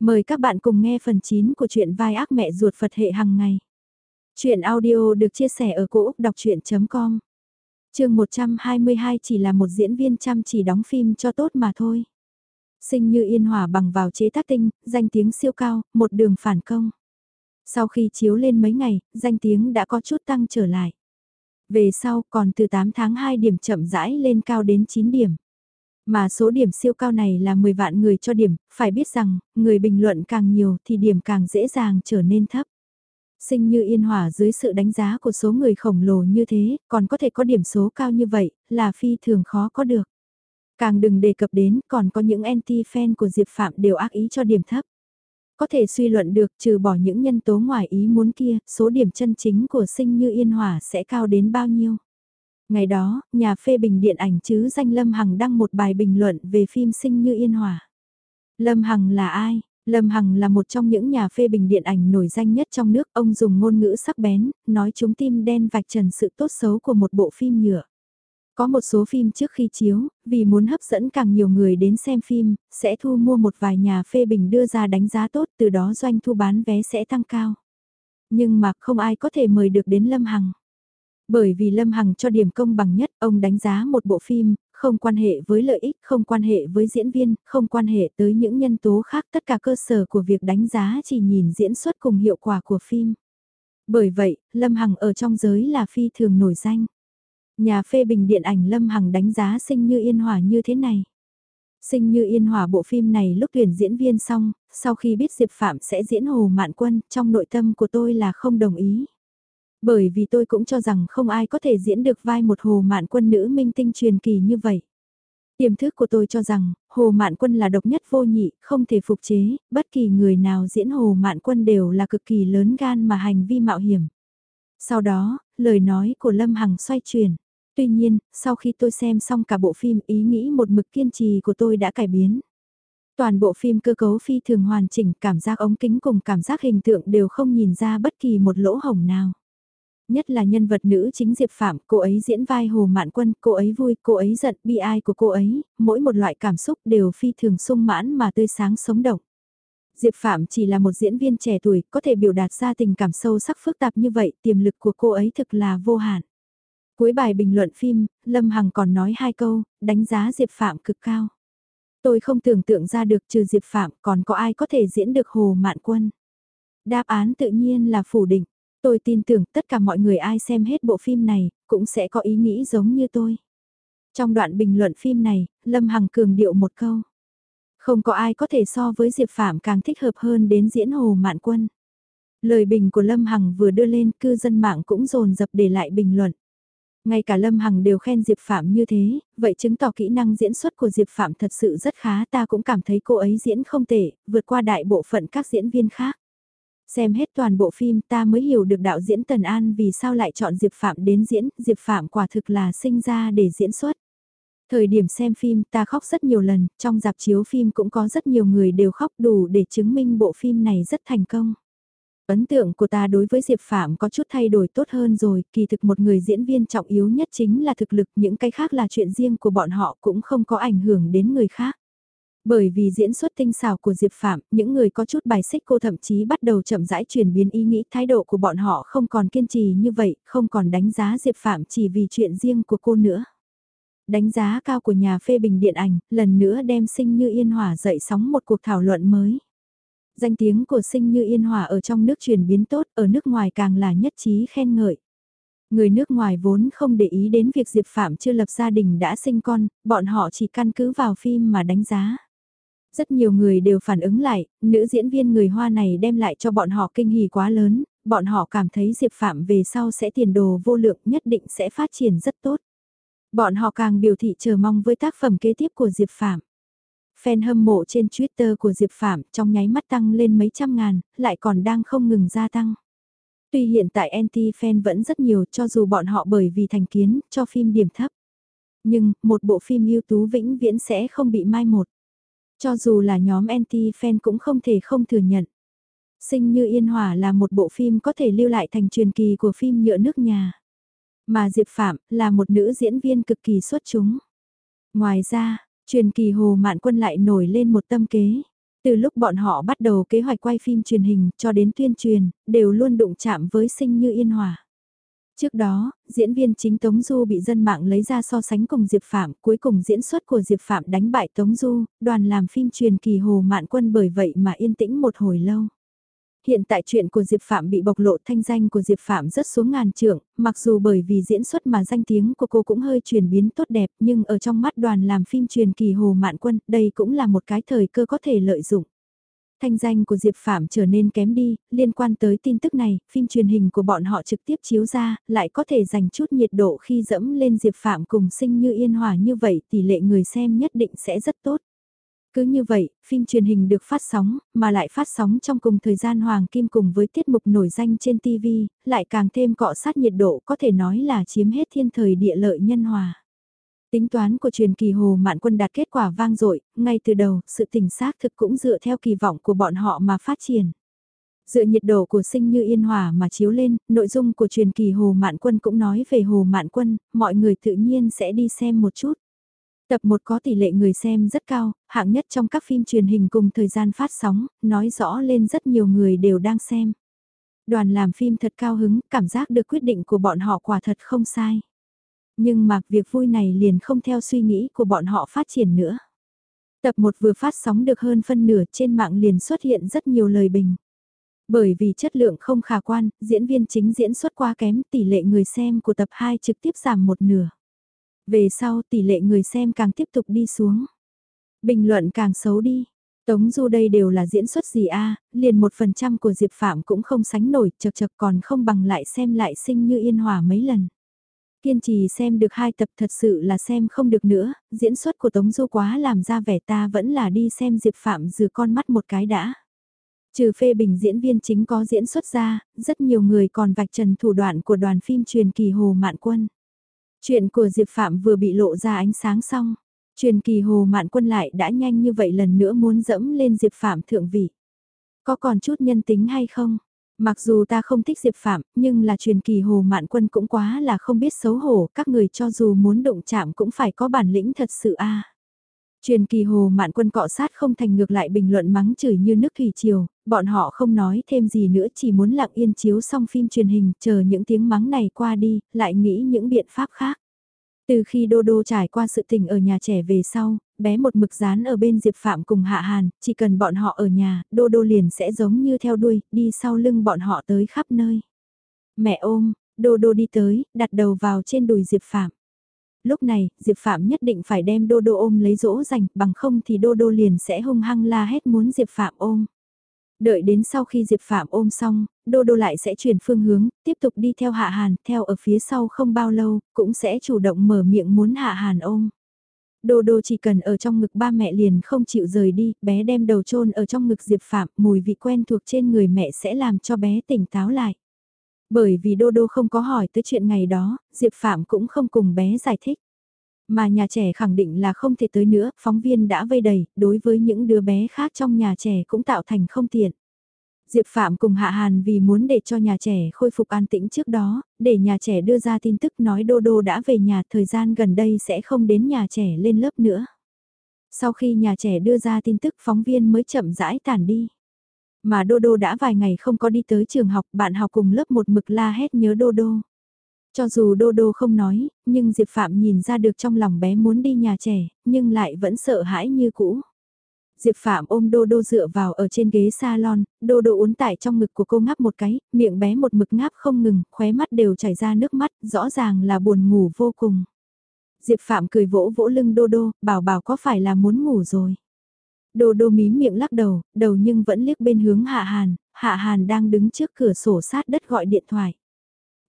Mời các bạn cùng nghe phần 9 của truyện vai ác mẹ ruột Phật hệ hàng ngày. Chuyện audio được chia sẻ ở cỗ đọc chuyện.com Trường 122 chỉ là một diễn viên chăm chỉ đóng phim cho tốt mà thôi. Sinh như yên hòa bằng vào chế tác tinh, danh tiếng siêu cao, một đường phản công. Sau khi chiếu lên mấy ngày, danh tiếng đã có chút tăng trở lại. Về sau còn từ 8 tháng 2 điểm chậm rãi lên cao đến 9 điểm. Mà số điểm siêu cao này là 10 vạn người cho điểm, phải biết rằng, người bình luận càng nhiều thì điểm càng dễ dàng trở nên thấp. Sinh như yên hòa dưới sự đánh giá của số người khổng lồ như thế, còn có thể có điểm số cao như vậy, là phi thường khó có được. Càng đừng đề cập đến, còn có những anti-fan của Diệp Phạm đều ác ý cho điểm thấp. Có thể suy luận được trừ bỏ những nhân tố ngoài ý muốn kia, số điểm chân chính của sinh như yên hòa sẽ cao đến bao nhiêu. Ngày đó, nhà phê bình điện ảnh chứ danh Lâm Hằng đăng một bài bình luận về phim Sinh như Yên Hòa. Lâm Hằng là ai? Lâm Hằng là một trong những nhà phê bình điện ảnh nổi danh nhất trong nước, ông dùng ngôn ngữ sắc bén, nói chúng tim đen vạch trần sự tốt xấu của một bộ phim nhựa. Có một số phim trước khi chiếu, vì muốn hấp dẫn càng nhiều người đến xem phim, sẽ thu mua một vài nhà phê bình đưa ra đánh giá tốt từ đó doanh thu bán vé sẽ tăng cao. Nhưng mà không ai có thể mời được đến Lâm Hằng. Bởi vì Lâm Hằng cho điểm công bằng nhất, ông đánh giá một bộ phim, không quan hệ với lợi ích, không quan hệ với diễn viên, không quan hệ tới những nhân tố khác, tất cả cơ sở của việc đánh giá chỉ nhìn diễn xuất cùng hiệu quả của phim. Bởi vậy, Lâm Hằng ở trong giới là phi thường nổi danh. Nhà phê bình điện ảnh Lâm Hằng đánh giá sinh như yên hòa như thế này. Sinh như yên hòa bộ phim này lúc tuyển diễn viên xong, sau khi biết Diệp Phạm sẽ diễn Hồ Mạn Quân, trong nội tâm của tôi là không đồng ý. Bởi vì tôi cũng cho rằng không ai có thể diễn được vai một hồ mạn quân nữ minh tinh truyền kỳ như vậy. Tiềm thức của tôi cho rằng, Hồ Mạn Quân là độc nhất vô nhị, không thể phục chế, bất kỳ người nào diễn Hồ Mạn Quân đều là cực kỳ lớn gan mà hành vi mạo hiểm. Sau đó, lời nói của Lâm Hằng xoay chuyển. Tuy nhiên, sau khi tôi xem xong cả bộ phim ý nghĩ một mực kiên trì của tôi đã cải biến. Toàn bộ phim cơ cấu phi thường hoàn chỉnh, cảm giác ống kính cùng cảm giác hình tượng đều không nhìn ra bất kỳ một lỗ hổng nào nhất là nhân vật nữ chính Diệp Phạm, cô ấy diễn vai Hồ Mạn Quân, cô ấy vui, cô ấy giận, bi ai của cô ấy, mỗi một loại cảm xúc đều phi thường sung mãn mà tươi sáng sống động. Diệp Phạm chỉ là một diễn viên trẻ tuổi, có thể biểu đạt ra tình cảm sâu sắc phức tạp như vậy, tiềm lực của cô ấy thực là vô hạn. Cuối bài bình luận phim, Lâm Hằng còn nói hai câu, đánh giá Diệp Phạm cực cao. Tôi không tưởng tượng ra được trừ Diệp Phạm còn có ai có thể diễn được Hồ Mạn Quân. Đáp án tự nhiên là phủ định. Tôi tin tưởng tất cả mọi người ai xem hết bộ phim này, cũng sẽ có ý nghĩ giống như tôi. Trong đoạn bình luận phim này, Lâm Hằng cường điệu một câu. Không có ai có thể so với Diệp Phạm càng thích hợp hơn đến diễn Hồ Mạn Quân. Lời bình của Lâm Hằng vừa đưa lên cư dân mạng cũng dồn dập để lại bình luận. Ngay cả Lâm Hằng đều khen Diệp Phạm như thế, vậy chứng tỏ kỹ năng diễn xuất của Diệp Phạm thật sự rất khá ta cũng cảm thấy cô ấy diễn không tệ, vượt qua đại bộ phận các diễn viên khác. Xem hết toàn bộ phim ta mới hiểu được đạo diễn Tần An vì sao lại chọn Diệp Phạm đến diễn, Diệp Phạm quả thực là sinh ra để diễn xuất. Thời điểm xem phim ta khóc rất nhiều lần, trong dạp chiếu phim cũng có rất nhiều người đều khóc đủ để chứng minh bộ phim này rất thành công. Ấn tượng của ta đối với Diệp Phạm có chút thay đổi tốt hơn rồi, kỳ thực một người diễn viên trọng yếu nhất chính là thực lực, những cái khác là chuyện riêng của bọn họ cũng không có ảnh hưởng đến người khác. Bởi vì diễn xuất tinh xảo của Diệp Phạm, những người có chút bài xích cô thậm chí bắt đầu chậm rãi chuyển biến ý nghĩ thái độ của bọn họ không còn kiên trì như vậy, không còn đánh giá Diệp Phạm chỉ vì chuyện riêng của cô nữa. Đánh giá cao của nhà phê bình điện ảnh, lần nữa đem sinh như yên hỏa dậy sóng một cuộc thảo luận mới. Danh tiếng của sinh như yên hỏa ở trong nước chuyển biến tốt, ở nước ngoài càng là nhất trí khen ngợi. Người nước ngoài vốn không để ý đến việc Diệp Phạm chưa lập gia đình đã sinh con, bọn họ chỉ căn cứ vào phim mà đánh giá. Rất nhiều người đều phản ứng lại, nữ diễn viên người Hoa này đem lại cho bọn họ kinh hỉ quá lớn, bọn họ cảm thấy Diệp Phạm về sau sẽ tiền đồ vô lượng nhất định sẽ phát triển rất tốt. Bọn họ càng biểu thị chờ mong với tác phẩm kế tiếp của Diệp Phạm. Fan hâm mộ trên Twitter của Diệp Phạm trong nháy mắt tăng lên mấy trăm ngàn, lại còn đang không ngừng gia tăng. Tuy hiện tại anti-fan vẫn rất nhiều cho dù bọn họ bởi vì thành kiến cho phim điểm thấp. Nhưng, một bộ phim ưu tú vĩnh viễn sẽ không bị mai một. Cho dù là nhóm anti-fan cũng không thể không thừa nhận. Sinh như Yên Hỏa là một bộ phim có thể lưu lại thành truyền kỳ của phim nhựa nước nhà. Mà Diệp Phạm là một nữ diễn viên cực kỳ xuất chúng. Ngoài ra, truyền kỳ Hồ Mạn Quân lại nổi lên một tâm kế. Từ lúc bọn họ bắt đầu kế hoạch quay phim truyền hình cho đến tuyên truyền, đều luôn đụng chạm với sinh như yên hòa. Trước đó, diễn viên chính Tống Du bị dân mạng lấy ra so sánh cùng Diệp Phạm, cuối cùng diễn xuất của Diệp Phạm đánh bại Tống Du, đoàn làm phim truyền kỳ Hồ Mạn Quân bởi vậy mà yên tĩnh một hồi lâu. Hiện tại chuyện của Diệp Phạm bị bộc lộ thanh danh của Diệp Phạm rất xuống ngàn trượng, mặc dù bởi vì diễn xuất mà danh tiếng của cô cũng hơi chuyển biến tốt đẹp nhưng ở trong mắt đoàn làm phim truyền kỳ Hồ Mạn Quân, đây cũng là một cái thời cơ có thể lợi dụng. Thanh danh của Diệp Phạm trở nên kém đi, liên quan tới tin tức này, phim truyền hình của bọn họ trực tiếp chiếu ra, lại có thể dành chút nhiệt độ khi dẫm lên Diệp Phạm cùng sinh như yên hòa như vậy tỷ lệ người xem nhất định sẽ rất tốt. Cứ như vậy, phim truyền hình được phát sóng, mà lại phát sóng trong cùng thời gian Hoàng Kim cùng với tiết mục nổi danh trên TV, lại càng thêm cọ sát nhiệt độ có thể nói là chiếm hết thiên thời địa lợi nhân hòa. Tính toán của truyền kỳ Hồ Mạn Quân đạt kết quả vang dội, ngay từ đầu, sự tình xác thực cũng dựa theo kỳ vọng của bọn họ mà phát triển. Dựa nhiệt độ của sinh như yên hòa mà chiếu lên, nội dung của truyền kỳ Hồ Mạn Quân cũng nói về Hồ Mạn Quân, mọi người tự nhiên sẽ đi xem một chút. Tập 1 có tỷ lệ người xem rất cao, hạng nhất trong các phim truyền hình cùng thời gian phát sóng, nói rõ lên rất nhiều người đều đang xem. Đoàn làm phim thật cao hứng, cảm giác được quyết định của bọn họ quả thật không sai. Nhưng mà việc vui này liền không theo suy nghĩ của bọn họ phát triển nữa. Tập 1 vừa phát sóng được hơn phân nửa trên mạng liền xuất hiện rất nhiều lời bình. Bởi vì chất lượng không khả quan, diễn viên chính diễn xuất quá kém tỷ lệ người xem của tập 2 trực tiếp giảm một nửa. Về sau tỷ lệ người xem càng tiếp tục đi xuống. Bình luận càng xấu đi. Tống Du đây đều là diễn xuất gì a liền một phần trăm của Diệp Phạm cũng không sánh nổi, chật chật còn không bằng lại xem lại sinh như yên hòa mấy lần. Kiên trì xem được hai tập thật sự là xem không được nữa, diễn xuất của Tống Du quá làm ra vẻ ta vẫn là đi xem Diệp Phạm dừ con mắt một cái đã. Trừ phê bình diễn viên chính có diễn xuất ra, rất nhiều người còn vạch trần thủ đoạn của đoàn phim truyền kỳ Hồ Mạn Quân. Chuyện của Diệp Phạm vừa bị lộ ra ánh sáng xong, truyền kỳ Hồ Mạn Quân lại đã nhanh như vậy lần nữa muốn dẫm lên Diệp Phạm thượng vị. Có còn chút nhân tính hay không? Mặc dù ta không thích Diệp Phạm, nhưng là truyền kỳ Hồ Mạn Quân cũng quá là không biết xấu hổ, các người cho dù muốn động chạm cũng phải có bản lĩnh thật sự a. Truyền kỳ Hồ Mạn Quân cọ sát không thành ngược lại bình luận mắng chửi như nước thủy triều, bọn họ không nói thêm gì nữa chỉ muốn lặng yên chiếu xong phim truyền hình, chờ những tiếng mắng này qua đi, lại nghĩ những biện pháp khác. Từ khi Đô Đô trải qua sự tình ở nhà trẻ về sau, bé một mực dán ở bên Diệp Phạm cùng Hạ Hàn, chỉ cần bọn họ ở nhà, Đô Đô liền sẽ giống như theo đuôi, đi sau lưng bọn họ tới khắp nơi. Mẹ ôm, Đô Đô đi tới, đặt đầu vào trên đùi Diệp Phạm. Lúc này, Diệp Phạm nhất định phải đem Đô Đô ôm lấy dỗ dành, bằng không thì Đô Đô liền sẽ hung hăng la hét muốn Diệp Phạm ôm. Đợi đến sau khi Diệp Phạm ôm xong, Đô Đô lại sẽ chuyển phương hướng, tiếp tục đi theo Hạ Hàn, theo ở phía sau không bao lâu, cũng sẽ chủ động mở miệng muốn Hạ Hàn ôm. Đô Đô chỉ cần ở trong ngực ba mẹ liền không chịu rời đi, bé đem đầu chôn ở trong ngực Diệp Phạm, mùi vị quen thuộc trên người mẹ sẽ làm cho bé tỉnh táo lại. Bởi vì Đô Đô không có hỏi tới chuyện ngày đó, Diệp Phạm cũng không cùng bé giải thích. Mà nhà trẻ khẳng định là không thể tới nữa, phóng viên đã vây đầy, đối với những đứa bé khác trong nhà trẻ cũng tạo thành không tiện. Diệp Phạm cùng Hạ Hàn vì muốn để cho nhà trẻ khôi phục an tĩnh trước đó, để nhà trẻ đưa ra tin tức nói Đô Đô đã về nhà thời gian gần đây sẽ không đến nhà trẻ lên lớp nữa. Sau khi nhà trẻ đưa ra tin tức phóng viên mới chậm rãi tản đi. Mà Đô Đô đã vài ngày không có đi tới trường học, bạn học cùng lớp một mực la hét nhớ Đô Đô. Cho dù Đô Đô không nói, nhưng Diệp Phạm nhìn ra được trong lòng bé muốn đi nhà trẻ, nhưng lại vẫn sợ hãi như cũ. Diệp Phạm ôm Đô Đô dựa vào ở trên ghế salon, Đô Đô uốn tại trong ngực của cô ngáp một cái, miệng bé một mực ngáp không ngừng, khóe mắt đều chảy ra nước mắt, rõ ràng là buồn ngủ vô cùng. Diệp Phạm cười vỗ vỗ lưng Đô Đô, bảo bảo có phải là muốn ngủ rồi. Đô Đô mím miệng lắc đầu, đầu nhưng vẫn liếc bên hướng Hạ Hàn, Hạ Hàn đang đứng trước cửa sổ sát đất gọi điện thoại.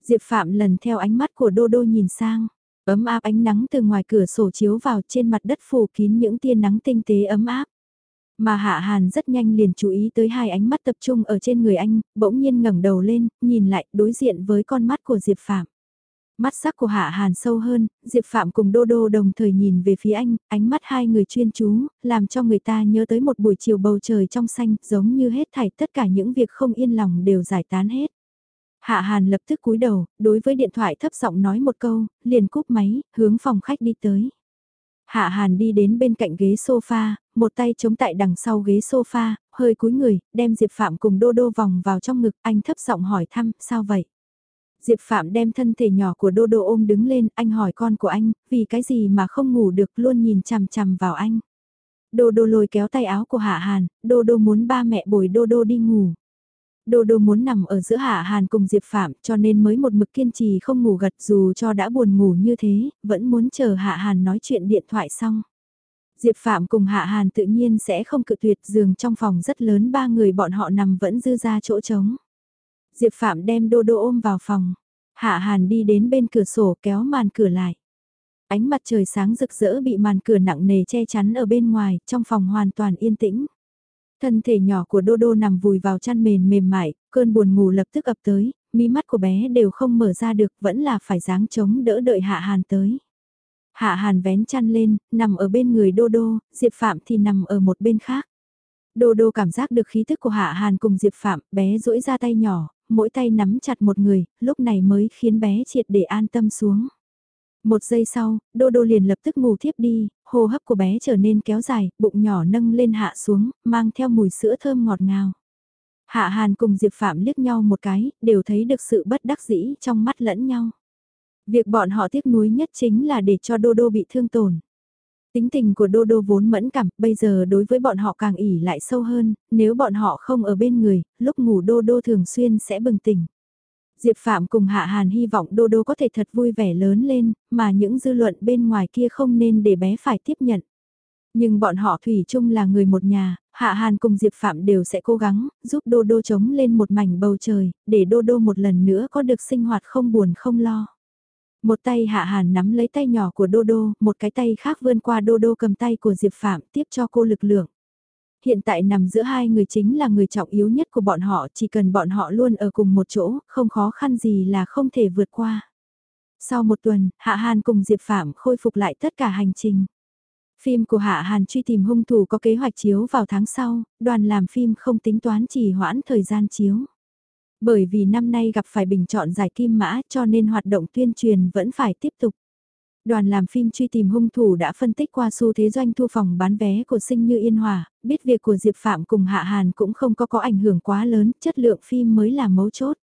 Diệp Phạm lần theo ánh mắt của Đô Đô nhìn sang. Ấm áp ánh nắng từ ngoài cửa sổ chiếu vào trên mặt đất phủ kín những tia nắng tinh tế ấm áp. Mà Hạ Hàn rất nhanh liền chú ý tới hai ánh mắt tập trung ở trên người anh, bỗng nhiên ngẩng đầu lên, nhìn lại đối diện với con mắt của Diệp Phạm. Mắt sắc của Hạ Hàn sâu hơn, Diệp Phạm cùng Đô Đô đồng thời nhìn về phía anh, ánh mắt hai người chuyên chú, làm cho người ta nhớ tới một buổi chiều bầu trời trong xanh, giống như hết thảy tất cả những việc không yên lòng đều giải tán hết. Hạ Hàn lập tức cúi đầu, đối với điện thoại thấp giọng nói một câu, liền cúp máy, hướng phòng khách đi tới. Hạ Hàn đi đến bên cạnh ghế sofa, một tay chống tại đằng sau ghế sofa, hơi cúi người, đem Diệp Phạm cùng Đô Đô vòng vào trong ngực, anh thấp giọng hỏi thăm, sao vậy? Diệp Phạm đem thân thể nhỏ của Đô Đô ôm đứng lên, anh hỏi con của anh, vì cái gì mà không ngủ được luôn nhìn chằm chằm vào anh. Đô Đô lôi kéo tay áo của Hạ Hàn, Đô Đô muốn ba mẹ bồi Đô Đô đi ngủ. Đô Đô muốn nằm ở giữa Hạ Hàn cùng Diệp Phạm cho nên mới một mực kiên trì không ngủ gật dù cho đã buồn ngủ như thế, vẫn muốn chờ Hạ Hàn nói chuyện điện thoại xong. Diệp Phạm cùng Hạ Hàn tự nhiên sẽ không cự tuyệt giường trong phòng rất lớn ba người bọn họ nằm vẫn dư ra chỗ trống. Diệp Phạm đem Đô Đô ôm vào phòng. Hạ Hàn đi đến bên cửa sổ kéo màn cửa lại. Ánh mặt trời sáng rực rỡ bị màn cửa nặng nề che chắn ở bên ngoài, trong phòng hoàn toàn yên tĩnh. Thân thể nhỏ của Đô Đô nằm vùi vào chăn mền mềm mại, cơn buồn ngủ lập tức ập tới, mí mắt của bé đều không mở ra được, vẫn là phải dáng chống đỡ đợi Hạ Hàn tới. Hạ Hàn vén chăn lên, nằm ở bên người Đô Đô, Diệp Phạm thì nằm ở một bên khác. Đô Đô cảm giác được khí thức của Hạ Hàn cùng Diệp Phạm, bé duỗi ra tay nhỏ, mỗi tay nắm chặt một người, lúc này mới khiến bé triệt để an tâm xuống. Một giây sau, Đô Đô liền lập tức ngủ thiếp đi, hô hấp của bé trở nên kéo dài, bụng nhỏ nâng lên hạ xuống, mang theo mùi sữa thơm ngọt ngào. Hạ Hàn cùng Diệp Phạm liếc nhau một cái, đều thấy được sự bất đắc dĩ trong mắt lẫn nhau. Việc bọn họ tiếc nuối nhất chính là để cho Đô Đô bị thương tổn. Tính tình của Đô Đô vốn mẫn cảm, bây giờ đối với bọn họ càng ỉ lại sâu hơn, nếu bọn họ không ở bên người, lúc ngủ Đô Đô thường xuyên sẽ bừng tỉnh. Diệp Phạm cùng Hạ Hàn hy vọng Đô Đô có thể thật vui vẻ lớn lên, mà những dư luận bên ngoài kia không nên để bé phải tiếp nhận. Nhưng bọn họ Thủy chung là người một nhà, Hạ Hàn cùng Diệp Phạm đều sẽ cố gắng, giúp Đô Đô chống lên một mảnh bầu trời, để Đô Đô một lần nữa có được sinh hoạt không buồn không lo. Một tay Hạ Hàn nắm lấy tay nhỏ của Đô Đô, một cái tay khác vươn qua Đô Đô cầm tay của Diệp Phạm tiếp cho cô lực lượng. Hiện tại nằm giữa hai người chính là người trọng yếu nhất của bọn họ, chỉ cần bọn họ luôn ở cùng một chỗ, không khó khăn gì là không thể vượt qua. Sau một tuần, Hạ Hàn cùng Diệp Phạm khôi phục lại tất cả hành trình. Phim của Hạ Hàn truy tìm hung thủ có kế hoạch chiếu vào tháng sau, đoàn làm phim không tính toán chỉ hoãn thời gian chiếu. Bởi vì năm nay gặp phải bình chọn giải kim mã cho nên hoạt động tuyên truyền vẫn phải tiếp tục. Đoàn làm phim truy tìm hung thủ đã phân tích qua xu thế doanh thu phòng bán vé của sinh như Yên Hòa, biết việc của Diệp Phạm cùng Hạ Hàn cũng không có có ảnh hưởng quá lớn, chất lượng phim mới là mấu chốt.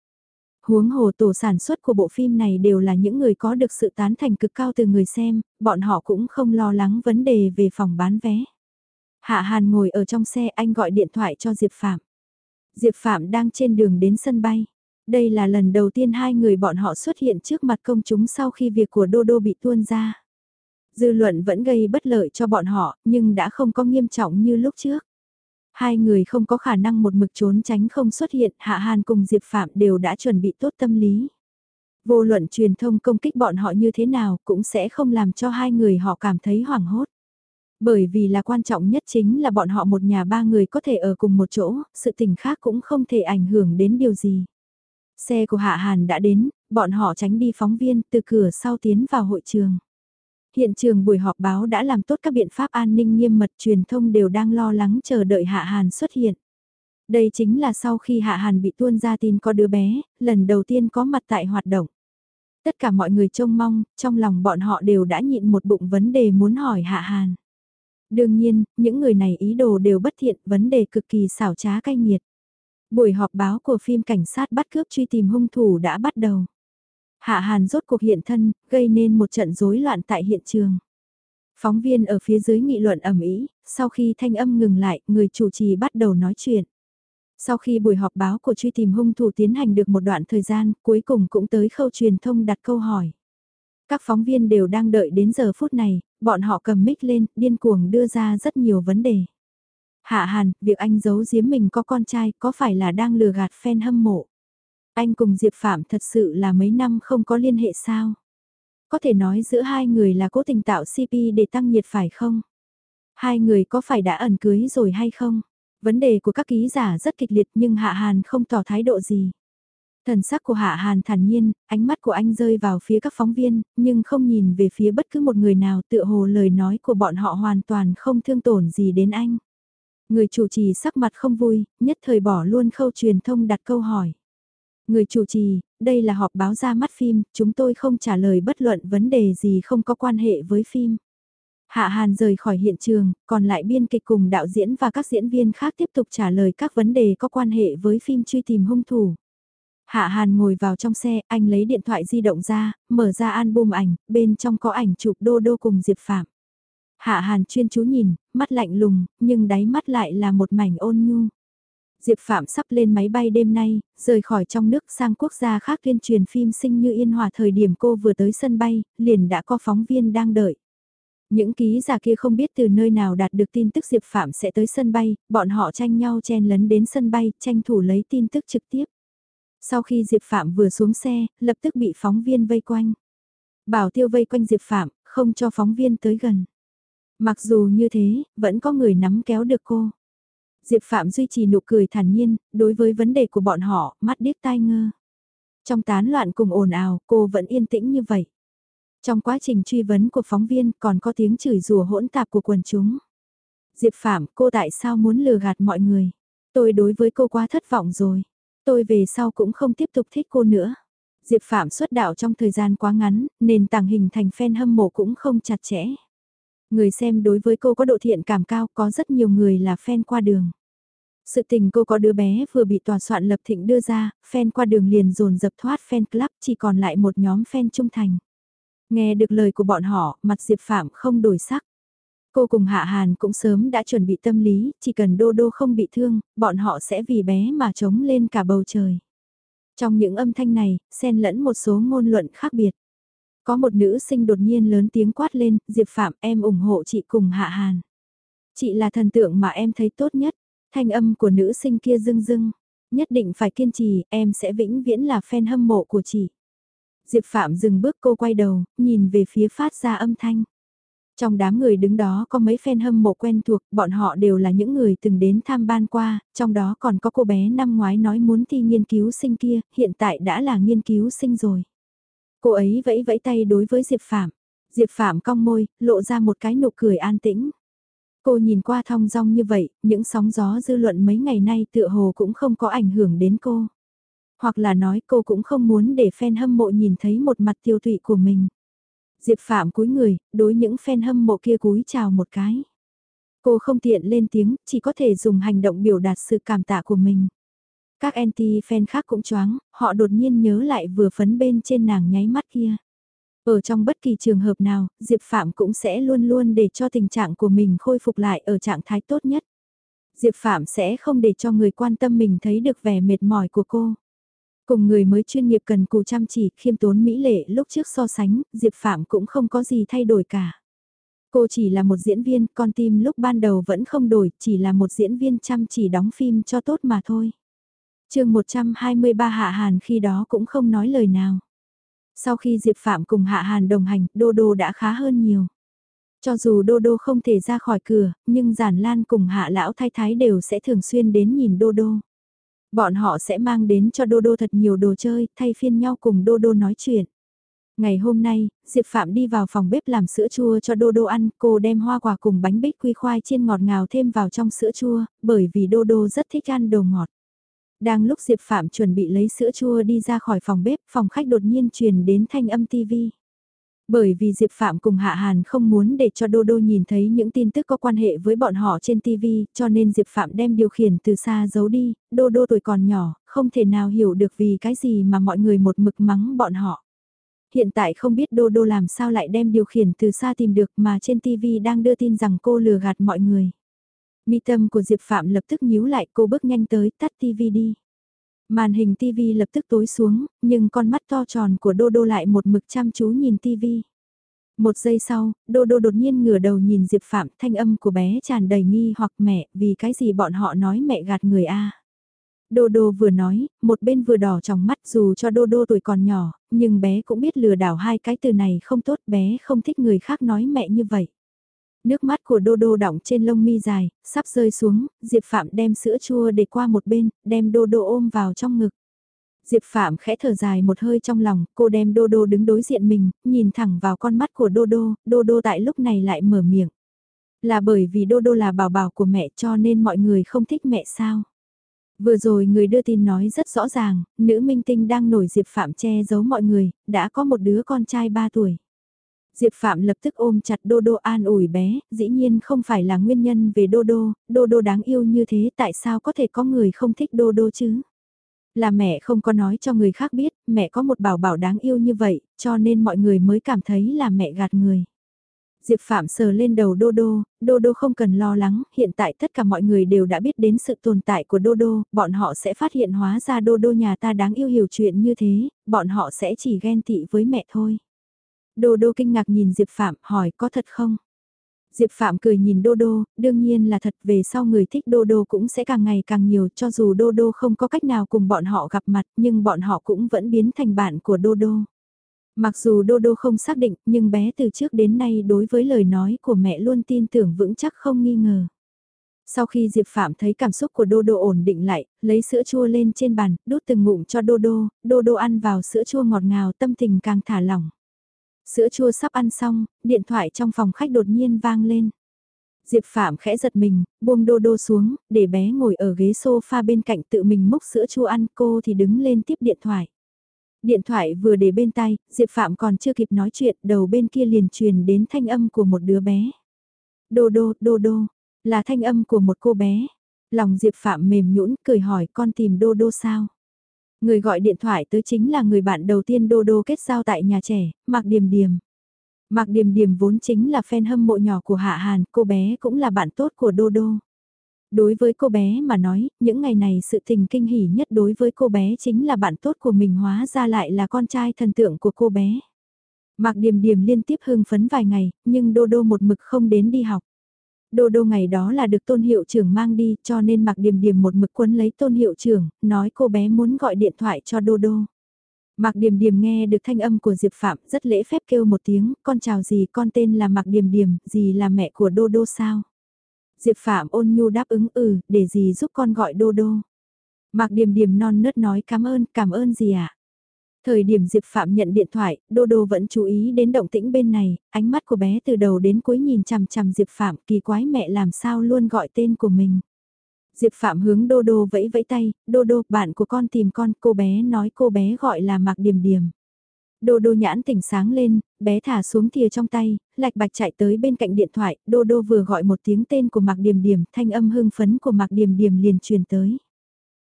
Huống hồ tổ sản xuất của bộ phim này đều là những người có được sự tán thành cực cao từ người xem, bọn họ cũng không lo lắng vấn đề về phòng bán vé. Hạ Hàn ngồi ở trong xe anh gọi điện thoại cho Diệp Phạm. Diệp Phạm đang trên đường đến sân bay. Đây là lần đầu tiên hai người bọn họ xuất hiện trước mặt công chúng sau khi việc của Đô Đô bị tuôn ra. Dư luận vẫn gây bất lợi cho bọn họ, nhưng đã không có nghiêm trọng như lúc trước. Hai người không có khả năng một mực trốn tránh không xuất hiện, Hạ Hàn cùng Diệp Phạm đều đã chuẩn bị tốt tâm lý. Vô luận truyền thông công kích bọn họ như thế nào cũng sẽ không làm cho hai người họ cảm thấy hoảng hốt. Bởi vì là quan trọng nhất chính là bọn họ một nhà ba người có thể ở cùng một chỗ, sự tình khác cũng không thể ảnh hưởng đến điều gì. Xe của Hạ Hàn đã đến, bọn họ tránh đi phóng viên từ cửa sau tiến vào hội trường. Hiện trường buổi họp báo đã làm tốt các biện pháp an ninh nghiêm mật truyền thông đều đang lo lắng chờ đợi Hạ Hàn xuất hiện. Đây chính là sau khi Hạ Hàn bị tuôn ra tin có đứa bé, lần đầu tiên có mặt tại hoạt động. Tất cả mọi người trông mong, trong lòng bọn họ đều đã nhịn một bụng vấn đề muốn hỏi Hạ Hàn. Đương nhiên, những người này ý đồ đều bất thiện, vấn đề cực kỳ xảo trá cay nghiệt. Buổi họp báo của phim cảnh sát bắt cướp truy tìm hung thủ đã bắt đầu. Hạ Hàn rốt cuộc hiện thân, gây nên một trận rối loạn tại hiện trường. Phóng viên ở phía dưới nghị luận ầm ĩ. sau khi thanh âm ngừng lại, người chủ trì bắt đầu nói chuyện. Sau khi buổi họp báo của truy tìm hung thủ tiến hành được một đoạn thời gian, cuối cùng cũng tới khâu truyền thông đặt câu hỏi. Các phóng viên đều đang đợi đến giờ phút này, bọn họ cầm mic lên, điên cuồng đưa ra rất nhiều vấn đề. Hạ Hàn, việc anh giấu giếm mình có con trai có phải là đang lừa gạt fan hâm mộ? Anh cùng Diệp Phạm thật sự là mấy năm không có liên hệ sao? Có thể nói giữa hai người là cố tình tạo CP để tăng nhiệt phải không? Hai người có phải đã ẩn cưới rồi hay không? Vấn đề của các ký giả rất kịch liệt nhưng Hạ Hàn không tỏ thái độ gì. Thần sắc của Hạ Hàn thản nhiên, ánh mắt của anh rơi vào phía các phóng viên, nhưng không nhìn về phía bất cứ một người nào tựa hồ lời nói của bọn họ hoàn toàn không thương tổn gì đến anh. Người chủ trì sắc mặt không vui, nhất thời bỏ luôn khâu truyền thông đặt câu hỏi. Người chủ trì, đây là họp báo ra mắt phim, chúng tôi không trả lời bất luận vấn đề gì không có quan hệ với phim. Hạ Hàn rời khỏi hiện trường, còn lại biên kịch cùng đạo diễn và các diễn viên khác tiếp tục trả lời các vấn đề có quan hệ với phim truy tìm hung thủ. Hạ Hàn ngồi vào trong xe, anh lấy điện thoại di động ra, mở ra album ảnh, bên trong có ảnh chụp đô đô cùng Diệp Phạm. Hạ Hàn chuyên chú nhìn, mắt lạnh lùng, nhưng đáy mắt lại là một mảnh ôn nhu. Diệp Phạm sắp lên máy bay đêm nay, rời khỏi trong nước sang quốc gia khác tuyên truyền phim sinh như yên hòa thời điểm cô vừa tới sân bay, liền đã có phóng viên đang đợi. Những ký giả kia không biết từ nơi nào đạt được tin tức Diệp Phạm sẽ tới sân bay, bọn họ tranh nhau chen lấn đến sân bay, tranh thủ lấy tin tức trực tiếp. Sau khi Diệp Phạm vừa xuống xe, lập tức bị phóng viên vây quanh. Bảo tiêu vây quanh Diệp Phạm, không cho phóng viên tới gần. Mặc dù như thế, vẫn có người nắm kéo được cô. Diệp Phạm duy trì nụ cười thản nhiên, đối với vấn đề của bọn họ, mắt điếc tai ngơ. Trong tán loạn cùng ồn ào, cô vẫn yên tĩnh như vậy. Trong quá trình truy vấn của phóng viên còn có tiếng chửi rủa hỗn tạp của quần chúng. Diệp Phạm, cô tại sao muốn lừa gạt mọi người? Tôi đối với cô quá thất vọng rồi. Tôi về sau cũng không tiếp tục thích cô nữa. Diệp Phạm xuất đạo trong thời gian quá ngắn, nền tảng hình thành fan hâm mộ cũng không chặt chẽ. Người xem đối với cô có độ thiện cảm cao, có rất nhiều người là fan qua đường. Sự tình cô có đứa bé vừa bị tòa soạn lập thịnh đưa ra, fan qua đường liền dồn dập thoát fan club chỉ còn lại một nhóm fan trung thành. Nghe được lời của bọn họ, mặt Diệp Phạm không đổi sắc. Cô cùng Hạ Hàn cũng sớm đã chuẩn bị tâm lý, chỉ cần Đô Đô không bị thương, bọn họ sẽ vì bé mà chống lên cả bầu trời. Trong những âm thanh này, xen lẫn một số ngôn luận khác biệt. Có một nữ sinh đột nhiên lớn tiếng quát lên, Diệp Phạm em ủng hộ chị cùng Hạ Hàn. Chị là thần tượng mà em thấy tốt nhất, thanh âm của nữ sinh kia rưng rưng. Nhất định phải kiên trì, em sẽ vĩnh viễn là fan hâm mộ của chị. Diệp Phạm dừng bước cô quay đầu, nhìn về phía phát ra âm thanh. Trong đám người đứng đó có mấy fan hâm mộ quen thuộc, bọn họ đều là những người từng đến tham ban qua, trong đó còn có cô bé năm ngoái nói muốn thi nghiên cứu sinh kia, hiện tại đã là nghiên cứu sinh rồi. Cô ấy vẫy vẫy tay đối với Diệp Phạm. Diệp Phạm cong môi, lộ ra một cái nụ cười an tĩnh. Cô nhìn qua thong dong như vậy, những sóng gió dư luận mấy ngày nay tựa hồ cũng không có ảnh hưởng đến cô. Hoặc là nói cô cũng không muốn để fan hâm mộ nhìn thấy một mặt tiêu tụy của mình. Diệp Phạm cúi người, đối những fan hâm mộ kia cúi chào một cái. Cô không tiện lên tiếng, chỉ có thể dùng hành động biểu đạt sự cảm tạ của mình. Các anti-fan khác cũng choáng, họ đột nhiên nhớ lại vừa phấn bên trên nàng nháy mắt kia. Ở trong bất kỳ trường hợp nào, Diệp Phạm cũng sẽ luôn luôn để cho tình trạng của mình khôi phục lại ở trạng thái tốt nhất. Diệp Phạm sẽ không để cho người quan tâm mình thấy được vẻ mệt mỏi của cô. Cùng người mới chuyên nghiệp cần cù chăm chỉ, khiêm tốn mỹ lệ lúc trước so sánh, Diệp Phạm cũng không có gì thay đổi cả. Cô chỉ là một diễn viên, con tim lúc ban đầu vẫn không đổi, chỉ là một diễn viên chăm chỉ đóng phim cho tốt mà thôi chương 123 Hạ Hàn khi đó cũng không nói lời nào. Sau khi Diệp Phạm cùng Hạ Hàn đồng hành, Đô Đô đã khá hơn nhiều. Cho dù Đô Đô không thể ra khỏi cửa, nhưng Giản Lan cùng Hạ Lão Thái Thái đều sẽ thường xuyên đến nhìn Đô Đô. Bọn họ sẽ mang đến cho Đô Đô thật nhiều đồ chơi, thay phiên nhau cùng Đô Đô nói chuyện. Ngày hôm nay, Diệp Phạm đi vào phòng bếp làm sữa chua cho Đô Đô ăn, cô đem hoa quả cùng bánh bích quy khoai chiên ngọt ngào thêm vào trong sữa chua, bởi vì Đô Đô rất thích ăn đồ ngọt. Đang lúc Diệp Phạm chuẩn bị lấy sữa chua đi ra khỏi phòng bếp, phòng khách đột nhiên truyền đến thanh âm TV. Bởi vì Diệp Phạm cùng Hạ Hàn không muốn để cho Đô Đô nhìn thấy những tin tức có quan hệ với bọn họ trên TV, cho nên Diệp Phạm đem điều khiển từ xa giấu đi, Đô Đô tuổi còn nhỏ, không thể nào hiểu được vì cái gì mà mọi người một mực mắng bọn họ. Hiện tại không biết Đô Đô làm sao lại đem điều khiển từ xa tìm được mà trên TV đang đưa tin rằng cô lừa gạt mọi người. Mi tâm của Diệp Phạm lập tức nhíu lại cô bước nhanh tới tắt TV đi. Màn hình TV lập tức tối xuống, nhưng con mắt to tròn của Đô Đô lại một mực chăm chú nhìn TV. Một giây sau, Đô Đô đột nhiên ngửa đầu nhìn Diệp Phạm thanh âm của bé tràn đầy nghi hoặc mẹ, vì cái gì bọn họ nói mẹ gạt người a Đô Đô vừa nói, một bên vừa đỏ trong mắt dù cho Đô Đô tuổi còn nhỏ, nhưng bé cũng biết lừa đảo hai cái từ này không tốt bé không thích người khác nói mẹ như vậy. Nước mắt của Đô Đô đọng trên lông mi dài, sắp rơi xuống, Diệp Phạm đem sữa chua để qua một bên, đem Đô Đô ôm vào trong ngực. Diệp Phạm khẽ thở dài một hơi trong lòng, cô đem Đô Đô đứng đối diện mình, nhìn thẳng vào con mắt của Đô Đô, Đô Đô tại lúc này lại mở miệng. Là bởi vì Đô Đô là bảo bảo của mẹ cho nên mọi người không thích mẹ sao? Vừa rồi người đưa tin nói rất rõ ràng, nữ minh tinh đang nổi Diệp Phạm che giấu mọi người, đã có một đứa con trai 3 tuổi. Diệp Phạm lập tức ôm chặt Đô Đô an ủi bé, dĩ nhiên không phải là nguyên nhân về Đô Đô, Đô Đô đáng yêu như thế tại sao có thể có người không thích Đô Đô chứ? Là mẹ không có nói cho người khác biết, mẹ có một bảo bảo đáng yêu như vậy, cho nên mọi người mới cảm thấy là mẹ gạt người. Diệp Phạm sờ lên đầu Đô Đô, Đô Đô không cần lo lắng, hiện tại tất cả mọi người đều đã biết đến sự tồn tại của Đô Đô, bọn họ sẽ phát hiện hóa ra Đô Đô nhà ta đáng yêu hiểu chuyện như thế, bọn họ sẽ chỉ ghen tị với mẹ thôi. Đô Đô kinh ngạc nhìn Diệp Phạm hỏi có thật không? Diệp Phạm cười nhìn Đô Đô, đương nhiên là thật về sau người thích Đô Đô cũng sẽ càng ngày càng nhiều cho dù Đô Đô không có cách nào cùng bọn họ gặp mặt nhưng bọn họ cũng vẫn biến thành bạn của Đô Đô. Mặc dù Đô Đô không xác định nhưng bé từ trước đến nay đối với lời nói của mẹ luôn tin tưởng vững chắc không nghi ngờ. Sau khi Diệp Phạm thấy cảm xúc của Đô Đô ổn định lại, lấy sữa chua lên trên bàn, đút từng ngụm cho Đô Đô, Đô Đô ăn vào sữa chua ngọt ngào tâm tình càng thả lỏng. Sữa chua sắp ăn xong, điện thoại trong phòng khách đột nhiên vang lên. Diệp Phạm khẽ giật mình, buông đô đô xuống, để bé ngồi ở ghế sofa bên cạnh tự mình múc sữa chua ăn cô thì đứng lên tiếp điện thoại. Điện thoại vừa để bên tay, Diệp Phạm còn chưa kịp nói chuyện, đầu bên kia liền truyền đến thanh âm của một đứa bé. Đô đô, đô đô, là thanh âm của một cô bé. Lòng Diệp Phạm mềm nhũn cười hỏi con tìm đô đô sao? Người gọi điện thoại tới chính là người bạn đầu tiên Đô Đô kết giao tại nhà trẻ, Mạc Điềm Điềm. Mạc Điềm Điềm vốn chính là fan hâm mộ nhỏ của Hạ Hàn, cô bé cũng là bạn tốt của Đô Đô. Đối với cô bé mà nói, những ngày này sự tình kinh hỉ nhất đối với cô bé chính là bạn tốt của mình hóa ra lại là con trai thần tượng của cô bé. Mạc Điềm Điềm liên tiếp hưng phấn vài ngày, nhưng Đô Đô một mực không đến đi học. Đô đô ngày đó là được tôn hiệu trưởng mang đi cho nên mặc điềm điềm một mực quấn lấy tôn hiệu trưởng, nói cô bé muốn gọi điện thoại cho đô đô. Mạc Điềm Điềm nghe được thanh âm của Diệp Phạm rất lễ phép kêu một tiếng, con chào gì con tên là Mạc Điềm Điềm, gì là mẹ của Đô Đô sao? Diệp Phạm ôn nhu đáp ứng ừ, để gì giúp con gọi Đô Đô. Mạc Điềm Điềm non nớt nói cảm ơn, cảm ơn gì ạ? À? Thời điểm Diệp Phạm nhận điện thoại, Đô Đô vẫn chú ý đến động tĩnh bên này, ánh mắt của bé từ đầu đến cuối nhìn chằm chằm Diệp Phạm kỳ quái mẹ làm sao luôn gọi tên của mình. Diệp Phạm hướng Đô Đô vẫy vẫy tay, Đô Đô, bạn của con tìm con, cô bé nói cô bé gọi là Mạc Điềm Điềm. Đô Đô nhãn tỉnh sáng lên, bé thả xuống thìa trong tay, lạch bạch chạy tới bên cạnh điện thoại, Đô Đô vừa gọi một tiếng tên của Mạc Điềm Điềm, thanh âm hưng phấn của Mạc Điềm Điềm liền truyền tới.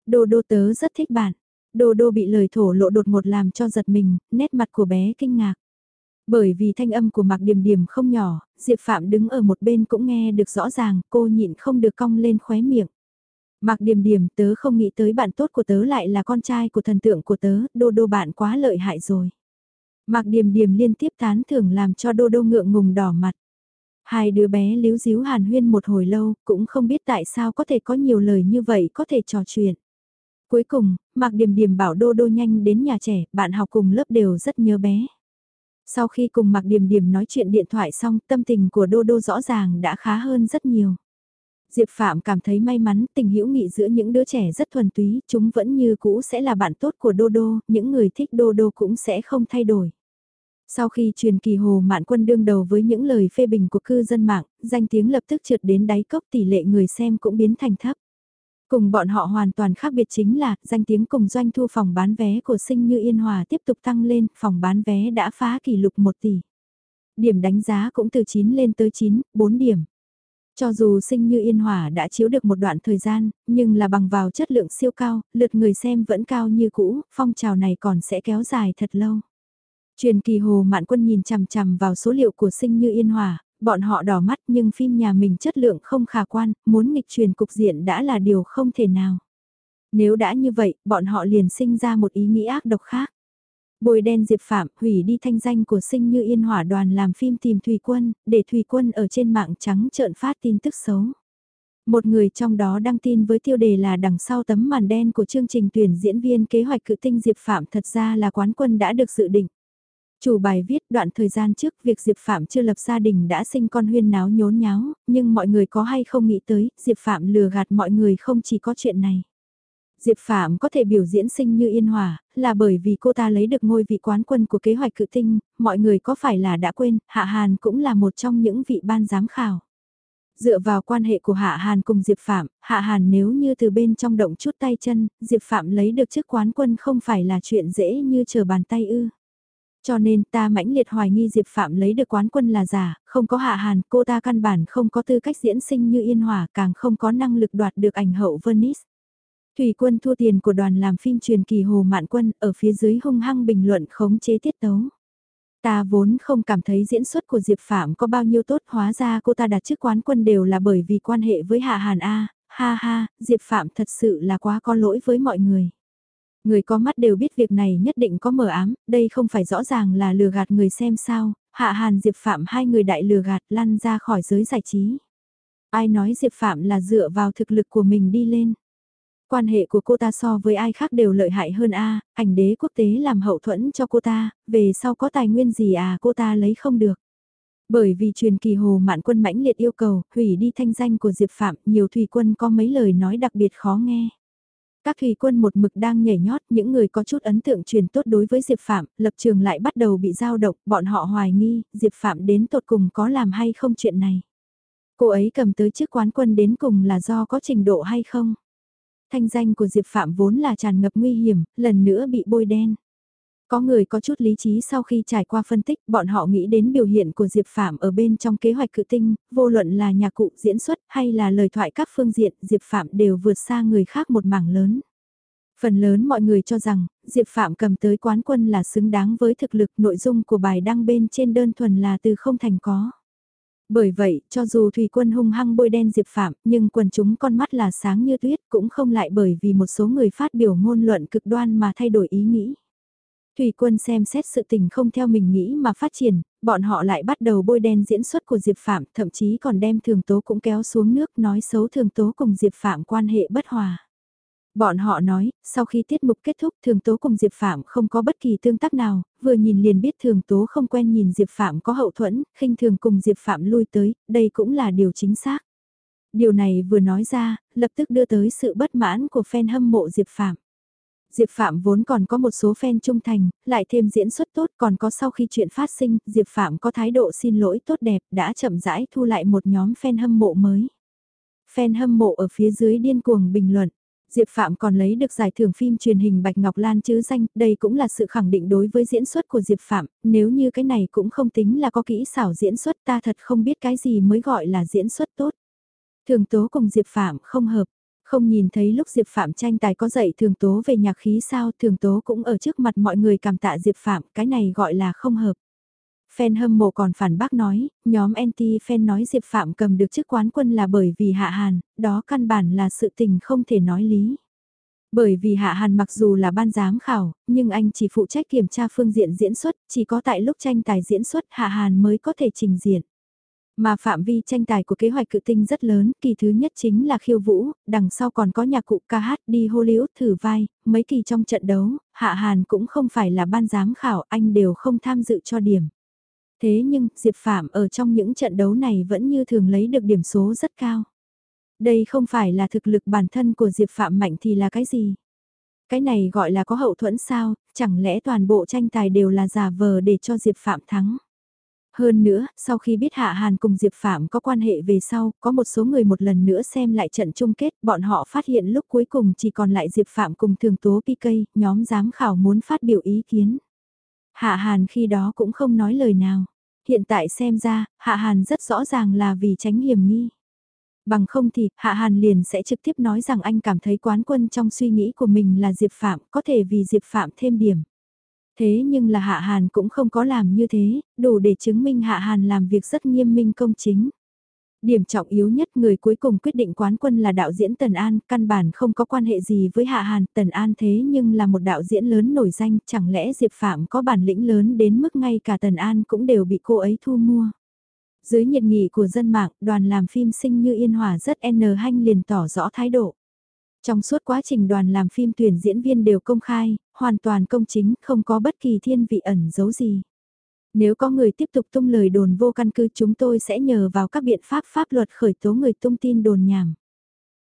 Đô Đô tớ rất thích bạn. Đô đô bị lời thổ lộ đột một làm cho giật mình, nét mặt của bé kinh ngạc. Bởi vì thanh âm của Mạc Điềm Điềm không nhỏ, Diệp Phạm đứng ở một bên cũng nghe được rõ ràng, cô nhịn không được cong lên khóe miệng. Mạc Điềm Điềm, tớ không nghĩ tới bạn tốt của tớ lại là con trai của thần tượng của tớ, đô đô bạn quá lợi hại rồi. Mạc Điềm Điềm liên tiếp tán thưởng làm cho đô đô ngượng ngùng đỏ mặt. Hai đứa bé líu díu hàn huyên một hồi lâu, cũng không biết tại sao có thể có nhiều lời như vậy có thể trò chuyện. Cuối cùng, Mạc Điềm Điềm bảo Đô Đô nhanh đến nhà trẻ, bạn học cùng lớp đều rất nhớ bé. Sau khi cùng Mạc Điềm Điềm nói chuyện điện thoại xong, tâm tình của Đô Đô rõ ràng đã khá hơn rất nhiều. Diệp Phạm cảm thấy may mắn tình hữu nghị giữa những đứa trẻ rất thuần túy, chúng vẫn như cũ sẽ là bạn tốt của Đô Đô, những người thích Đô Đô cũng sẽ không thay đổi. Sau khi truyền kỳ hồ mạn quân đương đầu với những lời phê bình của cư dân mạng, danh tiếng lập tức trượt đến đáy cốc tỷ lệ người xem cũng biến thành thấp. Cùng bọn họ hoàn toàn khác biệt chính là, danh tiếng cùng doanh thu phòng bán vé của sinh như Yên Hòa tiếp tục tăng lên, phòng bán vé đã phá kỷ lục 1 tỷ. Điểm đánh giá cũng từ 9 lên tới 9, 4 điểm. Cho dù sinh như Yên Hòa đã chiếu được một đoạn thời gian, nhưng là bằng vào chất lượng siêu cao, lượt người xem vẫn cao như cũ, phong trào này còn sẽ kéo dài thật lâu. Truyền kỳ hồ mạn quân nhìn chằm chằm vào số liệu của sinh như Yên Hòa, bọn họ đỏ mắt nhưng phim nhà mình chất lượng không khả quan, muốn nghịch truyền cục diện đã là điều không thể nào. Nếu đã như vậy, bọn họ liền sinh ra một ý nghĩ ác độc khác. Bồi đen Diệp Phạm hủy đi thanh danh của sinh như yên hỏa đoàn làm phim tìm Thùy Quân, để Thùy Quân ở trên mạng trắng trợn phát tin tức xấu. Một người trong đó đăng tin với tiêu đề là đằng sau tấm màn đen của chương trình tuyển diễn viên kế hoạch cự tinh Diệp Phạm thật ra là quán quân đã được dự định. Chủ bài viết đoạn thời gian trước việc Diệp Phạm chưa lập gia đình đã sinh con huyên náo nhốn nháo, nhưng mọi người có hay không nghĩ tới, Diệp Phạm lừa gạt mọi người không chỉ có chuyện này. Diệp Phạm có thể biểu diễn sinh như yên hòa, là bởi vì cô ta lấy được ngôi vị quán quân của kế hoạch cự tinh, mọi người có phải là đã quên, Hạ Hàn cũng là một trong những vị ban giám khảo. Dựa vào quan hệ của Hạ Hàn cùng Diệp Phạm, Hạ Hàn nếu như từ bên trong động chút tay chân, Diệp Phạm lấy được chức quán quân không phải là chuyện dễ như chờ bàn tay ư. Cho nên ta mãnh liệt hoài nghi Diệp Phạm lấy được quán quân là giả, không có hạ hàn, cô ta căn bản không có tư cách diễn sinh như Yên Hòa, càng không có năng lực đoạt được ảnh hậu Venice. Thủy quân thua tiền của đoàn làm phim truyền kỳ Hồ Mạn Quân ở phía dưới hung hăng bình luận khống chế tiết tấu. Ta vốn không cảm thấy diễn xuất của Diệp Phạm có bao nhiêu tốt hóa ra cô ta đạt chức quán quân đều là bởi vì quan hệ với Hạ Hàn A, ha ha, Diệp Phạm thật sự là quá có lỗi với mọi người. Người có mắt đều biết việc này nhất định có mờ ám, đây không phải rõ ràng là lừa gạt người xem sao, Hạ Hàn Diệp Phạm hai người đại lừa gạt lăn ra khỏi giới giải trí. Ai nói Diệp Phạm là dựa vào thực lực của mình đi lên. Quan hệ của cô ta so với ai khác đều lợi hại hơn a ảnh đế quốc tế làm hậu thuẫn cho cô ta, về sau có tài nguyên gì à cô ta lấy không được. Bởi vì truyền kỳ hồ mạn quân mãnh liệt yêu cầu, hủy đi thanh danh của Diệp Phạm, nhiều thủy quân có mấy lời nói đặc biệt khó nghe. Các thủy quân một mực đang nhảy nhót, những người có chút ấn tượng truyền tốt đối với Diệp Phạm, lập trường lại bắt đầu bị giao động, bọn họ hoài nghi, Diệp Phạm đến tột cùng có làm hay không chuyện này. Cô ấy cầm tới chiếc quán quân đến cùng là do có trình độ hay không? Thanh danh của Diệp Phạm vốn là tràn ngập nguy hiểm, lần nữa bị bôi đen. Có người có chút lý trí sau khi trải qua phân tích, bọn họ nghĩ đến biểu hiện của Diệp Phạm ở bên trong kế hoạch cự tinh, vô luận là nhạc cụ diễn xuất hay là lời thoại các phương diện, Diệp Phạm đều vượt xa người khác một mảng lớn. Phần lớn mọi người cho rằng, Diệp Phạm cầm tới quán quân là xứng đáng với thực lực nội dung của bài đăng bên trên đơn thuần là từ không thành có. Bởi vậy, cho dù Thủy Quân hung hăng bôi đen Diệp Phạm, nhưng quần chúng con mắt là sáng như tuyết cũng không lại bởi vì một số người phát biểu ngôn luận cực đoan mà thay đổi ý nghĩ. Thủy Quân xem xét sự tình không theo mình nghĩ mà phát triển, bọn họ lại bắt đầu bôi đen diễn xuất của Diệp Phạm, thậm chí còn đem Thường Tố cũng kéo xuống nước nói xấu Thường Tố cùng Diệp Phạm quan hệ bất hòa. Bọn họ nói, sau khi tiết mục kết thúc Thường Tố cùng Diệp Phạm không có bất kỳ tương tác nào, vừa nhìn liền biết Thường Tố không quen nhìn Diệp Phạm có hậu thuẫn, khinh thường cùng Diệp Phạm lui tới, đây cũng là điều chính xác. Điều này vừa nói ra, lập tức đưa tới sự bất mãn của fan hâm mộ Diệp Phạm. Diệp Phạm vốn còn có một số fan trung thành, lại thêm diễn xuất tốt còn có sau khi chuyện phát sinh, Diệp Phạm có thái độ xin lỗi tốt đẹp đã chậm rãi thu lại một nhóm fan hâm mộ mới. Fan hâm mộ ở phía dưới điên cuồng bình luận. Diệp Phạm còn lấy được giải thưởng phim truyền hình Bạch Ngọc Lan chứ danh, đây cũng là sự khẳng định đối với diễn xuất của Diệp Phạm, nếu như cái này cũng không tính là có kỹ xảo diễn xuất ta thật không biết cái gì mới gọi là diễn xuất tốt. Thường tố cùng Diệp Phạm không hợp, không nhìn thấy lúc Diệp Phạm tranh tài có dạy thường tố về nhạc khí sao, thường tố cũng ở trước mặt mọi người cảm tạ Diệp Phạm, cái này gọi là không hợp. Fan hâm mộ còn phản bác nói, nhóm anti-fan nói Diệp Phạm cầm được chức quán quân là bởi vì Hạ Hàn, đó căn bản là sự tình không thể nói lý. Bởi vì Hạ Hàn mặc dù là ban giám khảo, nhưng anh chỉ phụ trách kiểm tra phương diện diễn xuất, chỉ có tại lúc tranh tài diễn xuất Hạ Hàn mới có thể trình diện. Mà phạm vi tranh tài của kế hoạch cự tinh rất lớn, kỳ thứ nhất chính là khiêu vũ, đằng sau còn có nhạc cụ ca hát đi Hollywood thử vai, mấy kỳ trong trận đấu, Hạ Hàn cũng không phải là ban giám khảo, anh đều không tham dự cho điểm. Thế nhưng, Diệp Phạm ở trong những trận đấu này vẫn như thường lấy được điểm số rất cao. Đây không phải là thực lực bản thân của Diệp Phạm mạnh thì là cái gì? Cái này gọi là có hậu thuẫn sao, chẳng lẽ toàn bộ tranh tài đều là giả vờ để cho Diệp Phạm thắng? Hơn nữa, sau khi biết Hạ Hàn cùng Diệp Phạm có quan hệ về sau, có một số người một lần nữa xem lại trận chung kết, bọn họ phát hiện lúc cuối cùng chỉ còn lại Diệp Phạm cùng Thường Tố PK, nhóm giám khảo muốn phát biểu ý kiến. Hạ Hàn khi đó cũng không nói lời nào. Hiện tại xem ra, Hạ Hàn rất rõ ràng là vì tránh hiểm nghi. Bằng không thì, Hạ Hàn liền sẽ trực tiếp nói rằng anh cảm thấy quán quân trong suy nghĩ của mình là Diệp Phạm, có thể vì Diệp Phạm thêm điểm. Thế nhưng là Hạ Hàn cũng không có làm như thế, đủ để chứng minh Hạ Hàn làm việc rất nghiêm minh công chính. Điểm trọng yếu nhất người cuối cùng quyết định quán quân là đạo diễn Tần An, căn bản không có quan hệ gì với Hạ Hàn, Tần An thế nhưng là một đạo diễn lớn nổi danh, chẳng lẽ Diệp Phạm có bản lĩnh lớn đến mức ngay cả Tần An cũng đều bị cô ấy thu mua. Dưới nhiệt nghị của dân mạng, đoàn làm phim sinh như yên hòa rất n hanh liền tỏ rõ thái độ. Trong suốt quá trình đoàn làm phim tuyển diễn viên đều công khai, hoàn toàn công chính, không có bất kỳ thiên vị ẩn giấu gì. Nếu có người tiếp tục tung lời đồn vô căn cứ chúng tôi sẽ nhờ vào các biện pháp pháp luật khởi tố người tung tin đồn nhảm.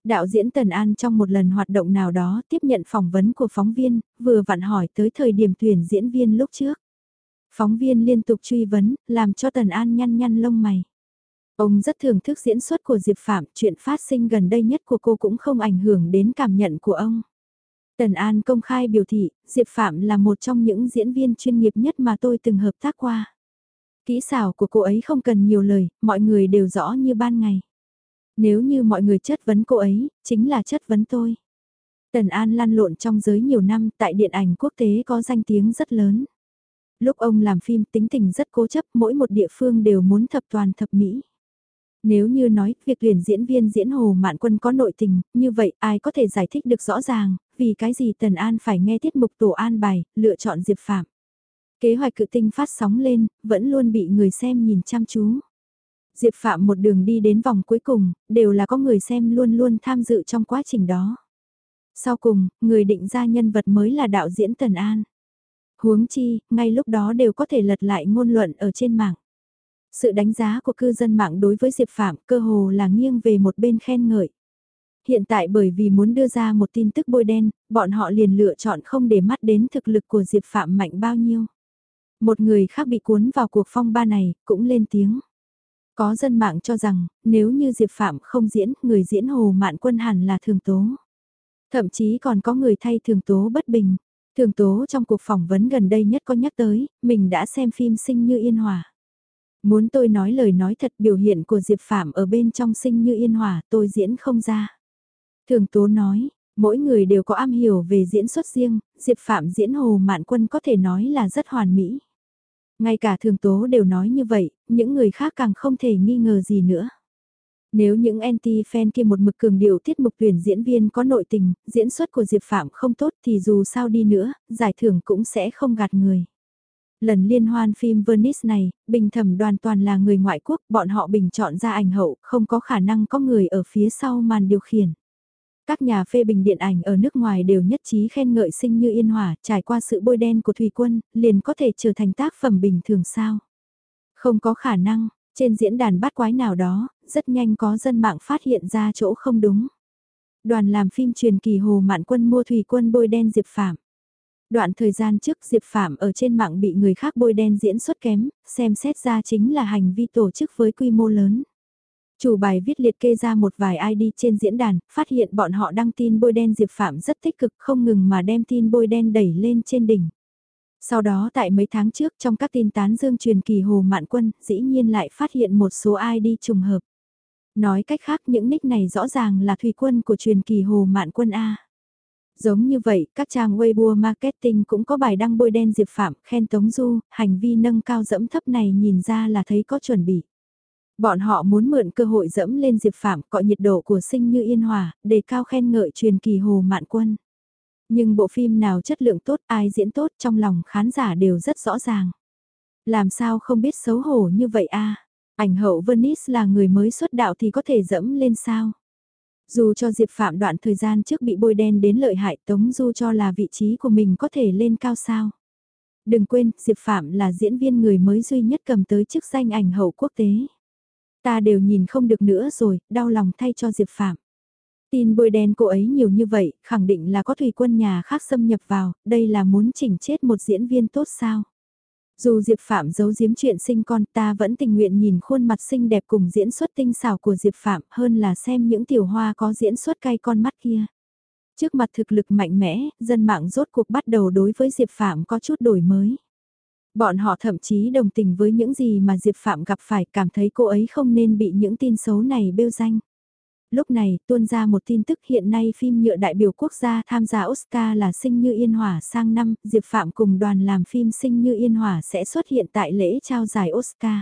Đạo diễn Tần An trong một lần hoạt động nào đó tiếp nhận phỏng vấn của phóng viên, vừa vặn hỏi tới thời điểm tuyển diễn viên lúc trước. Phóng viên liên tục truy vấn, làm cho Tần An nhăn nhăn lông mày. Ông rất thưởng thức diễn xuất của Diệp Phạm, chuyện phát sinh gần đây nhất của cô cũng không ảnh hưởng đến cảm nhận của ông. Tần An công khai biểu thị, Diệp Phạm là một trong những diễn viên chuyên nghiệp nhất mà tôi từng hợp tác qua. Kỹ xảo của cô ấy không cần nhiều lời, mọi người đều rõ như ban ngày. Nếu như mọi người chất vấn cô ấy, chính là chất vấn tôi. Tần An lăn lộn trong giới nhiều năm tại điện ảnh quốc tế có danh tiếng rất lớn. Lúc ông làm phim tính tình rất cố chấp mỗi một địa phương đều muốn thập toàn thập mỹ. Nếu như nói việc tuyển diễn viên diễn Hồ Mạn Quân có nội tình, như vậy ai có thể giải thích được rõ ràng, vì cái gì Tần An phải nghe tiết mục tổ an bài, lựa chọn Diệp Phạm. Kế hoạch cự tinh phát sóng lên, vẫn luôn bị người xem nhìn chăm chú. Diệp Phạm một đường đi đến vòng cuối cùng, đều là có người xem luôn luôn tham dự trong quá trình đó. Sau cùng, người định ra nhân vật mới là đạo diễn Tần An. Huống chi, ngay lúc đó đều có thể lật lại ngôn luận ở trên mạng. Sự đánh giá của cư dân mạng đối với Diệp Phạm cơ hồ là nghiêng về một bên khen ngợi. Hiện tại bởi vì muốn đưa ra một tin tức bôi đen, bọn họ liền lựa chọn không để mắt đến thực lực của Diệp Phạm mạnh bao nhiêu. Một người khác bị cuốn vào cuộc phong ba này, cũng lên tiếng. Có dân mạng cho rằng, nếu như Diệp Phạm không diễn, người diễn Hồ Mạn Quân hẳn là thường tố. Thậm chí còn có người thay thường tố bất bình. Thường tố trong cuộc phỏng vấn gần đây nhất có nhắc tới, mình đã xem phim sinh như yên hòa. Muốn tôi nói lời nói thật biểu hiện của Diệp Phạm ở bên trong sinh như yên hòa tôi diễn không ra. Thường tố nói, mỗi người đều có am hiểu về diễn xuất riêng, Diệp Phạm diễn Hồ Mạn Quân có thể nói là rất hoàn mỹ. Ngay cả thường tố đều nói như vậy, những người khác càng không thể nghi ngờ gì nữa. Nếu những anti-fan kia một mực cường điệu tiết mục tuyển diễn viên có nội tình, diễn xuất của Diệp Phạm không tốt thì dù sao đi nữa, giải thưởng cũng sẽ không gạt người. Lần liên hoan phim Venice này, bình thẩm đoàn toàn là người ngoại quốc, bọn họ bình chọn ra ảnh hậu, không có khả năng có người ở phía sau màn điều khiển. Các nhà phê bình điện ảnh ở nước ngoài đều nhất trí khen ngợi sinh như yên hỏa, trải qua sự bôi đen của Thủy Quân, liền có thể trở thành tác phẩm bình thường sao. Không có khả năng, trên diễn đàn bắt quái nào đó, rất nhanh có dân mạng phát hiện ra chỗ không đúng. Đoàn làm phim truyền kỳ Hồ Mạn Quân mua Thủy Quân bôi đen Diệp Phạm. Đoạn thời gian trước Diệp Phạm ở trên mạng bị người khác bôi đen diễn xuất kém, xem xét ra chính là hành vi tổ chức với quy mô lớn. Chủ bài viết liệt kê ra một vài ID trên diễn đàn, phát hiện bọn họ đăng tin bôi đen Diệp Phạm rất tích cực không ngừng mà đem tin bôi đen đẩy lên trên đỉnh. Sau đó tại mấy tháng trước trong các tin tán dương truyền kỳ Hồ Mạn Quân, dĩ nhiên lại phát hiện một số ID trùng hợp. Nói cách khác những nick này rõ ràng là thủy quân của truyền kỳ Hồ Mạn Quân A. Giống như vậy, các trang Weibo marketing cũng có bài đăng bôi đen Diệp Phạm, khen Tống Du, hành vi nâng cao dẫm thấp này nhìn ra là thấy có chuẩn bị. Bọn họ muốn mượn cơ hội dẫm lên Diệp Phạm cọ nhiệt độ của sinh như yên hòa, để cao khen ngợi truyền kỳ Hồ Mạn Quân. Nhưng bộ phim nào chất lượng tốt, ai diễn tốt trong lòng khán giả đều rất rõ ràng. Làm sao không biết xấu hổ như vậy a Ảnh hậu Venice là người mới xuất đạo thì có thể dẫm lên sao? Dù cho Diệp Phạm đoạn thời gian trước bị bôi đen đến lợi hại Tống Du cho là vị trí của mình có thể lên cao sao. Đừng quên, Diệp Phạm là diễn viên người mới duy nhất cầm tới chức danh ảnh hậu quốc tế. Ta đều nhìn không được nữa rồi, đau lòng thay cho Diệp Phạm. Tin bôi đen cô ấy nhiều như vậy, khẳng định là có thủy quân nhà khác xâm nhập vào, đây là muốn chỉnh chết một diễn viên tốt sao. Dù Diệp Phạm giấu giếm chuyện sinh con ta vẫn tình nguyện nhìn khuôn mặt xinh đẹp cùng diễn xuất tinh xảo của Diệp Phạm hơn là xem những tiểu hoa có diễn xuất cay con mắt kia. Trước mặt thực lực mạnh mẽ, dân mạng rốt cuộc bắt đầu đối với Diệp Phạm có chút đổi mới. Bọn họ thậm chí đồng tình với những gì mà Diệp Phạm gặp phải cảm thấy cô ấy không nên bị những tin xấu này bêu danh. Lúc này, tuôn ra một tin tức hiện nay phim nhựa đại biểu quốc gia tham gia Oscar là Sinh Như Yên Hỏa sang năm, Diệp Phạm cùng đoàn làm phim Sinh Như Yên Hỏa sẽ xuất hiện tại lễ trao giải Oscar.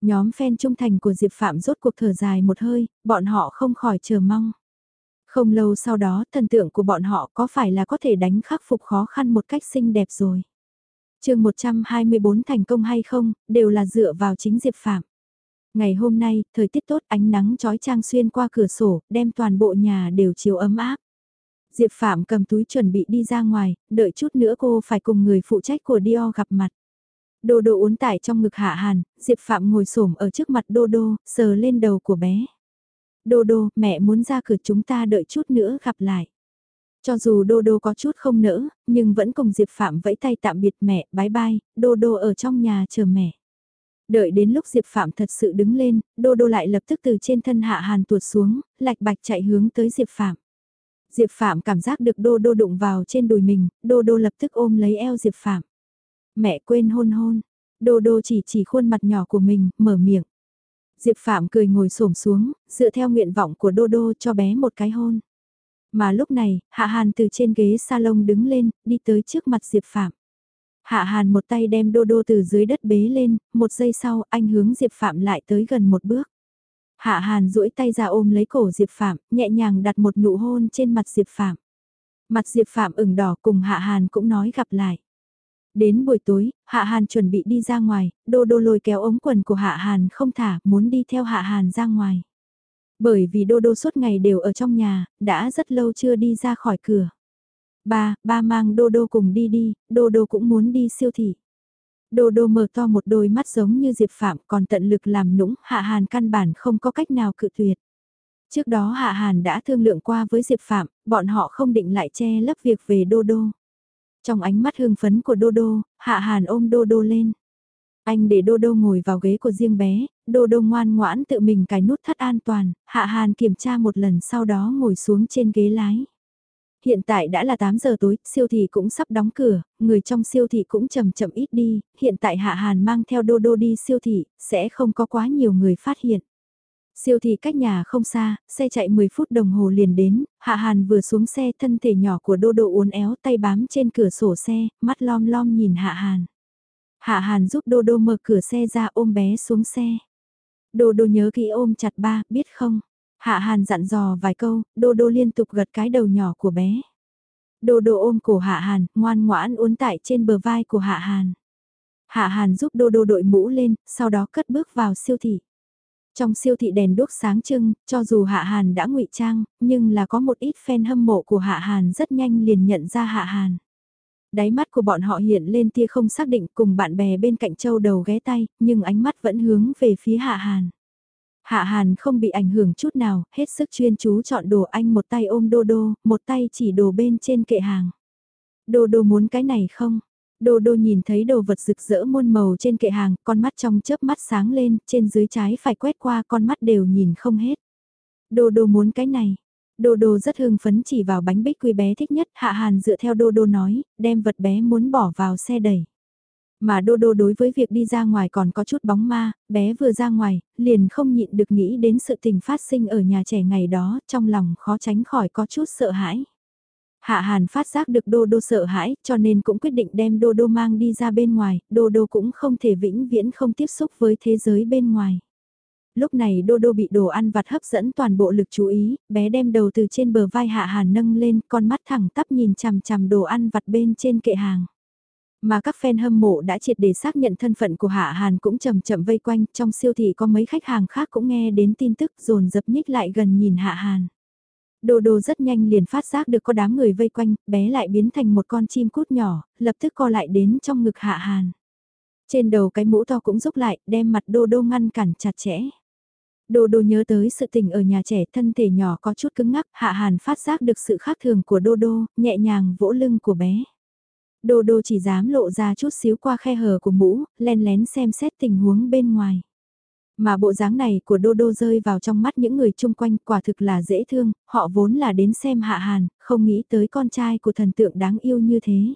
Nhóm fan trung thành của Diệp Phạm rốt cuộc thở dài một hơi, bọn họ không khỏi chờ mong. Không lâu sau đó, thần tượng của bọn họ có phải là có thể đánh khắc phục khó khăn một cách xinh đẹp rồi. chương 124 thành công hay không, đều là dựa vào chính Diệp Phạm. Ngày hôm nay, thời tiết tốt ánh nắng trói trang xuyên qua cửa sổ, đem toàn bộ nhà đều chiếu ấm áp. Diệp Phạm cầm túi chuẩn bị đi ra ngoài, đợi chút nữa cô phải cùng người phụ trách của Dior gặp mặt. Đô đô uốn tải trong ngực hạ hàn, Diệp Phạm ngồi xổm ở trước mặt đô đô, sờ lên đầu của bé. Đô đô, mẹ muốn ra cửa chúng ta đợi chút nữa gặp lại. Cho dù đô đô có chút không nỡ, nhưng vẫn cùng Diệp Phạm vẫy tay tạm biệt mẹ, bye bye, đô đô ở trong nhà chờ mẹ. Đợi đến lúc Diệp Phạm thật sự đứng lên, Đô Đô lại lập tức từ trên thân Hạ Hàn tuột xuống, lạch bạch chạy hướng tới Diệp Phạm. Diệp Phạm cảm giác được Đô Đô đụng vào trên đùi mình, Đô Đô lập tức ôm lấy eo Diệp Phạm. Mẹ quên hôn hôn. Đô Đô chỉ chỉ khuôn mặt nhỏ của mình, mở miệng. Diệp Phạm cười ngồi xổm xuống, dựa theo nguyện vọng của Đô Đô cho bé một cái hôn. Mà lúc này, Hạ Hàn từ trên ghế salon đứng lên, đi tới trước mặt Diệp Phạm. Hạ Hàn một tay đem Đô Đô từ dưới đất bế lên, một giây sau anh hướng Diệp Phạm lại tới gần một bước. Hạ Hàn duỗi tay ra ôm lấy cổ Diệp Phạm, nhẹ nhàng đặt một nụ hôn trên mặt Diệp Phạm. Mặt Diệp Phạm ửng đỏ cùng Hạ Hàn cũng nói gặp lại. Đến buổi tối, Hạ Hàn chuẩn bị đi ra ngoài, Đô Đô lôi kéo ống quần của Hạ Hàn không thả, muốn đi theo Hạ Hàn ra ngoài. Bởi vì Đô Đô suốt ngày đều ở trong nhà, đã rất lâu chưa đi ra khỏi cửa. Ba, ba mang Đô Đô cùng đi đi, Đô Đô cũng muốn đi siêu thị. Đô Đô mở to một đôi mắt giống như Diệp Phạm còn tận lực làm nũng, Hạ Hàn căn bản không có cách nào cự tuyệt. Trước đó Hạ Hàn đã thương lượng qua với Diệp Phạm, bọn họ không định lại che lấp việc về Đô Đô. Trong ánh mắt hương phấn của Đô Đô, Hạ Hàn ôm Đô Đô lên. Anh để Đô Đô ngồi vào ghế của riêng bé, Đô Đô ngoan ngoãn tự mình cài nút thắt an toàn, Hạ Hàn kiểm tra một lần sau đó ngồi xuống trên ghế lái. Hiện tại đã là 8 giờ tối, siêu thị cũng sắp đóng cửa, người trong siêu thị cũng chậm chậm ít đi, hiện tại Hạ Hàn mang theo Đô Đô đi siêu thị, sẽ không có quá nhiều người phát hiện. Siêu thị cách nhà không xa, xe chạy 10 phút đồng hồ liền đến, Hạ Hàn vừa xuống xe thân thể nhỏ của Đô Đô uốn éo tay bám trên cửa sổ xe, mắt lom lom nhìn Hạ Hàn. Hạ Hàn giúp Đô Đô mở cửa xe ra ôm bé xuống xe. Đô Đô nhớ kỹ ôm chặt ba, biết không? Hạ Hàn dặn dò vài câu, Đô Đô liên tục gật cái đầu nhỏ của bé. Đô Đô ôm cổ Hạ Hàn, ngoan ngoãn uốn tại trên bờ vai của Hạ Hàn. Hạ Hàn giúp Đô Đô đội mũ lên, sau đó cất bước vào siêu thị. Trong siêu thị đèn đốt sáng trưng, cho dù Hạ Hàn đã ngụy trang, nhưng là có một ít fan hâm mộ của Hạ Hàn rất nhanh liền nhận ra Hạ Hàn. Đáy mắt của bọn họ hiện lên tia không xác định cùng bạn bè bên cạnh châu đầu ghé tay, nhưng ánh mắt vẫn hướng về phía Hạ Hàn. Hạ Hàn không bị ảnh hưởng chút nào, hết sức chuyên chú chọn đồ anh một tay ôm đô đô, một tay chỉ đồ bên trên kệ hàng. Đô đô muốn cái này không? Đô đô nhìn thấy đồ vật rực rỡ muôn màu trên kệ hàng, con mắt trong chớp mắt sáng lên, trên dưới trái phải quét qua con mắt đều nhìn không hết. Đô đô muốn cái này. Đô đô rất hưng phấn chỉ vào bánh bích quy bé thích nhất, Hạ Hàn dựa theo đô đô nói, đem vật bé muốn bỏ vào xe đẩy. Mà đô đô đối với việc đi ra ngoài còn có chút bóng ma, bé vừa ra ngoài, liền không nhịn được nghĩ đến sự tình phát sinh ở nhà trẻ ngày đó, trong lòng khó tránh khỏi có chút sợ hãi. Hạ Hàn phát giác được Đô Đô sợ hãi, cho nên cũng quyết định đem Đô Đô mang đi ra bên ngoài, Đô Đô cũng không thể vĩnh viễn không tiếp xúc với thế giới bên ngoài. Lúc này Đô Đô bị đồ ăn vặt hấp dẫn toàn bộ lực chú ý, bé đem đầu từ trên bờ vai Hạ Hàn nâng lên, con mắt thẳng tắp nhìn chằm chằm đồ ăn vặt bên trên kệ hàng. Mà các fan hâm mộ đã triệt để xác nhận thân phận của Hạ Hàn cũng chậm chậm vây quanh, trong siêu thị có mấy khách hàng khác cũng nghe đến tin tức dồn dập nhích lại gần nhìn Hạ Hàn. Đô đô rất nhanh liền phát giác được có đám người vây quanh, bé lại biến thành một con chim cút nhỏ, lập tức co lại đến trong ngực Hạ Hàn. Trên đầu cái mũ to cũng rúc lại, đem mặt đô đô ngăn cản chặt chẽ. Đô đô nhớ tới sự tình ở nhà trẻ thân thể nhỏ có chút cứng ngắc, Hạ Hàn phát giác được sự khác thường của đô đô, nhẹ nhàng vỗ lưng của bé. Đô đô chỉ dám lộ ra chút xíu qua khe hở của mũ, len lén xem xét tình huống bên ngoài. Mà bộ dáng này của Đô Đô rơi vào trong mắt những người chung quanh quả thực là dễ thương, họ vốn là đến xem Hạ Hàn, không nghĩ tới con trai của thần tượng đáng yêu như thế.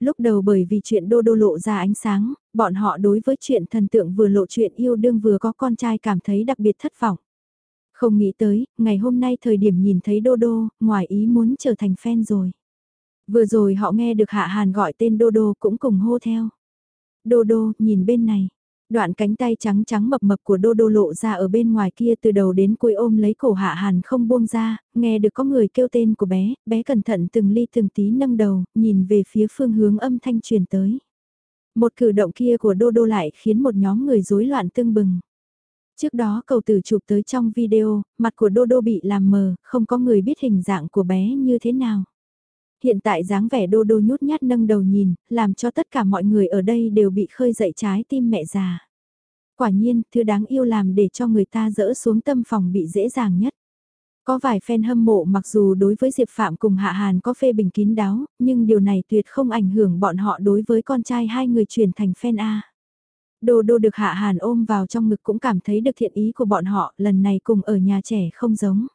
Lúc đầu bởi vì chuyện Đô Đô lộ ra ánh sáng, bọn họ đối với chuyện thần tượng vừa lộ chuyện yêu đương vừa có con trai cảm thấy đặc biệt thất vọng. Không nghĩ tới, ngày hôm nay thời điểm nhìn thấy Đô Đô, ngoài ý muốn trở thành fan rồi. Vừa rồi họ nghe được Hạ Hàn gọi tên Đô Đô cũng cùng hô theo. Đô Đô, nhìn bên này. Đoạn cánh tay trắng trắng mập mập của Đô Đô lộ ra ở bên ngoài kia từ đầu đến cuối ôm lấy cổ Hạ Hàn không buông ra, nghe được có người kêu tên của bé, bé cẩn thận từng ly từng tí nâng đầu, nhìn về phía phương hướng âm thanh truyền tới. Một cử động kia của Đô Đô lại khiến một nhóm người rối loạn tương bừng. Trước đó cầu tử chụp tới trong video, mặt của Đô Đô bị làm mờ, không có người biết hình dạng của bé như thế nào. Hiện tại dáng vẻ đô đô nhút nhát nâng đầu nhìn, làm cho tất cả mọi người ở đây đều bị khơi dậy trái tim mẹ già. Quả nhiên, thứ đáng yêu làm để cho người ta dỡ xuống tâm phòng bị dễ dàng nhất. Có vài fan hâm mộ mặc dù đối với Diệp Phạm cùng Hạ Hàn có phê bình kín đáo, nhưng điều này tuyệt không ảnh hưởng bọn họ đối với con trai hai người chuyển thành fan A. Đô đô được Hạ Hàn ôm vào trong ngực cũng cảm thấy được thiện ý của bọn họ, lần này cùng ở nhà trẻ không giống.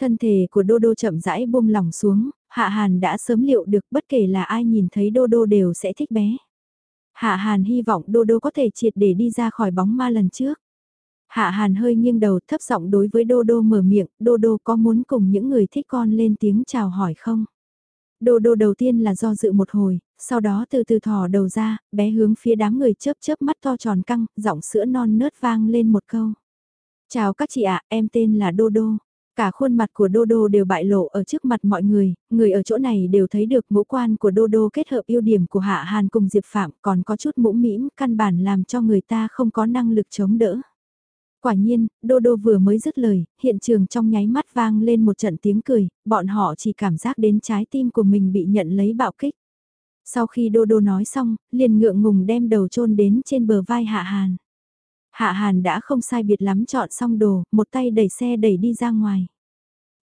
Thân thể của Đô Đô chậm rãi buông lỏng xuống, Hạ Hàn đã sớm liệu được bất kể là ai nhìn thấy Đô Đô đều sẽ thích bé. Hạ Hàn hy vọng Đô Đô có thể triệt để đi ra khỏi bóng ma lần trước. Hạ Hàn hơi nghiêng đầu thấp giọng đối với Đô Đô mở miệng, Đô Đô có muốn cùng những người thích con lên tiếng chào hỏi không? Đô Đô đầu tiên là do dự một hồi, sau đó từ từ thò đầu ra, bé hướng phía đám người chớp chớp mắt to tròn căng, giọng sữa non nớt vang lên một câu. Chào các chị ạ, em tên là Đô Đô. Cả khuôn mặt của Đô Đô đều bại lộ ở trước mặt mọi người, người ở chỗ này đều thấy được ngũ quan của Đô Đô kết hợp ưu điểm của Hạ Hàn cùng Diệp Phạm còn có chút mũ mĩm căn bản làm cho người ta không có năng lực chống đỡ. Quả nhiên, Đô Đô vừa mới dứt lời, hiện trường trong nháy mắt vang lên một trận tiếng cười, bọn họ chỉ cảm giác đến trái tim của mình bị nhận lấy bạo kích. Sau khi Đô Đô nói xong, liền ngượng ngùng đem đầu chôn đến trên bờ vai Hạ Hàn. Hạ Hàn đã không sai biệt lắm chọn xong đồ, một tay đẩy xe đẩy đi ra ngoài.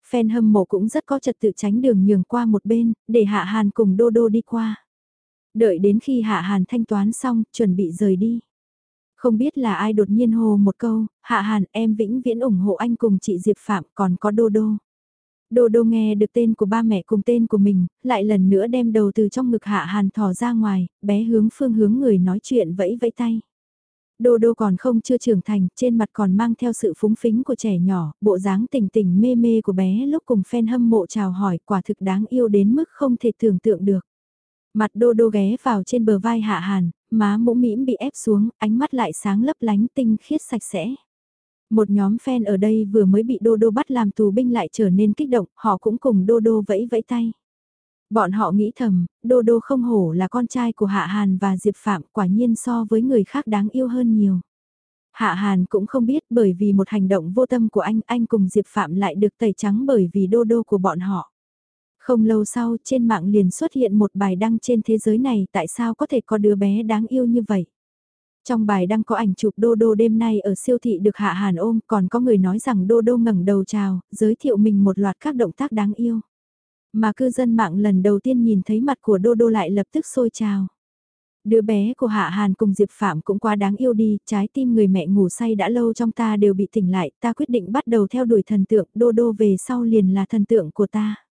Phen hâm mộ cũng rất có trật tự tránh đường nhường qua một bên, để Hạ Hàn cùng Đô Đô đi qua. Đợi đến khi Hạ Hàn thanh toán xong, chuẩn bị rời đi. Không biết là ai đột nhiên hô một câu, Hạ Hàn em vĩnh viễn ủng hộ anh cùng chị Diệp Phạm còn có Đô Đô. Đô Đô nghe được tên của ba mẹ cùng tên của mình, lại lần nữa đem đầu từ trong ngực Hạ Hàn thò ra ngoài, bé hướng phương hướng người nói chuyện vẫy vẫy tay. Đô Đô còn không chưa trưởng thành, trên mặt còn mang theo sự phúng phính của trẻ nhỏ, bộ dáng tình tình mê mê của bé lúc cùng fan hâm mộ chào hỏi quả thực đáng yêu đến mức không thể tưởng tượng được. Mặt Đô Đô ghé vào trên bờ vai Hạ Hàn, má mũ mĩm bị ép xuống, ánh mắt lại sáng lấp lánh tinh khiết sạch sẽ. Một nhóm fan ở đây vừa mới bị Đô Đô bắt làm tù binh lại trở nên kích động, họ cũng cùng Đô Đô vẫy vẫy tay. Bọn họ nghĩ thầm, Đô Đô không hổ là con trai của Hạ Hàn và Diệp Phạm quả nhiên so với người khác đáng yêu hơn nhiều. Hạ Hàn cũng không biết bởi vì một hành động vô tâm của anh, anh cùng Diệp Phạm lại được tẩy trắng bởi vì Đô Đô của bọn họ. Không lâu sau trên mạng liền xuất hiện một bài đăng trên thế giới này tại sao có thể có đứa bé đáng yêu như vậy. Trong bài đăng có ảnh chụp Đô Đô đêm nay ở siêu thị được Hạ Hàn ôm còn có người nói rằng Đô Đô ngẩng đầu chào, giới thiệu mình một loạt các động tác đáng yêu. Mà cư dân mạng lần đầu tiên nhìn thấy mặt của Đô Đô lại lập tức sôi trào. Đứa bé của Hạ Hàn cùng Diệp Phạm cũng quá đáng yêu đi, trái tim người mẹ ngủ say đã lâu trong ta đều bị tỉnh lại, ta quyết định bắt đầu theo đuổi thần tượng, Đô Đô về sau liền là thần tượng của ta.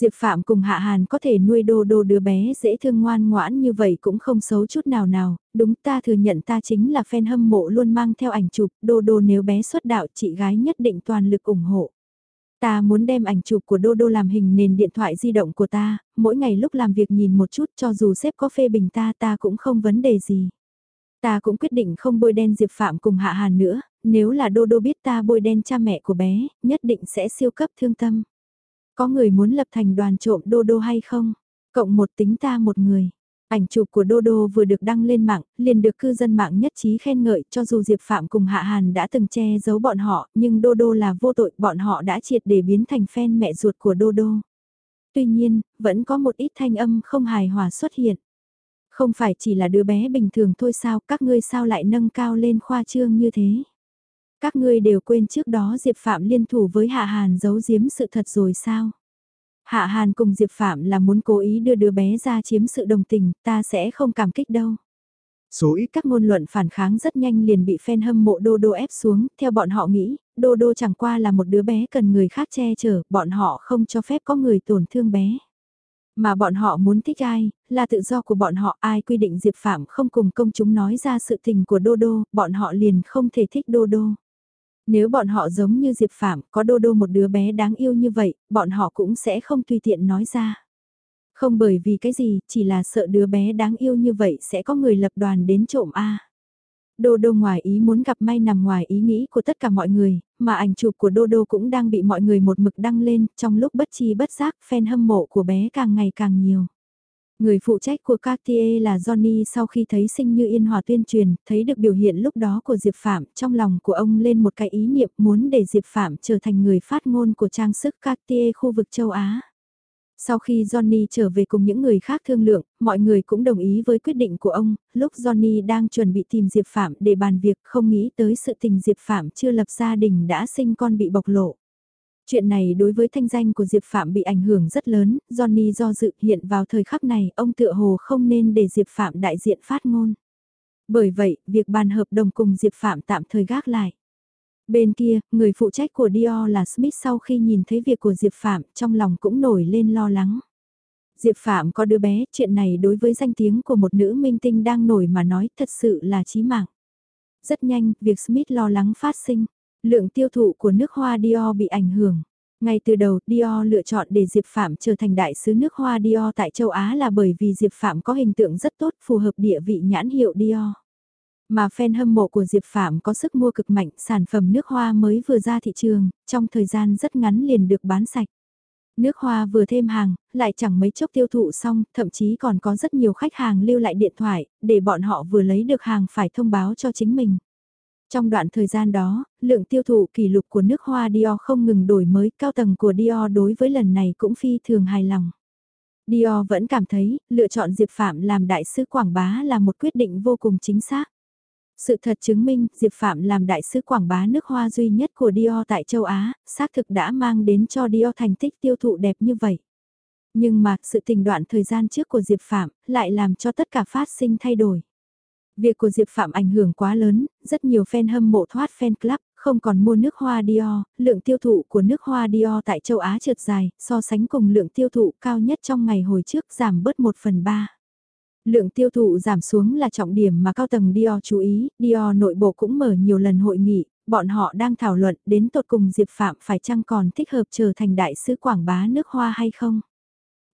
Diệp Phạm cùng Hạ Hàn có thể nuôi đô đô đứa bé dễ thương ngoan ngoãn như vậy cũng không xấu chút nào nào, đúng ta thừa nhận ta chính là fan hâm mộ luôn mang theo ảnh chụp, đô đô nếu bé xuất đạo chị gái nhất định toàn lực ủng hộ. Ta muốn đem ảnh chụp của Đô Đô làm hình nền điện thoại di động của ta, mỗi ngày lúc làm việc nhìn một chút cho dù sếp có phê bình ta ta cũng không vấn đề gì. Ta cũng quyết định không bôi đen Diệp Phạm cùng Hạ Hàn nữa, nếu là Đô Đô biết ta bôi đen cha mẹ của bé, nhất định sẽ siêu cấp thương tâm. Có người muốn lập thành đoàn trộm Đô Đô hay không? Cộng một tính ta một người. Ảnh chụp của Đô Đô vừa được đăng lên mạng, liền được cư dân mạng nhất trí khen ngợi cho dù Diệp Phạm cùng Hạ Hàn đã từng che giấu bọn họ, nhưng Đô Đô là vô tội, bọn họ đã triệt để biến thành fan mẹ ruột của Đô Đô. Tuy nhiên, vẫn có một ít thanh âm không hài hòa xuất hiện. Không phải chỉ là đứa bé bình thường thôi sao, các ngươi sao lại nâng cao lên khoa trương như thế. Các ngươi đều quên trước đó Diệp Phạm liên thủ với Hạ Hàn giấu giếm sự thật rồi sao? Hạ Hàn cùng Diệp Phạm là muốn cố ý đưa đứa bé ra chiếm sự đồng tình, ta sẽ không cảm kích đâu. Số ít các ngôn luận phản kháng rất nhanh liền bị fan hâm mộ Đô Đô ép xuống, theo bọn họ nghĩ, Đô Đô chẳng qua là một đứa bé cần người khác che chở, bọn họ không cho phép có người tổn thương bé. Mà bọn họ muốn thích ai, là tự do của bọn họ ai quy định Diệp Phạm không cùng công chúng nói ra sự tình của Đô Đô, bọn họ liền không thể thích Đô Đô. Nếu bọn họ giống như Diệp Phạm, có đô đô một đứa bé đáng yêu như vậy, bọn họ cũng sẽ không tùy tiện nói ra. Không bởi vì cái gì, chỉ là sợ đứa bé đáng yêu như vậy sẽ có người lập đoàn đến trộm A. Đô đô ngoài ý muốn gặp may nằm ngoài ý nghĩ của tất cả mọi người, mà ảnh chụp của đô đô cũng đang bị mọi người một mực đăng lên, trong lúc bất chi bất giác fan hâm mộ của bé càng ngày càng nhiều. Người phụ trách của Cartier là Johnny sau khi thấy sinh như yên hòa tuyên truyền, thấy được biểu hiện lúc đó của Diệp Phạm, trong lòng của ông lên một cái ý niệm muốn để Diệp Phạm trở thành người phát ngôn của trang sức Cartier khu vực châu Á. Sau khi Johnny trở về cùng những người khác thương lượng, mọi người cũng đồng ý với quyết định của ông, lúc Johnny đang chuẩn bị tìm Diệp Phạm để bàn việc không nghĩ tới sự tình Diệp Phạm chưa lập gia đình đã sinh con bị bộc lộ. Chuyện này đối với thanh danh của Diệp Phạm bị ảnh hưởng rất lớn, Johnny do dự hiện vào thời khắc này ông tựa hồ không nên để Diệp Phạm đại diện phát ngôn. Bởi vậy, việc bàn hợp đồng cùng Diệp Phạm tạm thời gác lại. Bên kia, người phụ trách của Dior là Smith sau khi nhìn thấy việc của Diệp Phạm trong lòng cũng nổi lên lo lắng. Diệp Phạm có đứa bé, chuyện này đối với danh tiếng của một nữ minh tinh đang nổi mà nói thật sự là chí mạng. Rất nhanh, việc Smith lo lắng phát sinh. Lượng tiêu thụ của nước hoa Dior bị ảnh hưởng. Ngay từ đầu, Dior lựa chọn để Diệp Phạm trở thành đại sứ nước hoa Dior tại châu Á là bởi vì Diệp Phạm có hình tượng rất tốt phù hợp địa vị nhãn hiệu Dior. Mà fan hâm mộ của Diệp Phạm có sức mua cực mạnh, sản phẩm nước hoa mới vừa ra thị trường, trong thời gian rất ngắn liền được bán sạch. Nước hoa vừa thêm hàng, lại chẳng mấy chốc tiêu thụ xong, thậm chí còn có rất nhiều khách hàng lưu lại điện thoại, để bọn họ vừa lấy được hàng phải thông báo cho chính mình. Trong đoạn thời gian đó, lượng tiêu thụ kỷ lục của nước hoa Dior không ngừng đổi mới, cao tầng của Dior đối với lần này cũng phi thường hài lòng. Dior vẫn cảm thấy, lựa chọn Diệp Phạm làm đại sứ quảng bá là một quyết định vô cùng chính xác. Sự thật chứng minh, Diệp Phạm làm đại sứ quảng bá nước hoa duy nhất của Dior tại châu Á, xác thực đã mang đến cho Dior thành tích tiêu thụ đẹp như vậy. Nhưng mà, sự tình đoạn thời gian trước của Diệp Phạm, lại làm cho tất cả phát sinh thay đổi. Việc của Diệp Phạm ảnh hưởng quá lớn, rất nhiều fan hâm mộ thoát fan club, không còn mua nước hoa Dior, lượng tiêu thụ của nước hoa Dior tại châu Á trượt dài, so sánh cùng lượng tiêu thụ cao nhất trong ngày hồi trước giảm bớt 1 phần 3. Lượng tiêu thụ giảm xuống là trọng điểm mà cao tầng Dior chú ý, Dior nội bộ cũng mở nhiều lần hội nghị, bọn họ đang thảo luận đến tột cùng Diệp Phạm phải chăng còn thích hợp trở thành đại sứ quảng bá nước hoa hay không.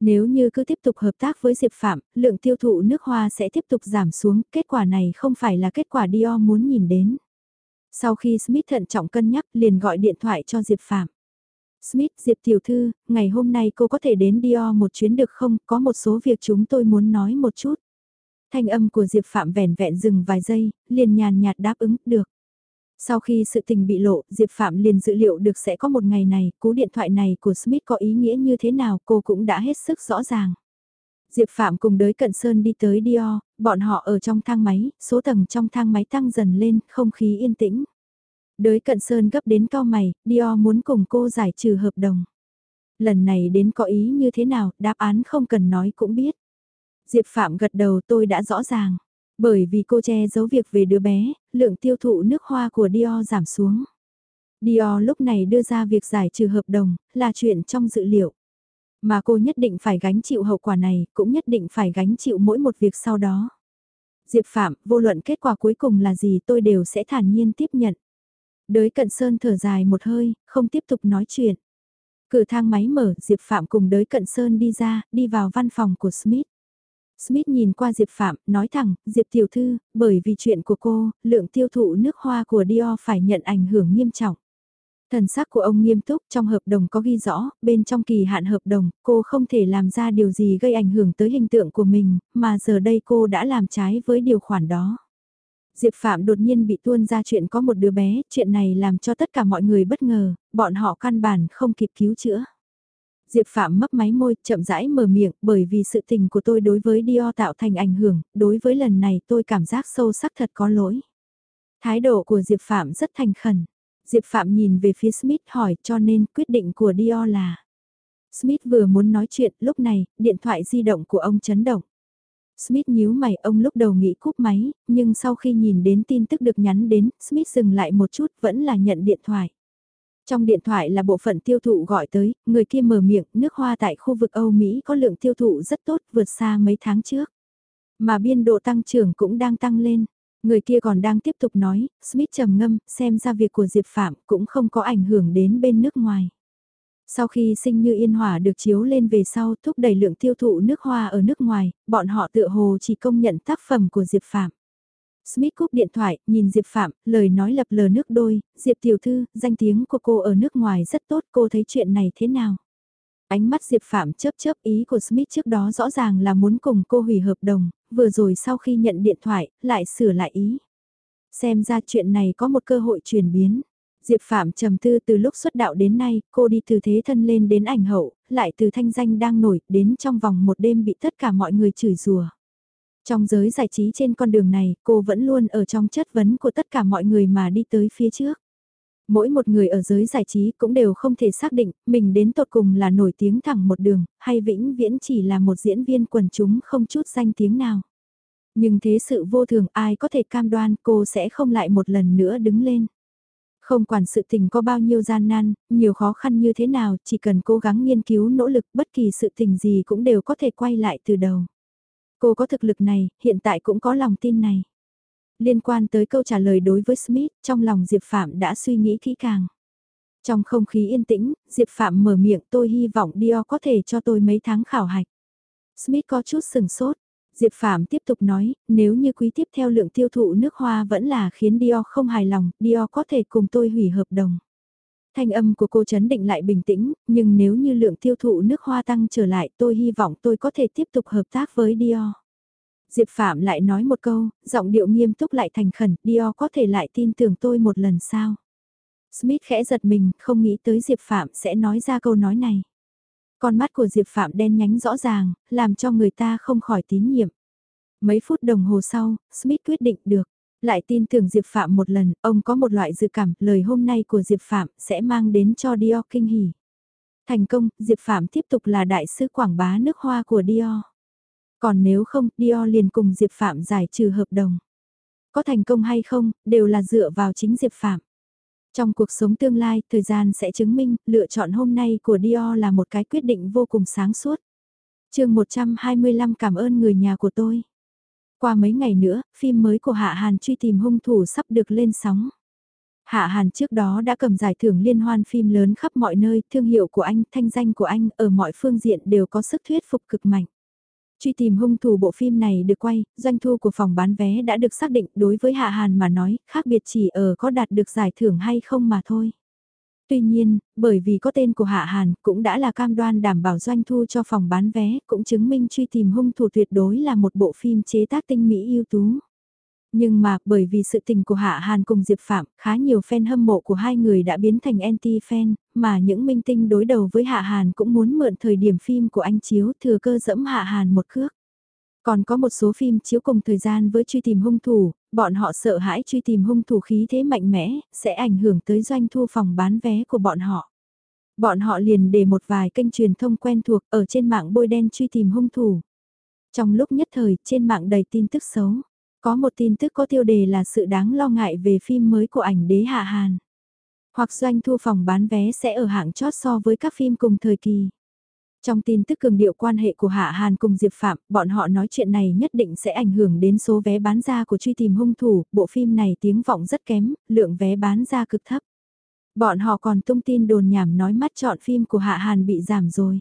Nếu như cứ tiếp tục hợp tác với Diệp Phạm, lượng tiêu thụ nước hoa sẽ tiếp tục giảm xuống, kết quả này không phải là kết quả Dior muốn nhìn đến. Sau khi Smith thận trọng cân nhắc liền gọi điện thoại cho Diệp Phạm. Smith, Diệp tiểu thư, ngày hôm nay cô có thể đến Dior một chuyến được không? Có một số việc chúng tôi muốn nói một chút. Thanh âm của Diệp Phạm vẻn vẹn dừng vài giây, liền nhàn nhạt đáp ứng, được. Sau khi sự tình bị lộ, Diệp Phạm liền dự liệu được sẽ có một ngày này, cú điện thoại này của Smith có ý nghĩa như thế nào cô cũng đã hết sức rõ ràng. Diệp Phạm cùng đới cận sơn đi tới Dior, bọn họ ở trong thang máy, số tầng trong thang máy tăng dần lên, không khí yên tĩnh. Đới cận sơn gấp đến cao mày, Dior muốn cùng cô giải trừ hợp đồng. Lần này đến có ý như thế nào, đáp án không cần nói cũng biết. Diệp Phạm gật đầu tôi đã rõ ràng. Bởi vì cô che giấu việc về đứa bé, lượng tiêu thụ nước hoa của Dior giảm xuống. Dior lúc này đưa ra việc giải trừ hợp đồng, là chuyện trong dự liệu. Mà cô nhất định phải gánh chịu hậu quả này, cũng nhất định phải gánh chịu mỗi một việc sau đó. Diệp Phạm, vô luận kết quả cuối cùng là gì tôi đều sẽ thản nhiên tiếp nhận. Đới cận sơn thở dài một hơi, không tiếp tục nói chuyện. Cửa thang máy mở, Diệp Phạm cùng đới cận sơn đi ra, đi vào văn phòng của Smith. Smith nhìn qua Diệp Phạm, nói thẳng, Diệp tiểu thư, bởi vì chuyện của cô, lượng tiêu thụ nước hoa của Dior phải nhận ảnh hưởng nghiêm trọng. Thần sắc của ông nghiêm túc trong hợp đồng có ghi rõ, bên trong kỳ hạn hợp đồng, cô không thể làm ra điều gì gây ảnh hưởng tới hình tượng của mình, mà giờ đây cô đã làm trái với điều khoản đó. Diệp Phạm đột nhiên bị tuôn ra chuyện có một đứa bé, chuyện này làm cho tất cả mọi người bất ngờ, bọn họ căn bản không kịp cứu chữa. Diệp Phạm mấp máy môi, chậm rãi mở miệng, bởi vì sự tình của tôi đối với Dior tạo thành ảnh hưởng, đối với lần này tôi cảm giác sâu sắc thật có lỗi. Thái độ của Diệp Phạm rất thành khẩn. Diệp Phạm nhìn về phía Smith hỏi cho nên quyết định của Dior là. Smith vừa muốn nói chuyện, lúc này, điện thoại di động của ông chấn động. Smith nhíu mày ông lúc đầu nghĩ cúp máy, nhưng sau khi nhìn đến tin tức được nhắn đến, Smith dừng lại một chút vẫn là nhận điện thoại. Trong điện thoại là bộ phận tiêu thụ gọi tới, người kia mở miệng, nước hoa tại khu vực Âu Mỹ có lượng tiêu thụ rất tốt vượt xa mấy tháng trước. Mà biên độ tăng trưởng cũng đang tăng lên. Người kia còn đang tiếp tục nói, Smith trầm ngâm, xem ra việc của Diệp Phạm cũng không có ảnh hưởng đến bên nước ngoài. Sau khi sinh như yên hỏa được chiếu lên về sau thúc đẩy lượng tiêu thụ nước hoa ở nước ngoài, bọn họ tựa hồ chỉ công nhận tác phẩm của Diệp Phạm. Smith cúp điện thoại, nhìn Diệp Phạm, lời nói lập lờ nước đôi, Diệp tiểu thư, danh tiếng của cô ở nước ngoài rất tốt, cô thấy chuyện này thế nào? Ánh mắt Diệp Phạm chớp chớp ý của Smith trước đó rõ ràng là muốn cùng cô hủy hợp đồng, vừa rồi sau khi nhận điện thoại, lại sửa lại ý. Xem ra chuyện này có một cơ hội chuyển biến. Diệp Phạm trầm tư từ lúc xuất đạo đến nay, cô đi từ thế thân lên đến ảnh hậu, lại từ thanh danh đang nổi, đến trong vòng một đêm bị tất cả mọi người chửi rủa. Trong giới giải trí trên con đường này, cô vẫn luôn ở trong chất vấn của tất cả mọi người mà đi tới phía trước. Mỗi một người ở giới giải trí cũng đều không thể xác định mình đến tột cùng là nổi tiếng thẳng một đường, hay vĩnh viễn chỉ là một diễn viên quần chúng không chút danh tiếng nào. Nhưng thế sự vô thường ai có thể cam đoan cô sẽ không lại một lần nữa đứng lên. Không quản sự tình có bao nhiêu gian nan, nhiều khó khăn như thế nào, chỉ cần cố gắng nghiên cứu nỗ lực bất kỳ sự tình gì cũng đều có thể quay lại từ đầu. Cô có thực lực này, hiện tại cũng có lòng tin này. Liên quan tới câu trả lời đối với Smith, trong lòng Diệp Phạm đã suy nghĩ kỹ càng. Trong không khí yên tĩnh, Diệp Phạm mở miệng tôi hy vọng Dior có thể cho tôi mấy tháng khảo hạch. Smith có chút sừng sốt. Diệp Phạm tiếp tục nói, nếu như quý tiếp theo lượng tiêu thụ nước hoa vẫn là khiến Dior không hài lòng, Dior có thể cùng tôi hủy hợp đồng. Thanh âm của cô chấn định lại bình tĩnh, nhưng nếu như lượng tiêu thụ nước hoa tăng trở lại tôi hy vọng tôi có thể tiếp tục hợp tác với Dior. Diệp Phạm lại nói một câu, giọng điệu nghiêm túc lại thành khẩn, Dior có thể lại tin tưởng tôi một lần sao? Smith khẽ giật mình, không nghĩ tới Diệp Phạm sẽ nói ra câu nói này. Con mắt của Diệp Phạm đen nhánh rõ ràng, làm cho người ta không khỏi tín nhiệm. Mấy phút đồng hồ sau, Smith quyết định được. Lại tin tưởng Diệp Phạm một lần, ông có một loại dự cảm, lời hôm nay của Diệp Phạm sẽ mang đến cho Dior kinh hỉ. Thành công, Diệp Phạm tiếp tục là đại sứ quảng bá nước hoa của Dior. Còn nếu không, Dior liền cùng Diệp Phạm giải trừ hợp đồng. Có thành công hay không, đều là dựa vào chính Diệp Phạm. Trong cuộc sống tương lai, thời gian sẽ chứng minh, lựa chọn hôm nay của Dior là một cái quyết định vô cùng sáng suốt. chương 125 cảm ơn người nhà của tôi. Qua mấy ngày nữa, phim mới của Hạ Hàn truy tìm hung thủ sắp được lên sóng. Hạ Hàn trước đó đã cầm giải thưởng liên hoan phim lớn khắp mọi nơi, thương hiệu của anh, thanh danh của anh ở mọi phương diện đều có sức thuyết phục cực mạnh. Truy tìm hung thủ bộ phim này được quay, doanh thu của phòng bán vé đã được xác định đối với Hạ Hàn mà nói, khác biệt chỉ ở có đạt được giải thưởng hay không mà thôi. Tuy nhiên, bởi vì có tên của Hạ Hàn cũng đã là cam đoan đảm bảo doanh thu cho phòng bán vé, cũng chứng minh truy tìm hung thủ tuyệt đối là một bộ phim chế tác tinh mỹ ưu tú. Nhưng mà, bởi vì sự tình của Hạ Hàn cùng Diệp Phạm, khá nhiều fan hâm mộ của hai người đã biến thành anti-fan, mà những minh tinh đối đầu với Hạ Hàn cũng muốn mượn thời điểm phim của anh chiếu thừa cơ dẫm Hạ Hàn một cước. Còn có một số phim chiếu cùng thời gian với truy tìm hung thủ, bọn họ sợ hãi truy tìm hung thủ khí thế mạnh mẽ, sẽ ảnh hưởng tới doanh thu phòng bán vé của bọn họ. Bọn họ liền để một vài kênh truyền thông quen thuộc ở trên mạng bôi đen truy tìm hung thủ. Trong lúc nhất thời, trên mạng đầy tin tức xấu. Có một tin tức có tiêu đề là sự đáng lo ngại về phim mới của ảnh đế Hạ Hàn. Hoặc doanh thu phòng bán vé sẽ ở hạng chót so với các phim cùng thời kỳ. Trong tin tức cường điệu quan hệ của Hạ Hàn cùng Diệp Phạm, bọn họ nói chuyện này nhất định sẽ ảnh hưởng đến số vé bán ra của truy tìm hung thủ, bộ phim này tiếng vọng rất kém, lượng vé bán ra cực thấp. Bọn họ còn tung tin đồn nhảm nói mắt chọn phim của Hạ Hàn bị giảm rồi.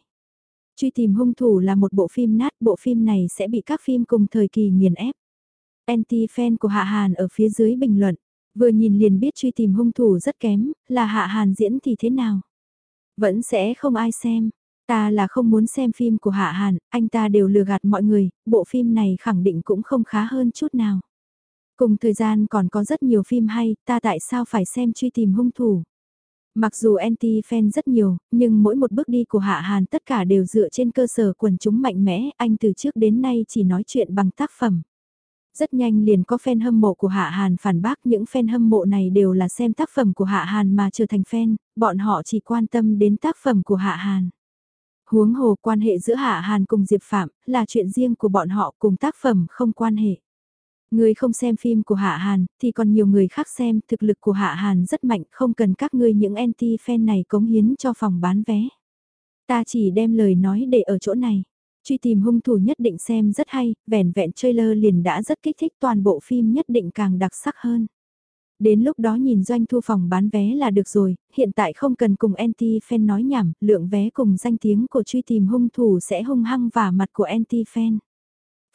Truy tìm hung thủ là một bộ phim nát, bộ phim này sẽ bị các phim cùng thời kỳ nghiền ép. Anti-fan của Hạ Hàn ở phía dưới bình luận, vừa nhìn liền biết truy tìm hung thủ rất kém, là Hạ Hàn diễn thì thế nào. Vẫn sẽ không ai xem, ta là không muốn xem phim của Hạ Hàn, anh ta đều lừa gạt mọi người, bộ phim này khẳng định cũng không khá hơn chút nào. Cùng thời gian còn có rất nhiều phim hay, ta tại sao phải xem truy tìm hung thủ. Mặc dù anti-fan rất nhiều, nhưng mỗi một bước đi của Hạ Hàn tất cả đều dựa trên cơ sở quần chúng mạnh mẽ, anh từ trước đến nay chỉ nói chuyện bằng tác phẩm. Rất nhanh liền có fan hâm mộ của Hạ Hàn phản bác những fan hâm mộ này đều là xem tác phẩm của Hạ Hàn mà trở thành fan, bọn họ chỉ quan tâm đến tác phẩm của Hạ Hàn. Huống hồ quan hệ giữa Hạ Hàn cùng Diệp Phạm là chuyện riêng của bọn họ cùng tác phẩm không quan hệ. Người không xem phim của Hạ Hàn thì còn nhiều người khác xem thực lực của Hạ Hàn rất mạnh không cần các ngươi những anti-fan này cống hiến cho phòng bán vé. Ta chỉ đem lời nói để ở chỗ này. Truy tìm hung thủ nhất định xem rất hay, vẻn vẹn trailer liền đã rất kích thích toàn bộ phim nhất định càng đặc sắc hơn. Đến lúc đó nhìn doanh thu phòng bán vé là được rồi, hiện tại không cần cùng anti-fan nói nhảm, lượng vé cùng danh tiếng của truy tìm hung thủ sẽ hung hăng và mặt của anti-fan.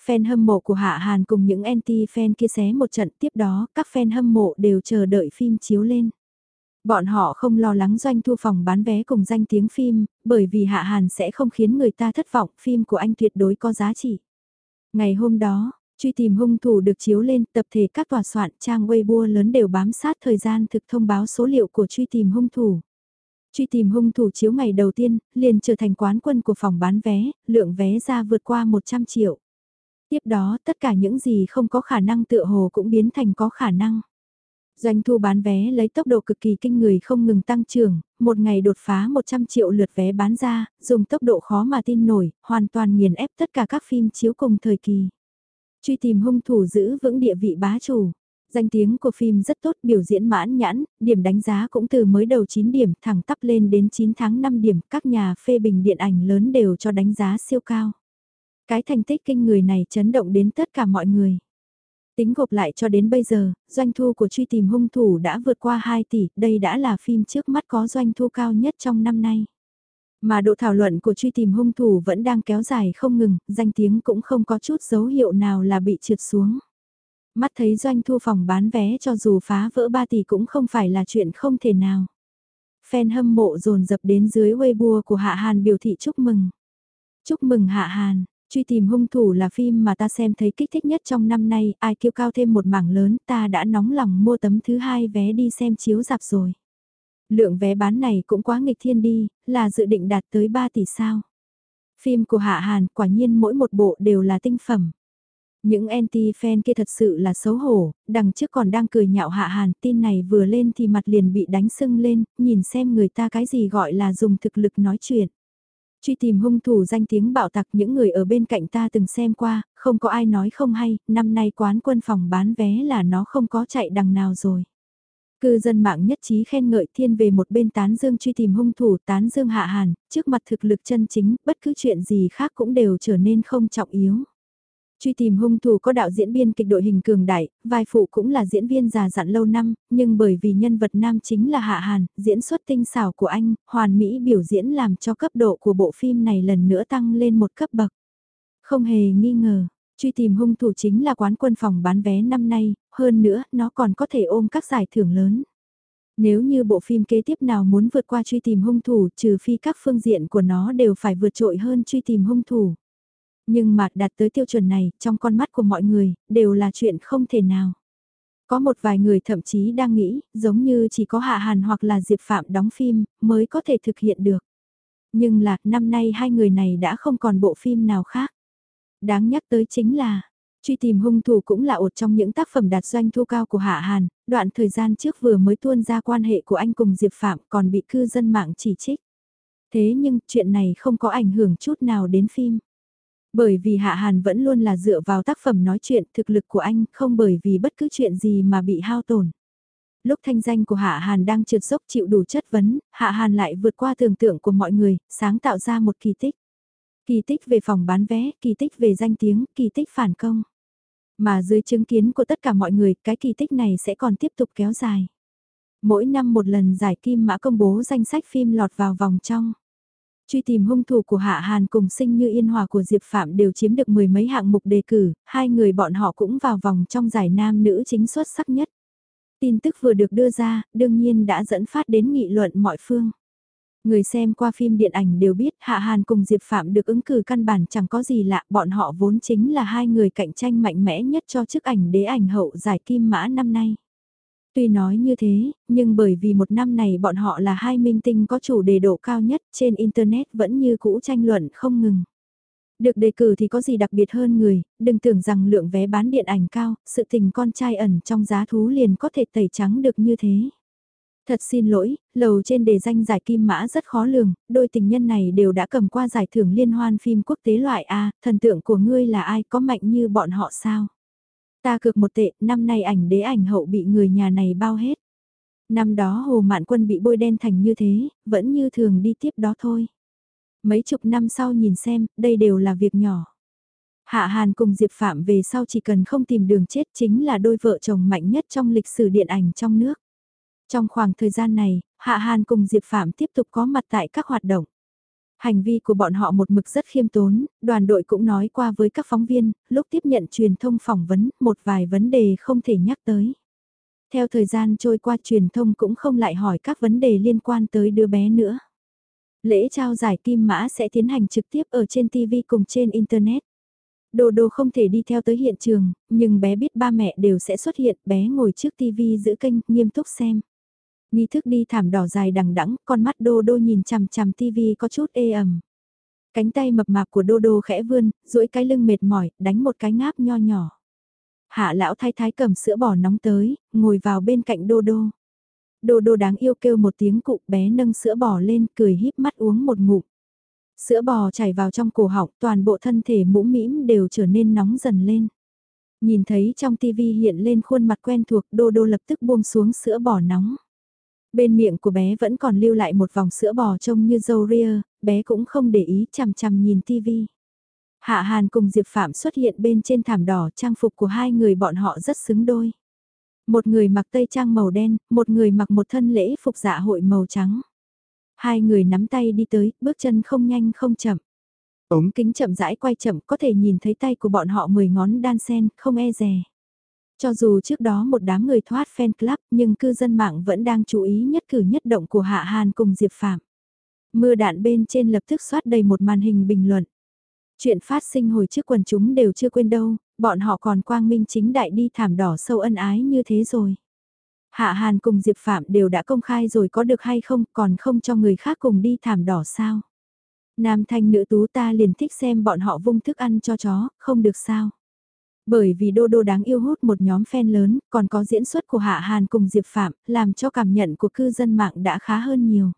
Fan hâm mộ của Hạ Hàn cùng những anti-fan kia xé một trận tiếp đó, các fan hâm mộ đều chờ đợi phim chiếu lên. Bọn họ không lo lắng doanh thu phòng bán vé cùng danh tiếng phim, bởi vì Hạ Hàn sẽ không khiến người ta thất vọng, phim của anh tuyệt đối có giá trị. Ngày hôm đó, truy tìm hung thủ được chiếu lên, tập thể các tòa soạn trang Weibo lớn đều bám sát thời gian thực thông báo số liệu của truy tìm hung thủ. Truy tìm hung thủ chiếu ngày đầu tiên, liền trở thành quán quân của phòng bán vé, lượng vé ra vượt qua 100 triệu. Tiếp đó, tất cả những gì không có khả năng tựa hồ cũng biến thành có khả năng. Doanh thu bán vé lấy tốc độ cực kỳ kinh người không ngừng tăng trưởng, một ngày đột phá 100 triệu lượt vé bán ra, dùng tốc độ khó mà tin nổi, hoàn toàn nghiền ép tất cả các phim chiếu cùng thời kỳ. Truy tìm hung thủ giữ vững địa vị bá chủ. Danh tiếng của phim rất tốt, biểu diễn mãn nhãn, điểm đánh giá cũng từ mới đầu 9 điểm thẳng tắp lên đến 9 tháng 5 điểm, các nhà phê bình điện ảnh lớn đều cho đánh giá siêu cao. Cái thành tích kinh người này chấn động đến tất cả mọi người. Tính gộp lại cho đến bây giờ, doanh thu của truy tìm hung thủ đã vượt qua 2 tỷ, đây đã là phim trước mắt có doanh thu cao nhất trong năm nay. Mà độ thảo luận của truy tìm hung thủ vẫn đang kéo dài không ngừng, danh tiếng cũng không có chút dấu hiệu nào là bị trượt xuống. Mắt thấy doanh thu phòng bán vé cho dù phá vỡ 3 tỷ cũng không phải là chuyện không thể nào. Fan hâm mộ dồn dập đến dưới Weibo của Hạ Hàn biểu thị chúc mừng. Chúc mừng Hạ Hàn, truy tìm hung thủ là phim mà ta xem thấy kích thích nhất trong năm nay, ai kêu cao thêm một mảng lớn ta đã nóng lòng mua tấm thứ hai vé đi xem chiếu dạp rồi. Lượng vé bán này cũng quá nghịch thiên đi, là dự định đạt tới 3 tỷ sao. Phim của Hạ Hàn quả nhiên mỗi một bộ đều là tinh phẩm. Những anti-fan kia thật sự là xấu hổ, đằng trước còn đang cười nhạo Hạ Hàn, tin này vừa lên thì mặt liền bị đánh sưng lên, nhìn xem người ta cái gì gọi là dùng thực lực nói chuyện. Truy tìm hung thủ danh tiếng bạo tặc những người ở bên cạnh ta từng xem qua, không có ai nói không hay, năm nay quán quân phòng bán vé là nó không có chạy đằng nào rồi. Cư dân mạng nhất trí khen ngợi thiên về một bên tán dương truy tìm hung thủ tán dương hạ hàn, trước mặt thực lực chân chính, bất cứ chuyện gì khác cũng đều trở nên không trọng yếu. Truy tìm hung thủ có đạo diễn biên kịch đội hình cường đại, vai phụ cũng là diễn viên già dặn lâu năm, nhưng bởi vì nhân vật nam chính là Hạ Hàn, diễn xuất tinh xảo của anh, hoàn mỹ biểu diễn làm cho cấp độ của bộ phim này lần nữa tăng lên một cấp bậc. Không hề nghi ngờ, truy tìm hung thủ chính là quán quân phòng bán vé năm nay, hơn nữa nó còn có thể ôm các giải thưởng lớn. Nếu như bộ phim kế tiếp nào muốn vượt qua truy tìm hung thủ trừ phi các phương diện của nó đều phải vượt trội hơn truy tìm hung thủ. Nhưng mà đạt tới tiêu chuẩn này, trong con mắt của mọi người, đều là chuyện không thể nào. Có một vài người thậm chí đang nghĩ, giống như chỉ có Hạ Hàn hoặc là Diệp Phạm đóng phim, mới có thể thực hiện được. Nhưng là, năm nay hai người này đã không còn bộ phim nào khác. Đáng nhắc tới chính là, truy tìm hung thủ cũng là một trong những tác phẩm đạt doanh thu cao của Hạ Hàn, đoạn thời gian trước vừa mới tuôn ra quan hệ của anh cùng Diệp Phạm còn bị cư dân mạng chỉ trích. Thế nhưng chuyện này không có ảnh hưởng chút nào đến phim. Bởi vì Hạ Hàn vẫn luôn là dựa vào tác phẩm nói chuyện thực lực của anh, không bởi vì bất cứ chuyện gì mà bị hao tổn. Lúc thanh danh của Hạ Hàn đang trượt dốc chịu đủ chất vấn, Hạ Hàn lại vượt qua tưởng tượng của mọi người, sáng tạo ra một kỳ tích. Kỳ tích về phòng bán vé, kỳ tích về danh tiếng, kỳ tích phản công. Mà dưới chứng kiến của tất cả mọi người, cái kỳ tích này sẽ còn tiếp tục kéo dài. Mỗi năm một lần giải kim mã công bố danh sách phim lọt vào vòng trong. Truy tìm hung thủ của Hạ Hàn cùng sinh như yên hòa của Diệp Phạm đều chiếm được mười mấy hạng mục đề cử, hai người bọn họ cũng vào vòng trong giải nam nữ chính xuất sắc nhất. Tin tức vừa được đưa ra, đương nhiên đã dẫn phát đến nghị luận mọi phương. Người xem qua phim điện ảnh đều biết Hạ Hàn cùng Diệp Phạm được ứng cử căn bản chẳng có gì lạ, bọn họ vốn chính là hai người cạnh tranh mạnh mẽ nhất cho chức ảnh đế ảnh hậu giải kim mã năm nay. Tuy nói như thế, nhưng bởi vì một năm này bọn họ là hai minh tinh có chủ đề độ cao nhất trên Internet vẫn như cũ tranh luận không ngừng. Được đề cử thì có gì đặc biệt hơn người, đừng tưởng rằng lượng vé bán điện ảnh cao, sự tình con trai ẩn trong giá thú liền có thể tẩy trắng được như thế. Thật xin lỗi, lầu trên đề danh giải kim mã rất khó lường, đôi tình nhân này đều đã cầm qua giải thưởng liên hoan phim quốc tế loại A, thần tượng của ngươi là ai có mạnh như bọn họ sao? Ta cược một tệ, năm nay ảnh đế ảnh hậu bị người nhà này bao hết. Năm đó Hồ Mạn Quân bị bôi đen thành như thế, vẫn như thường đi tiếp đó thôi. Mấy chục năm sau nhìn xem, đây đều là việc nhỏ. Hạ Hàn cùng Diệp Phạm về sau chỉ cần không tìm đường chết chính là đôi vợ chồng mạnh nhất trong lịch sử điện ảnh trong nước. Trong khoảng thời gian này, Hạ Hàn cùng Diệp Phạm tiếp tục có mặt tại các hoạt động. Hành vi của bọn họ một mực rất khiêm tốn, đoàn đội cũng nói qua với các phóng viên, lúc tiếp nhận truyền thông phỏng vấn, một vài vấn đề không thể nhắc tới. Theo thời gian trôi qua truyền thông cũng không lại hỏi các vấn đề liên quan tới đứa bé nữa. Lễ trao giải kim mã sẽ tiến hành trực tiếp ở trên TV cùng trên Internet. Đồ đồ không thể đi theo tới hiện trường, nhưng bé biết ba mẹ đều sẽ xuất hiện, bé ngồi trước TV giữ kênh, nghiêm túc xem. Nghi thức đi thảm đỏ dài đằng đẵng, con mắt đô đô nhìn chằm chằm tivi có chút ê ẩm. Cánh tay mập mạp của đô đô khẽ vươn, duỗi cái lưng mệt mỏi, đánh một cái ngáp nho nhỏ. Hạ lão thái thái cầm sữa bò nóng tới, ngồi vào bên cạnh đô đô. Đô đô đáng yêu kêu một tiếng cụ bé nâng sữa bò lên cười híp mắt uống một ngụm. Sữa bò chảy vào trong cổ họng toàn bộ thân thể mũm mĩm đều trở nên nóng dần lên. Nhìn thấy trong tivi hiện lên khuôn mặt quen thuộc đô đô lập tức buông xuống sữa bò nóng. Bên miệng của bé vẫn còn lưu lại một vòng sữa bò trông như dâu ria, bé cũng không để ý chằm chằm nhìn tivi. Hạ Hàn cùng Diệp Phạm xuất hiện bên trên thảm đỏ trang phục của hai người bọn họ rất xứng đôi. Một người mặc tây trang màu đen, một người mặc một thân lễ phục dạ hội màu trắng. Hai người nắm tay đi tới, bước chân không nhanh không chậm. Ống kính chậm rãi quay chậm có thể nhìn thấy tay của bọn họ mười ngón đan sen, không e dè cho dù trước đó một đám người thoát fan club nhưng cư dân mạng vẫn đang chú ý nhất cử nhất động của Hạ Hàn cùng Diệp Phạm. Mưa đạn bên trên lập tức xoát đầy một màn hình bình luận. Chuyện phát sinh hồi trước quần chúng đều chưa quên đâu, bọn họ còn quang minh chính đại đi thảm đỏ sâu ân ái như thế rồi. Hạ Hàn cùng Diệp Phạm đều đã công khai rồi có được hay không còn không cho người khác cùng đi thảm đỏ sao. Nam thanh nữ tú ta liền thích xem bọn họ vung thức ăn cho chó, không được sao. Bởi vì Đô Đô đáng yêu hút một nhóm fan lớn, còn có diễn xuất của Hạ Hàn cùng Diệp Phạm, làm cho cảm nhận của cư dân mạng đã khá hơn nhiều.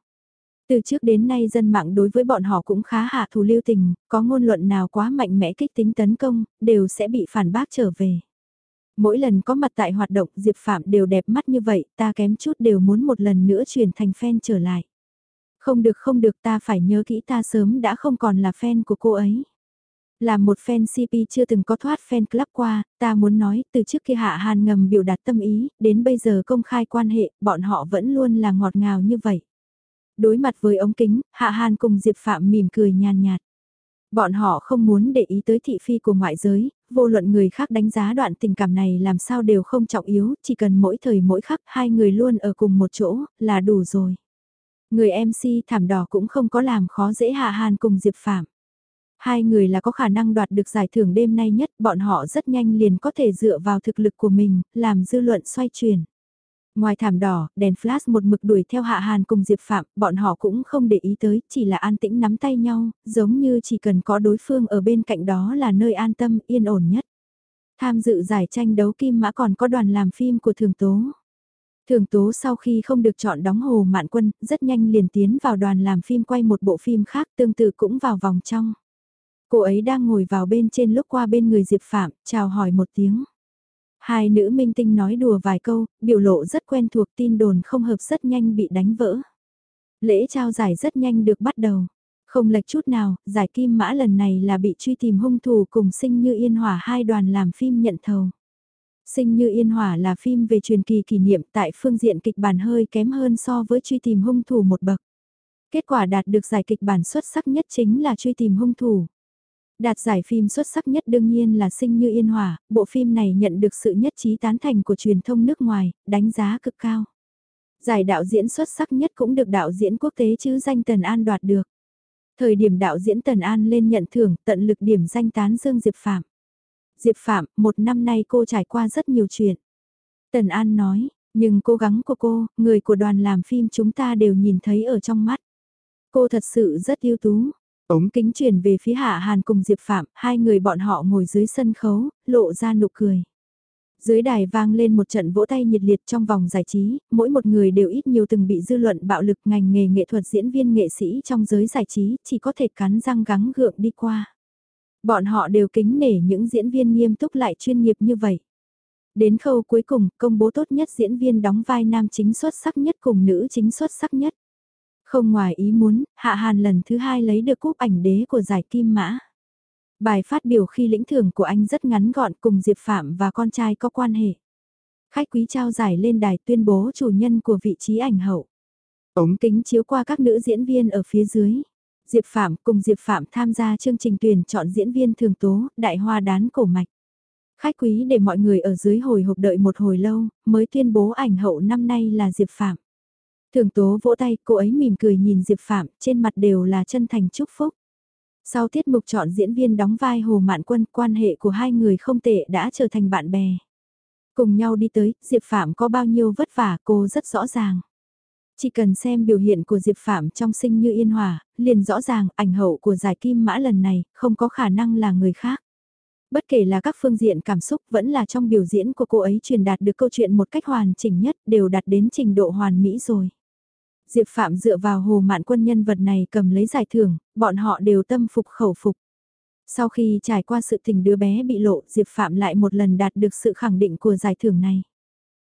Từ trước đến nay dân mạng đối với bọn họ cũng khá hạ thù lưu tình, có ngôn luận nào quá mạnh mẽ kích tính tấn công, đều sẽ bị phản bác trở về. Mỗi lần có mặt tại hoạt động Diệp Phạm đều đẹp mắt như vậy, ta kém chút đều muốn một lần nữa chuyển thành fan trở lại. Không được không được ta phải nhớ kỹ ta sớm đã không còn là fan của cô ấy. Là một fan CP chưa từng có thoát fan club qua, ta muốn nói từ trước kia Hạ Hàn ngầm biểu đạt tâm ý, đến bây giờ công khai quan hệ, bọn họ vẫn luôn là ngọt ngào như vậy. Đối mặt với ống kính, Hạ Hàn cùng Diệp Phạm mỉm cười nhàn nhạt. Bọn họ không muốn để ý tới thị phi của ngoại giới, vô luận người khác đánh giá đoạn tình cảm này làm sao đều không trọng yếu, chỉ cần mỗi thời mỗi khắc hai người luôn ở cùng một chỗ, là đủ rồi. Người MC thảm đỏ cũng không có làm khó dễ Hạ Hàn cùng Diệp Phạm. Hai người là có khả năng đoạt được giải thưởng đêm nay nhất, bọn họ rất nhanh liền có thể dựa vào thực lực của mình, làm dư luận xoay chuyển. Ngoài thảm đỏ, đèn flash một mực đuổi theo Hạ Hàn cùng Diệp Phạm, bọn họ cũng không để ý tới, chỉ là an tĩnh nắm tay nhau, giống như chỉ cần có đối phương ở bên cạnh đó là nơi an tâm, yên ổn nhất. Tham dự giải tranh đấu kim mã còn có đoàn làm phim của Thường Tố. Thường Tố sau khi không được chọn đóng Hồ Mạn Quân, rất nhanh liền tiến vào đoàn làm phim quay một bộ phim khác tương tự cũng vào vòng trong. Cô ấy đang ngồi vào bên trên lúc qua bên người Diệp Phạm, chào hỏi một tiếng. Hai nữ minh tinh nói đùa vài câu, biểu lộ rất quen thuộc tin đồn không hợp rất nhanh bị đánh vỡ. Lễ trao giải rất nhanh được bắt đầu. Không lệch chút nào, giải kim mã lần này là bị truy tìm hung thủ cùng sinh như yên hỏa hai đoàn làm phim nhận thầu. Sinh như yên hỏa là phim về truyền kỳ kỷ niệm tại phương diện kịch bản hơi kém hơn so với truy tìm hung thủ một bậc. Kết quả đạt được giải kịch bản xuất sắc nhất chính là truy tìm hung thủ. Đạt giải phim xuất sắc nhất đương nhiên là Sinh Như Yên hòa bộ phim này nhận được sự nhất trí tán thành của truyền thông nước ngoài, đánh giá cực cao. Giải đạo diễn xuất sắc nhất cũng được đạo diễn quốc tế chứ danh Tần An đoạt được. Thời điểm đạo diễn Tần An lên nhận thưởng tận lực điểm danh tán Dương Diệp Phạm. Diệp Phạm, một năm nay cô trải qua rất nhiều chuyện. Tần An nói, nhưng cố gắng của cô, người của đoàn làm phim chúng ta đều nhìn thấy ở trong mắt. Cô thật sự rất ưu tú, Ống kính chuyển về phía Hạ Hàn cùng Diệp Phạm, hai người bọn họ ngồi dưới sân khấu, lộ ra nụ cười. Dưới đài vang lên một trận vỗ tay nhiệt liệt trong vòng giải trí, mỗi một người đều ít nhiều từng bị dư luận bạo lực ngành nghề nghệ thuật diễn viên nghệ sĩ trong giới giải trí, chỉ có thể cắn răng gắng gượng đi qua. Bọn họ đều kính nể những diễn viên nghiêm túc lại chuyên nghiệp như vậy. Đến khâu cuối cùng, công bố tốt nhất diễn viên đóng vai nam chính xuất sắc nhất cùng nữ chính xuất sắc nhất. Không ngoài ý muốn, Hạ Hàn lần thứ hai lấy được cúp ảnh đế của giải Kim Mã. Bài phát biểu khi lĩnh thưởng của anh rất ngắn gọn cùng Diệp Phạm và con trai có quan hệ. Khách quý trao giải lên đài tuyên bố chủ nhân của vị trí ảnh hậu. Ống kính chiếu qua các nữ diễn viên ở phía dưới. Diệp Phạm cùng Diệp Phạm tham gia chương trình tuyển chọn diễn viên thường tố, đại hoa đán cổ mạch. Khách quý để mọi người ở dưới hồi hộp đợi một hồi lâu, mới tuyên bố ảnh hậu năm nay là Diệp Phạm. Thường tố vỗ tay, cô ấy mỉm cười nhìn Diệp Phạm, trên mặt đều là chân thành chúc phúc. Sau tiết mục chọn diễn viên đóng vai Hồ Mạn Quân, quan hệ của hai người không tệ đã trở thành bạn bè. Cùng nhau đi tới, Diệp Phạm có bao nhiêu vất vả cô rất rõ ràng. Chỉ cần xem biểu hiện của Diệp Phạm trong sinh như yên hòa, liền rõ ràng ảnh hậu của giải kim mã lần này không có khả năng là người khác. Bất kể là các phương diện cảm xúc vẫn là trong biểu diễn của cô ấy truyền đạt được câu chuyện một cách hoàn chỉnh nhất đều đạt đến trình độ hoàn mỹ rồi. Diệp Phạm dựa vào hồ mạn quân nhân vật này cầm lấy giải thưởng, bọn họ đều tâm phục khẩu phục. Sau khi trải qua sự tình đứa bé bị lộ, Diệp Phạm lại một lần đạt được sự khẳng định của giải thưởng này.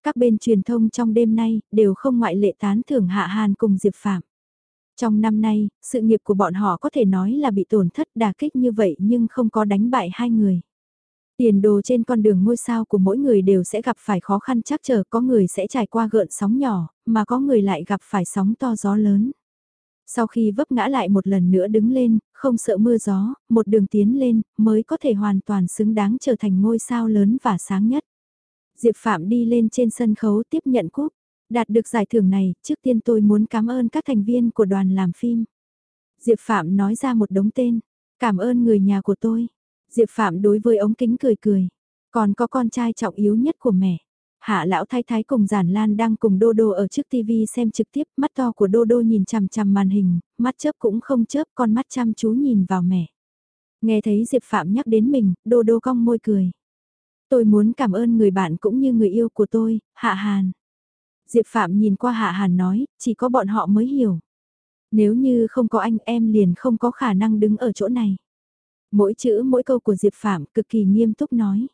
Các bên truyền thông trong đêm nay đều không ngoại lệ tán thưởng Hạ Hàn cùng Diệp Phạm. Trong năm nay, sự nghiệp của bọn họ có thể nói là bị tổn thất đà kích như vậy nhưng không có đánh bại hai người. Tiền đồ trên con đường ngôi sao của mỗi người đều sẽ gặp phải khó khăn chắc trở có người sẽ trải qua gợn sóng nhỏ, mà có người lại gặp phải sóng to gió lớn. Sau khi vấp ngã lại một lần nữa đứng lên, không sợ mưa gió, một đường tiến lên, mới có thể hoàn toàn xứng đáng trở thành ngôi sao lớn và sáng nhất. Diệp Phạm đi lên trên sân khấu tiếp nhận cúp. Đạt được giải thưởng này, trước tiên tôi muốn cảm ơn các thành viên của đoàn làm phim. Diệp Phạm nói ra một đống tên. Cảm ơn người nhà của tôi. Diệp Phạm đối với ống kính cười cười. Còn có con trai trọng yếu nhất của mẹ. Hạ lão thái thái cùng giản lan đang cùng Đô Đô ở trước TV xem trực tiếp, mắt to của Đô Đô nhìn chằm chằm màn hình, mắt chớp cũng không chớp, con mắt chăm chú nhìn vào mẹ. Nghe thấy Diệp Phạm nhắc đến mình, Đô Đô cong môi cười. Tôi muốn cảm ơn người bạn cũng như người yêu của tôi, Hạ Hàn. Diệp Phạm nhìn qua Hạ Hàn nói, chỉ có bọn họ mới hiểu. Nếu như không có anh em liền không có khả năng đứng ở chỗ này. Mỗi chữ mỗi câu của Diệp Phạm cực kỳ nghiêm túc nói.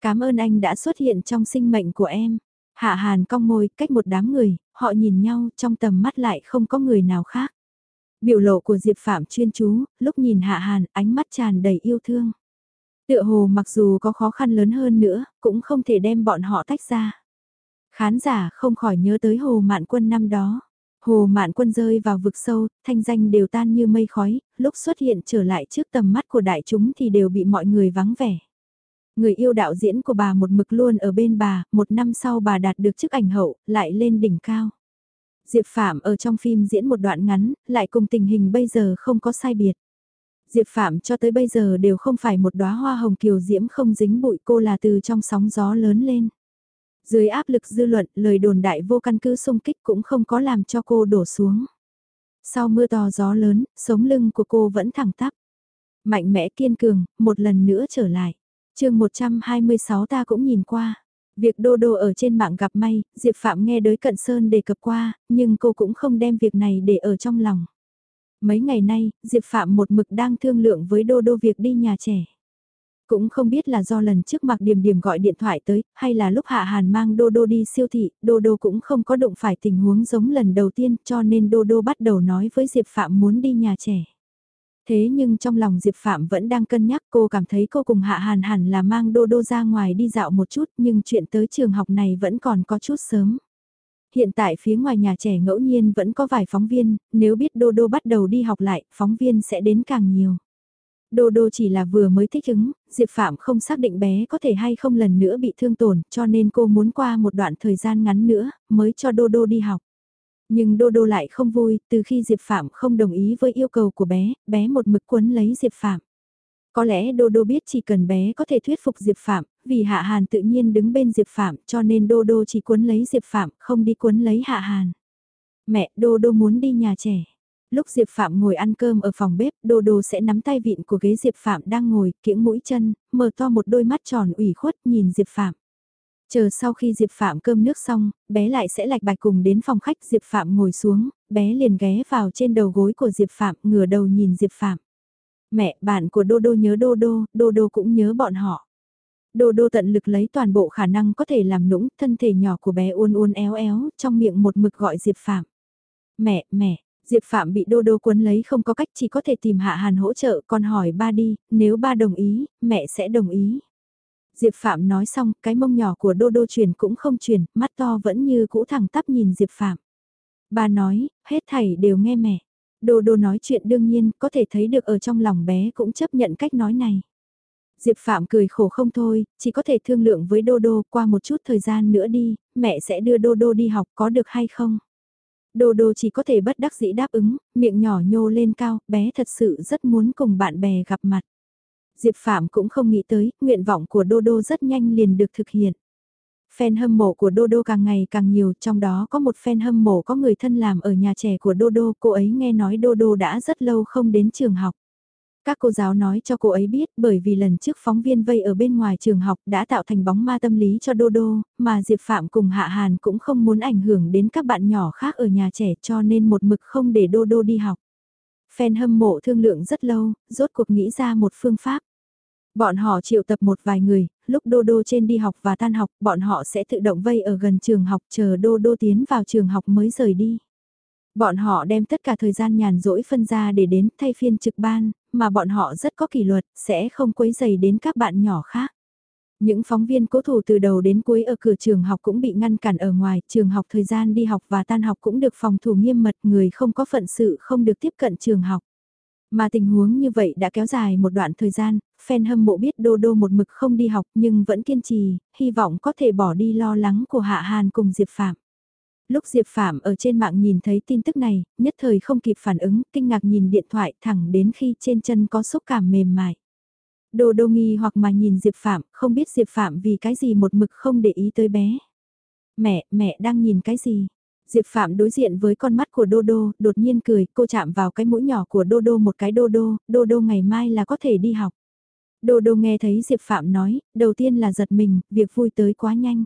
Cảm ơn anh đã xuất hiện trong sinh mệnh của em. Hạ Hàn cong môi cách một đám người, họ nhìn nhau trong tầm mắt lại không có người nào khác. Biểu lộ của Diệp Phạm chuyên chú, lúc nhìn Hạ Hàn ánh mắt tràn đầy yêu thương. Tựa hồ mặc dù có khó khăn lớn hơn nữa, cũng không thể đem bọn họ tách ra. Khán giả không khỏi nhớ tới Hồ Mạn Quân năm đó. Hồ Mạn Quân rơi vào vực sâu, thanh danh đều tan như mây khói, lúc xuất hiện trở lại trước tầm mắt của đại chúng thì đều bị mọi người vắng vẻ. Người yêu đạo diễn của bà một mực luôn ở bên bà, một năm sau bà đạt được chức ảnh hậu, lại lên đỉnh cao. Diệp Phạm ở trong phim diễn một đoạn ngắn, lại cùng tình hình bây giờ không có sai biệt. Diệp Phạm cho tới bây giờ đều không phải một đóa hoa hồng kiều diễm không dính bụi cô là từ trong sóng gió lớn lên. Dưới áp lực dư luận, lời đồn đại vô căn cứ xung kích cũng không có làm cho cô đổ xuống. Sau mưa to gió lớn, sống lưng của cô vẫn thẳng tắp. Mạnh mẽ kiên cường, một lần nữa trở lại. chương 126 ta cũng nhìn qua. Việc đô đô ở trên mạng gặp may, Diệp Phạm nghe đới cận sơn đề cập qua, nhưng cô cũng không đem việc này để ở trong lòng. Mấy ngày nay, Diệp Phạm một mực đang thương lượng với đô đô việc đi nhà trẻ. Cũng không biết là do lần trước Mạc Điềm Điềm gọi điện thoại tới, hay là lúc Hạ Hàn mang Đô Đô đi siêu thị, Đô Đô cũng không có động phải tình huống giống lần đầu tiên cho nên Đô Đô bắt đầu nói với Diệp Phạm muốn đi nhà trẻ. Thế nhưng trong lòng Diệp Phạm vẫn đang cân nhắc cô cảm thấy cô cùng Hạ Hàn hẳn là mang Đô Đô ra ngoài đi dạo một chút nhưng chuyện tới trường học này vẫn còn có chút sớm. Hiện tại phía ngoài nhà trẻ ngẫu nhiên vẫn có vài phóng viên, nếu biết Đô Đô bắt đầu đi học lại, phóng viên sẽ đến càng nhiều. Đô đô chỉ là vừa mới thích ứng, Diệp Phạm không xác định bé có thể hay không lần nữa bị thương tổn, cho nên cô muốn qua một đoạn thời gian ngắn nữa, mới cho đô đô đi học. Nhưng đô đô lại không vui, từ khi Diệp Phạm không đồng ý với yêu cầu của bé, bé một mực quấn lấy Diệp Phạm. Có lẽ Đô Đô biết chỉ cần bé có thể thuyết phục Diệp Phạm, vì Hạ Hàn tự nhiên đứng bên Diệp Phạm cho nên Đô Đô chỉ quấn lấy Diệp Phạm, không đi quấn lấy Hạ Hàn. Mẹ, Đô Đô muốn đi nhà trẻ lúc Diệp Phạm ngồi ăn cơm ở phòng bếp, Đô Đô sẽ nắm tay vịn của ghế Diệp Phạm đang ngồi, kiễng mũi chân, mở to một đôi mắt tròn ủy khuất nhìn Diệp Phạm. Chờ sau khi Diệp Phạm cơm nước xong, bé lại sẽ lạch bạch cùng đến phòng khách Diệp Phạm ngồi xuống, bé liền ghé vào trên đầu gối của Diệp Phạm, ngửa đầu nhìn Diệp Phạm. Mẹ, bạn của Đô Đô nhớ Đô Đô, Đô Đô cũng nhớ bọn họ. Đô Đô tận lực lấy toàn bộ khả năng có thể làm nũng, thân thể nhỏ của bé uốn uốn éo éo, trong miệng một mực gọi Diệp Phạm. Mẹ, mẹ, Diệp Phạm bị đô đô cuốn lấy không có cách chỉ có thể tìm Hạ Hàn hỗ trợ Còn hỏi ba đi, nếu ba đồng ý, mẹ sẽ đồng ý. Diệp Phạm nói xong, cái mông nhỏ của đô đô chuyển cũng không chuyển, mắt to vẫn như cũ thẳng tắp nhìn Diệp Phạm. Ba nói, hết thảy đều nghe mẹ. Đô đô nói chuyện đương nhiên, có thể thấy được ở trong lòng bé cũng chấp nhận cách nói này. Diệp Phạm cười khổ không thôi, chỉ có thể thương lượng với Đô Đô qua một chút thời gian nữa đi, mẹ sẽ đưa Đô Đô đi học có được hay không? Đô đô chỉ có thể bất đắc dĩ đáp ứng, miệng nhỏ nhô lên cao, bé thật sự rất muốn cùng bạn bè gặp mặt. Diệp Phạm cũng không nghĩ tới, nguyện vọng của Đô Đô rất nhanh liền được thực hiện. Fan hâm mộ của Đô Đô càng ngày càng nhiều, trong đó có một fan hâm mộ có người thân làm ở nhà trẻ của Đô Đô, cô ấy nghe nói Đô Đô đã rất lâu không đến trường học. Các cô giáo nói cho cô ấy biết bởi vì lần trước phóng viên vây ở bên ngoài trường học đã tạo thành bóng ma tâm lý cho Đô Đô, mà Diệp Phạm cùng Hạ Hàn cũng không muốn ảnh hưởng đến các bạn nhỏ khác ở nhà trẻ cho nên một mực không để Đô Đô đi học. Fan hâm mộ thương lượng rất lâu, rốt cuộc nghĩ ra một phương pháp. Bọn họ triệu tập một vài người, lúc Đô Đô trên đi học và tan học, bọn họ sẽ tự động vây ở gần trường học chờ Đô Đô tiến vào trường học mới rời đi. Bọn họ đem tất cả thời gian nhàn rỗi phân ra để đến thay phiên trực ban, mà bọn họ rất có kỷ luật, sẽ không quấy dày đến các bạn nhỏ khác. Những phóng viên cố thủ từ đầu đến cuối ở cửa trường học cũng bị ngăn cản ở ngoài, trường học thời gian đi học và tan học cũng được phòng thủ nghiêm mật, người không có phận sự không được tiếp cận trường học. Mà tình huống như vậy đã kéo dài một đoạn thời gian, fan hâm mộ biết Đô Đô một mực không đi học nhưng vẫn kiên trì, hy vọng có thể bỏ đi lo lắng của Hạ Hàn cùng Diệp Phạm. Lúc Diệp Phạm ở trên mạng nhìn thấy tin tức này, nhất thời không kịp phản ứng, kinh ngạc nhìn điện thoại thẳng đến khi trên chân có xúc cảm mềm mại. Đô Đô nghi hoặc mà nhìn Diệp Phạm, không biết Diệp Phạm vì cái gì một mực không để ý tới bé. Mẹ, mẹ đang nhìn cái gì? Diệp Phạm đối diện với con mắt của Đô Đô, đột nhiên cười, cô chạm vào cái mũi nhỏ của Đô Đô một cái Đô Đô, Đô Đô ngày mai là có thể đi học. Đô Đô nghe thấy Diệp Phạm nói, đầu tiên là giật mình, việc vui tới quá nhanh.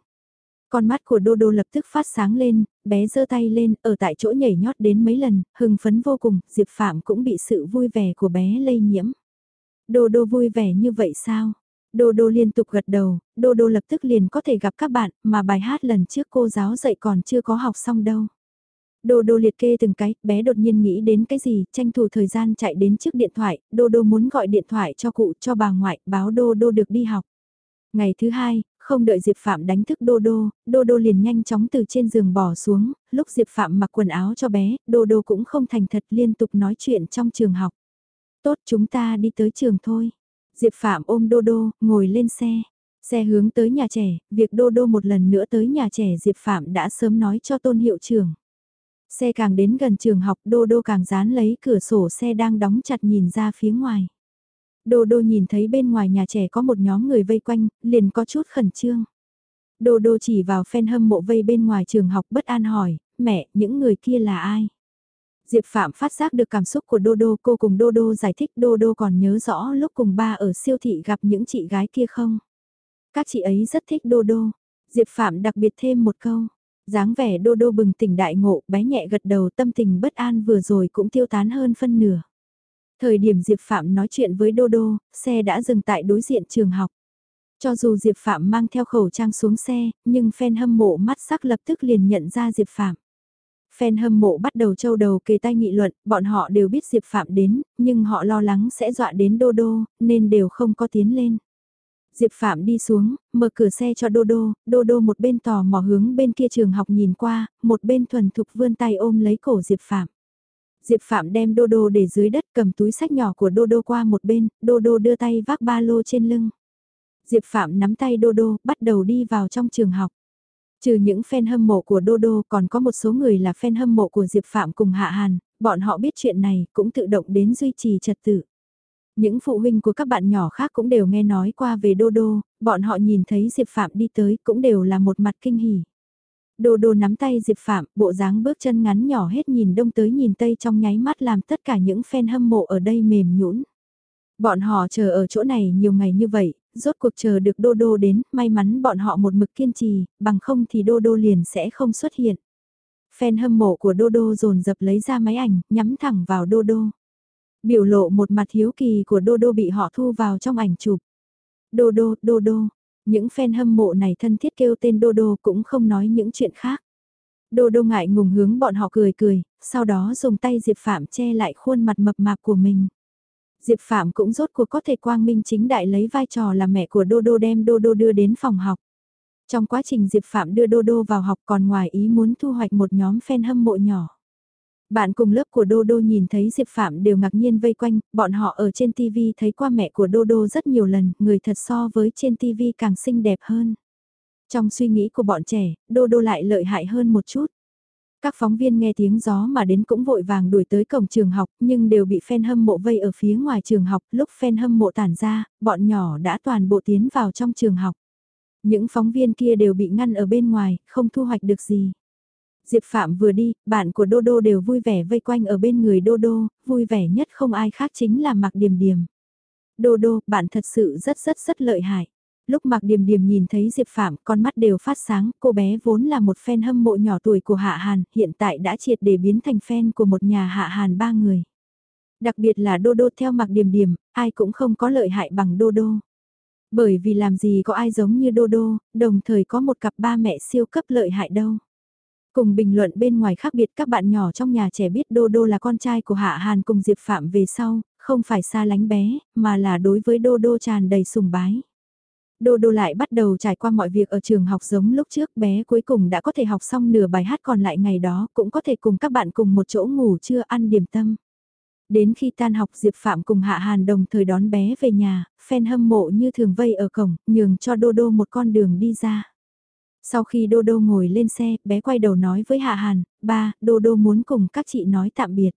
Con mắt của Đô Đô lập tức phát sáng lên, bé giơ tay lên, ở tại chỗ nhảy nhót đến mấy lần, hưng phấn vô cùng, Diệp Phạm cũng bị sự vui vẻ của bé lây nhiễm. Đô Đô vui vẻ như vậy sao? Đô Đô liên tục gật đầu, Đô Đô lập tức liền có thể gặp các bạn, mà bài hát lần trước cô giáo dạy còn chưa có học xong đâu. Đô Đô liệt kê từng cái, bé đột nhiên nghĩ đến cái gì, tranh thủ thời gian chạy đến trước điện thoại, Đô Đô muốn gọi điện thoại cho cụ, cho bà ngoại, báo Đô Đô được đi học. Ngày thứ hai, không đợi Diệp Phạm đánh thức Đô Đô, Đô Đô liền nhanh chóng từ trên giường bỏ xuống, lúc Diệp Phạm mặc quần áo cho bé, Đô Đô cũng không thành thật liên tục nói chuyện trong trường học. Tốt chúng ta đi tới trường thôi. Diệp Phạm ôm Đô Đô, ngồi lên xe. Xe hướng tới nhà trẻ, việc Đô Đô một lần nữa tới nhà trẻ Diệp Phạm đã sớm nói cho tôn hiệu trưởng. Xe càng đến gần trường học Đô Đô càng dán lấy cửa sổ xe đang đóng chặt nhìn ra phía ngoài. Đô Đô nhìn thấy bên ngoài nhà trẻ có một nhóm người vây quanh, liền có chút khẩn trương. Đô Đô chỉ vào phen hâm mộ vây bên ngoài trường học bất an hỏi, mẹ, những người kia là ai? Diệp Phạm phát giác được cảm xúc của Đô Đô, cô cùng Đô Đô giải thích Đô Đô còn nhớ rõ lúc cùng ba ở siêu thị gặp những chị gái kia không? Các chị ấy rất thích Đô Đô. Diệp Phạm đặc biệt thêm một câu. dáng vẻ Đô Đô bừng tỉnh đại ngộ, bé nhẹ gật đầu tâm tình bất an vừa rồi cũng tiêu tán hơn phân nửa. Thời điểm Diệp Phạm nói chuyện với Đô Đô, xe đã dừng tại đối diện trường học. Cho dù Diệp Phạm mang theo khẩu trang xuống xe, nhưng fan hâm mộ mắt sắc lập tức liền nhận ra Diệp Phạm. Fan hâm mộ bắt đầu trâu đầu kề tay nghị luận, bọn họ đều biết Diệp Phạm đến, nhưng họ lo lắng sẽ dọa đến Đô Đô, nên đều không có tiến lên. Diệp Phạm đi xuống, mở cửa xe cho Đô Đô, Đô Đô một bên tò mò hướng bên kia trường học nhìn qua, một bên thuần thục vươn tay ôm lấy cổ Diệp Phạm. Diệp Phạm đem Đô Đô để dưới đất cầm túi sách nhỏ của Đô Đô qua một bên, Đô Đô đưa tay vác ba lô trên lưng. Diệp Phạm nắm tay Đô Đô, bắt đầu đi vào trong trường học. Trừ những fan hâm mộ của Đô Đô còn có một số người là fan hâm mộ của Diệp Phạm cùng Hạ Hàn, bọn họ biết chuyện này cũng tự động đến duy trì trật tự. Những phụ huynh của các bạn nhỏ khác cũng đều nghe nói qua về Đô Đô, bọn họ nhìn thấy Diệp Phạm đi tới cũng đều là một mặt kinh hỉ. Đô Đô nắm tay Diệp Phạm, bộ dáng bước chân ngắn nhỏ hết nhìn đông tới nhìn tây trong nháy mắt làm tất cả những fan hâm mộ ở đây mềm nhũn. Bọn họ chờ ở chỗ này nhiều ngày như vậy, rốt cuộc chờ được Đô Đô đến, may mắn bọn họ một mực kiên trì, bằng không thì Đô Đô liền sẽ không xuất hiện. Fan hâm mộ của Đô Đô dồn dập lấy ra máy ảnh, nhắm thẳng vào Đô Đô. Biểu lộ một mặt hiếu kỳ của Đô Đô bị họ thu vào trong ảnh chụp. Đô Đô, Đô Đô, những fan hâm mộ này thân thiết kêu tên Đô Đô cũng không nói những chuyện khác. Đô Đô ngại ngùng hướng bọn họ cười cười, sau đó dùng tay Diệp Phạm che lại khuôn mặt mập mạp của mình. Diệp Phạm cũng rốt cuộc có thể quang minh chính đại lấy vai trò là mẹ của Đô Đô đem Đô Đô đưa đến phòng học. Trong quá trình Diệp Phạm đưa Đô Đô vào học còn ngoài ý muốn thu hoạch một nhóm fan hâm mộ nhỏ. Bạn cùng lớp của Đô Đô nhìn thấy Diệp Phạm đều ngạc nhiên vây quanh, bọn họ ở trên TV thấy qua mẹ của Đô Đô rất nhiều lần, người thật so với trên TV càng xinh đẹp hơn. Trong suy nghĩ của bọn trẻ, Đô Đô lại lợi hại hơn một chút. Các phóng viên nghe tiếng gió mà đến cũng vội vàng đuổi tới cổng trường học, nhưng đều bị fan hâm mộ vây ở phía ngoài trường học, lúc fan hâm mộ tản ra, bọn nhỏ đã toàn bộ tiến vào trong trường học. Những phóng viên kia đều bị ngăn ở bên ngoài, không thu hoạch được gì. Diệp Phạm vừa đi, bạn của Đô Đô đều vui vẻ vây quanh ở bên người Đô Đô, vui vẻ nhất không ai khác chính là Mạc Điềm Điềm. Đô Đô, bạn thật sự rất rất rất lợi hại. Lúc Mạc Điềm Điềm nhìn thấy Diệp Phạm, con mắt đều phát sáng, cô bé vốn là một fan hâm mộ nhỏ tuổi của Hạ Hàn, hiện tại đã triệt để biến thành fan của một nhà Hạ Hàn ba người. Đặc biệt là Đô Đô theo mặc Điềm Điềm, ai cũng không có lợi hại bằng Đô Đô. Bởi vì làm gì có ai giống như Đô Đô, đồng thời có một cặp ba mẹ siêu cấp lợi hại đâu. Cùng bình luận bên ngoài khác biệt các bạn nhỏ trong nhà trẻ biết Đô Đô là con trai của Hạ Hàn cùng Diệp Phạm về sau, không phải xa lánh bé, mà là đối với Đô Đô tràn đầy sùng bái. Đô Đô lại bắt đầu trải qua mọi việc ở trường học giống lúc trước bé cuối cùng đã có thể học xong nửa bài hát còn lại ngày đó cũng có thể cùng các bạn cùng một chỗ ngủ trưa ăn điểm tâm. Đến khi tan học Diệp Phạm cùng Hạ Hàn đồng thời đón bé về nhà, fan hâm mộ như thường vây ở cổng, nhường cho Đô Đô một con đường đi ra. Sau khi Đô Đô ngồi lên xe, bé quay đầu nói với Hạ Hàn, ba, Đô Đô muốn cùng các chị nói tạm biệt.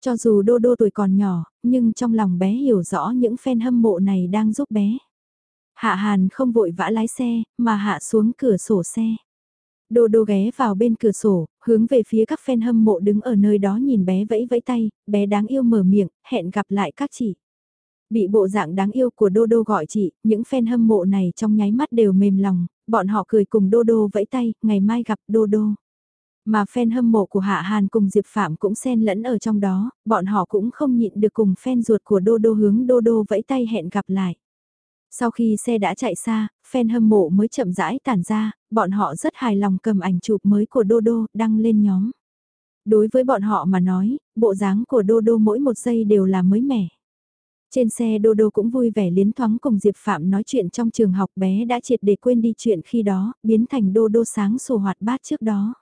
Cho dù Đô Đô tuổi còn nhỏ, nhưng trong lòng bé hiểu rõ những fan hâm mộ này đang giúp bé. Hạ Hàn không vội vã lái xe, mà hạ xuống cửa sổ xe. Đô đô ghé vào bên cửa sổ, hướng về phía các fan hâm mộ đứng ở nơi đó nhìn bé vẫy vẫy tay, bé đáng yêu mở miệng, hẹn gặp lại các chị. Bị bộ dạng đáng yêu của Đô Đô gọi chị, những fan hâm mộ này trong nháy mắt đều mềm lòng, bọn họ cười cùng Đô Đô vẫy tay, ngày mai gặp Đô Đô. Mà fan hâm mộ của Hạ Hàn cùng Diệp Phạm cũng xen lẫn ở trong đó, bọn họ cũng không nhịn được cùng fan ruột của Đô Đô hướng Đô Đô vẫy tay hẹn gặp lại. Sau khi xe đã chạy xa, fan hâm mộ mới chậm rãi tản ra, bọn họ rất hài lòng cầm ảnh chụp mới của Đô Đô đăng lên nhóm. Đối với bọn họ mà nói, bộ dáng của Đô Đô mỗi một giây đều là mới mẻ. Trên xe Đô Đô cũng vui vẻ liến thoáng cùng Diệp Phạm nói chuyện trong trường học bé đã triệt để quên đi chuyện khi đó, biến thành Đô Đô sáng sổ hoạt bát trước đó.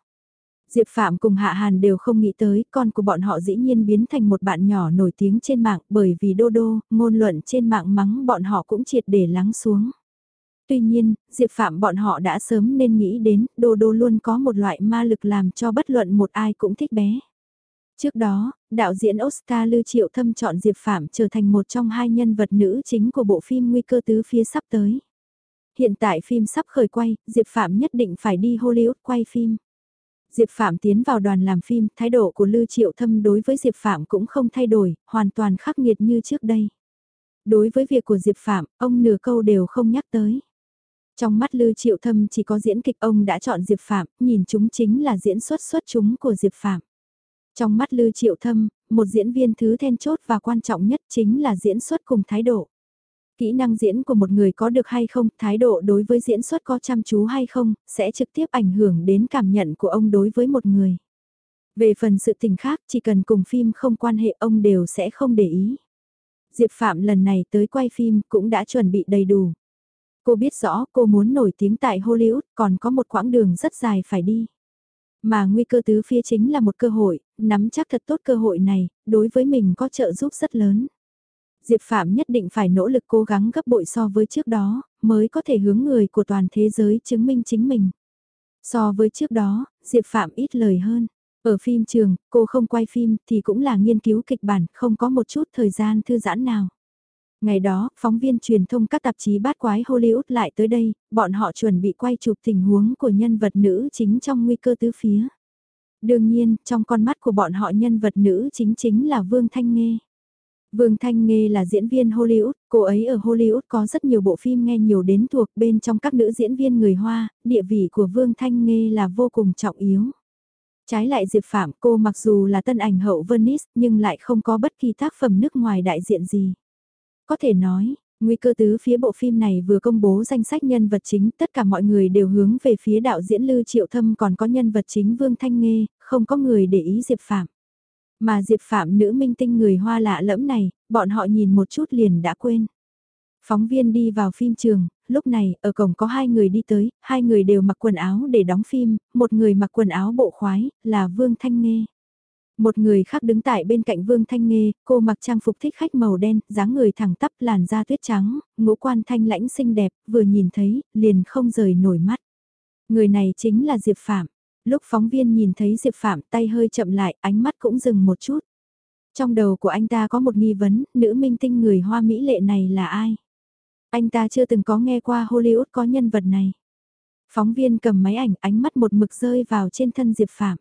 Diệp Phạm cùng Hạ Hàn đều không nghĩ tới con của bọn họ dĩ nhiên biến thành một bạn nhỏ nổi tiếng trên mạng bởi vì Đô Đô, ngôn luận trên mạng mắng bọn họ cũng triệt để lắng xuống. Tuy nhiên, Diệp Phạm bọn họ đã sớm nên nghĩ đến Đô Đô luôn có một loại ma lực làm cho bất luận một ai cũng thích bé. Trước đó, đạo diễn Oscar Lưu Triệu Thâm chọn Diệp Phạm trở thành một trong hai nhân vật nữ chính của bộ phim Nguy cơ tứ phía sắp tới. Hiện tại phim sắp khởi quay, Diệp Phạm nhất định phải đi Hollywood quay phim. Diệp Phạm tiến vào đoàn làm phim, thái độ của Lưu Triệu Thâm đối với Diệp Phạm cũng không thay đổi, hoàn toàn khắc nghiệt như trước đây. Đối với việc của Diệp Phạm, ông nửa câu đều không nhắc tới. Trong mắt Lưu Triệu Thâm chỉ có diễn kịch ông đã chọn Diệp Phạm, nhìn chúng chính là diễn xuất xuất chúng của Diệp Phạm. Trong mắt lư Triệu Thâm, một diễn viên thứ then chốt và quan trọng nhất chính là diễn xuất cùng thái độ. Kỹ năng diễn của một người có được hay không, thái độ đối với diễn xuất có chăm chú hay không, sẽ trực tiếp ảnh hưởng đến cảm nhận của ông đối với một người. Về phần sự tình khác, chỉ cần cùng phim không quan hệ ông đều sẽ không để ý. Diệp Phạm lần này tới quay phim cũng đã chuẩn bị đầy đủ. Cô biết rõ cô muốn nổi tiếng tại Hollywood còn có một quãng đường rất dài phải đi. Mà nguy cơ tứ phía chính là một cơ hội, nắm chắc thật tốt cơ hội này, đối với mình có trợ giúp rất lớn. Diệp Phạm nhất định phải nỗ lực cố gắng gấp bội so với trước đó, mới có thể hướng người của toàn thế giới chứng minh chính mình. So với trước đó, Diệp Phạm ít lời hơn. Ở phim trường, cô không quay phim thì cũng là nghiên cứu kịch bản, không có một chút thời gian thư giãn nào. Ngày đó, phóng viên truyền thông các tạp chí bát quái Hollywood lại tới đây, bọn họ chuẩn bị quay chụp tình huống của nhân vật nữ chính trong nguy cơ tứ phía. Đương nhiên, trong con mắt của bọn họ nhân vật nữ chính chính là Vương Thanh Nghê. Vương Thanh Nghê là diễn viên Hollywood, cô ấy ở Hollywood có rất nhiều bộ phim nghe nhiều đến thuộc bên trong các nữ diễn viên người Hoa, địa vị của Vương Thanh Nghê là vô cùng trọng yếu. Trái lại Diệp Phạm cô mặc dù là tân ảnh hậu Venice nhưng lại không có bất kỳ tác phẩm nước ngoài đại diện gì. Có thể nói, nguy cơ tứ phía bộ phim này vừa công bố danh sách nhân vật chính tất cả mọi người đều hướng về phía đạo diễn lư Triệu Thâm còn có nhân vật chính Vương Thanh Nghê, không có người để ý Diệp Phạm. Mà Diệp Phạm nữ minh tinh người hoa lạ lẫm này, bọn họ nhìn một chút liền đã quên. Phóng viên đi vào phim trường, lúc này ở cổng có hai người đi tới, hai người đều mặc quần áo để đóng phim, một người mặc quần áo bộ khoái, là Vương Thanh Nghê. Một người khác đứng tại bên cạnh Vương Thanh Nghê, cô mặc trang phục thích khách màu đen, dáng người thẳng tắp làn da tuyết trắng, ngũ quan thanh lãnh xinh đẹp, vừa nhìn thấy, liền không rời nổi mắt. Người này chính là Diệp Phạm. Lúc phóng viên nhìn thấy Diệp Phạm tay hơi chậm lại, ánh mắt cũng dừng một chút. Trong đầu của anh ta có một nghi vấn, nữ minh tinh người hoa mỹ lệ này là ai? Anh ta chưa từng có nghe qua Hollywood có nhân vật này. Phóng viên cầm máy ảnh ánh mắt một mực rơi vào trên thân Diệp Phạm.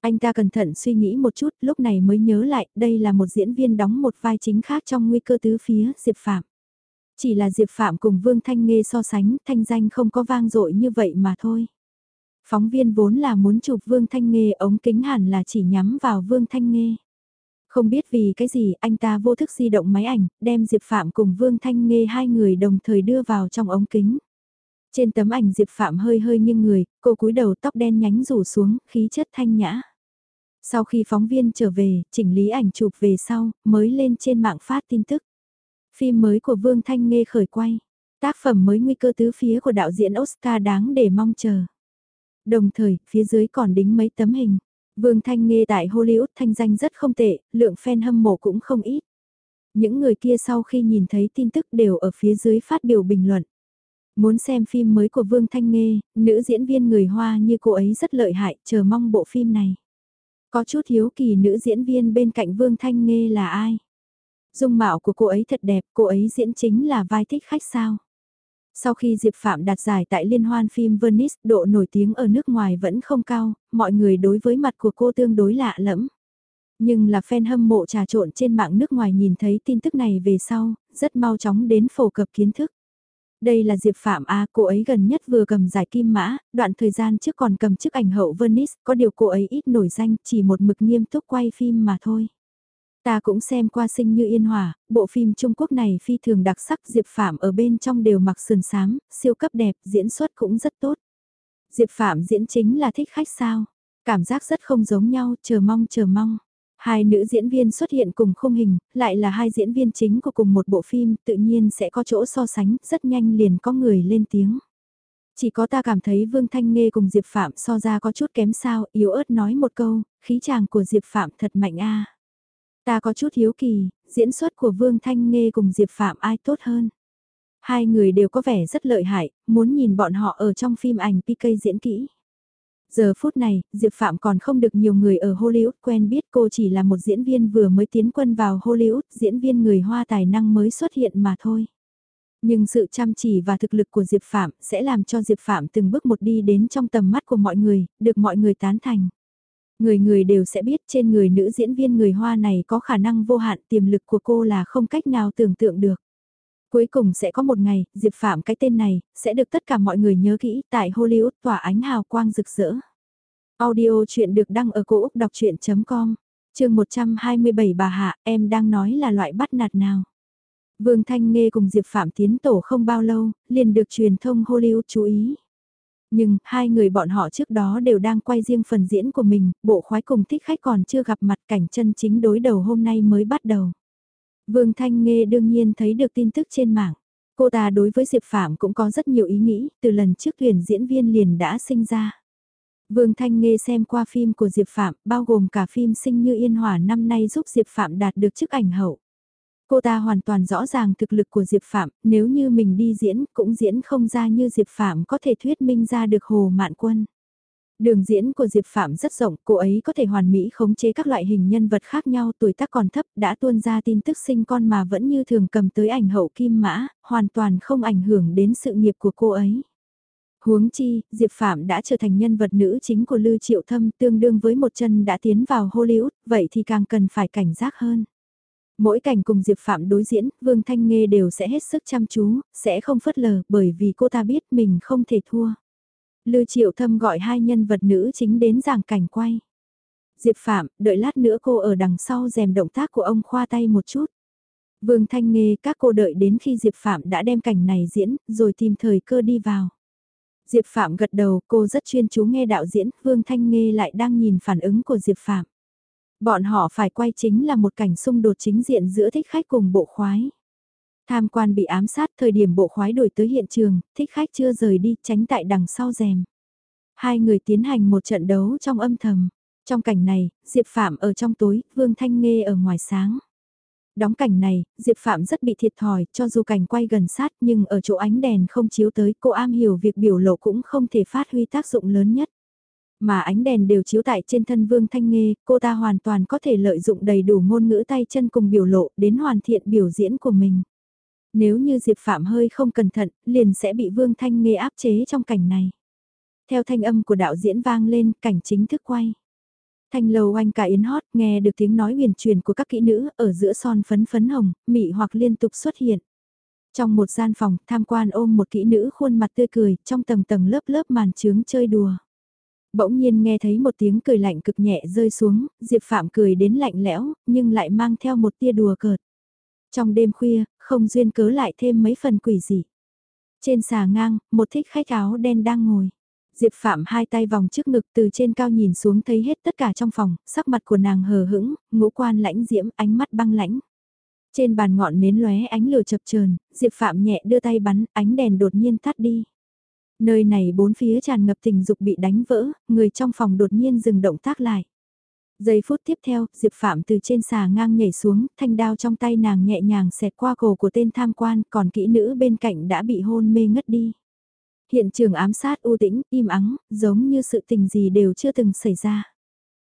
Anh ta cẩn thận suy nghĩ một chút, lúc này mới nhớ lại, đây là một diễn viên đóng một vai chính khác trong nguy cơ tứ phía, Diệp Phạm. Chỉ là Diệp Phạm cùng Vương Thanh Nghê so sánh, thanh danh không có vang dội như vậy mà thôi. Phóng viên vốn là muốn chụp Vương Thanh Nghê ống kính hẳn là chỉ nhắm vào Vương Thanh Nghê. Không biết vì cái gì anh ta vô thức di động máy ảnh, đem Diệp Phạm cùng Vương Thanh Nghê hai người đồng thời đưa vào trong ống kính. Trên tấm ảnh Diệp Phạm hơi hơi nghiêng người, cô cúi đầu tóc đen nhánh rủ xuống, khí chất thanh nhã. Sau khi phóng viên trở về, chỉnh lý ảnh chụp về sau, mới lên trên mạng phát tin tức. Phim mới của Vương Thanh Nghê khởi quay. Tác phẩm mới nguy cơ tứ phía của đạo diễn Oscar đáng để mong chờ. Đồng thời, phía dưới còn đính mấy tấm hình. Vương Thanh Nghê tại Hollywood thanh danh rất không tệ, lượng fan hâm mộ cũng không ít. Những người kia sau khi nhìn thấy tin tức đều ở phía dưới phát biểu bình luận. Muốn xem phim mới của Vương Thanh Nghê, nữ diễn viên người Hoa như cô ấy rất lợi hại, chờ mong bộ phim này. Có chút hiếu kỳ nữ diễn viên bên cạnh Vương Thanh Nghê là ai? Dung mạo của cô ấy thật đẹp, cô ấy diễn chính là vai thích khách sao? Sau khi Diệp Phạm đạt giải tại liên hoan phim Venice, độ nổi tiếng ở nước ngoài vẫn không cao, mọi người đối với mặt của cô tương đối lạ lẫm. Nhưng là fan hâm mộ trà trộn trên mạng nước ngoài nhìn thấy tin tức này về sau, rất mau chóng đến phổ cập kiến thức. Đây là Diệp Phạm A, cô ấy gần nhất vừa cầm giải kim mã, đoạn thời gian trước còn cầm chức ảnh hậu Venice, có điều cô ấy ít nổi danh, chỉ một mực nghiêm túc quay phim mà thôi. Ta cũng xem qua sinh như yên hòa, bộ phim Trung Quốc này phi thường đặc sắc Diệp Phạm ở bên trong đều mặc sườn sám, siêu cấp đẹp, diễn xuất cũng rất tốt. Diệp Phạm diễn chính là thích khách sao? Cảm giác rất không giống nhau, chờ mong chờ mong. Hai nữ diễn viên xuất hiện cùng khung hình, lại là hai diễn viên chính của cùng một bộ phim, tự nhiên sẽ có chỗ so sánh, rất nhanh liền có người lên tiếng. Chỉ có ta cảm thấy Vương Thanh Nghê cùng Diệp Phạm so ra có chút kém sao, yếu ớt nói một câu, khí chàng của Diệp Phạm thật mạnh a. Ta có chút hiếu kỳ, diễn xuất của Vương Thanh Nghê cùng Diệp Phạm ai tốt hơn. Hai người đều có vẻ rất lợi hại, muốn nhìn bọn họ ở trong phim ảnh PK diễn kỹ. Giờ phút này, Diệp Phạm còn không được nhiều người ở Hollywood quen biết cô chỉ là một diễn viên vừa mới tiến quân vào Hollywood, diễn viên người Hoa tài năng mới xuất hiện mà thôi. Nhưng sự chăm chỉ và thực lực của Diệp Phạm sẽ làm cho Diệp Phạm từng bước một đi đến trong tầm mắt của mọi người, được mọi người tán thành. Người người đều sẽ biết trên người nữ diễn viên người Hoa này có khả năng vô hạn tiềm lực của cô là không cách nào tưởng tượng được. Cuối cùng sẽ có một ngày, Diệp Phạm cái tên này, sẽ được tất cả mọi người nhớ kỹ tại Hollywood tỏa ánh hào quang rực rỡ. Audio chuyện được đăng ở cổ Úc đọc chuyện.com, chương 127 bà Hạ, em đang nói là loại bắt nạt nào. Vương Thanh Nghê cùng Diệp Phạm tiến tổ không bao lâu, liền được truyền thông Hollywood chú ý. Nhưng, hai người bọn họ trước đó đều đang quay riêng phần diễn của mình, bộ khoái cùng thích khách còn chưa gặp mặt cảnh chân chính đối đầu hôm nay mới bắt đầu. Vương Thanh Nghê đương nhiên thấy được tin tức trên mạng. Cô ta đối với Diệp Phạm cũng có rất nhiều ý nghĩ, từ lần trước tuyển diễn viên liền đã sinh ra. Vương Thanh Nghê xem qua phim của Diệp Phạm, bao gồm cả phim Sinh Như Yên hòa năm nay giúp Diệp Phạm đạt được chức ảnh hậu. Cô ta hoàn toàn rõ ràng thực lực của Diệp Phạm, nếu như mình đi diễn, cũng diễn không ra như Diệp Phạm có thể thuyết minh ra được Hồ Mạn Quân. Đường diễn của Diệp Phạm rất rộng, cô ấy có thể hoàn mỹ khống chế các loại hình nhân vật khác nhau tuổi tác còn thấp đã tuôn ra tin tức sinh con mà vẫn như thường cầm tới ảnh hậu kim mã, hoàn toàn không ảnh hưởng đến sự nghiệp của cô ấy. Huống chi, Diệp Phạm đã trở thành nhân vật nữ chính của Lư Triệu Thâm tương đương với một chân đã tiến vào Hollywood, vậy thì càng cần phải cảnh giác hơn. Mỗi cảnh cùng Diệp Phạm đối diễn, Vương Thanh Nghê đều sẽ hết sức chăm chú, sẽ không phớt lờ bởi vì cô ta biết mình không thể thua. Lưu Triệu Thâm gọi hai nhân vật nữ chính đến giảng cảnh quay. Diệp Phạm, đợi lát nữa cô ở đằng sau rèm động tác của ông khoa tay một chút. Vương Thanh Nghê các cô đợi đến khi Diệp Phạm đã đem cảnh này diễn, rồi tìm thời cơ đi vào. Diệp Phạm gật đầu, cô rất chuyên chú nghe đạo diễn, Vương Thanh Nghê lại đang nhìn phản ứng của Diệp Phạm. Bọn họ phải quay chính là một cảnh xung đột chính diện giữa thích khách cùng bộ khoái. Tham quan bị ám sát thời điểm bộ khoái đổi tới hiện trường, thích khách chưa rời đi tránh tại đằng sau rèm. Hai người tiến hành một trận đấu trong âm thầm. Trong cảnh này, Diệp Phạm ở trong tối, Vương Thanh Nghê ở ngoài sáng. Đóng cảnh này, Diệp Phạm rất bị thiệt thòi, cho dù cảnh quay gần sát nhưng ở chỗ ánh đèn không chiếu tới cô am hiểu việc biểu lộ cũng không thể phát huy tác dụng lớn nhất. Mà ánh đèn đều chiếu tại trên thân Vương Thanh Nghê, cô ta hoàn toàn có thể lợi dụng đầy đủ ngôn ngữ tay chân cùng biểu lộ đến hoàn thiện biểu diễn của mình. Nếu như Diệp Phạm hơi không cẩn thận, liền sẽ bị Vương Thanh Nghê áp chế trong cảnh này. Theo thanh âm của đạo diễn vang lên, cảnh chính thức quay. Thanh lầu oanh cả yến hót, nghe được tiếng nói huyền truyền của các kỹ nữ ở giữa son phấn phấn hồng, mị hoặc liên tục xuất hiện. Trong một gian phòng, tham quan ôm một kỹ nữ khuôn mặt tươi cười, trong tầng tầng lớp lớp màn trướng chơi đùa. Bỗng nhiên nghe thấy một tiếng cười lạnh cực nhẹ rơi xuống, Diệp Phạm cười đến lạnh lẽo, nhưng lại mang theo một tia đùa cợt. Trong đêm khuya, không duyên cớ lại thêm mấy phần quỷ dị. Trên xà ngang, một thích khách áo đen đang ngồi. Diệp Phạm hai tay vòng trước ngực từ trên cao nhìn xuống thấy hết tất cả trong phòng, sắc mặt của nàng hờ hững, ngũ quan lãnh diễm, ánh mắt băng lãnh. Trên bàn ngọn nến lóe ánh lửa chập chờn, Diệp Phạm nhẹ đưa tay bắn, ánh đèn đột nhiên tắt đi. Nơi này bốn phía tràn ngập tình dục bị đánh vỡ, người trong phòng đột nhiên dừng động tác lại. Giây phút tiếp theo, Diệp Phạm từ trên xà ngang nhảy xuống, thanh đao trong tay nàng nhẹ nhàng xẹt qua cổ của tên tham quan, còn kỹ nữ bên cạnh đã bị hôn mê ngất đi. Hiện trường ám sát u tĩnh, im ắng, giống như sự tình gì đều chưa từng xảy ra.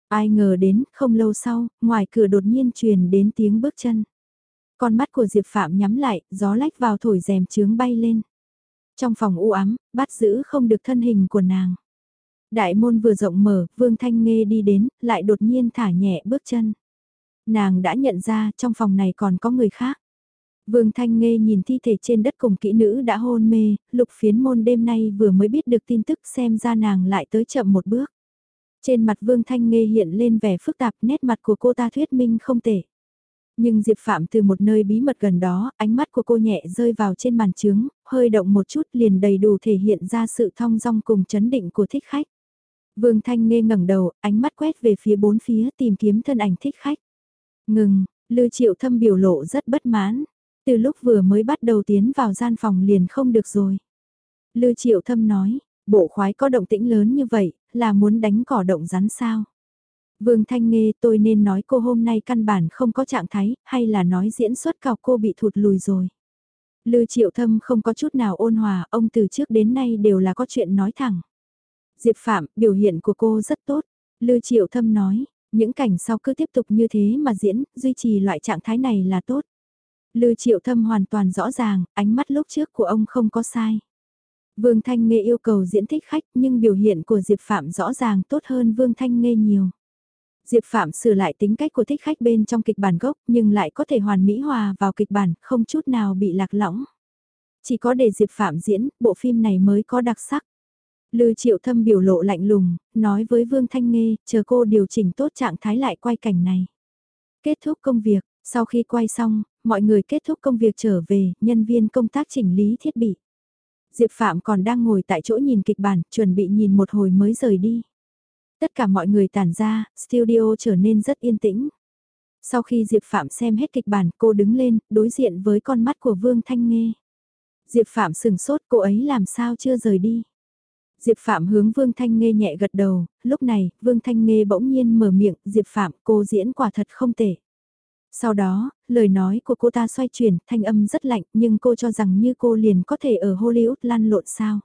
Ai ngờ đến, không lâu sau, ngoài cửa đột nhiên truyền đến tiếng bước chân. Con mắt của Diệp Phạm nhắm lại, gió lách vào thổi rèm trướng bay lên. Trong phòng u ám, bắt giữ không được thân hình của nàng. Đại môn vừa rộng mở, Vương Thanh Nghê đi đến, lại đột nhiên thả nhẹ bước chân. Nàng đã nhận ra trong phòng này còn có người khác. Vương Thanh Nghê nhìn thi thể trên đất cùng kỹ nữ đã hôn mê, lục phiến môn đêm nay vừa mới biết được tin tức xem ra nàng lại tới chậm một bước. Trên mặt Vương Thanh Nghê hiện lên vẻ phức tạp nét mặt của cô ta thuyết minh không tệ. Nhưng Diệp Phạm từ một nơi bí mật gần đó, ánh mắt của cô nhẹ rơi vào trên màn trướng, hơi động một chút liền đầy đủ thể hiện ra sự thong dong cùng chấn định của thích khách. Vương Thanh Nghê ngẩng đầu, ánh mắt quét về phía bốn phía tìm kiếm thân ảnh thích khách. Ngừng, Lư Triệu Thâm biểu lộ rất bất mãn. Từ lúc vừa mới bắt đầu tiến vào gian phòng liền không được rồi. Lư Triệu Thâm nói, bộ khoái có động tĩnh lớn như vậy, là muốn đánh cỏ động rắn sao? Vương Thanh Nghê tôi nên nói cô hôm nay căn bản không có trạng thái, hay là nói diễn xuất cào cô bị thụt lùi rồi. Lư Triệu Thâm không có chút nào ôn hòa, ông từ trước đến nay đều là có chuyện nói thẳng. Diệp Phạm, biểu hiện của cô rất tốt. Lư Triệu Thâm nói, những cảnh sau cứ tiếp tục như thế mà diễn, duy trì loại trạng thái này là tốt. Lư Triệu Thâm hoàn toàn rõ ràng, ánh mắt lúc trước của ông không có sai. Vương Thanh Nghê yêu cầu diễn thích khách nhưng biểu hiện của Diệp Phạm rõ ràng tốt hơn Vương Thanh Nghê nhiều. Diệp Phạm sửa lại tính cách của thích khách bên trong kịch bản gốc nhưng lại có thể hoàn mỹ hòa vào kịch bản, không chút nào bị lạc lõng. Chỉ có để Diệp Phạm diễn, bộ phim này mới có đặc sắc. Lư Triệu Thâm biểu lộ lạnh lùng, nói với Vương Thanh Nghê, chờ cô điều chỉnh tốt trạng thái lại quay cảnh này. Kết thúc công việc, sau khi quay xong, mọi người kết thúc công việc trở về, nhân viên công tác chỉnh lý thiết bị. Diệp Phạm còn đang ngồi tại chỗ nhìn kịch bản, chuẩn bị nhìn một hồi mới rời đi. Tất cả mọi người tản ra, studio trở nên rất yên tĩnh. Sau khi Diệp Phạm xem hết kịch bản, cô đứng lên, đối diện với con mắt của Vương Thanh Nghê. Diệp Phạm sừng sốt, cô ấy làm sao chưa rời đi. Diệp Phạm hướng Vương Thanh Nghê nhẹ gật đầu, lúc này, Vương Thanh Nghê bỗng nhiên mở miệng, Diệp Phạm, cô diễn quả thật không tệ. Sau đó, lời nói của cô ta xoay chuyển, thanh âm rất lạnh, nhưng cô cho rằng như cô liền có thể ở Hollywood lan lộn sao.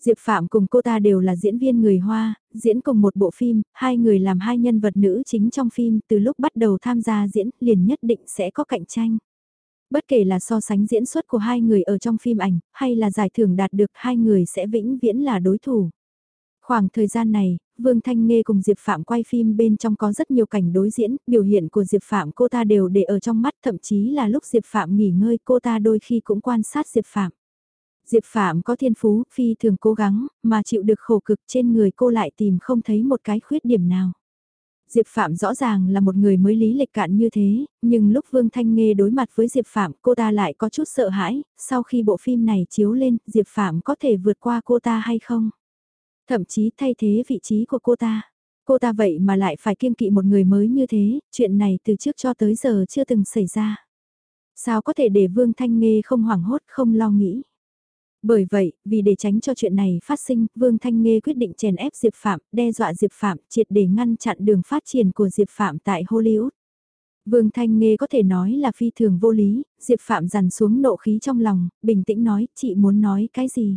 Diệp Phạm cùng cô ta đều là diễn viên người Hoa, diễn cùng một bộ phim, hai người làm hai nhân vật nữ chính trong phim, từ lúc bắt đầu tham gia diễn liền nhất định sẽ có cạnh tranh. Bất kể là so sánh diễn xuất của hai người ở trong phim ảnh, hay là giải thưởng đạt được hai người sẽ vĩnh viễn là đối thủ. Khoảng thời gian này, Vương Thanh Nghê cùng Diệp Phạm quay phim bên trong có rất nhiều cảnh đối diễn, biểu hiện của Diệp Phạm cô ta đều để ở trong mắt thậm chí là lúc Diệp Phạm nghỉ ngơi cô ta đôi khi cũng quan sát Diệp Phạm. Diệp Phạm có thiên phú, phi thường cố gắng, mà chịu được khổ cực trên người cô lại tìm không thấy một cái khuyết điểm nào. Diệp Phạm rõ ràng là một người mới lý lịch cạn như thế, nhưng lúc Vương Thanh Nghê đối mặt với Diệp Phạm cô ta lại có chút sợ hãi, sau khi bộ phim này chiếu lên, Diệp Phạm có thể vượt qua cô ta hay không? Thậm chí thay thế vị trí của cô ta. Cô ta vậy mà lại phải kiêng kỵ một người mới như thế, chuyện này từ trước cho tới giờ chưa từng xảy ra. Sao có thể để Vương Thanh Nghê không hoảng hốt, không lo nghĩ? Bởi vậy, vì để tránh cho chuyện này phát sinh, Vương Thanh Nghê quyết định chèn ép Diệp Phạm, đe dọa Diệp Phạm, triệt để ngăn chặn đường phát triển của Diệp Phạm tại Hollywood. Vương Thanh Nghê có thể nói là phi thường vô lý, Diệp Phạm dằn xuống nộ khí trong lòng, bình tĩnh nói, chị muốn nói cái gì?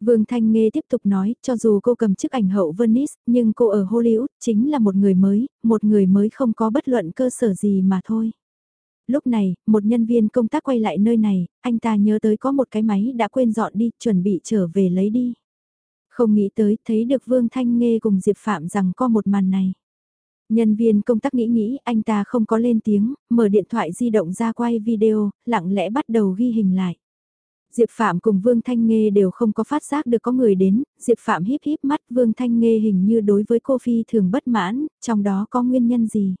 Vương Thanh Nghê tiếp tục nói, cho dù cô cầm chức ảnh hậu Venice, nhưng cô ở Hollywood chính là một người mới, một người mới không có bất luận cơ sở gì mà thôi. Lúc này, một nhân viên công tác quay lại nơi này, anh ta nhớ tới có một cái máy đã quên dọn đi, chuẩn bị trở về lấy đi. Không nghĩ tới, thấy được Vương Thanh Nghê cùng Diệp Phạm rằng có một màn này. Nhân viên công tác nghĩ nghĩ, anh ta không có lên tiếng, mở điện thoại di động ra quay video, lặng lẽ bắt đầu ghi hình lại. Diệp Phạm cùng Vương Thanh Nghê đều không có phát giác được có người đến, Diệp Phạm híp híp mắt Vương Thanh Nghê hình như đối với cô Phi thường bất mãn, trong đó có nguyên nhân gì.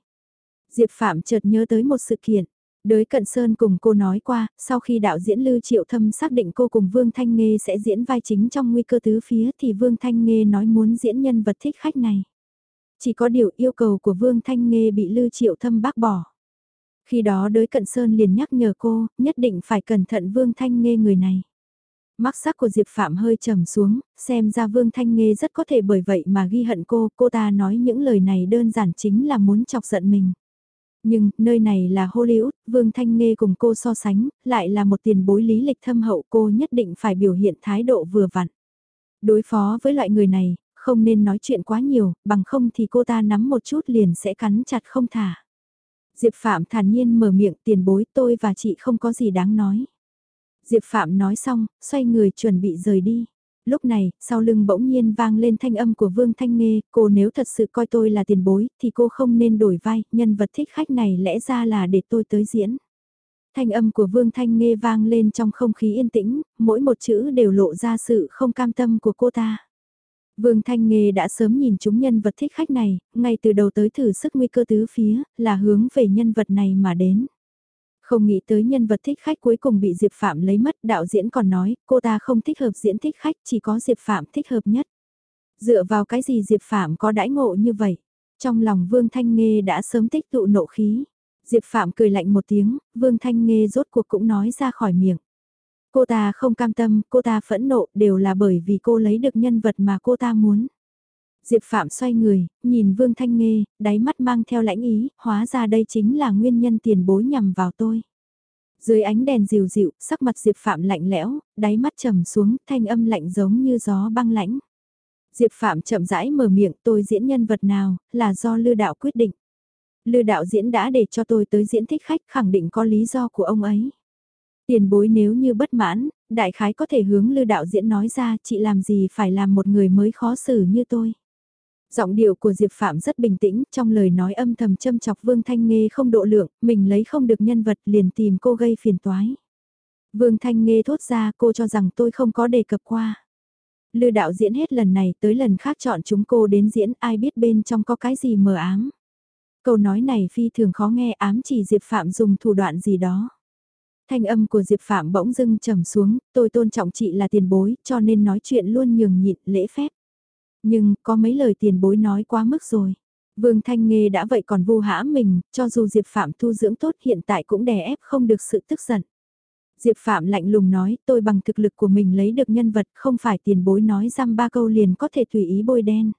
Diệp Phạm chợt nhớ tới một sự kiện. Đới Cận Sơn cùng cô nói qua, sau khi đạo diễn Lưu Triệu Thâm xác định cô cùng Vương Thanh Nghê sẽ diễn vai chính trong nguy cơ tứ phía thì Vương Thanh Nghê nói muốn diễn nhân vật thích khách này. Chỉ có điều yêu cầu của Vương Thanh Nghê bị Lưu Triệu Thâm bác bỏ. Khi đó đới Cận Sơn liền nhắc nhở cô, nhất định phải cẩn thận Vương Thanh Nghê người này. Mắc sắc của Diệp Phạm hơi trầm xuống, xem ra Vương Thanh Nghê rất có thể bởi vậy mà ghi hận cô, cô ta nói những lời này đơn giản chính là muốn chọc giận mình. Nhưng, nơi này là Hollywood, Vương Thanh Nghê cùng cô so sánh, lại là một tiền bối lý lịch thâm hậu cô nhất định phải biểu hiện thái độ vừa vặn. Đối phó với loại người này, không nên nói chuyện quá nhiều, bằng không thì cô ta nắm một chút liền sẽ cắn chặt không thả. Diệp Phạm thản nhiên mở miệng tiền bối tôi và chị không có gì đáng nói. Diệp Phạm nói xong, xoay người chuẩn bị rời đi. Lúc này, sau lưng bỗng nhiên vang lên thanh âm của Vương Thanh Nghê, cô nếu thật sự coi tôi là tiền bối, thì cô không nên đổi vai, nhân vật thích khách này lẽ ra là để tôi tới diễn. Thanh âm của Vương Thanh Nghê vang lên trong không khí yên tĩnh, mỗi một chữ đều lộ ra sự không cam tâm của cô ta. Vương Thanh Nghê đã sớm nhìn chúng nhân vật thích khách này, ngay từ đầu tới thử sức nguy cơ tứ phía, là hướng về nhân vật này mà đến. Không nghĩ tới nhân vật thích khách cuối cùng bị Diệp Phạm lấy mất, đạo diễn còn nói, cô ta không thích hợp diễn thích khách, chỉ có Diệp Phạm thích hợp nhất. Dựa vào cái gì Diệp Phạm có đãi ngộ như vậy? Trong lòng Vương Thanh Nghê đã sớm tích tụ nộ khí. Diệp Phạm cười lạnh một tiếng, Vương Thanh Nghê rốt cuộc cũng nói ra khỏi miệng. Cô ta không cam tâm, cô ta phẫn nộ đều là bởi vì cô lấy được nhân vật mà cô ta muốn. Diệp Phạm xoay người, nhìn Vương Thanh Nghê, đáy mắt mang theo lãnh ý, hóa ra đây chính là nguyên nhân tiền bối nhằm vào tôi. Dưới ánh đèn dịu dịu, sắc mặt Diệp Phạm lạnh lẽo, đáy mắt trầm xuống, thanh âm lạnh giống như gió băng lãnh. Diệp Phạm chậm rãi mở miệng tôi diễn nhân vật nào, là do Lư Đạo quyết định. Lư Đạo diễn đã để cho tôi tới diễn thích khách khẳng định có lý do của ông ấy. Tiền bối nếu như bất mãn, đại khái có thể hướng Lư Đạo diễn nói ra chị làm gì phải làm một người mới khó xử như tôi. Giọng điệu của Diệp Phạm rất bình tĩnh, trong lời nói âm thầm châm chọc Vương Thanh Nghê không độ lượng, mình lấy không được nhân vật liền tìm cô gây phiền toái. Vương Thanh Nghê thốt ra cô cho rằng tôi không có đề cập qua. Lư đạo diễn hết lần này tới lần khác chọn chúng cô đến diễn ai biết bên trong có cái gì mờ ám. Câu nói này phi thường khó nghe ám chỉ Diệp Phạm dùng thủ đoạn gì đó. Thanh âm của Diệp Phạm bỗng dưng trầm xuống, tôi tôn trọng chị là tiền bối, cho nên nói chuyện luôn nhường nhịn, lễ phép. Nhưng, có mấy lời tiền bối nói quá mức rồi. Vương Thanh Nghê đã vậy còn vu hãm mình, cho dù Diệp Phạm thu dưỡng tốt hiện tại cũng đè ép không được sự tức giận. Diệp Phạm lạnh lùng nói, tôi bằng thực lực của mình lấy được nhân vật, không phải tiền bối nói răm ba câu liền có thể tùy ý bôi đen.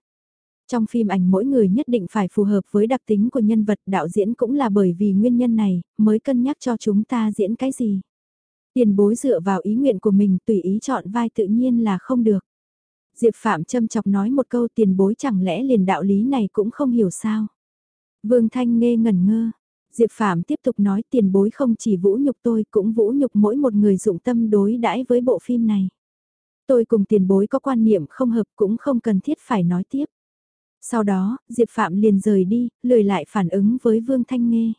Trong phim ảnh mỗi người nhất định phải phù hợp với đặc tính của nhân vật, đạo diễn cũng là bởi vì nguyên nhân này, mới cân nhắc cho chúng ta diễn cái gì. Tiền bối dựa vào ý nguyện của mình tùy ý chọn vai tự nhiên là không được. Diệp Phạm châm chọc nói một câu tiền bối chẳng lẽ liền đạo lý này cũng không hiểu sao. Vương Thanh nghe ngẩn ngơ. Diệp Phạm tiếp tục nói tiền bối không chỉ vũ nhục tôi cũng vũ nhục mỗi một người dụng tâm đối đãi với bộ phim này. Tôi cùng tiền bối có quan niệm không hợp cũng không cần thiết phải nói tiếp. Sau đó, Diệp Phạm liền rời đi, lười lại phản ứng với Vương Thanh Nghê.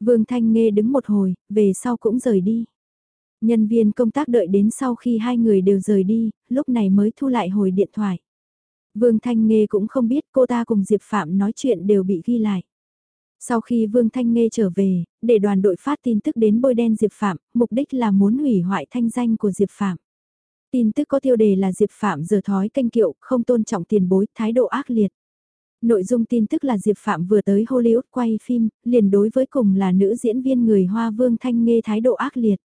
Vương Thanh Nghê đứng một hồi, về sau cũng rời đi. Nhân viên công tác đợi đến sau khi hai người đều rời đi, lúc này mới thu lại hồi điện thoại. Vương Thanh Nghê cũng không biết cô ta cùng Diệp Phạm nói chuyện đều bị ghi lại. Sau khi Vương Thanh Nghê trở về, để đoàn đội phát tin tức đến bôi đen Diệp Phạm, mục đích là muốn hủy hoại thanh danh của Diệp Phạm. Tin tức có tiêu đề là Diệp Phạm giờ thói canh kiệu, không tôn trọng tiền bối, thái độ ác liệt. Nội dung tin tức là Diệp Phạm vừa tới Hollywood quay phim, liền đối với cùng là nữ diễn viên người Hoa Vương Thanh Nghê thái độ ác liệt.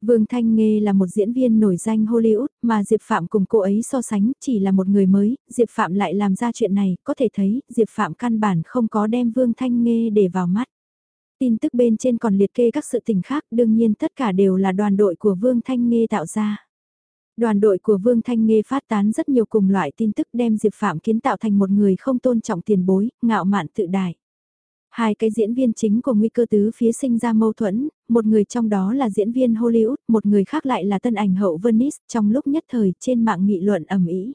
Vương Thanh Nghê là một diễn viên nổi danh Hollywood, mà Diệp Phạm cùng cô ấy so sánh chỉ là một người mới, Diệp Phạm lại làm ra chuyện này, có thể thấy Diệp Phạm căn bản không có đem Vương Thanh Nghê để vào mắt. Tin tức bên trên còn liệt kê các sự tình khác, đương nhiên tất cả đều là đoàn đội của Vương Thanh Nghê tạo ra. Đoàn đội của Vương Thanh Nghê phát tán rất nhiều cùng loại tin tức đem Diệp Phạm kiến tạo thành một người không tôn trọng tiền bối, ngạo mạn tự đại. Hai cái diễn viên chính của nguy cơ tứ phía sinh ra mâu thuẫn, một người trong đó là diễn viên Hollywood, một người khác lại là tân ảnh hậu Venice trong lúc nhất thời trên mạng nghị luận ẩm ý.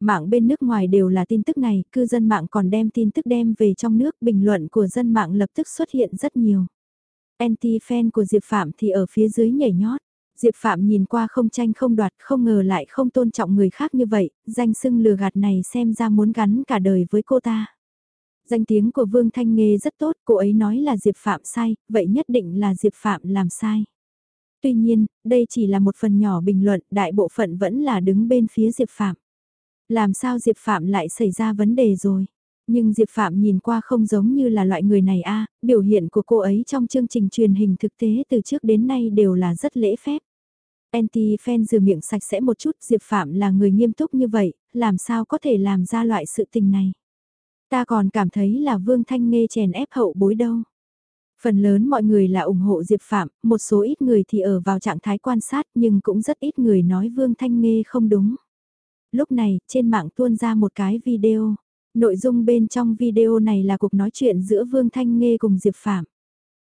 Mạng bên nước ngoài đều là tin tức này, cư dân mạng còn đem tin tức đem về trong nước, bình luận của dân mạng lập tức xuất hiện rất nhiều. Anti-fan của Diệp Phạm thì ở phía dưới nhảy nhót. Diệp Phạm nhìn qua không tranh không đoạt, không ngờ lại không tôn trọng người khác như vậy, danh sưng lừa gạt này xem ra muốn gắn cả đời với cô ta. Danh tiếng của Vương Thanh Nghê rất tốt, cô ấy nói là Diệp Phạm sai, vậy nhất định là Diệp Phạm làm sai. Tuy nhiên, đây chỉ là một phần nhỏ bình luận, đại bộ phận vẫn là đứng bên phía Diệp Phạm. Làm sao Diệp Phạm lại xảy ra vấn đề rồi? Nhưng Diệp Phạm nhìn qua không giống như là loại người này a biểu hiện của cô ấy trong chương trình truyền hình thực tế từ trước đến nay đều là rất lễ phép. Anti-fan rửa miệng sạch sẽ một chút Diệp Phạm là người nghiêm túc như vậy, làm sao có thể làm ra loại sự tình này. Ta còn cảm thấy là Vương Thanh Nghê chèn ép hậu bối đâu. Phần lớn mọi người là ủng hộ Diệp Phạm, một số ít người thì ở vào trạng thái quan sát nhưng cũng rất ít người nói Vương Thanh Nghê không đúng. Lúc này, trên mạng tuôn ra một cái video. Nội dung bên trong video này là cuộc nói chuyện giữa Vương Thanh Nghê cùng Diệp Phạm.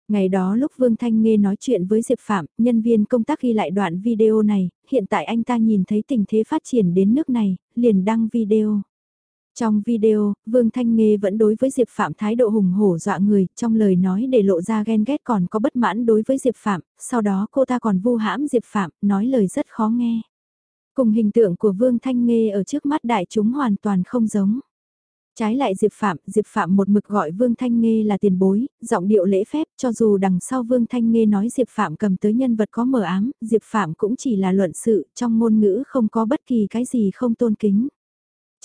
Ngày đó lúc Vương Thanh Nghê nói chuyện với Diệp Phạm, nhân viên công tác ghi lại đoạn video này, hiện tại anh ta nhìn thấy tình thế phát triển đến nước này, liền đăng video. Trong video, Vương Thanh Nghê vẫn đối với Diệp Phạm thái độ hùng hổ dọa người, trong lời nói để lộ ra ghen ghét còn có bất mãn đối với Diệp Phạm, sau đó cô ta còn vu hãm Diệp Phạm, nói lời rất khó nghe. Cùng hình tượng của Vương Thanh Nghê ở trước mắt đại chúng hoàn toàn không giống. Trái lại Diệp Phạm, Diệp Phạm một mực gọi Vương Thanh Nghê là tiền bối, giọng điệu lễ phép cho dù đằng sau Vương Thanh Nghê nói Diệp Phạm cầm tới nhân vật có mờ ám, Diệp Phạm cũng chỉ là luận sự, trong ngôn ngữ không có bất kỳ cái gì không tôn kính.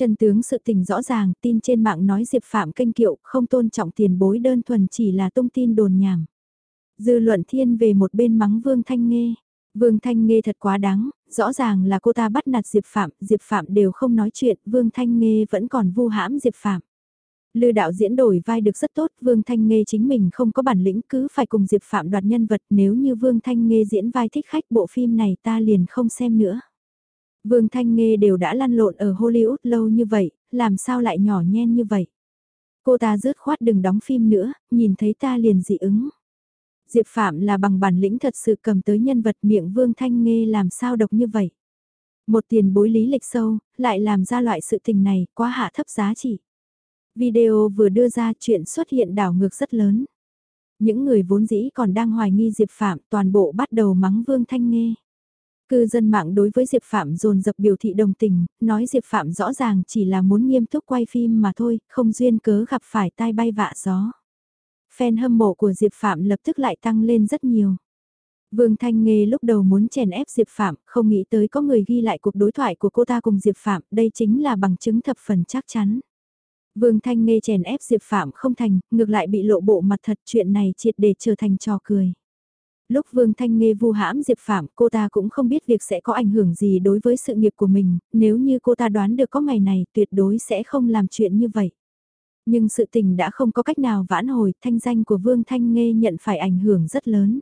Chân tướng sự tình rõ ràng, tin trên mạng nói Diệp Phạm kênh kiệu, không tôn trọng tiền bối đơn thuần chỉ là tung tin đồn nhảm. Dư luận thiên về một bên mắng Vương Thanh Nghê. Vương Thanh Nghê thật quá đáng, rõ ràng là cô ta bắt nạt Diệp Phạm, Diệp Phạm đều không nói chuyện, Vương Thanh Nghê vẫn còn vu hãm Diệp Phạm. Lư đạo diễn đổi vai được rất tốt, Vương Thanh Nghê chính mình không có bản lĩnh cứ phải cùng Diệp Phạm đoạt nhân vật nếu như Vương Thanh Nghê diễn vai thích khách bộ phim này ta liền không xem nữa. Vương Thanh Nghê đều đã lăn lộn ở Hollywood lâu như vậy, làm sao lại nhỏ nhen như vậy? Cô ta rớt khoát đừng đóng phim nữa, nhìn thấy ta liền dị ứng. Diệp Phạm là bằng bản lĩnh thật sự cầm tới nhân vật miệng Vương Thanh Nghê làm sao độc như vậy. Một tiền bối lý lịch sâu, lại làm ra loại sự tình này, quá hạ thấp giá trị. Video vừa đưa ra chuyện xuất hiện đảo ngược rất lớn. Những người vốn dĩ còn đang hoài nghi Diệp Phạm toàn bộ bắt đầu mắng Vương Thanh Nghê. Cư dân mạng đối với Diệp Phạm dồn dập biểu thị đồng tình, nói Diệp Phạm rõ ràng chỉ là muốn nghiêm túc quay phim mà thôi, không duyên cớ gặp phải tai bay vạ gió. Fan hâm mộ của Diệp Phạm lập tức lại tăng lên rất nhiều. Vương Thanh Nghê lúc đầu muốn chèn ép Diệp Phạm, không nghĩ tới có người ghi lại cuộc đối thoại của cô ta cùng Diệp Phạm, đây chính là bằng chứng thập phần chắc chắn. Vương Thanh Nghê chèn ép Diệp Phạm không thành, ngược lại bị lộ bộ mặt thật chuyện này triệt để trở thành trò cười. Lúc Vương Thanh Nghê vu hãm Diệp Phạm, cô ta cũng không biết việc sẽ có ảnh hưởng gì đối với sự nghiệp của mình, nếu như cô ta đoán được có ngày này tuyệt đối sẽ không làm chuyện như vậy. Nhưng sự tình đã không có cách nào vãn hồi, thanh danh của Vương Thanh Nghê nhận phải ảnh hưởng rất lớn.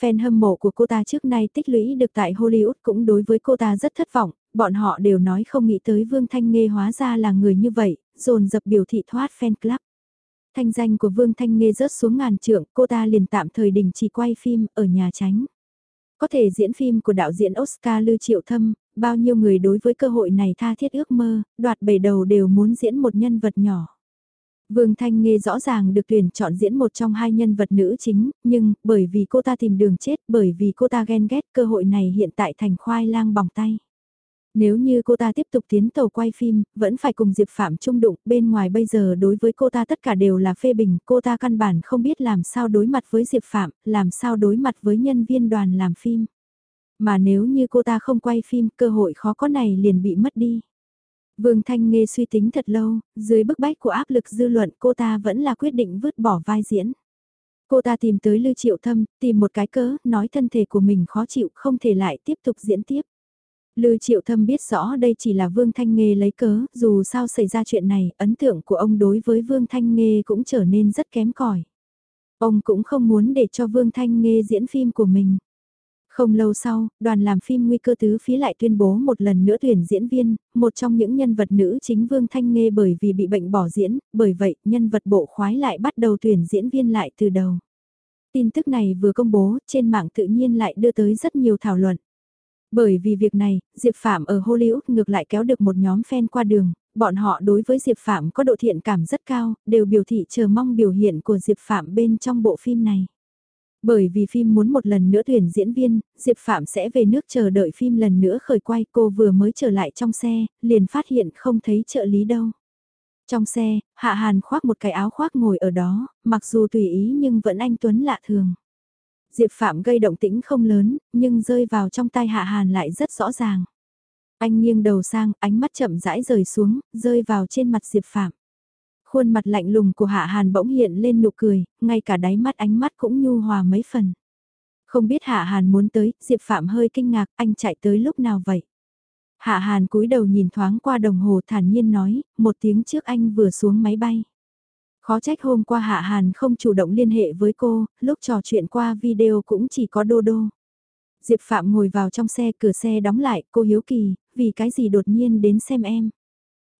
Fan hâm mộ của cô ta trước nay tích lũy được tại Hollywood cũng đối với cô ta rất thất vọng, bọn họ đều nói không nghĩ tới Vương Thanh Nghê hóa ra là người như vậy, dồn dập biểu thị thoát fan club. Thanh danh của Vương Thanh Nghê rớt xuống ngàn trượng, cô ta liền tạm thời đình chỉ quay phim ở nhà tránh. Có thể diễn phim của đạo diễn Oscar Lư Triệu Thâm, bao nhiêu người đối với cơ hội này tha thiết ước mơ, đoạt bảy đầu đều muốn diễn một nhân vật nhỏ. Vương Thanh Nghê rõ ràng được tuyển chọn diễn một trong hai nhân vật nữ chính, nhưng bởi vì cô ta tìm đường chết, bởi vì cô ta ghen ghét cơ hội này hiện tại thành khoai lang bỏng tay. Nếu như cô ta tiếp tục tiến tàu quay phim, vẫn phải cùng Diệp Phạm chung đụng, bên ngoài bây giờ đối với cô ta tất cả đều là phê bình, cô ta căn bản không biết làm sao đối mặt với Diệp Phạm, làm sao đối mặt với nhân viên đoàn làm phim. Mà nếu như cô ta không quay phim, cơ hội khó có này liền bị mất đi. Vương Thanh Nghê suy tính thật lâu, dưới bức bách của áp lực dư luận cô ta vẫn là quyết định vứt bỏ vai diễn. Cô ta tìm tới Lưu Triệu Thâm, tìm một cái cớ, nói thân thể của mình khó chịu, không thể lại tiếp tục diễn tiếp. Lư Triệu Thâm biết rõ đây chỉ là Vương Thanh Nghê lấy cớ, dù sao xảy ra chuyện này, ấn tượng của ông đối với Vương Thanh Nghê cũng trở nên rất kém cỏi. Ông cũng không muốn để cho Vương Thanh Nghê diễn phim của mình. Không lâu sau, đoàn làm phim Nguy cơ tứ phía lại tuyên bố một lần nữa tuyển diễn viên, một trong những nhân vật nữ chính Vương Thanh Nghê bởi vì bị bệnh bỏ diễn, bởi vậy nhân vật bộ khoái lại bắt đầu tuyển diễn viên lại từ đầu. Tin tức này vừa công bố, trên mạng tự nhiên lại đưa tới rất nhiều thảo luận. Bởi vì việc này, Diệp Phạm ở Hollywood ngược lại kéo được một nhóm fan qua đường, bọn họ đối với Diệp Phạm có độ thiện cảm rất cao, đều biểu thị chờ mong biểu hiện của Diệp Phạm bên trong bộ phim này. Bởi vì phim muốn một lần nữa tuyển diễn viên, Diệp Phạm sẽ về nước chờ đợi phim lần nữa khởi quay cô vừa mới trở lại trong xe, liền phát hiện không thấy trợ lý đâu. Trong xe, Hạ Hàn khoác một cái áo khoác ngồi ở đó, mặc dù tùy ý nhưng vẫn anh Tuấn lạ thường. Diệp Phạm gây động tĩnh không lớn, nhưng rơi vào trong tay Hạ Hàn lại rất rõ ràng. Anh nghiêng đầu sang, ánh mắt chậm rãi rời xuống, rơi vào trên mặt Diệp Phạm. Khuôn mặt lạnh lùng của Hạ Hàn bỗng hiện lên nụ cười, ngay cả đáy mắt ánh mắt cũng nhu hòa mấy phần. Không biết Hạ Hàn muốn tới, Diệp Phạm hơi kinh ngạc, anh chạy tới lúc nào vậy? Hạ Hàn cúi đầu nhìn thoáng qua đồng hồ thản nhiên nói, một tiếng trước anh vừa xuống máy bay. Khó trách hôm qua Hạ Hàn không chủ động liên hệ với cô, lúc trò chuyện qua video cũng chỉ có đô đô. Diệp Phạm ngồi vào trong xe, cửa xe đóng lại, cô hiếu kỳ, vì cái gì đột nhiên đến xem em.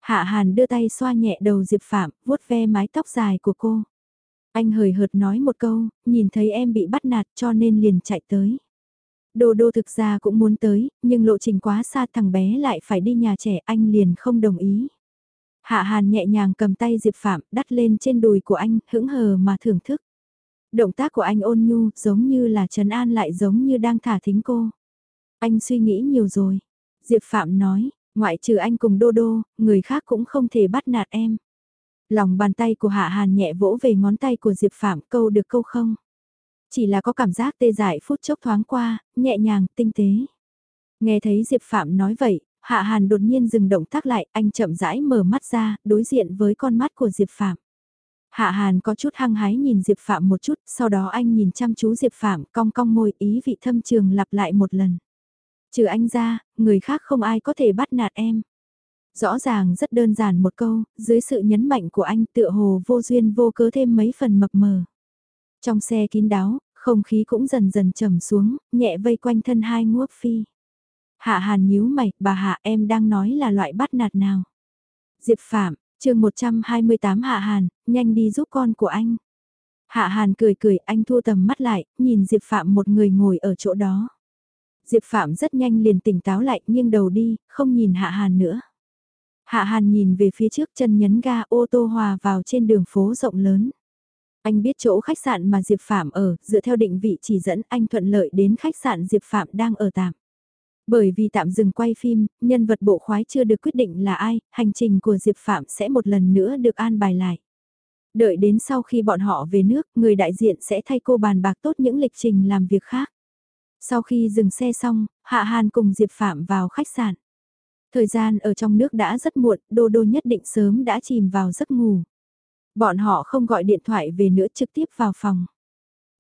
Hạ Hàn đưa tay xoa nhẹ đầu Diệp Phạm, vuốt ve mái tóc dài của cô. Anh hời hợt nói một câu, nhìn thấy em bị bắt nạt cho nên liền chạy tới. Đô đô thực ra cũng muốn tới, nhưng lộ trình quá xa thằng bé lại phải đi nhà trẻ anh liền không đồng ý. Hạ Hàn nhẹ nhàng cầm tay Diệp Phạm đắt lên trên đùi của anh, hững hờ mà thưởng thức. Động tác của anh ôn nhu, giống như là trấn an lại giống như đang thả thính cô. Anh suy nghĩ nhiều rồi. Diệp Phạm nói, ngoại trừ anh cùng Đô Đô, người khác cũng không thể bắt nạt em. Lòng bàn tay của Hạ Hàn nhẹ vỗ về ngón tay của Diệp Phạm câu được câu không. Chỉ là có cảm giác tê dại phút chốc thoáng qua, nhẹ nhàng, tinh tế. Nghe thấy Diệp Phạm nói vậy, Hạ Hàn đột nhiên dừng động tác lại, anh chậm rãi mở mắt ra, đối diện với con mắt của Diệp Phạm. Hạ Hàn có chút hăng hái nhìn Diệp Phạm một chút, sau đó anh nhìn chăm chú Diệp Phạm cong cong môi ý vị thâm trường lặp lại một lần. Trừ anh ra, người khác không ai có thể bắt nạt em. Rõ ràng rất đơn giản một câu, dưới sự nhấn mạnh của anh tựa hồ vô duyên vô cớ thêm mấy phần mập mờ. Trong xe kín đáo, không khí cũng dần dần trầm xuống, nhẹ vây quanh thân hai nguốc phi. Hạ hàn nhíu mày, bà hạ em đang nói là loại bắt nạt nào. Diệp Phạm, chương 128 Hạ Hàn, nhanh đi giúp con của anh. Hạ Hàn cười cười, anh thua tầm mắt lại, nhìn Diệp Phạm một người ngồi ở chỗ đó. Diệp Phạm rất nhanh liền tỉnh táo lại, nghiêng đầu đi, không nhìn Hạ Hàn nữa. Hạ Hàn nhìn về phía trước chân nhấn ga ô tô hòa vào trên đường phố rộng lớn. Anh biết chỗ khách sạn mà Diệp Phạm ở, dựa theo định vị chỉ dẫn anh thuận lợi đến khách sạn Diệp Phạm đang ở tạm. Bởi vì tạm dừng quay phim, nhân vật bộ khoái chưa được quyết định là ai, hành trình của Diệp Phạm sẽ một lần nữa được an bài lại. Đợi đến sau khi bọn họ về nước, người đại diện sẽ thay cô bàn bạc tốt những lịch trình làm việc khác. Sau khi dừng xe xong, Hạ Hàn cùng Diệp Phạm vào khách sạn. Thời gian ở trong nước đã rất muộn, Đô Đô nhất định sớm đã chìm vào giấc ngủ. Bọn họ không gọi điện thoại về nữa trực tiếp vào phòng.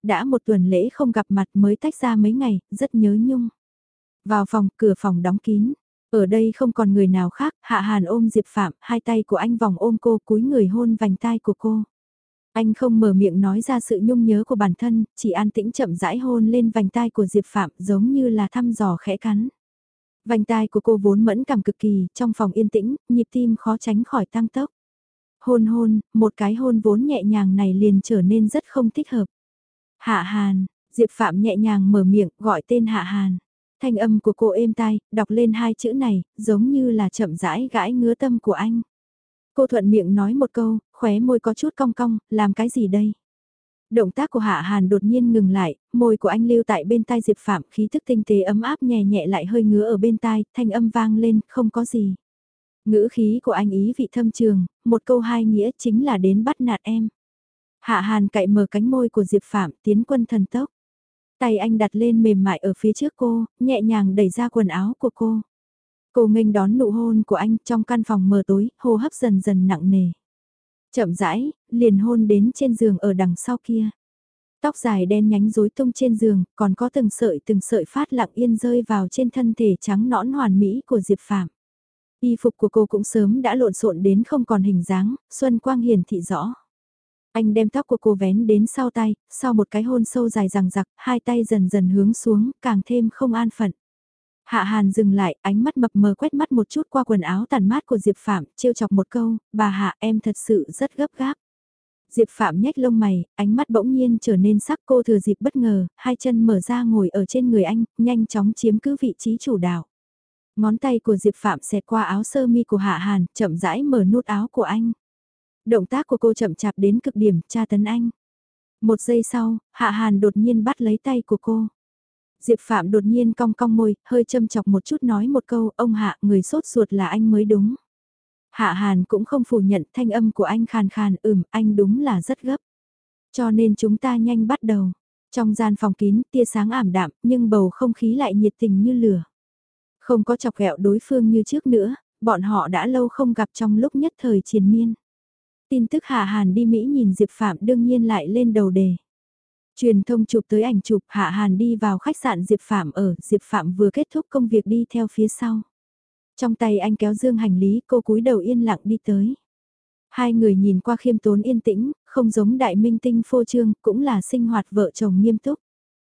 Đã một tuần lễ không gặp mặt mới tách ra mấy ngày, rất nhớ nhung. Vào phòng, cửa phòng đóng kín. Ở đây không còn người nào khác, Hạ Hàn ôm Diệp Phạm, hai tay của anh vòng ôm cô cúi người hôn vành tai của cô. Anh không mở miệng nói ra sự nhung nhớ của bản thân, chỉ an tĩnh chậm rãi hôn lên vành tai của Diệp Phạm giống như là thăm dò khẽ cắn. Vành tai của cô vốn mẫn cảm cực kỳ, trong phòng yên tĩnh, nhịp tim khó tránh khỏi tăng tốc. Hôn hôn, một cái hôn vốn nhẹ nhàng này liền trở nên rất không thích hợp. Hạ Hàn, Diệp Phạm nhẹ nhàng mở miệng gọi tên Hạ Hàn. Thanh âm của cô êm tai, đọc lên hai chữ này, giống như là chậm rãi gãi ngứa tâm của anh. Cô thuận miệng nói một câu, khóe môi có chút cong cong, làm cái gì đây? Động tác của Hạ Hàn đột nhiên ngừng lại, môi của anh lưu tại bên tai Diệp Phạm khí thức tinh tế ấm áp nhẹ nhẹ lại hơi ngứa ở bên tai, thanh âm vang lên, không có gì. Ngữ khí của anh ý vị thâm trường, một câu hai nghĩa chính là đến bắt nạt em. Hạ Hàn cậy mở cánh môi của Diệp Phạm tiến quân thần tốc. Tay anh đặt lên mềm mại ở phía trước cô, nhẹ nhàng đẩy ra quần áo của cô. Cô nghênh đón nụ hôn của anh trong căn phòng mờ tối, hô hấp dần dần nặng nề. Chậm rãi, liền hôn đến trên giường ở đằng sau kia. Tóc dài đen nhánh rối tung trên giường, còn có từng sợi từng sợi phát lặng yên rơi vào trên thân thể trắng nõn hoàn mỹ của Diệp Phạm. Y phục của cô cũng sớm đã lộn xộn đến không còn hình dáng, Xuân Quang hiển thị rõ. Anh đem tóc của cô vén đến sau tay, sau một cái hôn sâu dài rằng giặc, hai tay dần dần hướng xuống, càng thêm không an phận. Hạ Hàn dừng lại, ánh mắt mập mờ quét mắt một chút qua quần áo tàn mát của Diệp Phạm, trêu chọc một câu, bà Hạ em thật sự rất gấp gáp. Diệp Phạm nhếch lông mày, ánh mắt bỗng nhiên trở nên sắc cô thừa dịp bất ngờ, hai chân mở ra ngồi ở trên người anh, nhanh chóng chiếm cứ vị trí chủ đạo. Ngón tay của Diệp Phạm xẹt qua áo sơ mi của Hạ Hàn, chậm rãi mở nút áo của anh. Động tác của cô chậm chạp đến cực điểm, tra tấn anh. Một giây sau, Hạ Hàn đột nhiên bắt lấy tay của cô. Diệp Phạm đột nhiên cong cong môi, hơi châm chọc một chút nói một câu, ông Hạ, người sốt ruột là anh mới đúng. Hạ Hàn cũng không phủ nhận thanh âm của anh khàn khàn, ừm, anh đúng là rất gấp. Cho nên chúng ta nhanh bắt đầu. Trong gian phòng kín, tia sáng ảm đạm, nhưng bầu không khí lại nhiệt tình như lửa. Không có chọc ghẹo đối phương như trước nữa, bọn họ đã lâu không gặp trong lúc nhất thời triền miên. Tin tức Hạ Hàn đi Mỹ nhìn Diệp Phạm đương nhiên lại lên đầu đề. Truyền thông chụp tới ảnh chụp Hạ Hàn đi vào khách sạn Diệp Phạm ở, Diệp Phạm vừa kết thúc công việc đi theo phía sau. Trong tay anh kéo dương hành lý cô cúi đầu yên lặng đi tới. Hai người nhìn qua khiêm tốn yên tĩnh, không giống đại minh tinh phô trương, cũng là sinh hoạt vợ chồng nghiêm túc.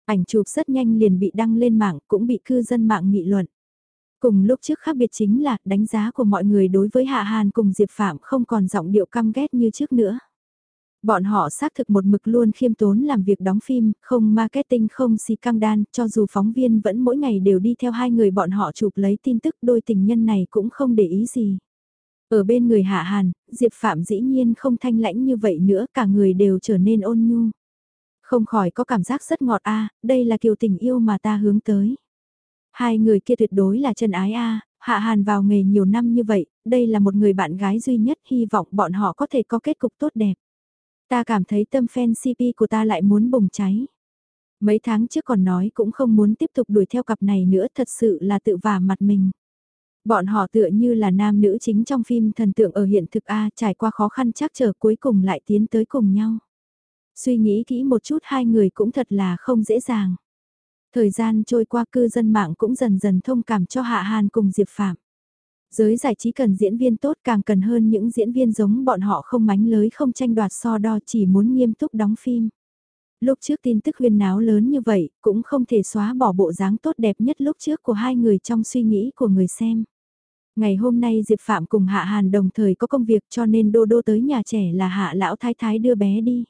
Ảnh chụp rất nhanh liền bị đăng lên mạng, cũng bị cư dân mạng nghị luận. Cùng lúc trước khác biệt chính là đánh giá của mọi người đối với Hạ Hàn cùng Diệp Phạm không còn giọng điệu căm ghét như trước nữa. Bọn họ xác thực một mực luôn khiêm tốn làm việc đóng phim, không marketing không xì căng đan, cho dù phóng viên vẫn mỗi ngày đều đi theo hai người bọn họ chụp lấy tin tức đôi tình nhân này cũng không để ý gì. Ở bên người Hạ Hàn, Diệp Phạm dĩ nhiên không thanh lãnh như vậy nữa, cả người đều trở nên ôn nhu. Không khỏi có cảm giác rất ngọt a đây là kiều tình yêu mà ta hướng tới. Hai người kia tuyệt đối là chân ái a Hạ Hàn vào nghề nhiều năm như vậy, đây là một người bạn gái duy nhất hy vọng bọn họ có thể có kết cục tốt đẹp. Ta cảm thấy tâm fan CP của ta lại muốn bùng cháy. Mấy tháng trước còn nói cũng không muốn tiếp tục đuổi theo cặp này nữa thật sự là tự vả mặt mình. Bọn họ tựa như là nam nữ chính trong phim thần tượng ở hiện thực A trải qua khó khăn chắc trở cuối cùng lại tiến tới cùng nhau. Suy nghĩ kỹ một chút hai người cũng thật là không dễ dàng. Thời gian trôi qua cư dân mạng cũng dần dần thông cảm cho Hạ Hàn cùng Diệp Phạm. Giới giải trí cần diễn viên tốt càng cần hơn những diễn viên giống bọn họ không mánh lới không tranh đoạt so đo chỉ muốn nghiêm túc đóng phim. Lúc trước tin tức huyên náo lớn như vậy cũng không thể xóa bỏ bộ dáng tốt đẹp nhất lúc trước của hai người trong suy nghĩ của người xem. Ngày hôm nay Diệp Phạm cùng Hạ Hàn đồng thời có công việc cho nên Đô Đô tới nhà trẻ là Hạ Lão Thái Thái đưa bé đi.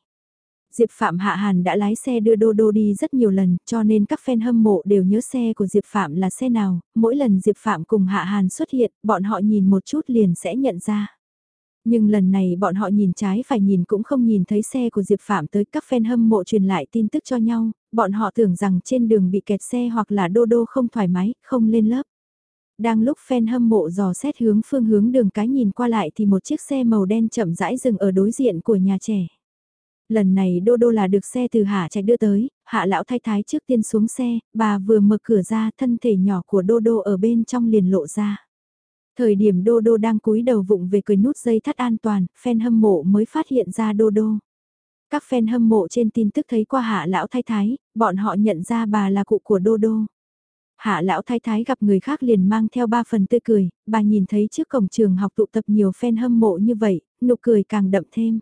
Diệp Phạm Hạ Hàn đã lái xe đưa Đô Đô đi rất nhiều lần, cho nên các fan hâm mộ đều nhớ xe của Diệp Phạm là xe nào, mỗi lần Diệp Phạm cùng Hạ Hàn xuất hiện, bọn họ nhìn một chút liền sẽ nhận ra. Nhưng lần này bọn họ nhìn trái phải nhìn cũng không nhìn thấy xe của Diệp Phạm tới các fan hâm mộ truyền lại tin tức cho nhau, bọn họ tưởng rằng trên đường bị kẹt xe hoặc là Đô Đô không thoải mái, không lên lớp. Đang lúc fan hâm mộ dò xét hướng phương hướng đường cái nhìn qua lại thì một chiếc xe màu đen chậm rãi dừng ở đối diện của nhà trẻ. Lần này Đô Đô là được xe từ Hạ Trạch đưa tới, Hạ lão thái thái trước tiên xuống xe, bà vừa mở cửa ra thân thể nhỏ của Đô Đô ở bên trong liền lộ ra. Thời điểm Đô Đô đang cúi đầu vụng về cười nút dây thắt an toàn, fan hâm mộ mới phát hiện ra Đô Đô. Các fan hâm mộ trên tin tức thấy qua Hạ lão thái thái, bọn họ nhận ra bà là cụ của Đô Đô. Hạ lão thái thái gặp người khác liền mang theo ba phần tươi cười, bà nhìn thấy trước cổng trường học tụ tập nhiều fan hâm mộ như vậy, nụ cười càng đậm thêm.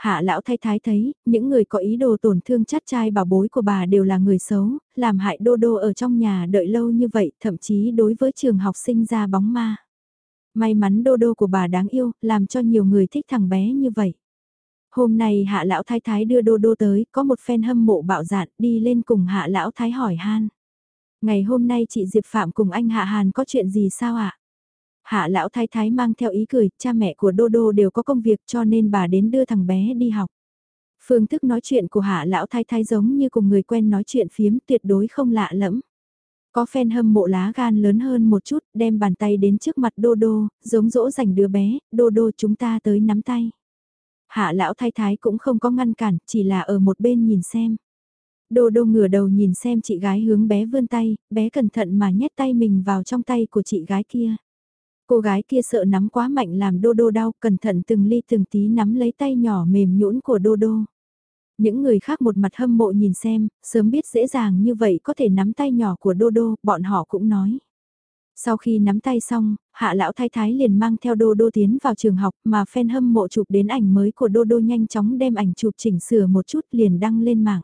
Hạ lão thái thái thấy, những người có ý đồ tổn thương chát trai bảo bối của bà đều là người xấu, làm hại đô đô ở trong nhà đợi lâu như vậy, thậm chí đối với trường học sinh ra bóng ma. May mắn đô đô của bà đáng yêu, làm cho nhiều người thích thằng bé như vậy. Hôm nay hạ lão thái thái đưa đô đô tới, có một fan hâm mộ bạo dạn đi lên cùng hạ lão thái hỏi han. Ngày hôm nay chị Diệp Phạm cùng anh Hạ Hàn có chuyện gì sao ạ? Hạ lão thái thái mang theo ý cười, cha mẹ của Đô Đô đều có công việc cho nên bà đến đưa thằng bé đi học. Phương thức nói chuyện của hạ lão thái thái giống như cùng người quen nói chuyện phiếm tuyệt đối không lạ lẫm. Có fan hâm mộ lá gan lớn hơn một chút, đem bàn tay đến trước mặt Đô Đô, giống dỗ dành đứa bé, Đô Đô chúng ta tới nắm tay. Hạ lão thái thái cũng không có ngăn cản, chỉ là ở một bên nhìn xem. Đô Đô ngửa đầu nhìn xem chị gái hướng bé vươn tay, bé cẩn thận mà nhét tay mình vào trong tay của chị gái kia. Cô gái kia sợ nắm quá mạnh làm đô đô đau, cẩn thận từng ly từng tí nắm lấy tay nhỏ mềm nhũn của đô đô. Những người khác một mặt hâm mộ nhìn xem, sớm biết dễ dàng như vậy có thể nắm tay nhỏ của đô đô, bọn họ cũng nói. Sau khi nắm tay xong, hạ lão thái thái liền mang theo đô đô tiến vào trường học mà fan hâm mộ chụp đến ảnh mới của đô đô nhanh chóng đem ảnh chụp chỉnh sửa một chút liền đăng lên mạng.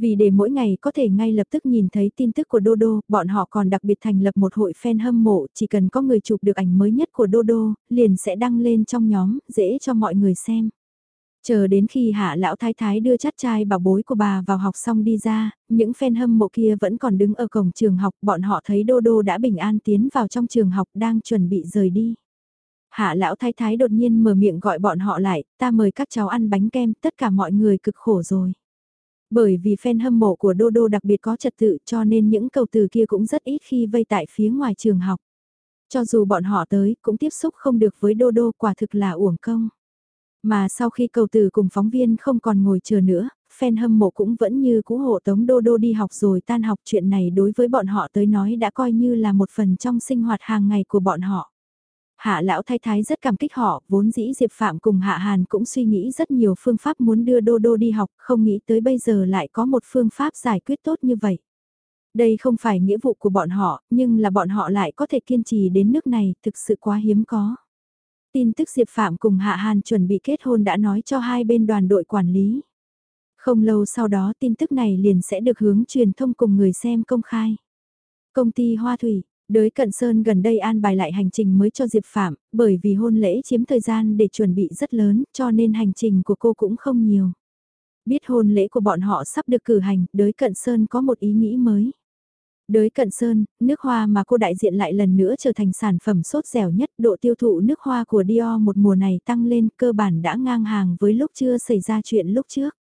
Vì để mỗi ngày có thể ngay lập tức nhìn thấy tin tức của Dodo, bọn họ còn đặc biệt thành lập một hội fan hâm mộ, chỉ cần có người chụp được ảnh mới nhất của Dodo, liền sẽ đăng lên trong nhóm, dễ cho mọi người xem. Chờ đến khi hạ lão thái thái đưa chắt trai bảo bối của bà vào học xong đi ra, những fan hâm mộ kia vẫn còn đứng ở cổng trường học, bọn họ thấy Đô Đô đã bình an tiến vào trong trường học đang chuẩn bị rời đi. Hạ lão thái thái đột nhiên mở miệng gọi bọn họ lại, ta mời các cháu ăn bánh kem, tất cả mọi người cực khổ rồi. Bởi vì fan hâm mộ của Đô Đô đặc biệt có trật tự cho nên những cầu từ kia cũng rất ít khi vây tại phía ngoài trường học. Cho dù bọn họ tới cũng tiếp xúc không được với Đô Đô quả thực là uổng công. Mà sau khi cầu từ cùng phóng viên không còn ngồi chờ nữa, fan hâm mộ cũng vẫn như cũ hộ tống Đô Đô đi học rồi tan học chuyện này đối với bọn họ tới nói đã coi như là một phần trong sinh hoạt hàng ngày của bọn họ. Hạ lão thái thái rất cảm kích họ, vốn dĩ Diệp Phạm cùng Hạ Hàn cũng suy nghĩ rất nhiều phương pháp muốn đưa Đô Đô đi học, không nghĩ tới bây giờ lại có một phương pháp giải quyết tốt như vậy. Đây không phải nghĩa vụ của bọn họ, nhưng là bọn họ lại có thể kiên trì đến nước này, thực sự quá hiếm có. Tin tức Diệp Phạm cùng Hạ Hàn chuẩn bị kết hôn đã nói cho hai bên đoàn đội quản lý. Không lâu sau đó tin tức này liền sẽ được hướng truyền thông cùng người xem công khai. Công ty Hoa Thủy, Đới Cận Sơn gần đây an bài lại hành trình mới cho Diệp Phạm, bởi vì hôn lễ chiếm thời gian để chuẩn bị rất lớn, cho nên hành trình của cô cũng không nhiều. Biết hôn lễ của bọn họ sắp được cử hành, Đới Cận Sơn có một ý nghĩ mới. Đới Cận Sơn, nước hoa mà cô đại diện lại lần nữa trở thành sản phẩm sốt dẻo nhất, độ tiêu thụ nước hoa của Dior một mùa này tăng lên cơ bản đã ngang hàng với lúc chưa xảy ra chuyện lúc trước.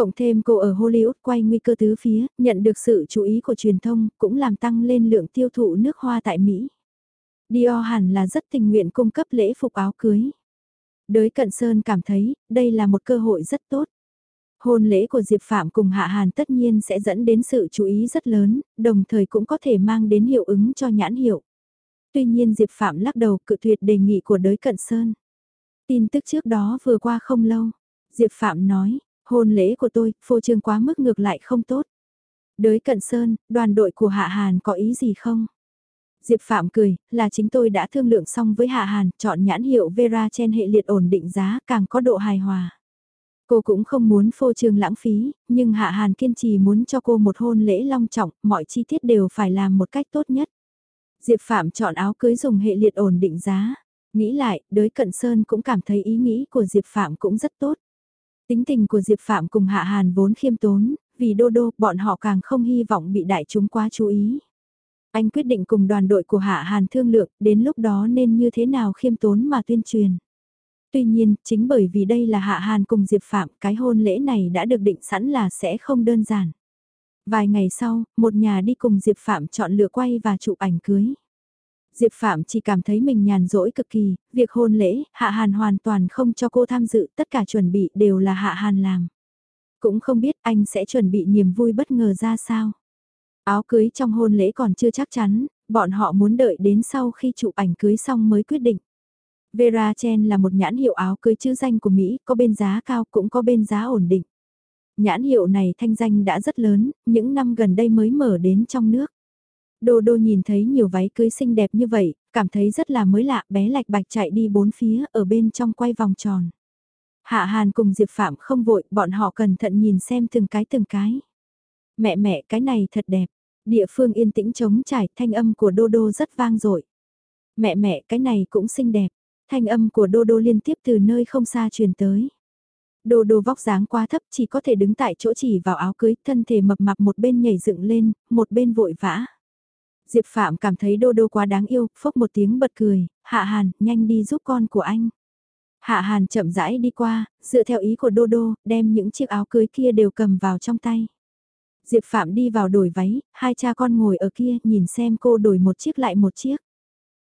Cộng thêm cô ở Hollywood quay nguy cơ tứ phía, nhận được sự chú ý của truyền thông, cũng làm tăng lên lượng tiêu thụ nước hoa tại Mỹ. Dior hẳn là rất tình nguyện cung cấp lễ phục áo cưới. Đới Cận Sơn cảm thấy, đây là một cơ hội rất tốt. Hôn lễ của Diệp Phạm cùng Hạ Hàn tất nhiên sẽ dẫn đến sự chú ý rất lớn, đồng thời cũng có thể mang đến hiệu ứng cho nhãn hiệu. Tuy nhiên Diệp Phạm lắc đầu cự tuyệt đề nghị của đới Cận Sơn. Tin tức trước đó vừa qua không lâu. Diệp Phạm nói, hôn lễ của tôi, phô trương quá mức ngược lại không tốt. Đới Cận Sơn, đoàn đội của Hạ Hàn có ý gì không? Diệp Phạm cười, là chính tôi đã thương lượng xong với Hạ Hàn, chọn nhãn hiệu Vera trên hệ liệt ổn định giá càng có độ hài hòa. Cô cũng không muốn phô trương lãng phí, nhưng Hạ Hàn kiên trì muốn cho cô một hôn lễ long trọng, mọi chi tiết đều phải làm một cách tốt nhất. Diệp Phạm chọn áo cưới dùng hệ liệt ổn định giá. Nghĩ lại, đới Cận Sơn cũng cảm thấy ý nghĩ của Diệp Phạm cũng rất tốt. Tính tình của Diệp Phạm cùng Hạ Hàn vốn khiêm tốn, vì đô đô bọn họ càng không hy vọng bị đại chúng quá chú ý. Anh quyết định cùng đoàn đội của Hạ Hàn thương lượng đến lúc đó nên như thế nào khiêm tốn mà tuyên truyền. Tuy nhiên, chính bởi vì đây là Hạ Hàn cùng Diệp Phạm, cái hôn lễ này đã được định sẵn là sẽ không đơn giản. Vài ngày sau, một nhà đi cùng Diệp Phạm chọn lựa quay và chụp ảnh cưới. Diệp Phạm chỉ cảm thấy mình nhàn rỗi cực kỳ, việc hôn lễ, Hạ Hàn hoàn toàn không cho cô tham dự, tất cả chuẩn bị đều là Hạ Hàn làm. Cũng không biết anh sẽ chuẩn bị niềm vui bất ngờ ra sao. Áo cưới trong hôn lễ còn chưa chắc chắn, bọn họ muốn đợi đến sau khi chụp ảnh cưới xong mới quyết định. Vera Chen là một nhãn hiệu áo cưới chữ danh của Mỹ, có bên giá cao cũng có bên giá ổn định. Nhãn hiệu này thanh danh đã rất lớn, những năm gần đây mới mở đến trong nước. Đô đô nhìn thấy nhiều váy cưới xinh đẹp như vậy, cảm thấy rất là mới lạ, bé lạch bạch chạy đi bốn phía ở bên trong quay vòng tròn. Hạ Hàn cùng Diệp Phạm không vội, bọn họ cẩn thận nhìn xem từng cái từng cái. Mẹ mẹ cái này thật đẹp, địa phương yên tĩnh trống trải, thanh âm của Đô Đô rất vang dội. Mẹ mẹ cái này cũng xinh đẹp, thanh âm của Đô Đô liên tiếp từ nơi không xa truyền tới. Đô Đô vóc dáng quá thấp chỉ có thể đứng tại chỗ chỉ vào áo cưới, thân thể mập mạp một bên nhảy dựng lên, một bên vội vã. Diệp Phạm cảm thấy Đô Đô quá đáng yêu, phốc một tiếng bật cười, Hạ Hàn, nhanh đi giúp con của anh. Hạ Hàn chậm rãi đi qua, dựa theo ý của Đô Đô, đem những chiếc áo cưới kia đều cầm vào trong tay. Diệp Phạm đi vào đổi váy, hai cha con ngồi ở kia nhìn xem cô đổi một chiếc lại một chiếc.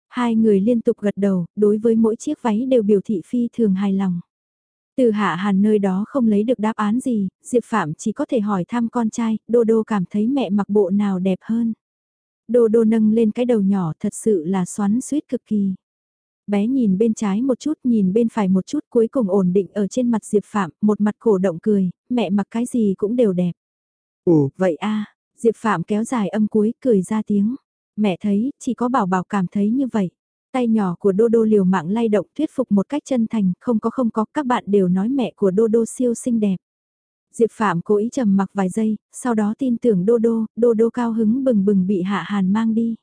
Hai người liên tục gật đầu, đối với mỗi chiếc váy đều biểu thị phi thường hài lòng. Từ Hạ Hàn nơi đó không lấy được đáp án gì, Diệp Phạm chỉ có thể hỏi thăm con trai, Đô Đô cảm thấy mẹ mặc bộ nào đẹp hơn. Đô đô nâng lên cái đầu nhỏ thật sự là xoắn suýt cực kỳ. Bé nhìn bên trái một chút nhìn bên phải một chút cuối cùng ổn định ở trên mặt Diệp Phạm, một mặt cổ động cười, mẹ mặc cái gì cũng đều đẹp. Ồ, vậy a Diệp Phạm kéo dài âm cuối cười ra tiếng. Mẹ thấy, chỉ có bảo bảo cảm thấy như vậy. Tay nhỏ của Đô Đô liều mạng lay động thuyết phục một cách chân thành, không có không có, các bạn đều nói mẹ của Đô Đô siêu xinh đẹp. Diệp Phạm cố ý trầm mặc vài giây, sau đó tin tưởng Đô Đô, Đô Đô cao hứng bừng bừng bị Hạ Hàn mang đi.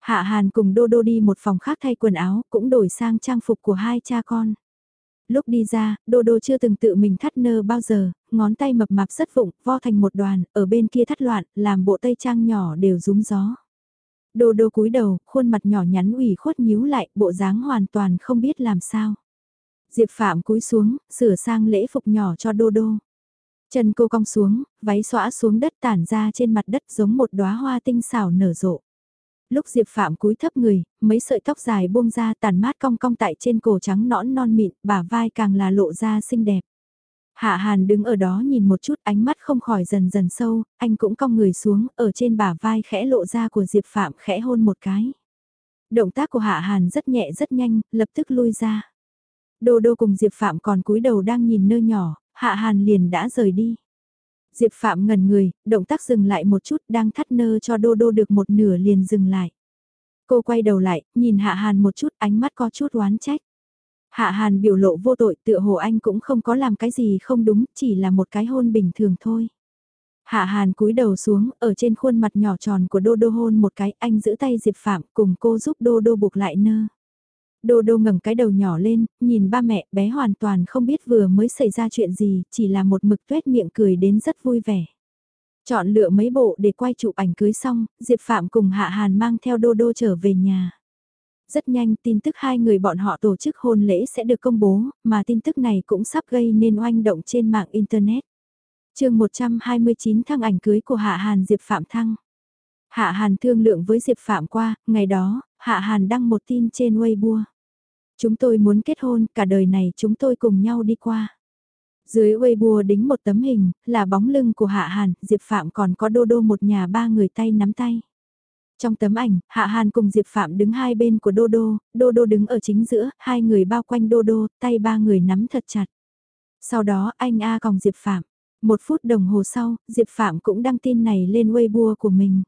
Hạ Hàn cùng Đô Đô đi một phòng khác thay quần áo, cũng đổi sang trang phục của hai cha con. Lúc đi ra, Đô Đô chưa từng tự mình thắt nơ bao giờ, ngón tay mập mạp rất vụng, vo thành một đoàn, ở bên kia thắt loạn, làm bộ tây trang nhỏ đều rúng gió. Đô đô cúi đầu, khuôn mặt nhỏ nhắn ủy khuất nhíu lại, bộ dáng hoàn toàn không biết làm sao. Diệp Phạm cúi xuống, sửa sang lễ phục nhỏ cho đô đô. Chân cô cong xuống, váy xõa xuống đất tản ra trên mặt đất giống một đóa hoa tinh xảo nở rộ. Lúc Diệp Phạm cúi thấp người, mấy sợi tóc dài buông ra tàn mát cong cong tại trên cổ trắng nõn non mịn, bả vai càng là lộ ra xinh đẹp. Hạ Hàn đứng ở đó nhìn một chút ánh mắt không khỏi dần dần sâu, anh cũng cong người xuống, ở trên bả vai khẽ lộ ra của Diệp Phạm khẽ hôn một cái. Động tác của Hạ Hàn rất nhẹ rất nhanh, lập tức lui ra. Đô đô cùng Diệp Phạm còn cúi đầu đang nhìn nơi nhỏ, Hạ Hàn liền đã rời đi. Diệp Phạm ngần người, động tác dừng lại một chút đang thắt nơ cho đô đô được một nửa liền dừng lại. Cô quay đầu lại, nhìn Hạ Hàn một chút ánh mắt có chút oán trách. Hạ Hàn biểu lộ vô tội tựa hồ anh cũng không có làm cái gì không đúng, chỉ là một cái hôn bình thường thôi. Hạ Hàn cúi đầu xuống, ở trên khuôn mặt nhỏ tròn của Đô Đô hôn một cái, anh giữ tay Diệp Phạm cùng cô giúp Đô Đô buộc lại nơ. Đô Đô ngẩng cái đầu nhỏ lên, nhìn ba mẹ, bé hoàn toàn không biết vừa mới xảy ra chuyện gì, chỉ là một mực tuét miệng cười đến rất vui vẻ. Chọn lựa mấy bộ để quay chụp ảnh cưới xong, Diệp Phạm cùng Hạ Hàn mang theo Đô Đô trở về nhà. Rất nhanh tin tức hai người bọn họ tổ chức hôn lễ sẽ được công bố, mà tin tức này cũng sắp gây nên oanh động trên mạng Internet. chương 129 thăng ảnh cưới của Hạ Hàn Diệp Phạm Thăng. Hạ Hàn thương lượng với Diệp Phạm qua, ngày đó, Hạ Hàn đăng một tin trên Weibo. Chúng tôi muốn kết hôn, cả đời này chúng tôi cùng nhau đi qua. Dưới Weibo đính một tấm hình, là bóng lưng của Hạ Hàn, Diệp Phạm còn có đô đô một nhà ba người tay nắm tay. Trong tấm ảnh, Hạ Hàn cùng Diệp Phạm đứng hai bên của Đô Đô, Đô Đô đứng ở chính giữa, hai người bao quanh Đô Đô, tay ba người nắm thật chặt. Sau đó anh A còng Diệp Phạm. Một phút đồng hồ sau, Diệp Phạm cũng đăng tin này lên Weibo của mình.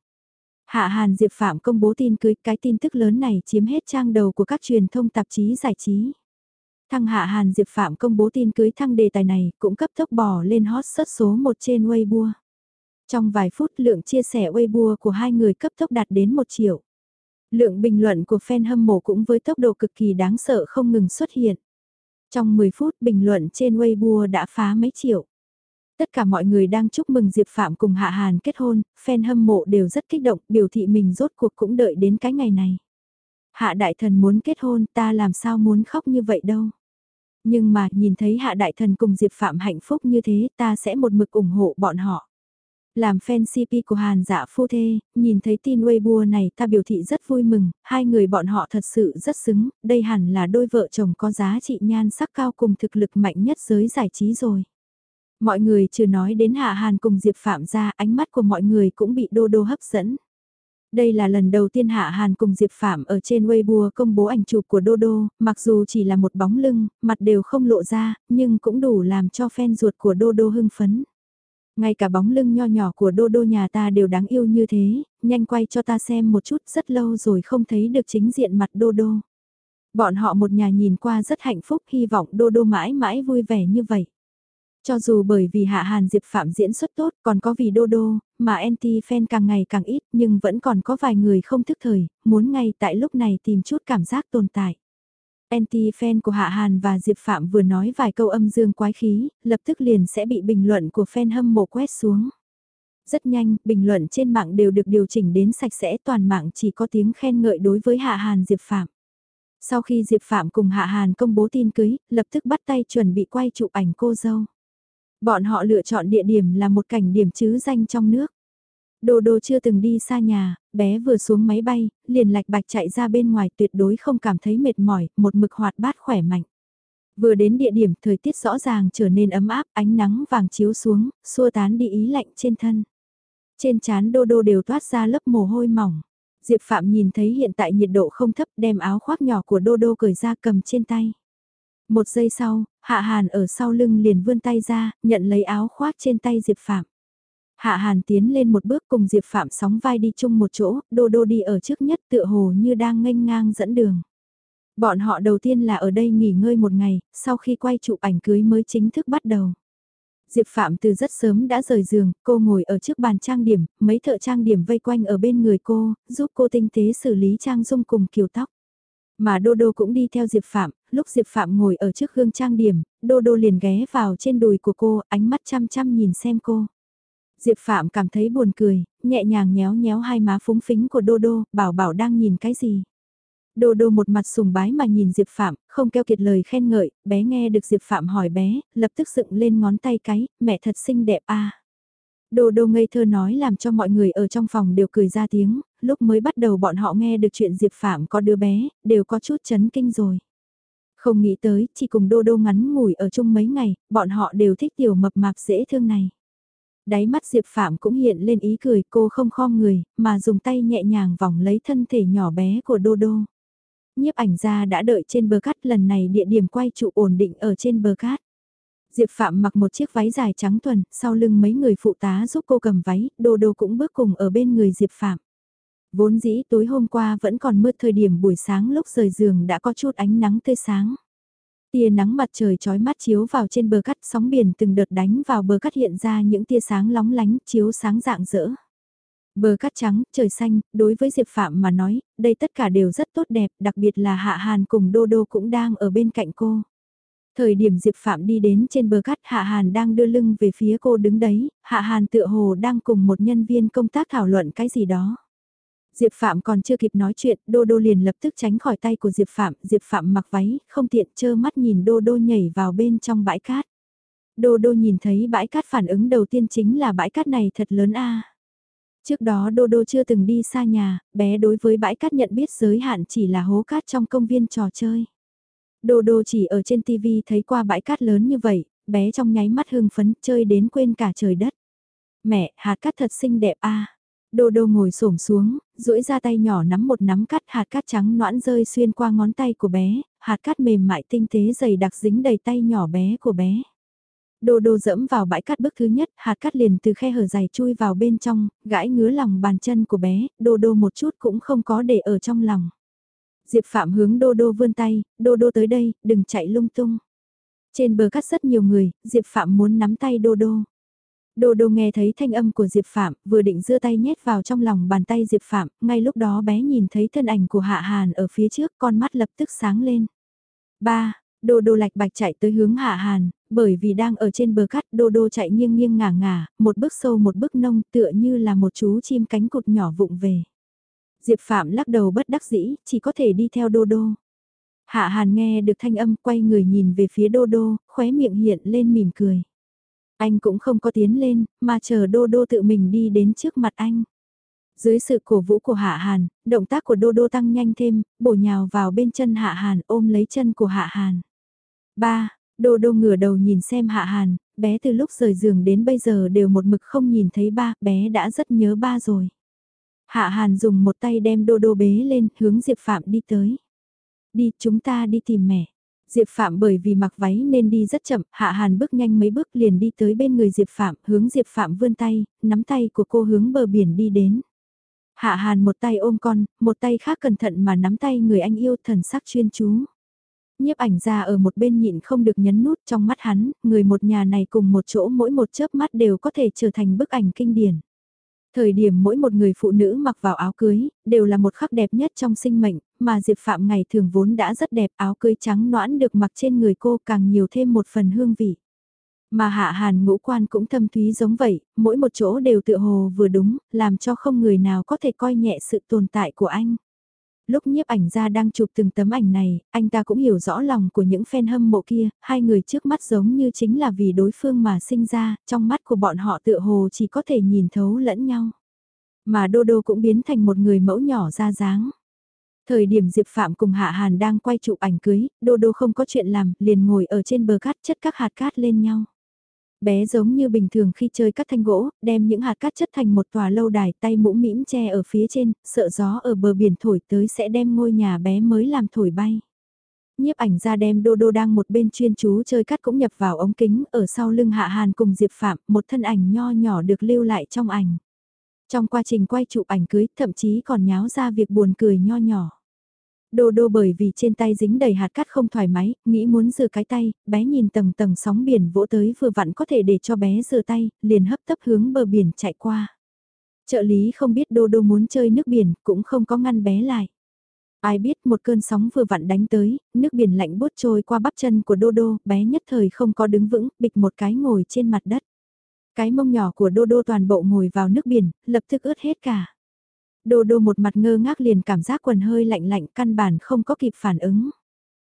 Hạ Hàn Diệp Phạm công bố tin cưới, cái tin tức lớn này chiếm hết trang đầu của các truyền thông tạp chí giải trí. Thăng Hạ Hàn Diệp Phạm công bố tin cưới thăng đề tài này cũng cấp tốc bỏ lên hot search số 1 trên Weibo. Trong vài phút lượng chia sẻ Weibo của hai người cấp tốc đạt đến 1 triệu. Lượng bình luận của fan hâm mộ cũng với tốc độ cực kỳ đáng sợ không ngừng xuất hiện. Trong 10 phút bình luận trên Weibo đã phá mấy triệu. Tất cả mọi người đang chúc mừng Diệp Phạm cùng Hạ Hàn kết hôn, fan hâm mộ đều rất kích động, biểu thị mình rốt cuộc cũng đợi đến cái ngày này. Hạ Đại Thần muốn kết hôn ta làm sao muốn khóc như vậy đâu. Nhưng mà nhìn thấy Hạ Đại Thần cùng Diệp Phạm hạnh phúc như thế ta sẽ một mực ủng hộ bọn họ. Làm fan CP của Hàn dạ phu thê, nhìn thấy tin Weibo này ta biểu thị rất vui mừng, hai người bọn họ thật sự rất xứng, đây hẳn là đôi vợ chồng có giá trị nhan sắc cao cùng thực lực mạnh nhất giới giải trí rồi. Mọi người chưa nói đến Hạ Hàn cùng Diệp Phạm ra, ánh mắt của mọi người cũng bị đô đô hấp dẫn. Đây là lần đầu tiên Hạ Hàn cùng Diệp Phạm ở trên Weibo công bố ảnh chụp của Đô Đô, mặc dù chỉ là một bóng lưng, mặt đều không lộ ra, nhưng cũng đủ làm cho fan ruột của Đô Đô hưng phấn. Ngay cả bóng lưng nho nhỏ của đô đô nhà ta đều đáng yêu như thế, nhanh quay cho ta xem một chút rất lâu rồi không thấy được chính diện mặt đô đô. Bọn họ một nhà nhìn qua rất hạnh phúc hy vọng đô đô mãi mãi vui vẻ như vậy. Cho dù bởi vì Hạ Hàn Diệp Phạm diễn xuất tốt còn có vì đô đô, mà anti-fan càng ngày càng ít nhưng vẫn còn có vài người không thức thời, muốn ngay tại lúc này tìm chút cảm giác tồn tại. Anti-fan của Hạ Hàn và Diệp Phạm vừa nói vài câu âm dương quái khí, lập tức liền sẽ bị bình luận của fan hâm mộ quét xuống. Rất nhanh, bình luận trên mạng đều được điều chỉnh đến sạch sẽ toàn mạng chỉ có tiếng khen ngợi đối với Hạ Hàn Diệp Phạm. Sau khi Diệp Phạm cùng Hạ Hàn công bố tin cưới, lập tức bắt tay chuẩn bị quay chụp ảnh cô dâu. Bọn họ lựa chọn địa điểm là một cảnh điểm chứ danh trong nước. Đô đô chưa từng đi xa nhà, bé vừa xuống máy bay, liền lạch bạch chạy ra bên ngoài tuyệt đối không cảm thấy mệt mỏi, một mực hoạt bát khỏe mạnh. Vừa đến địa điểm thời tiết rõ ràng trở nên ấm áp, ánh nắng vàng chiếu xuống, xua tán đi ý lạnh trên thân. Trên trán đô đô đều toát ra lớp mồ hôi mỏng. Diệp Phạm nhìn thấy hiện tại nhiệt độ không thấp đem áo khoác nhỏ của đô đô cởi ra cầm trên tay. Một giây sau, Hạ Hàn ở sau lưng liền vươn tay ra, nhận lấy áo khoác trên tay Diệp Phạm. Hạ Hàn tiến lên một bước cùng Diệp Phạm sóng vai đi chung một chỗ, đô đô đi ở trước nhất tựa hồ như đang nghênh ngang dẫn đường. Bọn họ đầu tiên là ở đây nghỉ ngơi một ngày, sau khi quay chụp ảnh cưới mới chính thức bắt đầu. Diệp Phạm từ rất sớm đã rời giường, cô ngồi ở trước bàn trang điểm, mấy thợ trang điểm vây quanh ở bên người cô, giúp cô tinh tế xử lý trang dung cùng kiểu tóc. Mà Đô Đô cũng đi theo Diệp Phạm, lúc Diệp Phạm ngồi ở trước gương trang điểm, Đô Đô liền ghé vào trên đùi của cô, ánh mắt chăm chăm nhìn xem cô. Diệp Phạm cảm thấy buồn cười, nhẹ nhàng nhéo nhéo hai má phúng phính của Đô Đô, bảo bảo đang nhìn cái gì. Đô Đô một mặt sùng bái mà nhìn Diệp Phạm, không keo kiệt lời khen ngợi, bé nghe được Diệp Phạm hỏi bé, lập tức dựng lên ngón tay cái, mẹ thật xinh đẹp a. Đô Đô ngây thơ nói làm cho mọi người ở trong phòng đều cười ra tiếng, lúc mới bắt đầu bọn họ nghe được chuyện Diệp Phạm có đứa bé, đều có chút chấn kinh rồi. Không nghĩ tới, chỉ cùng Đô Đô ngắn ngủi ở chung mấy ngày, bọn họ đều thích tiểu mập mạp dễ thương này. Đáy mắt Diệp Phạm cũng hiện lên ý cười cô không khom người, mà dùng tay nhẹ nhàng vòng lấy thân thể nhỏ bé của Đô Đô. Nhiếp ảnh gia đã đợi trên bờ cát lần này địa điểm quay trụ ổn định ở trên bờ cát. Diệp Phạm mặc một chiếc váy dài trắng thuần, sau lưng mấy người phụ tá giúp cô cầm váy, Đô Đô cũng bước cùng ở bên người Diệp Phạm. Vốn dĩ tối hôm qua vẫn còn mưa thời điểm buổi sáng lúc rời giường đã có chút ánh nắng tươi sáng. Tia nắng mặt trời chói mắt chiếu vào trên bờ cát sóng biển từng đợt đánh vào bờ cát hiện ra những tia sáng lóng lánh chiếu sáng dạng dỡ. Bờ cát trắng, trời xanh, đối với Diệp Phạm mà nói, đây tất cả đều rất tốt đẹp, đặc biệt là Hạ Hàn cùng Đô Đô cũng đang ở bên cạnh cô. Thời điểm Diệp Phạm đi đến trên bờ cát Hạ Hàn đang đưa lưng về phía cô đứng đấy, Hạ Hàn tựa hồ đang cùng một nhân viên công tác thảo luận cái gì đó. Diệp Phạm còn chưa kịp nói chuyện, Đô Đô liền lập tức tránh khỏi tay của Diệp Phạm, Diệp Phạm mặc váy, không tiện chơ mắt nhìn Đô Đô nhảy vào bên trong bãi cát. Đô Đô nhìn thấy bãi cát phản ứng đầu tiên chính là bãi cát này thật lớn a. Trước đó Đô Đô chưa từng đi xa nhà, bé đối với bãi cát nhận biết giới hạn chỉ là hố cát trong công viên trò chơi. Đô Đô chỉ ở trên TV thấy qua bãi cát lớn như vậy, bé trong nháy mắt hưng phấn chơi đến quên cả trời đất. Mẹ, hạt cát thật xinh đẹp a. Đô đô ngồi xổm xuống, duỗi ra tay nhỏ nắm một nắm cắt hạt cát trắng noãn rơi xuyên qua ngón tay của bé, hạt cát mềm mại tinh tế dày đặc dính đầy tay nhỏ bé của bé. Đô đô dẫm vào bãi cát bước thứ nhất, hạt cát liền từ khe hở dày chui vào bên trong, gãi ngứa lòng bàn chân của bé, đô đô một chút cũng không có để ở trong lòng. Diệp Phạm hướng đô đô vươn tay, đô đô tới đây, đừng chạy lung tung. Trên bờ cát rất nhiều người, Diệp Phạm muốn nắm tay đô đô. Đô đô nghe thấy thanh âm của Diệp Phạm, vừa định giơ tay nhét vào trong lòng bàn tay Diệp Phạm, ngay lúc đó bé nhìn thấy thân ảnh của Hạ Hàn ở phía trước, con mắt lập tức sáng lên. Ba, Đô đô lạch bạch chạy tới hướng Hạ Hàn, bởi vì đang ở trên bờ cát, đô đô chạy nghiêng nghiêng ngả ngả, một bước sâu một bước nông tựa như là một chú chim cánh cụt nhỏ vụng về. Diệp Phạm lắc đầu bất đắc dĩ, chỉ có thể đi theo đô đô. Hạ Hàn nghe được thanh âm quay người nhìn về phía đô đô, khóe miệng hiện lên mỉm cười. Anh cũng không có tiến lên, mà chờ Đô Đô tự mình đi đến trước mặt anh. Dưới sự cổ vũ của Hạ Hàn, động tác của Đô Đô tăng nhanh thêm, bổ nhào vào bên chân Hạ Hàn ôm lấy chân của Hạ Hàn. Ba, Đô Đô ngửa đầu nhìn xem Hạ Hàn, bé từ lúc rời giường đến bây giờ đều một mực không nhìn thấy ba, bé đã rất nhớ ba rồi. Hạ Hàn dùng một tay đem Đô Đô bế lên, hướng Diệp Phạm đi tới. Đi, chúng ta đi tìm mẹ. Diệp Phạm bởi vì mặc váy nên đi rất chậm, Hạ Hàn bước nhanh mấy bước liền đi tới bên người Diệp Phạm, hướng Diệp Phạm vươn tay, nắm tay của cô hướng bờ biển đi đến. Hạ Hàn một tay ôm con, một tay khác cẩn thận mà nắm tay người anh yêu thần sắc chuyên chú. Nhiếp ảnh ra ở một bên nhịn không được nhấn nút trong mắt hắn, người một nhà này cùng một chỗ mỗi một chớp mắt đều có thể trở thành bức ảnh kinh điển. Thời điểm mỗi một người phụ nữ mặc vào áo cưới, đều là một khắc đẹp nhất trong sinh mệnh, mà Diệp Phạm ngày thường vốn đã rất đẹp áo cưới trắng noãn được mặc trên người cô càng nhiều thêm một phần hương vị. Mà hạ hàn ngũ quan cũng thâm thúy giống vậy, mỗi một chỗ đều tự hồ vừa đúng, làm cho không người nào có thể coi nhẹ sự tồn tại của anh. Lúc nhiếp ảnh ra đang chụp từng tấm ảnh này, anh ta cũng hiểu rõ lòng của những fan hâm mộ kia, hai người trước mắt giống như chính là vì đối phương mà sinh ra, trong mắt của bọn họ tựa hồ chỉ có thể nhìn thấu lẫn nhau. Mà Đô Đô cũng biến thành một người mẫu nhỏ ra dáng. Thời điểm Diệp Phạm cùng Hạ Hàn đang quay chụp ảnh cưới, Đô Đô không có chuyện làm, liền ngồi ở trên bờ cát chất các hạt cát lên nhau. Bé giống như bình thường khi chơi cắt thanh gỗ, đem những hạt cát chất thành một tòa lâu đài tay mũ mĩm che ở phía trên, sợ gió ở bờ biển thổi tới sẽ đem ngôi nhà bé mới làm thổi bay. Nhiếp ảnh ra đem đô đô đang một bên chuyên chú chơi cắt cũng nhập vào ống kính ở sau lưng Hạ Hàn cùng Diệp Phạm, một thân ảnh nho nhỏ được lưu lại trong ảnh. Trong quá trình quay chụp ảnh cưới, thậm chí còn nháo ra việc buồn cười nho nhỏ. Đô đô bởi vì trên tay dính đầy hạt cát không thoải mái, nghĩ muốn rửa cái tay, bé nhìn tầng tầng sóng biển vỗ tới vừa vặn có thể để cho bé rửa tay, liền hấp tấp hướng bờ biển chạy qua. Trợ lý không biết đô đô muốn chơi nước biển, cũng không có ngăn bé lại. Ai biết một cơn sóng vừa vặn đánh tới, nước biển lạnh bút trôi qua bắp chân của đô đô, bé nhất thời không có đứng vững, bịch một cái ngồi trên mặt đất. Cái mông nhỏ của Đô Đô toàn bộ ngồi vào nước biển, lập tức ướt hết cả. Đô Đô một mặt ngơ ngác liền cảm giác quần hơi lạnh lạnh căn bản không có kịp phản ứng.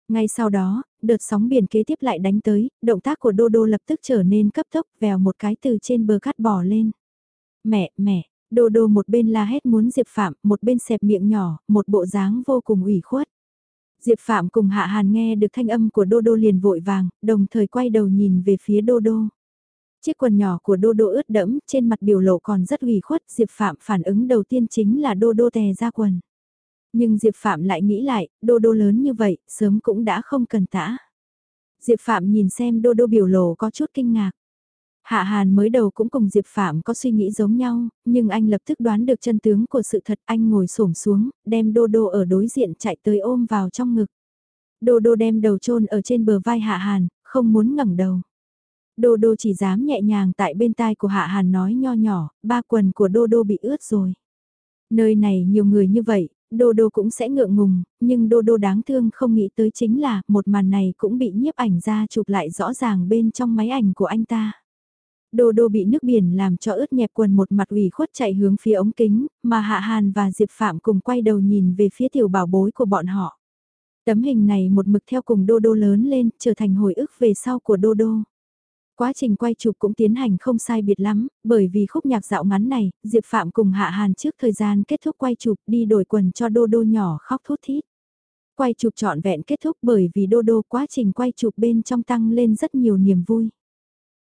Ngay sau đó, đợt sóng biển kế tiếp lại đánh tới, động tác của Đô Đô lập tức trở nên cấp tốc vèo một cái từ trên bờ cát bò lên. Mẹ, mẹ, Đô Đô một bên la hét muốn Diệp Phạm, một bên xẹp miệng nhỏ, một bộ dáng vô cùng ủy khuất. Diệp Phạm cùng Hạ Hàn nghe được thanh âm của Đô Đô liền vội vàng, đồng thời quay đầu nhìn về phía Đô Đô. Chiếc quần nhỏ của Đô Đô ướt đẫm, trên mặt biểu lộ còn rất ủy khuất, Diệp Phạm phản ứng đầu tiên chính là Đô Đô tè ra quần. Nhưng Diệp Phạm lại nghĩ lại, Đô Đô lớn như vậy, sớm cũng đã không cần tã. Diệp Phạm nhìn xem Đô Đô biểu lộ có chút kinh ngạc. Hạ Hàn mới đầu cũng cùng Diệp Phạm có suy nghĩ giống nhau, nhưng anh lập tức đoán được chân tướng của sự thật anh ngồi xổm xuống, đem Đô Đô ở đối diện chạy tới ôm vào trong ngực. Đô Đô đem đầu chôn ở trên bờ vai Hạ Hàn, không muốn ngẩng đầu. Đô Đô chỉ dám nhẹ nhàng tại bên tai của Hạ Hàn nói nho nhỏ, ba quần của Đô Đô bị ướt rồi. Nơi này nhiều người như vậy, Đô Đô cũng sẽ ngượng ngùng, nhưng Đô Đô đáng thương không nghĩ tới chính là một màn này cũng bị nhiếp ảnh ra chụp lại rõ ràng bên trong máy ảnh của anh ta. Đô Đô bị nước biển làm cho ướt nhẹp quần một mặt ủy khuất chạy hướng phía ống kính, mà Hạ Hàn và Diệp Phạm cùng quay đầu nhìn về phía tiểu bảo bối của bọn họ. Tấm hình này một mực theo cùng Đô Đô lớn lên, trở thành hồi ức về sau của Đô Đô. Quá trình quay chụp cũng tiến hành không sai biệt lắm, bởi vì khúc nhạc dạo ngắn này, Diệp Phạm cùng Hạ Hàn trước thời gian kết thúc quay chụp đi đổi quần cho Đô Đô nhỏ khóc thút thít. Quay chụp trọn vẹn kết thúc bởi vì Đô Đô quá trình quay chụp bên trong tăng lên rất nhiều niềm vui.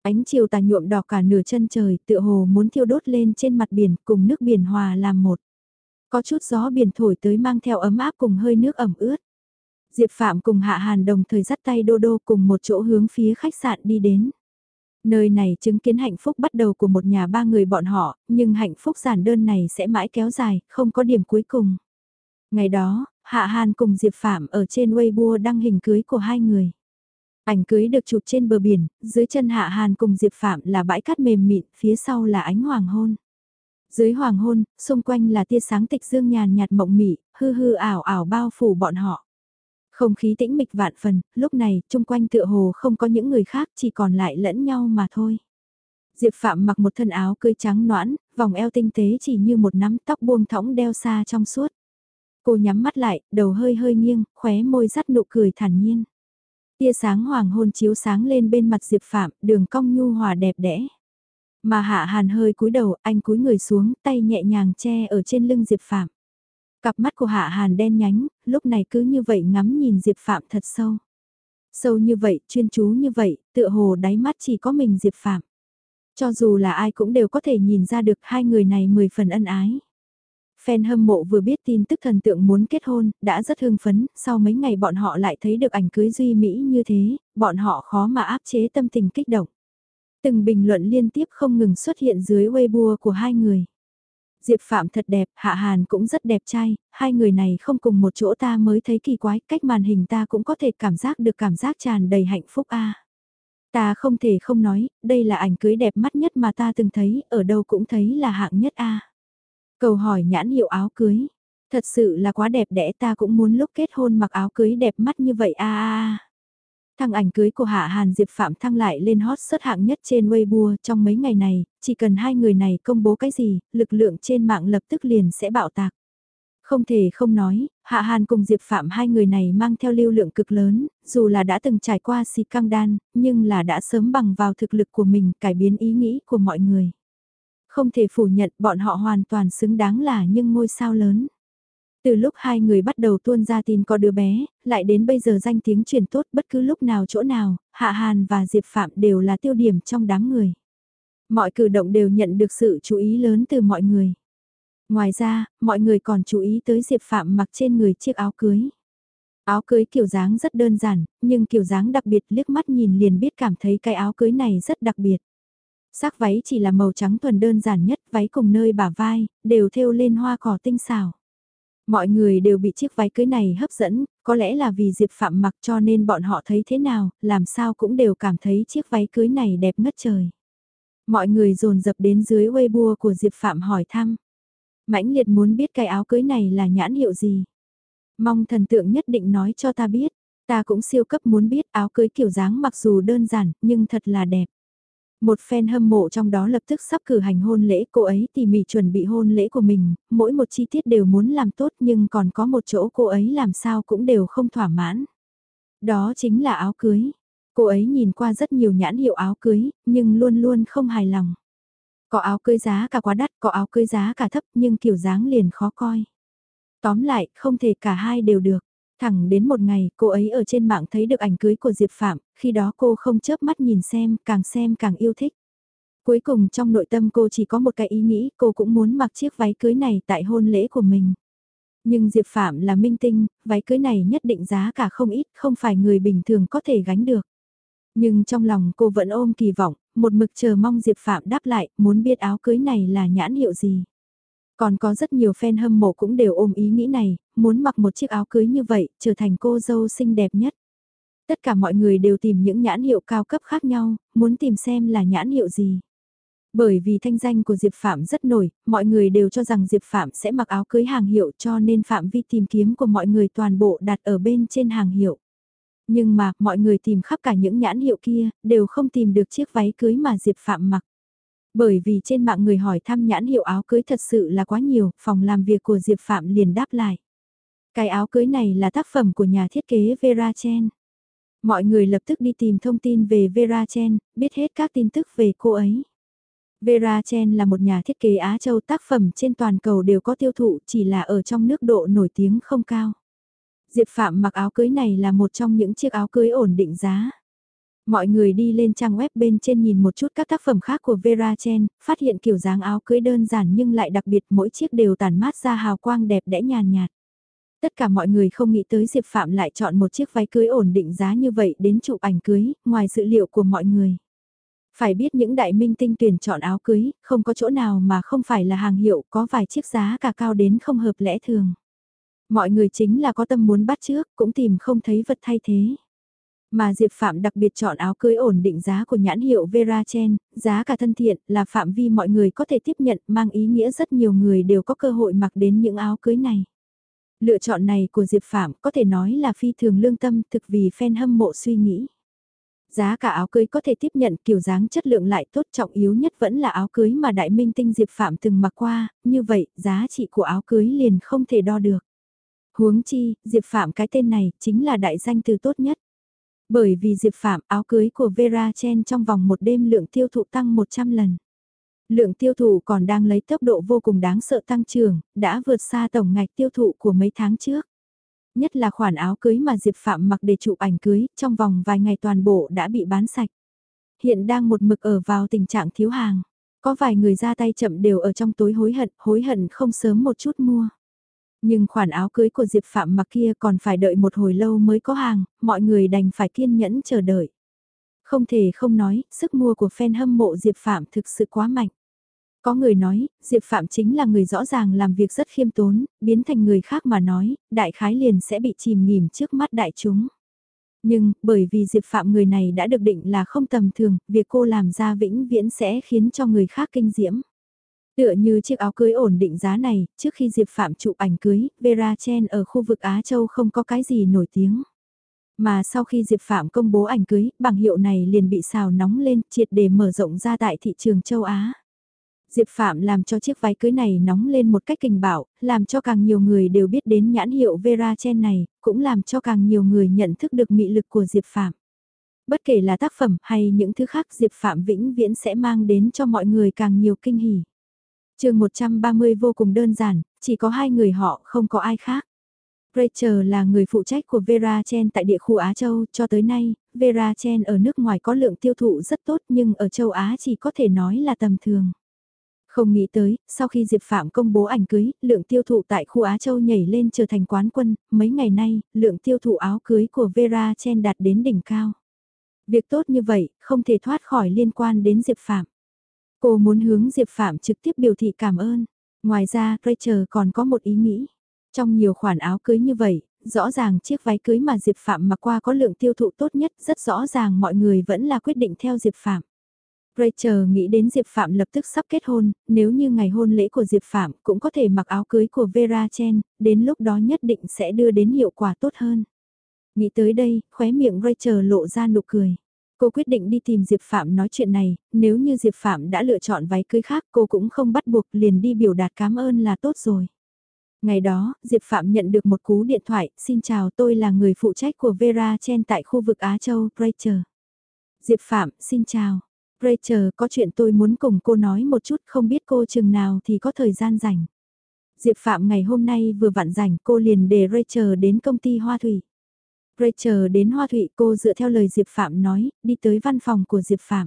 Ánh chiều tà nhuộm đỏ cả nửa chân trời tựa hồ muốn thiêu đốt lên trên mặt biển cùng nước biển hòa làm một. Có chút gió biển thổi tới mang theo ấm áp cùng hơi nước ẩm ướt. Diệp Phạm cùng Hạ Hàn đồng thời dắt tay Đô Đô cùng một chỗ hướng phía khách sạn đi đến. Nơi này chứng kiến hạnh phúc bắt đầu của một nhà ba người bọn họ, nhưng hạnh phúc giản đơn này sẽ mãi kéo dài, không có điểm cuối cùng. Ngày đó, Hạ Hàn cùng Diệp Phạm ở trên Weibo đăng hình cưới của hai người. Ảnh cưới được chụp trên bờ biển, dưới chân Hạ Hàn cùng Diệp Phạm là bãi cát mềm mịn, phía sau là ánh hoàng hôn. Dưới hoàng hôn, xung quanh là tia sáng tịch dương nhàn nhạt mộng mị, hư hư ảo ảo bao phủ bọn họ. Không khí tĩnh mịch vạn phần, lúc này, chung quanh tựa hồ không có những người khác, chỉ còn lại lẫn nhau mà thôi. Diệp Phạm mặc một thân áo cưới trắng noãn, vòng eo tinh tế chỉ như một nắm tóc buông thõng đeo xa trong suốt. Cô nhắm mắt lại, đầu hơi hơi nghiêng, khóe môi rắt nụ cười thản nhiên. Tia sáng hoàng hôn chiếu sáng lên bên mặt Diệp Phạm, đường cong nhu hòa đẹp đẽ. Mà hạ hàn hơi cúi đầu, anh cúi người xuống, tay nhẹ nhàng che ở trên lưng Diệp Phạm. Cặp mắt của hạ hàn đen nhánh, lúc này cứ như vậy ngắm nhìn Diệp Phạm thật sâu. Sâu như vậy, chuyên chú như vậy, tựa hồ đáy mắt chỉ có mình Diệp Phạm. Cho dù là ai cũng đều có thể nhìn ra được hai người này mười phần ân ái. Fan hâm mộ vừa biết tin tức thần tượng muốn kết hôn, đã rất hưng phấn, sau mấy ngày bọn họ lại thấy được ảnh cưới duy mỹ như thế, bọn họ khó mà áp chế tâm tình kích động. Từng bình luận liên tiếp không ngừng xuất hiện dưới Weibo của hai người. Diệp Phạm thật đẹp, Hạ Hàn cũng rất đẹp trai, hai người này không cùng một chỗ ta mới thấy kỳ quái, cách màn hình ta cũng có thể cảm giác được cảm giác tràn đầy hạnh phúc a. Ta không thể không nói, đây là ảnh cưới đẹp mắt nhất mà ta từng thấy, ở đâu cũng thấy là hạng nhất a. Cầu hỏi nhãn hiệu áo cưới. Thật sự là quá đẹp đẽ ta cũng muốn lúc kết hôn mặc áo cưới đẹp mắt như vậy a a a thăng ảnh cưới của Hạ Hàn Diệp Phạm thăng lại lên hot search hạng nhất trên Weibo trong mấy ngày này, chỉ cần hai người này công bố cái gì, lực lượng trên mạng lập tức liền sẽ bạo tạc. Không thể không nói, Hạ Hàn cùng Diệp Phạm hai người này mang theo lưu lượng cực lớn, dù là đã từng trải qua xì căng đan, nhưng là đã sớm bằng vào thực lực của mình cải biến ý nghĩ của mọi người. Không thể phủ nhận bọn họ hoàn toàn xứng đáng là những ngôi sao lớn. Từ lúc hai người bắt đầu tuôn ra tin có đứa bé, lại đến bây giờ danh tiếng truyền tốt bất cứ lúc nào chỗ nào, Hạ Hàn và Diệp Phạm đều là tiêu điểm trong đám người. Mọi cử động đều nhận được sự chú ý lớn từ mọi người. Ngoài ra, mọi người còn chú ý tới Diệp Phạm mặc trên người chiếc áo cưới. Áo cưới kiểu dáng rất đơn giản, nhưng kiểu dáng đặc biệt liếc mắt nhìn liền biết cảm thấy cái áo cưới này rất đặc biệt. Sắc váy chỉ là màu trắng thuần đơn giản nhất, váy cùng nơi bả vai, đều thêu lên hoa cỏ tinh xảo. Mọi người đều bị chiếc váy cưới này hấp dẫn, có lẽ là vì Diệp Phạm mặc cho nên bọn họ thấy thế nào, làm sao cũng đều cảm thấy chiếc váy cưới này đẹp ngất trời. Mọi người dồn dập đến dưới Weibo của Diệp Phạm hỏi thăm. Mãnh liệt muốn biết cái áo cưới này là nhãn hiệu gì. Mong thần tượng nhất định nói cho ta biết. Ta cũng siêu cấp muốn biết áo cưới kiểu dáng mặc dù đơn giản nhưng thật là đẹp. Một fan hâm mộ trong đó lập tức sắp cử hành hôn lễ, cô ấy tỉ mỉ chuẩn bị hôn lễ của mình, mỗi một chi tiết đều muốn làm tốt nhưng còn có một chỗ cô ấy làm sao cũng đều không thỏa mãn. Đó chính là áo cưới. Cô ấy nhìn qua rất nhiều nhãn hiệu áo cưới, nhưng luôn luôn không hài lòng. Có áo cưới giá cả quá đắt, có áo cưới giá cả thấp nhưng kiểu dáng liền khó coi. Tóm lại, không thể cả hai đều được. Thẳng đến một ngày, cô ấy ở trên mạng thấy được ảnh cưới của Diệp Phạm, khi đó cô không chớp mắt nhìn xem, càng xem càng yêu thích. Cuối cùng trong nội tâm cô chỉ có một cái ý nghĩ, cô cũng muốn mặc chiếc váy cưới này tại hôn lễ của mình. Nhưng Diệp Phạm là minh tinh, váy cưới này nhất định giá cả không ít, không phải người bình thường có thể gánh được. Nhưng trong lòng cô vẫn ôm kỳ vọng, một mực chờ mong Diệp Phạm đáp lại, muốn biết áo cưới này là nhãn hiệu gì. Còn có rất nhiều fan hâm mộ cũng đều ôm ý nghĩ này, muốn mặc một chiếc áo cưới như vậy, trở thành cô dâu xinh đẹp nhất. Tất cả mọi người đều tìm những nhãn hiệu cao cấp khác nhau, muốn tìm xem là nhãn hiệu gì. Bởi vì thanh danh của Diệp Phạm rất nổi, mọi người đều cho rằng Diệp Phạm sẽ mặc áo cưới hàng hiệu cho nên phạm vi tìm kiếm của mọi người toàn bộ đặt ở bên trên hàng hiệu. Nhưng mà, mọi người tìm khắp cả những nhãn hiệu kia, đều không tìm được chiếc váy cưới mà Diệp Phạm mặc. Bởi vì trên mạng người hỏi thăm nhãn hiệu áo cưới thật sự là quá nhiều, phòng làm việc của Diệp Phạm liền đáp lại. Cái áo cưới này là tác phẩm của nhà thiết kế Vera Chen. Mọi người lập tức đi tìm thông tin về Vera Chen, biết hết các tin tức về cô ấy. Vera Chen là một nhà thiết kế Á Châu tác phẩm trên toàn cầu đều có tiêu thụ chỉ là ở trong nước độ nổi tiếng không cao. Diệp Phạm mặc áo cưới này là một trong những chiếc áo cưới ổn định giá. Mọi người đi lên trang web bên trên nhìn một chút các tác phẩm khác của Vera Chen, phát hiện kiểu dáng áo cưới đơn giản nhưng lại đặc biệt mỗi chiếc đều tản mát ra hào quang đẹp đẽ nhàn nhạt. Tất cả mọi người không nghĩ tới Diệp Phạm lại chọn một chiếc váy cưới ổn định giá như vậy đến chụp ảnh cưới, ngoài dự liệu của mọi người. Phải biết những đại minh tinh tuyển chọn áo cưới, không có chỗ nào mà không phải là hàng hiệu, có vài chiếc giá cả cao đến không hợp lẽ thường. Mọi người chính là có tâm muốn bắt trước, cũng tìm không thấy vật thay thế. Mà Diệp Phạm đặc biệt chọn áo cưới ổn định giá của nhãn hiệu Vera Chen, giá cả thân thiện là phạm vi mọi người có thể tiếp nhận mang ý nghĩa rất nhiều người đều có cơ hội mặc đến những áo cưới này. Lựa chọn này của Diệp Phạm có thể nói là phi thường lương tâm thực vì fan hâm mộ suy nghĩ. Giá cả áo cưới có thể tiếp nhận kiểu dáng chất lượng lại tốt trọng yếu nhất vẫn là áo cưới mà đại minh tinh Diệp Phạm từng mặc qua, như vậy giá trị của áo cưới liền không thể đo được. Huống chi, Diệp Phạm cái tên này chính là đại danh từ tốt nhất. Bởi vì Diệp Phạm áo cưới của Vera Chen trong vòng một đêm lượng tiêu thụ tăng 100 lần. Lượng tiêu thụ còn đang lấy tốc độ vô cùng đáng sợ tăng trưởng, đã vượt xa tổng ngạch tiêu thụ của mấy tháng trước. Nhất là khoản áo cưới mà Diệp Phạm mặc để chụp ảnh cưới, trong vòng vài ngày toàn bộ đã bị bán sạch. Hiện đang một mực ở vào tình trạng thiếu hàng. Có vài người ra tay chậm đều ở trong tối hối hận, hối hận không sớm một chút mua. Nhưng khoản áo cưới của Diệp Phạm mặc kia còn phải đợi một hồi lâu mới có hàng, mọi người đành phải kiên nhẫn chờ đợi. Không thể không nói, sức mua của fan hâm mộ Diệp Phạm thực sự quá mạnh. Có người nói, Diệp Phạm chính là người rõ ràng làm việc rất khiêm tốn, biến thành người khác mà nói, đại khái liền sẽ bị chìm nghỉm trước mắt đại chúng. Nhưng, bởi vì Diệp Phạm người này đã được định là không tầm thường, việc cô làm ra vĩnh viễn sẽ khiến cho người khác kinh diễm. Tựa như chiếc áo cưới ổn định giá này, trước khi Diệp Phạm chụp ảnh cưới, Vera Chen ở khu vực Á Châu không có cái gì nổi tiếng. Mà sau khi Diệp Phạm công bố ảnh cưới, bằng hiệu này liền bị xào nóng lên triệt để mở rộng ra tại thị trường châu Á. Diệp Phạm làm cho chiếc váy cưới này nóng lên một cách kinh bạo, làm cho càng nhiều người đều biết đến nhãn hiệu Vera Chen này, cũng làm cho càng nhiều người nhận thức được mị lực của Diệp Phạm. Bất kể là tác phẩm hay những thứ khác Diệp Phạm vĩnh viễn sẽ mang đến cho mọi người càng nhiều kinh hỉ chương 130 vô cùng đơn giản, chỉ có hai người họ không có ai khác. Rachel là người phụ trách của Vera Chen tại địa khu Á Châu, cho tới nay, Vera Chen ở nước ngoài có lượng tiêu thụ rất tốt nhưng ở châu Á chỉ có thể nói là tầm thường. Không nghĩ tới, sau khi Diệp Phạm công bố ảnh cưới, lượng tiêu thụ tại khu Á Châu nhảy lên trở thành quán quân, mấy ngày nay, lượng tiêu thụ áo cưới của Vera Chen đạt đến đỉnh cao. Việc tốt như vậy, không thể thoát khỏi liên quan đến Diệp Phạm. Cô muốn hướng Diệp Phạm trực tiếp biểu thị cảm ơn. Ngoài ra, Rachel còn có một ý nghĩ. Trong nhiều khoản áo cưới như vậy, rõ ràng chiếc váy cưới mà Diệp Phạm mặc qua có lượng tiêu thụ tốt nhất, rất rõ ràng mọi người vẫn là quyết định theo Diệp Phạm. Rachel nghĩ đến Diệp Phạm lập tức sắp kết hôn, nếu như ngày hôn lễ của Diệp Phạm cũng có thể mặc áo cưới của Vera Chen, đến lúc đó nhất định sẽ đưa đến hiệu quả tốt hơn. Nghĩ tới đây, khóe miệng Rachel lộ ra nụ cười. Cô quyết định đi tìm Diệp Phạm nói chuyện này, nếu như Diệp Phạm đã lựa chọn váy cưới khác cô cũng không bắt buộc liền đi biểu đạt cảm ơn là tốt rồi. Ngày đó, Diệp Phạm nhận được một cú điện thoại, xin chào tôi là người phụ trách của Vera Chen tại khu vực Á Châu, Rachel. Diệp Phạm, xin chào. Rachel, có chuyện tôi muốn cùng cô nói một chút, không biết cô chừng nào thì có thời gian rảnh. Diệp Phạm ngày hôm nay vừa vặn rảnh, cô liền để Rachel đến công ty Hoa Thủy. Rachel đến Hoa Thụy, cô dựa theo lời Diệp Phạm nói, đi tới văn phòng của Diệp Phạm.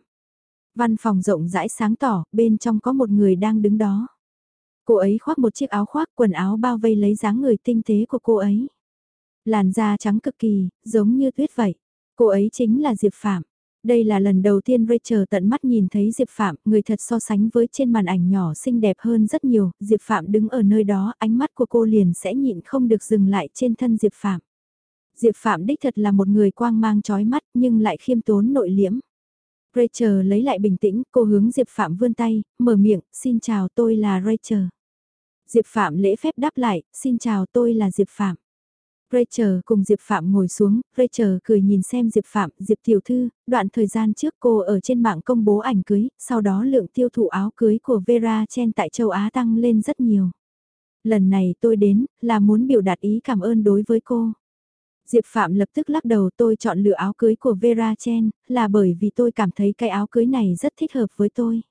Văn phòng rộng rãi sáng tỏ, bên trong có một người đang đứng đó. Cô ấy khoác một chiếc áo khoác quần áo bao vây lấy dáng người tinh tế của cô ấy. Làn da trắng cực kỳ, giống như tuyết vậy. Cô ấy chính là Diệp Phạm. Đây là lần đầu tiên Rachel tận mắt nhìn thấy Diệp Phạm, người thật so sánh với trên màn ảnh nhỏ xinh đẹp hơn rất nhiều, Diệp Phạm đứng ở nơi đó, ánh mắt của cô liền sẽ nhịn không được dừng lại trên thân Diệp Phạm. Diệp Phạm đích thật là một người quang mang trói mắt nhưng lại khiêm tốn nội liễm. Rachel lấy lại bình tĩnh, cô hướng Diệp Phạm vươn tay, mở miệng, xin chào tôi là Rachel. Diệp Phạm lễ phép đáp lại, xin chào tôi là Diệp Phạm. Rachel cùng Diệp Phạm ngồi xuống, Rachel cười nhìn xem Diệp Phạm, Diệp Tiểu Thư, đoạn thời gian trước cô ở trên mạng công bố ảnh cưới, sau đó lượng tiêu thụ áo cưới của Vera Chen tại châu Á tăng lên rất nhiều. Lần này tôi đến, là muốn biểu đạt ý cảm ơn đối với cô. Diệp Phạm lập tức lắc đầu tôi chọn lựa áo cưới của Vera Chen, là bởi vì tôi cảm thấy cái áo cưới này rất thích hợp với tôi.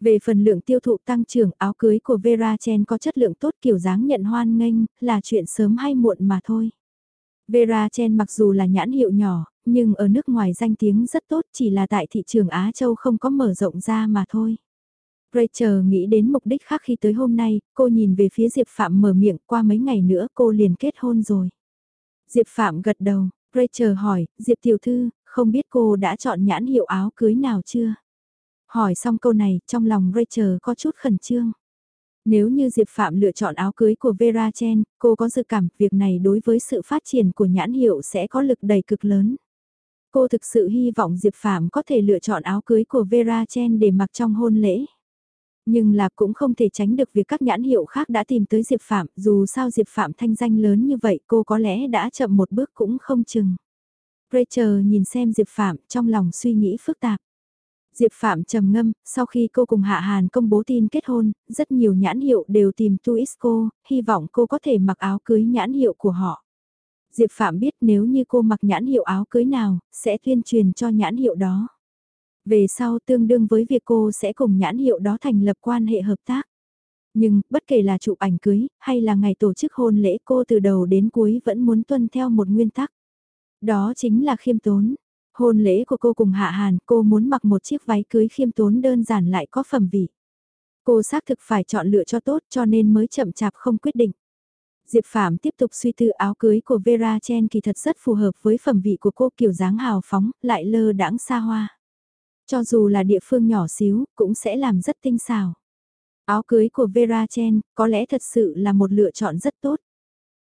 Về phần lượng tiêu thụ tăng trưởng áo cưới của Vera Chen có chất lượng tốt kiểu dáng nhận hoan nghênh, là chuyện sớm hay muộn mà thôi. Vera Chen mặc dù là nhãn hiệu nhỏ, nhưng ở nước ngoài danh tiếng rất tốt chỉ là tại thị trường Á Châu không có mở rộng ra mà thôi. Rachel nghĩ đến mục đích khác khi tới hôm nay, cô nhìn về phía Diệp Phạm mở miệng qua mấy ngày nữa cô liền kết hôn rồi. Diệp Phạm gật đầu, Rachel hỏi, Diệp Tiểu Thư, không biết cô đã chọn nhãn hiệu áo cưới nào chưa? Hỏi xong câu này, trong lòng Rachel có chút khẩn trương. Nếu như Diệp Phạm lựa chọn áo cưới của Vera Chen, cô có dự cảm việc này đối với sự phát triển của nhãn hiệu sẽ có lực đầy cực lớn. Cô thực sự hy vọng Diệp Phạm có thể lựa chọn áo cưới của Vera Chen để mặc trong hôn lễ. Nhưng là cũng không thể tránh được việc các nhãn hiệu khác đã tìm tới Diệp Phạm, dù sao Diệp Phạm thanh danh lớn như vậy cô có lẽ đã chậm một bước cũng không chừng. Rachel nhìn xem Diệp Phạm trong lòng suy nghĩ phức tạp. Diệp Phạm trầm ngâm, sau khi cô cùng Hạ Hàn công bố tin kết hôn, rất nhiều nhãn hiệu đều tìm Tuisco, hy vọng cô có thể mặc áo cưới nhãn hiệu của họ. Diệp Phạm biết nếu như cô mặc nhãn hiệu áo cưới nào, sẽ tuyên truyền cho nhãn hiệu đó. Về sau tương đương với việc cô sẽ cùng nhãn hiệu đó thành lập quan hệ hợp tác. Nhưng, bất kể là chụp ảnh cưới, hay là ngày tổ chức hôn lễ cô từ đầu đến cuối vẫn muốn tuân theo một nguyên tắc. Đó chính là khiêm tốn. Hôn lễ của cô cùng Hạ Hàn, cô muốn mặc một chiếc váy cưới khiêm tốn đơn giản lại có phẩm vị. Cô xác thực phải chọn lựa cho tốt cho nên mới chậm chạp không quyết định. Diệp Phạm tiếp tục suy tư áo cưới của Vera Chen kỳ thật rất phù hợp với phẩm vị của cô kiểu dáng hào phóng, lại lơ đãng xa hoa. Cho dù là địa phương nhỏ xíu, cũng sẽ làm rất tinh xảo. Áo cưới của Vera Chen có lẽ thật sự là một lựa chọn rất tốt.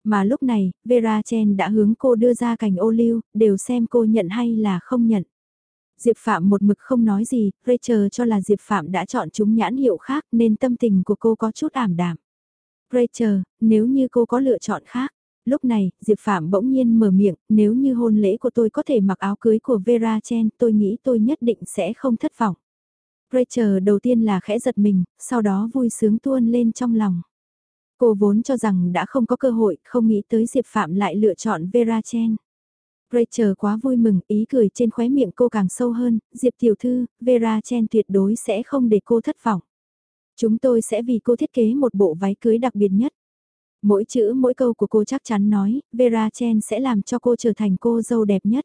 Mà lúc này, Vera Chen đã hướng cô đưa ra cành ô liu, đều xem cô nhận hay là không nhận. Diệp Phạm một mực không nói gì, Rachel cho là Diệp Phạm đã chọn chúng nhãn hiệu khác nên tâm tình của cô có chút ảm đạm. Rachel, nếu như cô có lựa chọn khác. Lúc này, Diệp Phạm bỗng nhiên mở miệng, nếu như hôn lễ của tôi có thể mặc áo cưới của Vera Chen, tôi nghĩ tôi nhất định sẽ không thất vọng. Rachel đầu tiên là khẽ giật mình, sau đó vui sướng tuôn lên trong lòng. Cô vốn cho rằng đã không có cơ hội, không nghĩ tới Diệp Phạm lại lựa chọn Vera Chen. Rachel quá vui mừng, ý cười trên khóe miệng cô càng sâu hơn, Diệp tiểu thư, Vera Chen tuyệt đối sẽ không để cô thất vọng. Chúng tôi sẽ vì cô thiết kế một bộ váy cưới đặc biệt nhất. Mỗi chữ mỗi câu của cô chắc chắn nói, Vera Chen sẽ làm cho cô trở thành cô dâu đẹp nhất.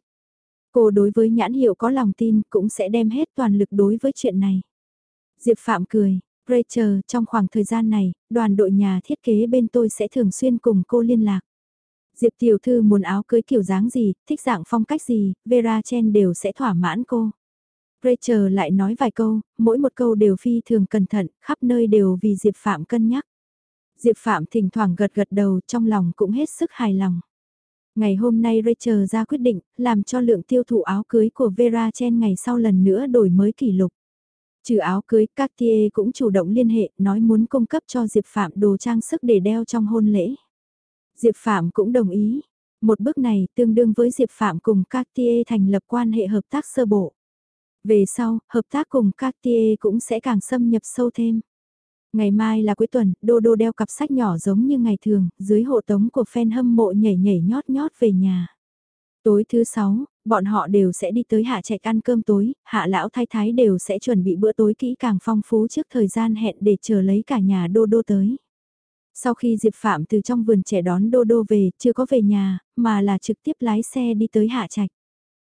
Cô đối với nhãn hiệu có lòng tin cũng sẽ đem hết toàn lực đối với chuyện này. Diệp Phạm cười, Rachel, trong khoảng thời gian này, đoàn đội nhà thiết kế bên tôi sẽ thường xuyên cùng cô liên lạc. Diệp tiểu thư muốn áo cưới kiểu dáng gì, thích dạng phong cách gì, Vera Chen đều sẽ thỏa mãn cô. Rachel lại nói vài câu, mỗi một câu đều phi thường cẩn thận, khắp nơi đều vì Diệp Phạm cân nhắc. Diệp Phạm thỉnh thoảng gật gật đầu trong lòng cũng hết sức hài lòng. Ngày hôm nay Rachel ra quyết định, làm cho lượng tiêu thụ áo cưới của Vera Chen ngày sau lần nữa đổi mới kỷ lục. Trừ áo cưới, Cartier cũng chủ động liên hệ, nói muốn cung cấp cho Diệp Phạm đồ trang sức để đeo trong hôn lễ. Diệp Phạm cũng đồng ý. Một bước này tương đương với Diệp Phạm cùng Cartier thành lập quan hệ hợp tác sơ bộ. Về sau, hợp tác cùng Cartier cũng sẽ càng xâm nhập sâu thêm. Ngày mai là cuối tuần, Đô Đô đeo cặp sách nhỏ giống như ngày thường, dưới hộ tống của fan hâm mộ nhảy nhảy nhót nhót về nhà. Tối thứ sáu, bọn họ đều sẽ đi tới hạ trạch ăn cơm tối, hạ lão thái thái đều sẽ chuẩn bị bữa tối kỹ càng phong phú trước thời gian hẹn để chờ lấy cả nhà Đô Đô tới. Sau khi Diệp Phạm từ trong vườn trẻ đón Đô Đô về, chưa có về nhà, mà là trực tiếp lái xe đi tới hạ trạch.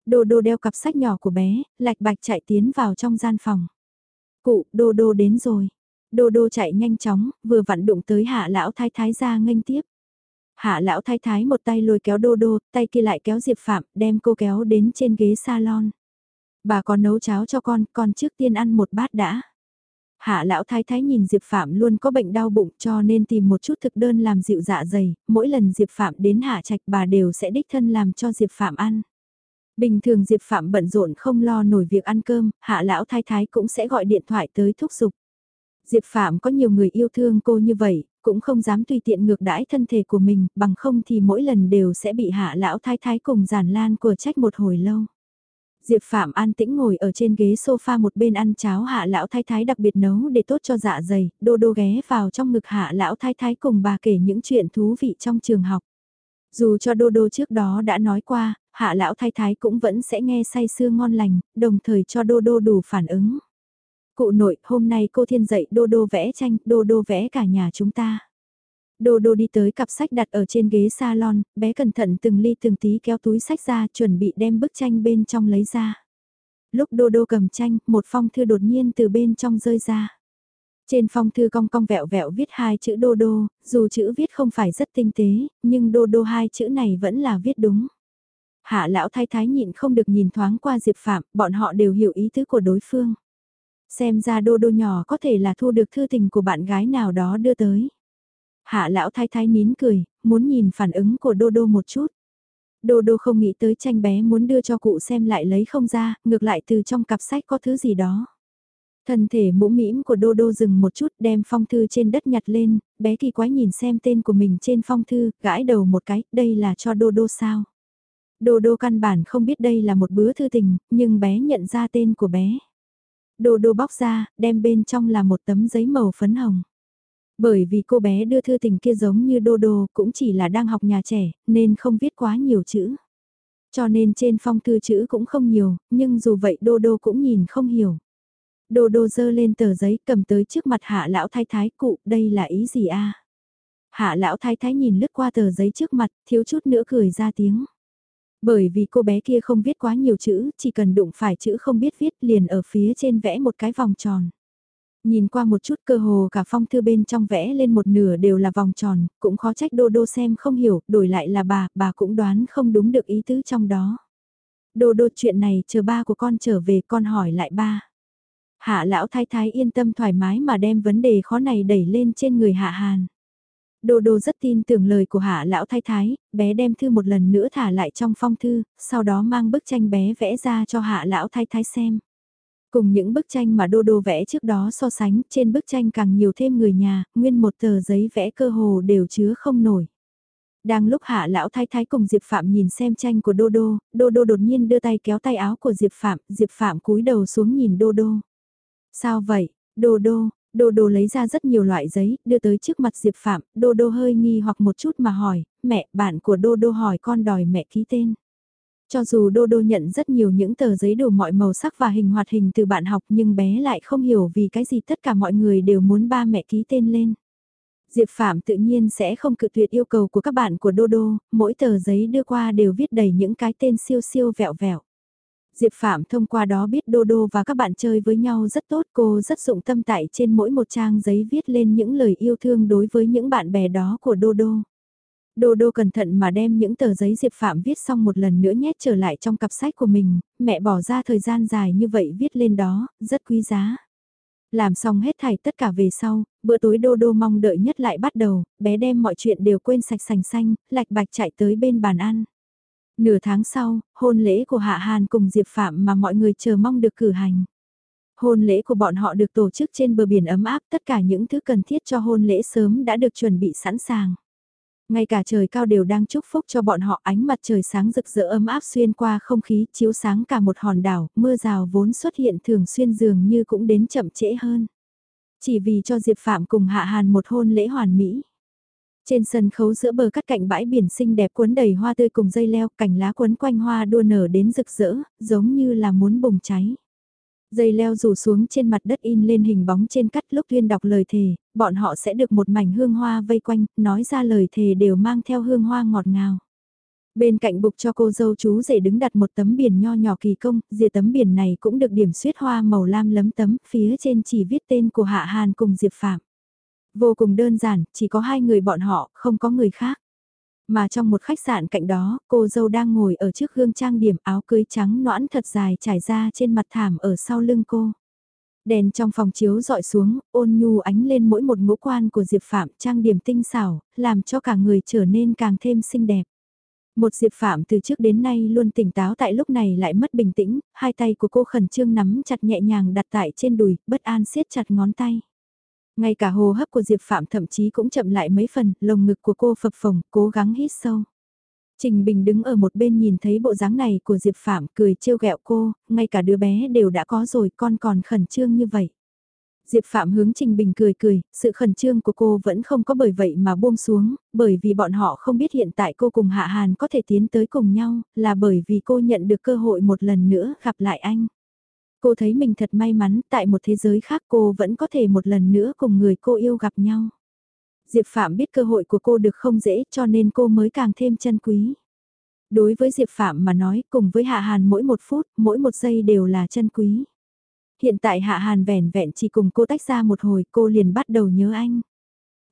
Đô Đô đeo cặp sách nhỏ của bé, lạch bạch chạy tiến vào trong gian phòng. Cụ, Đô Đô đến rồi. Đô Đô chạy nhanh chóng, vừa vặn đụng tới hạ lão thái thái ra nghênh tiếp. Hạ lão thái thái một tay lôi kéo Đô Đô, tay kia lại kéo Diệp Phạm, đem cô kéo đến trên ghế salon. Bà có nấu cháo cho con, con trước tiên ăn một bát đã. Hạ lão thái thái nhìn Diệp Phạm luôn có bệnh đau bụng cho nên tìm một chút thực đơn làm dịu dạ dày, mỗi lần Diệp Phạm đến hạ trạch bà đều sẽ đích thân làm cho Diệp Phạm ăn. Bình thường Diệp Phạm bận rộn không lo nổi việc ăn cơm, hạ lão thái thái cũng sẽ gọi điện thoại tới thúc giục. Diệp Phạm có nhiều người yêu thương cô như vậy, cũng không dám tùy tiện ngược đãi thân thể của mình, bằng không thì mỗi lần đều sẽ bị hạ lão thái thái cùng giản lan của trách một hồi lâu. Diệp Phạm an tĩnh ngồi ở trên ghế sofa một bên ăn cháo hạ lão thái thái đặc biệt nấu để tốt cho dạ dày, đô đô ghé vào trong ngực hạ lão thái thái cùng bà kể những chuyện thú vị trong trường học. Dù cho đô đô trước đó đã nói qua, hạ lão thái thái cũng vẫn sẽ nghe say sưa ngon lành, đồng thời cho đô đô đủ phản ứng. Cụ nội, hôm nay cô thiên dạy đô đô vẽ tranh, đô đô vẽ cả nhà chúng ta. Đô đô đi tới cặp sách đặt ở trên ghế salon, bé cẩn thận từng ly từng tí kéo túi sách ra chuẩn bị đem bức tranh bên trong lấy ra. Lúc đô đô cầm tranh, một phong thư đột nhiên từ bên trong rơi ra. Trên phong thư cong cong vẹo vẹo viết hai chữ đô đô, dù chữ viết không phải rất tinh tế, nhưng đô đô hai chữ này vẫn là viết đúng. Hạ lão thái thái nhịn không được nhìn thoáng qua Diệp Phạm, bọn họ đều hiểu ý tứ của đối phương. Xem ra đô đô nhỏ có thể là thu được thư tình của bạn gái nào đó đưa tới. Hạ lão thái thái nín cười, muốn nhìn phản ứng của đô đô một chút. Đô đô không nghĩ tới tranh bé muốn đưa cho cụ xem lại lấy không ra, ngược lại từ trong cặp sách có thứ gì đó. Thân thể mũ mĩm của Đô Đô dừng một chút đem phong thư trên đất nhặt lên, bé kỳ quái nhìn xem tên của mình trên phong thư, gãi đầu một cái, đây là cho Đô Đô sao? Đô Đô căn bản không biết đây là một bữa thư tình, nhưng bé nhận ra tên của bé. Đô Đô bóc ra, đem bên trong là một tấm giấy màu phấn hồng. Bởi vì cô bé đưa thư tình kia giống như Đô Đô cũng chỉ là đang học nhà trẻ, nên không viết quá nhiều chữ. Cho nên trên phong thư chữ cũng không nhiều, nhưng dù vậy Đô Đô cũng nhìn không hiểu. Đô Đô dơ lên tờ giấy cầm tới trước mặt hạ lão thái thái cụ, đây là ý gì a? Hạ lão thái thái nhìn lướt qua tờ giấy trước mặt, thiếu chút nữa cười ra tiếng. Bởi vì cô bé kia không viết quá nhiều chữ, chỉ cần đụng phải chữ không biết viết liền ở phía trên vẽ một cái vòng tròn. Nhìn qua một chút cơ hồ cả phong thư bên trong vẽ lên một nửa đều là vòng tròn, cũng khó trách đô đô xem không hiểu, đổi lại là bà, bà cũng đoán không đúng được ý tứ trong đó. Đô đô chuyện này chờ ba của con trở về con hỏi lại ba. Hạ lão thái thái yên tâm thoải mái mà đem vấn đề khó này đẩy lên trên người hạ hàn. Đô đô rất tin tưởng lời của hạ lão thái thái, bé đem thư một lần nữa thả lại trong phong thư, sau đó mang bức tranh bé vẽ ra cho hạ lão thái thái xem. Cùng những bức tranh mà Đô Đô vẽ trước đó so sánh, trên bức tranh càng nhiều thêm người nhà, nguyên một tờ giấy vẽ cơ hồ đều chứa không nổi. Đang lúc hạ lão thái thái cùng Diệp Phạm nhìn xem tranh của Đô Đô, Đô Đô đột nhiên đưa tay kéo tay áo của Diệp Phạm, Diệp Phạm cúi đầu xuống nhìn Đô Đô. Sao vậy, Đô Đô, Đô Đô lấy ra rất nhiều loại giấy, đưa tới trước mặt Diệp Phạm, Đô Đô hơi nghi hoặc một chút mà hỏi, mẹ, bạn của Đô Đô hỏi con đòi mẹ ký tên. Cho dù Đô Đô nhận rất nhiều những tờ giấy đủ mọi màu sắc và hình hoạt hình từ bạn học nhưng bé lại không hiểu vì cái gì tất cả mọi người đều muốn ba mẹ ký tên lên. Diệp Phạm tự nhiên sẽ không cự tuyệt yêu cầu của các bạn của Đô Đô, mỗi tờ giấy đưa qua đều viết đầy những cái tên siêu siêu vẹo vẹo. Diệp Phạm thông qua đó biết Đô Đô và các bạn chơi với nhau rất tốt cô rất dụng tâm tại trên mỗi một trang giấy viết lên những lời yêu thương đối với những bạn bè đó của Đô Đô. Đô đô cẩn thận mà đem những tờ giấy Diệp Phạm viết xong một lần nữa nhét trở lại trong cặp sách của mình, mẹ bỏ ra thời gian dài như vậy viết lên đó, rất quý giá. Làm xong hết thảy tất cả về sau, bữa tối đô đô mong đợi nhất lại bắt đầu, bé đem mọi chuyện đều quên sạch sành xanh, lạch bạch chạy tới bên bàn ăn. Nửa tháng sau, hôn lễ của Hạ Hàn cùng Diệp Phạm mà mọi người chờ mong được cử hành. Hôn lễ của bọn họ được tổ chức trên bờ biển ấm áp, tất cả những thứ cần thiết cho hôn lễ sớm đã được chuẩn bị sẵn sàng. Ngay cả trời cao đều đang chúc phúc cho bọn họ ánh mặt trời sáng rực rỡ ấm áp xuyên qua không khí chiếu sáng cả một hòn đảo, mưa rào vốn xuất hiện thường xuyên dường như cũng đến chậm trễ hơn. Chỉ vì cho Diệp Phạm cùng Hạ Hàn một hôn lễ hoàn mỹ. Trên sân khấu giữa bờ cắt cạnh bãi biển xinh đẹp cuốn đầy hoa tươi cùng dây leo, cành lá quấn quanh hoa đua nở đến rực rỡ, giống như là muốn bùng cháy. Dây leo rủ xuống trên mặt đất in lên hình bóng trên cắt lúc tuyên đọc lời thề, bọn họ sẽ được một mảnh hương hoa vây quanh, nói ra lời thề đều mang theo hương hoa ngọt ngào. Bên cạnh bục cho cô dâu chú rể đứng đặt một tấm biển nho nhỏ kỳ công, dìa tấm biển này cũng được điểm xuyết hoa màu lam lấm tấm, phía trên chỉ viết tên của Hạ Hàn cùng Diệp Phạm. Vô cùng đơn giản, chỉ có hai người bọn họ, không có người khác. Mà trong một khách sạn cạnh đó, cô dâu đang ngồi ở trước gương trang điểm áo cưới trắng noãn thật dài trải ra trên mặt thảm ở sau lưng cô. Đèn trong phòng chiếu dọi xuống, ôn nhu ánh lên mỗi một ngũ quan của Diệp Phạm trang điểm tinh xảo, làm cho cả người trở nên càng thêm xinh đẹp. Một Diệp Phạm từ trước đến nay luôn tỉnh táo tại lúc này lại mất bình tĩnh, hai tay của cô khẩn trương nắm chặt nhẹ nhàng đặt tại trên đùi, bất an siết chặt ngón tay. Ngay cả hô hấp của Diệp Phạm thậm chí cũng chậm lại mấy phần, lồng ngực của cô phập phồng, cố gắng hít sâu. Trình Bình đứng ở một bên nhìn thấy bộ dáng này của Diệp Phạm cười trêu ghẹo cô, ngay cả đứa bé đều đã có rồi con còn khẩn trương như vậy. Diệp Phạm hướng Trình Bình cười cười, sự khẩn trương của cô vẫn không có bởi vậy mà buông xuống, bởi vì bọn họ không biết hiện tại cô cùng Hạ Hàn có thể tiến tới cùng nhau, là bởi vì cô nhận được cơ hội một lần nữa gặp lại anh. Cô thấy mình thật may mắn, tại một thế giới khác cô vẫn có thể một lần nữa cùng người cô yêu gặp nhau. Diệp Phạm biết cơ hội của cô được không dễ cho nên cô mới càng thêm chân quý. Đối với Diệp Phạm mà nói cùng với Hạ Hàn mỗi một phút, mỗi một giây đều là chân quý. Hiện tại Hạ Hàn vẻn vẹn chỉ cùng cô tách ra một hồi cô liền bắt đầu nhớ anh.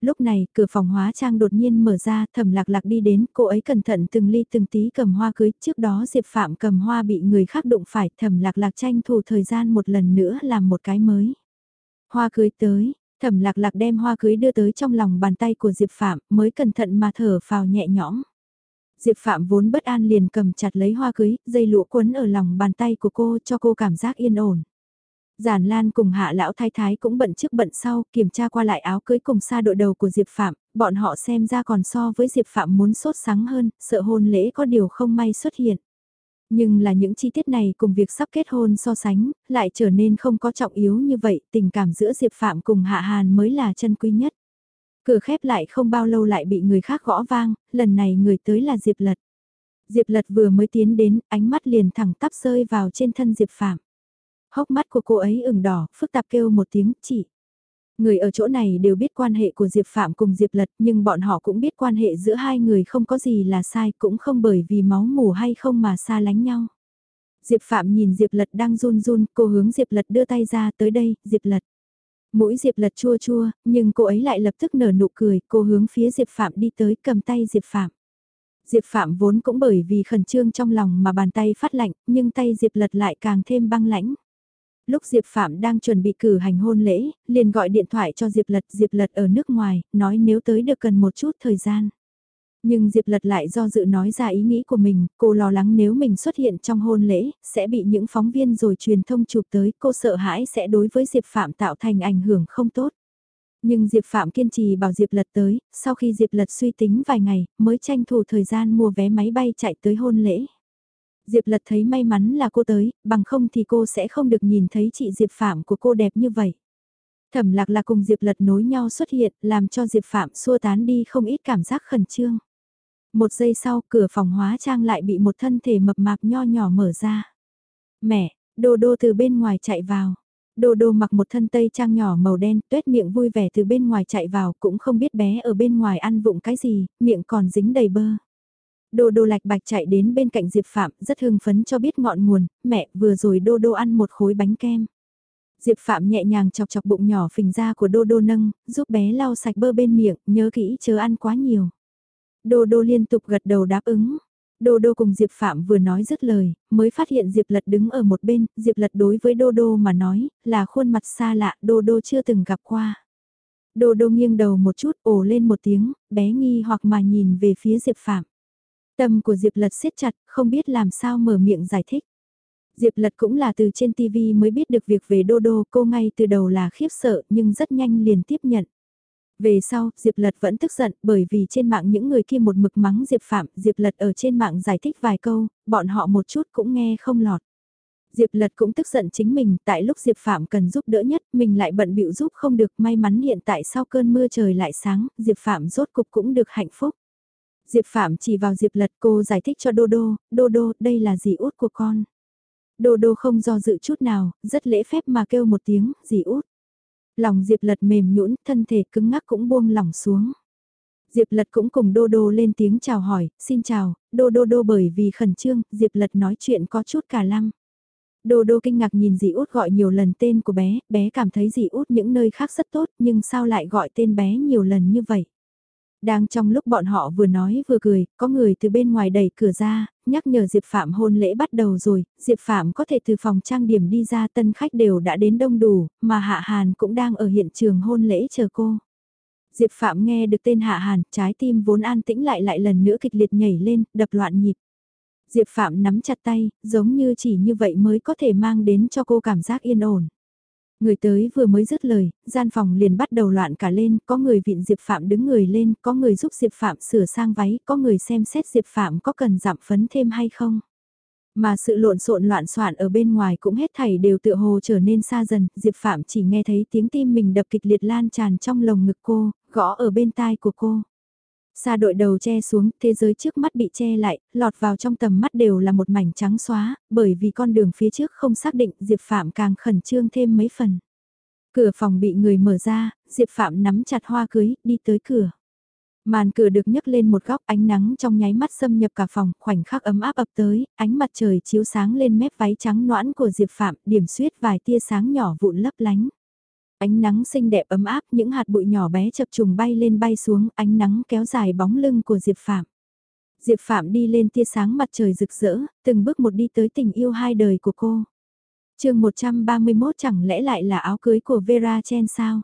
Lúc này, cửa phòng hóa trang đột nhiên mở ra, thẩm lạc lạc đi đến, cô ấy cẩn thận từng ly từng tí cầm hoa cưới, trước đó Diệp Phạm cầm hoa bị người khác đụng phải, thẩm lạc lạc tranh thủ thời gian một lần nữa làm một cái mới. Hoa cưới tới, thẩm lạc lạc đem hoa cưới đưa tới trong lòng bàn tay của Diệp Phạm, mới cẩn thận mà thở phào nhẹ nhõm. Diệp Phạm vốn bất an liền cầm chặt lấy hoa cưới, dây lụa quấn ở lòng bàn tay của cô cho cô cảm giác yên ổn. Giản Lan cùng hạ lão thái thái cũng bận trước bận sau, kiểm tra qua lại áo cưới cùng xa đội đầu của Diệp Phạm, bọn họ xem ra còn so với Diệp Phạm muốn sốt sáng hơn, sợ hôn lễ có điều không may xuất hiện. Nhưng là những chi tiết này cùng việc sắp kết hôn so sánh, lại trở nên không có trọng yếu như vậy, tình cảm giữa Diệp Phạm cùng Hạ Hàn mới là chân quý nhất. Cửa khép lại không bao lâu lại bị người khác gõ vang, lần này người tới là Diệp Lật. Diệp Lật vừa mới tiến đến, ánh mắt liền thẳng tắp rơi vào trên thân Diệp Phạm. Hốc mắt của cô ấy ửng đỏ, phức tạp kêu một tiếng, chị. Người ở chỗ này đều biết quan hệ của Diệp Phạm cùng Diệp Lật nhưng bọn họ cũng biết quan hệ giữa hai người không có gì là sai cũng không bởi vì máu mù hay không mà xa lánh nhau. Diệp Phạm nhìn Diệp Lật đang run run, cô hướng Diệp Lật đưa tay ra tới đây, Diệp Lật. Mũi Diệp Lật chua chua, nhưng cô ấy lại lập tức nở nụ cười, cô hướng phía Diệp Phạm đi tới cầm tay Diệp Phạm. Diệp Phạm vốn cũng bởi vì khẩn trương trong lòng mà bàn tay phát lạnh, nhưng tay Diệp Lật lại càng thêm băng lãnh lúc Diệp Phạm đang chuẩn bị cử hành hôn lễ, liền gọi điện thoại cho Diệp Lật, Diệp Lật ở nước ngoài, nói nếu tới được cần một chút thời gian. Nhưng Diệp Lật lại do dự nói ra ý nghĩ của mình, cô lo lắng nếu mình xuất hiện trong hôn lễ, sẽ bị những phóng viên rồi truyền thông chụp tới, cô sợ hãi sẽ đối với Diệp Phạm tạo thành ảnh hưởng không tốt. Nhưng Diệp Phạm kiên trì bảo Diệp Lật tới, sau khi Diệp Lật suy tính vài ngày, mới tranh thủ thời gian mua vé máy bay chạy tới hôn lễ. Diệp Lật thấy may mắn là cô tới, bằng không thì cô sẽ không được nhìn thấy chị Diệp Phạm của cô đẹp như vậy. Thẩm lạc là cùng Diệp Lật nối nhau xuất hiện, làm cho Diệp Phạm xua tán đi không ít cảm giác khẩn trương. Một giây sau, cửa phòng hóa trang lại bị một thân thể mập mạp nho nhỏ mở ra. Mẹ, Đô Đô từ bên ngoài chạy vào. Đô Đô mặc một thân tây trang nhỏ màu đen, tuét miệng vui vẻ từ bên ngoài chạy vào, cũng không biết bé ở bên ngoài ăn vụng cái gì, miệng còn dính đầy bơ. Đô đô lạch bạch chạy đến bên cạnh Diệp Phạm, rất hưng phấn cho biết ngọn nguồn, mẹ vừa rồi đô đô ăn một khối bánh kem. Diệp Phạm nhẹ nhàng chọc chọc bụng nhỏ phình ra của đô đô nâng, giúp bé lau sạch bơ bên miệng, nhớ kỹ chớ ăn quá nhiều. Đô đô liên tục gật đầu đáp ứng. Đô đô cùng Diệp Phạm vừa nói dứt lời, mới phát hiện Diệp Lật đứng ở một bên, Diệp Lật đối với Đô đô mà nói, là khuôn mặt xa lạ, Đô đô chưa từng gặp qua. Đô đô nghiêng đầu một chút, ồ lên một tiếng, bé nghi hoặc mà nhìn về phía Diệp Phạm. Tâm của Diệp Lật siết chặt, không biết làm sao mở miệng giải thích. Diệp Lật cũng là từ trên TV mới biết được việc về Đô Đô, cô ngay từ đầu là khiếp sợ nhưng rất nhanh liền tiếp nhận. Về sau, Diệp Lật vẫn tức giận bởi vì trên mạng những người kia một mực mắng Diệp Phạm, Diệp Lật ở trên mạng giải thích vài câu, bọn họ một chút cũng nghe không lọt. Diệp Lật cũng tức giận chính mình, tại lúc Diệp Phạm cần giúp đỡ nhất, mình lại bận bịu giúp không được, may mắn hiện tại sau cơn mưa trời lại sáng, Diệp Phạm rốt cục cũng được hạnh phúc. Diệp Phạm chỉ vào Diệp Lật cô giải thích cho Đô Đô, Đô Đô, đây là dì út của con. Đô Đô không do dự chút nào, rất lễ phép mà kêu một tiếng, dì út. Lòng Diệp Lật mềm nhũn, thân thể cứng ngắc cũng buông lỏng xuống. Diệp Lật cũng cùng Đô Đô lên tiếng chào hỏi, xin chào, Đô Đô Đô bởi vì khẩn trương, Diệp Lật nói chuyện có chút cả lăng. Đô Đô kinh ngạc nhìn dì út gọi nhiều lần tên của bé, bé cảm thấy dì út những nơi khác rất tốt nhưng sao lại gọi tên bé nhiều lần như vậy. Đang trong lúc bọn họ vừa nói vừa cười, có người từ bên ngoài đẩy cửa ra, nhắc nhở Diệp Phạm hôn lễ bắt đầu rồi, Diệp Phạm có thể từ phòng trang điểm đi ra tân khách đều đã đến đông đủ, mà Hạ Hàn cũng đang ở hiện trường hôn lễ chờ cô. Diệp Phạm nghe được tên Hạ Hàn, trái tim vốn an tĩnh lại lại lần nữa kịch liệt nhảy lên, đập loạn nhịp. Diệp Phạm nắm chặt tay, giống như chỉ như vậy mới có thể mang đến cho cô cảm giác yên ổn. Người tới vừa mới dứt lời, gian phòng liền bắt đầu loạn cả lên, có người viện Diệp Phạm đứng người lên, có người giúp Diệp Phạm sửa sang váy, có người xem xét Diệp Phạm có cần giảm phấn thêm hay không. Mà sự lộn xộn loạn soạn ở bên ngoài cũng hết thảy đều tựa hồ trở nên xa dần, Diệp Phạm chỉ nghe thấy tiếng tim mình đập kịch liệt lan tràn trong lồng ngực cô, gõ ở bên tai của cô. Xa đội đầu che xuống, thế giới trước mắt bị che lại, lọt vào trong tầm mắt đều là một mảnh trắng xóa, bởi vì con đường phía trước không xác định, Diệp Phạm càng khẩn trương thêm mấy phần. Cửa phòng bị người mở ra, Diệp Phạm nắm chặt hoa cưới, đi tới cửa. Màn cửa được nhấc lên một góc ánh nắng trong nháy mắt xâm nhập cả phòng, khoảnh khắc ấm áp ập tới, ánh mặt trời chiếu sáng lên mép váy trắng noãn của Diệp Phạm, điểm xuyết vài tia sáng nhỏ vụn lấp lánh. Ánh nắng xinh đẹp ấm áp, những hạt bụi nhỏ bé chập trùng bay lên bay xuống, ánh nắng kéo dài bóng lưng của Diệp Phạm. Diệp Phạm đi lên tia sáng mặt trời rực rỡ, từng bước một đi tới tình yêu hai đời của cô. chương 131 chẳng lẽ lại là áo cưới của Vera Chen sao?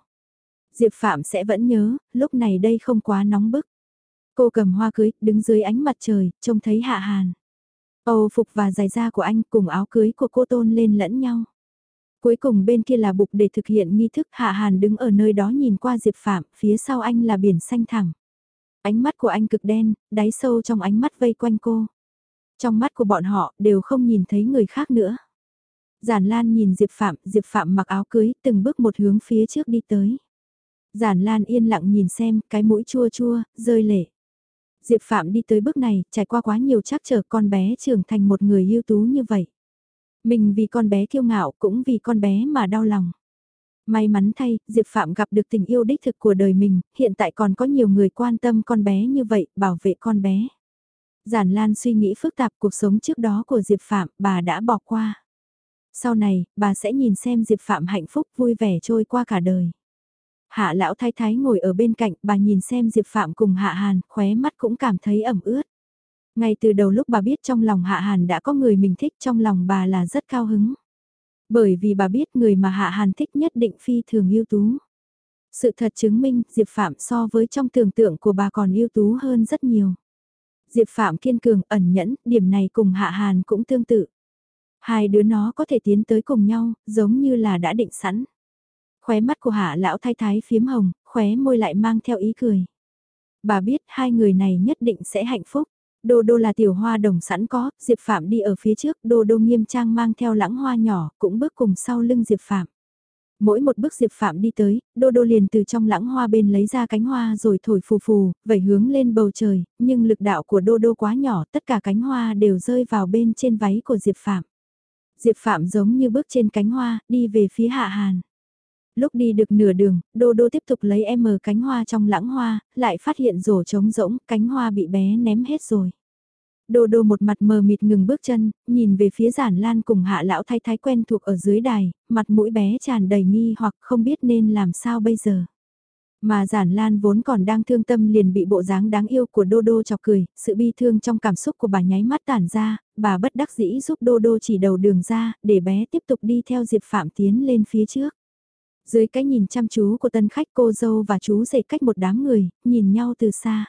Diệp Phạm sẽ vẫn nhớ, lúc này đây không quá nóng bức. Cô cầm hoa cưới, đứng dưới ánh mặt trời, trông thấy hạ hàn. Âu phục và giày da của anh cùng áo cưới của cô tôn lên lẫn nhau. Cuối cùng bên kia là bục để thực hiện nghi thức Hạ Hàn đứng ở nơi đó nhìn qua Diệp Phạm, phía sau anh là biển xanh thẳng. Ánh mắt của anh cực đen, đáy sâu trong ánh mắt vây quanh cô. Trong mắt của bọn họ đều không nhìn thấy người khác nữa. Giản Lan nhìn Diệp Phạm, Diệp Phạm mặc áo cưới, từng bước một hướng phía trước đi tới. Giản Lan yên lặng nhìn xem, cái mũi chua chua, rơi lệ. Diệp Phạm đi tới bước này, trải qua quá nhiều chắc trở con bé trưởng thành một người ưu tú như vậy. Mình vì con bé kiêu ngạo cũng vì con bé mà đau lòng. May mắn thay, Diệp Phạm gặp được tình yêu đích thực của đời mình, hiện tại còn có nhiều người quan tâm con bé như vậy, bảo vệ con bé. Giản Lan suy nghĩ phức tạp cuộc sống trước đó của Diệp Phạm, bà đã bỏ qua. Sau này, bà sẽ nhìn xem Diệp Phạm hạnh phúc vui vẻ trôi qua cả đời. Hạ lão thái thái ngồi ở bên cạnh, bà nhìn xem Diệp Phạm cùng Hạ Hàn, khóe mắt cũng cảm thấy ẩm ướt. Ngay từ đầu lúc bà biết trong lòng Hạ Hàn đã có người mình thích trong lòng bà là rất cao hứng. Bởi vì bà biết người mà Hạ Hàn thích nhất định phi thường ưu tú. Sự thật chứng minh Diệp Phạm so với trong tưởng tượng của bà còn ưu tú hơn rất nhiều. Diệp Phạm kiên cường ẩn nhẫn, điểm này cùng Hạ Hàn cũng tương tự. Hai đứa nó có thể tiến tới cùng nhau, giống như là đã định sẵn. Khóe mắt của Hạ lão thái thái phiếm hồng, khóe môi lại mang theo ý cười. Bà biết hai người này nhất định sẽ hạnh phúc. Đô đô là tiểu hoa đồng sẵn có, Diệp Phạm đi ở phía trước, đô đô nghiêm trang mang theo lãng hoa nhỏ, cũng bước cùng sau lưng Diệp Phạm. Mỗi một bước Diệp Phạm đi tới, đô đô liền từ trong lãng hoa bên lấy ra cánh hoa rồi thổi phù phù, vẩy hướng lên bầu trời, nhưng lực đạo của đô đô quá nhỏ, tất cả cánh hoa đều rơi vào bên trên váy của Diệp Phạm. Diệp Phạm giống như bước trên cánh hoa, đi về phía hạ hàn. Lúc đi được nửa đường, Đô Đô tiếp tục lấy em mờ cánh hoa trong lãng hoa, lại phát hiện rổ trống rỗng, cánh hoa bị bé ném hết rồi. Đô Đô một mặt mờ mịt ngừng bước chân, nhìn về phía giản lan cùng hạ lão thay thái quen thuộc ở dưới đài, mặt mũi bé tràn đầy nghi hoặc không biết nên làm sao bây giờ. Mà giản lan vốn còn đang thương tâm liền bị bộ dáng đáng yêu của Đô Đô chọc cười, sự bi thương trong cảm xúc của bà nháy mắt tản ra, bà bất đắc dĩ giúp Đô Đô chỉ đầu đường ra, để bé tiếp tục đi theo Diệp Phạm tiến lên phía trước. Dưới cái nhìn chăm chú của tân khách cô dâu và chú rể cách một đám người, nhìn nhau từ xa.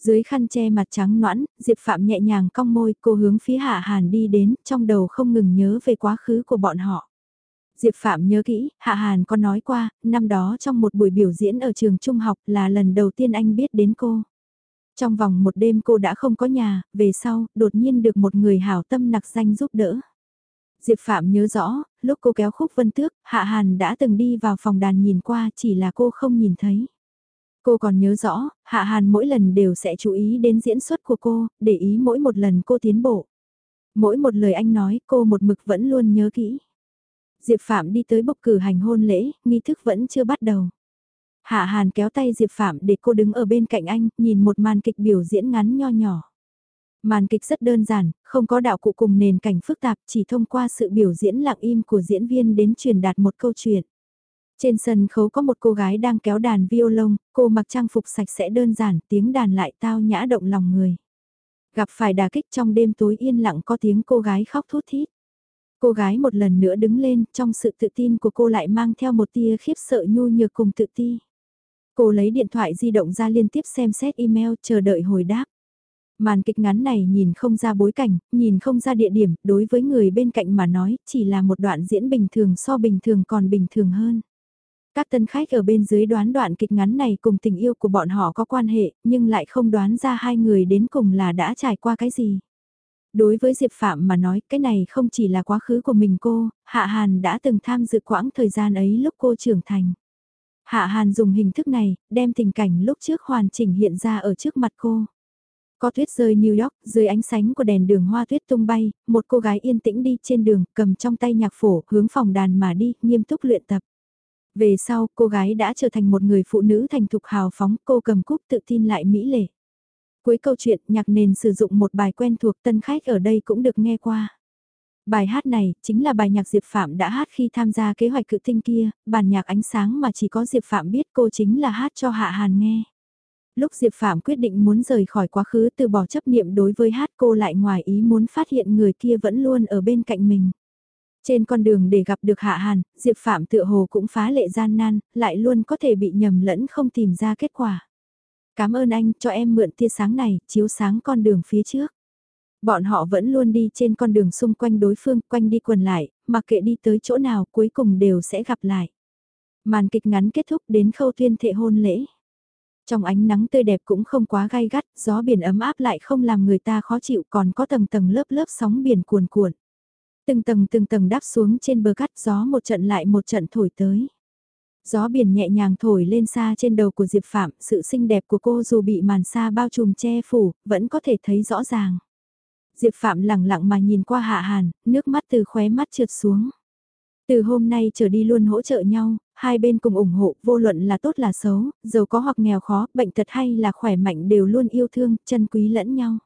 Dưới khăn che mặt trắng noãn, Diệp Phạm nhẹ nhàng cong môi cô hướng phía Hạ Hàn đi đến, trong đầu không ngừng nhớ về quá khứ của bọn họ. Diệp Phạm nhớ kỹ, Hạ Hàn có nói qua, năm đó trong một buổi biểu diễn ở trường trung học là lần đầu tiên anh biết đến cô. Trong vòng một đêm cô đã không có nhà, về sau, đột nhiên được một người hảo tâm nặc danh giúp đỡ. Diệp Phạm nhớ rõ, lúc cô kéo khúc vân tước, Hạ Hàn đã từng đi vào phòng đàn nhìn qua chỉ là cô không nhìn thấy. Cô còn nhớ rõ, Hạ Hàn mỗi lần đều sẽ chú ý đến diễn xuất của cô, để ý mỗi một lần cô tiến bộ. Mỗi một lời anh nói cô một mực vẫn luôn nhớ kỹ. Diệp Phạm đi tới bốc cử hành hôn lễ, nghi thức vẫn chưa bắt đầu. Hạ Hàn kéo tay Diệp Phạm để cô đứng ở bên cạnh anh, nhìn một màn kịch biểu diễn ngắn nho nhỏ. Màn kịch rất đơn giản, không có đạo cụ cùng nền cảnh phức tạp, chỉ thông qua sự biểu diễn lặng im của diễn viên đến truyền đạt một câu chuyện. Trên sân khấu có một cô gái đang kéo đàn violon, cô mặc trang phục sạch sẽ đơn giản, tiếng đàn lại tao nhã động lòng người. Gặp phải đà kích trong đêm tối yên lặng có tiếng cô gái khóc thút thít. Cô gái một lần nữa đứng lên, trong sự tự tin của cô lại mang theo một tia khiếp sợ nhu nhược cùng tự ti. Cô lấy điện thoại di động ra liên tiếp xem xét email chờ đợi hồi đáp. Màn kịch ngắn này nhìn không ra bối cảnh, nhìn không ra địa điểm, đối với người bên cạnh mà nói, chỉ là một đoạn diễn bình thường so bình thường còn bình thường hơn. Các tân khách ở bên dưới đoán đoạn kịch ngắn này cùng tình yêu của bọn họ có quan hệ, nhưng lại không đoán ra hai người đến cùng là đã trải qua cái gì. Đối với Diệp Phạm mà nói cái này không chỉ là quá khứ của mình cô, Hạ Hàn đã từng tham dự quãng thời gian ấy lúc cô trưởng thành. Hạ Hàn dùng hình thức này, đem tình cảnh lúc trước hoàn chỉnh hiện ra ở trước mặt cô. Có tuyết rơi New York, dưới ánh sáng của đèn đường hoa tuyết tung bay, một cô gái yên tĩnh đi trên đường, cầm trong tay nhạc phổ, hướng phòng đàn mà đi, nghiêm túc luyện tập. Về sau, cô gái đã trở thành một người phụ nữ thành thục hào phóng, cô cầm cúp tự tin lại mỹ lệ. Cuối câu chuyện, nhạc nền sử dụng một bài quen thuộc tân khách ở đây cũng được nghe qua. Bài hát này chính là bài nhạc Diệp Phạm đã hát khi tham gia kế hoạch cự tinh kia, bản nhạc ánh sáng mà chỉ có Diệp Phạm biết cô chính là hát cho Hạ Hàn nghe. Lúc Diệp Phạm quyết định muốn rời khỏi quá khứ từ bỏ chấp niệm đối với hát cô lại ngoài ý muốn phát hiện người kia vẫn luôn ở bên cạnh mình. Trên con đường để gặp được Hạ Hàn, Diệp Phạm tựa hồ cũng phá lệ gian nan, lại luôn có thể bị nhầm lẫn không tìm ra kết quả. Cảm ơn anh cho em mượn tia sáng này, chiếu sáng con đường phía trước. Bọn họ vẫn luôn đi trên con đường xung quanh đối phương, quanh đi quần lại, mặc kệ đi tới chỗ nào cuối cùng đều sẽ gặp lại. Màn kịch ngắn kết thúc đến khâu tuyên thệ hôn lễ. Trong ánh nắng tươi đẹp cũng không quá gai gắt, gió biển ấm áp lại không làm người ta khó chịu còn có tầng tầng lớp lớp sóng biển cuồn cuộn. Từng tầng từng tầng đáp xuống trên bờ cát gió một trận lại một trận thổi tới. Gió biển nhẹ nhàng thổi lên xa trên đầu của Diệp Phạm, sự xinh đẹp của cô dù bị màn xa bao trùm che phủ, vẫn có thể thấy rõ ràng. Diệp Phạm lặng lặng mà nhìn qua Hạ Hàn, nước mắt từ khóe mắt trượt xuống. Từ hôm nay trở đi luôn hỗ trợ nhau, hai bên cùng ủng hộ, vô luận là tốt là xấu, giàu có hoặc nghèo khó, bệnh tật hay là khỏe mạnh đều luôn yêu thương, chân quý lẫn nhau.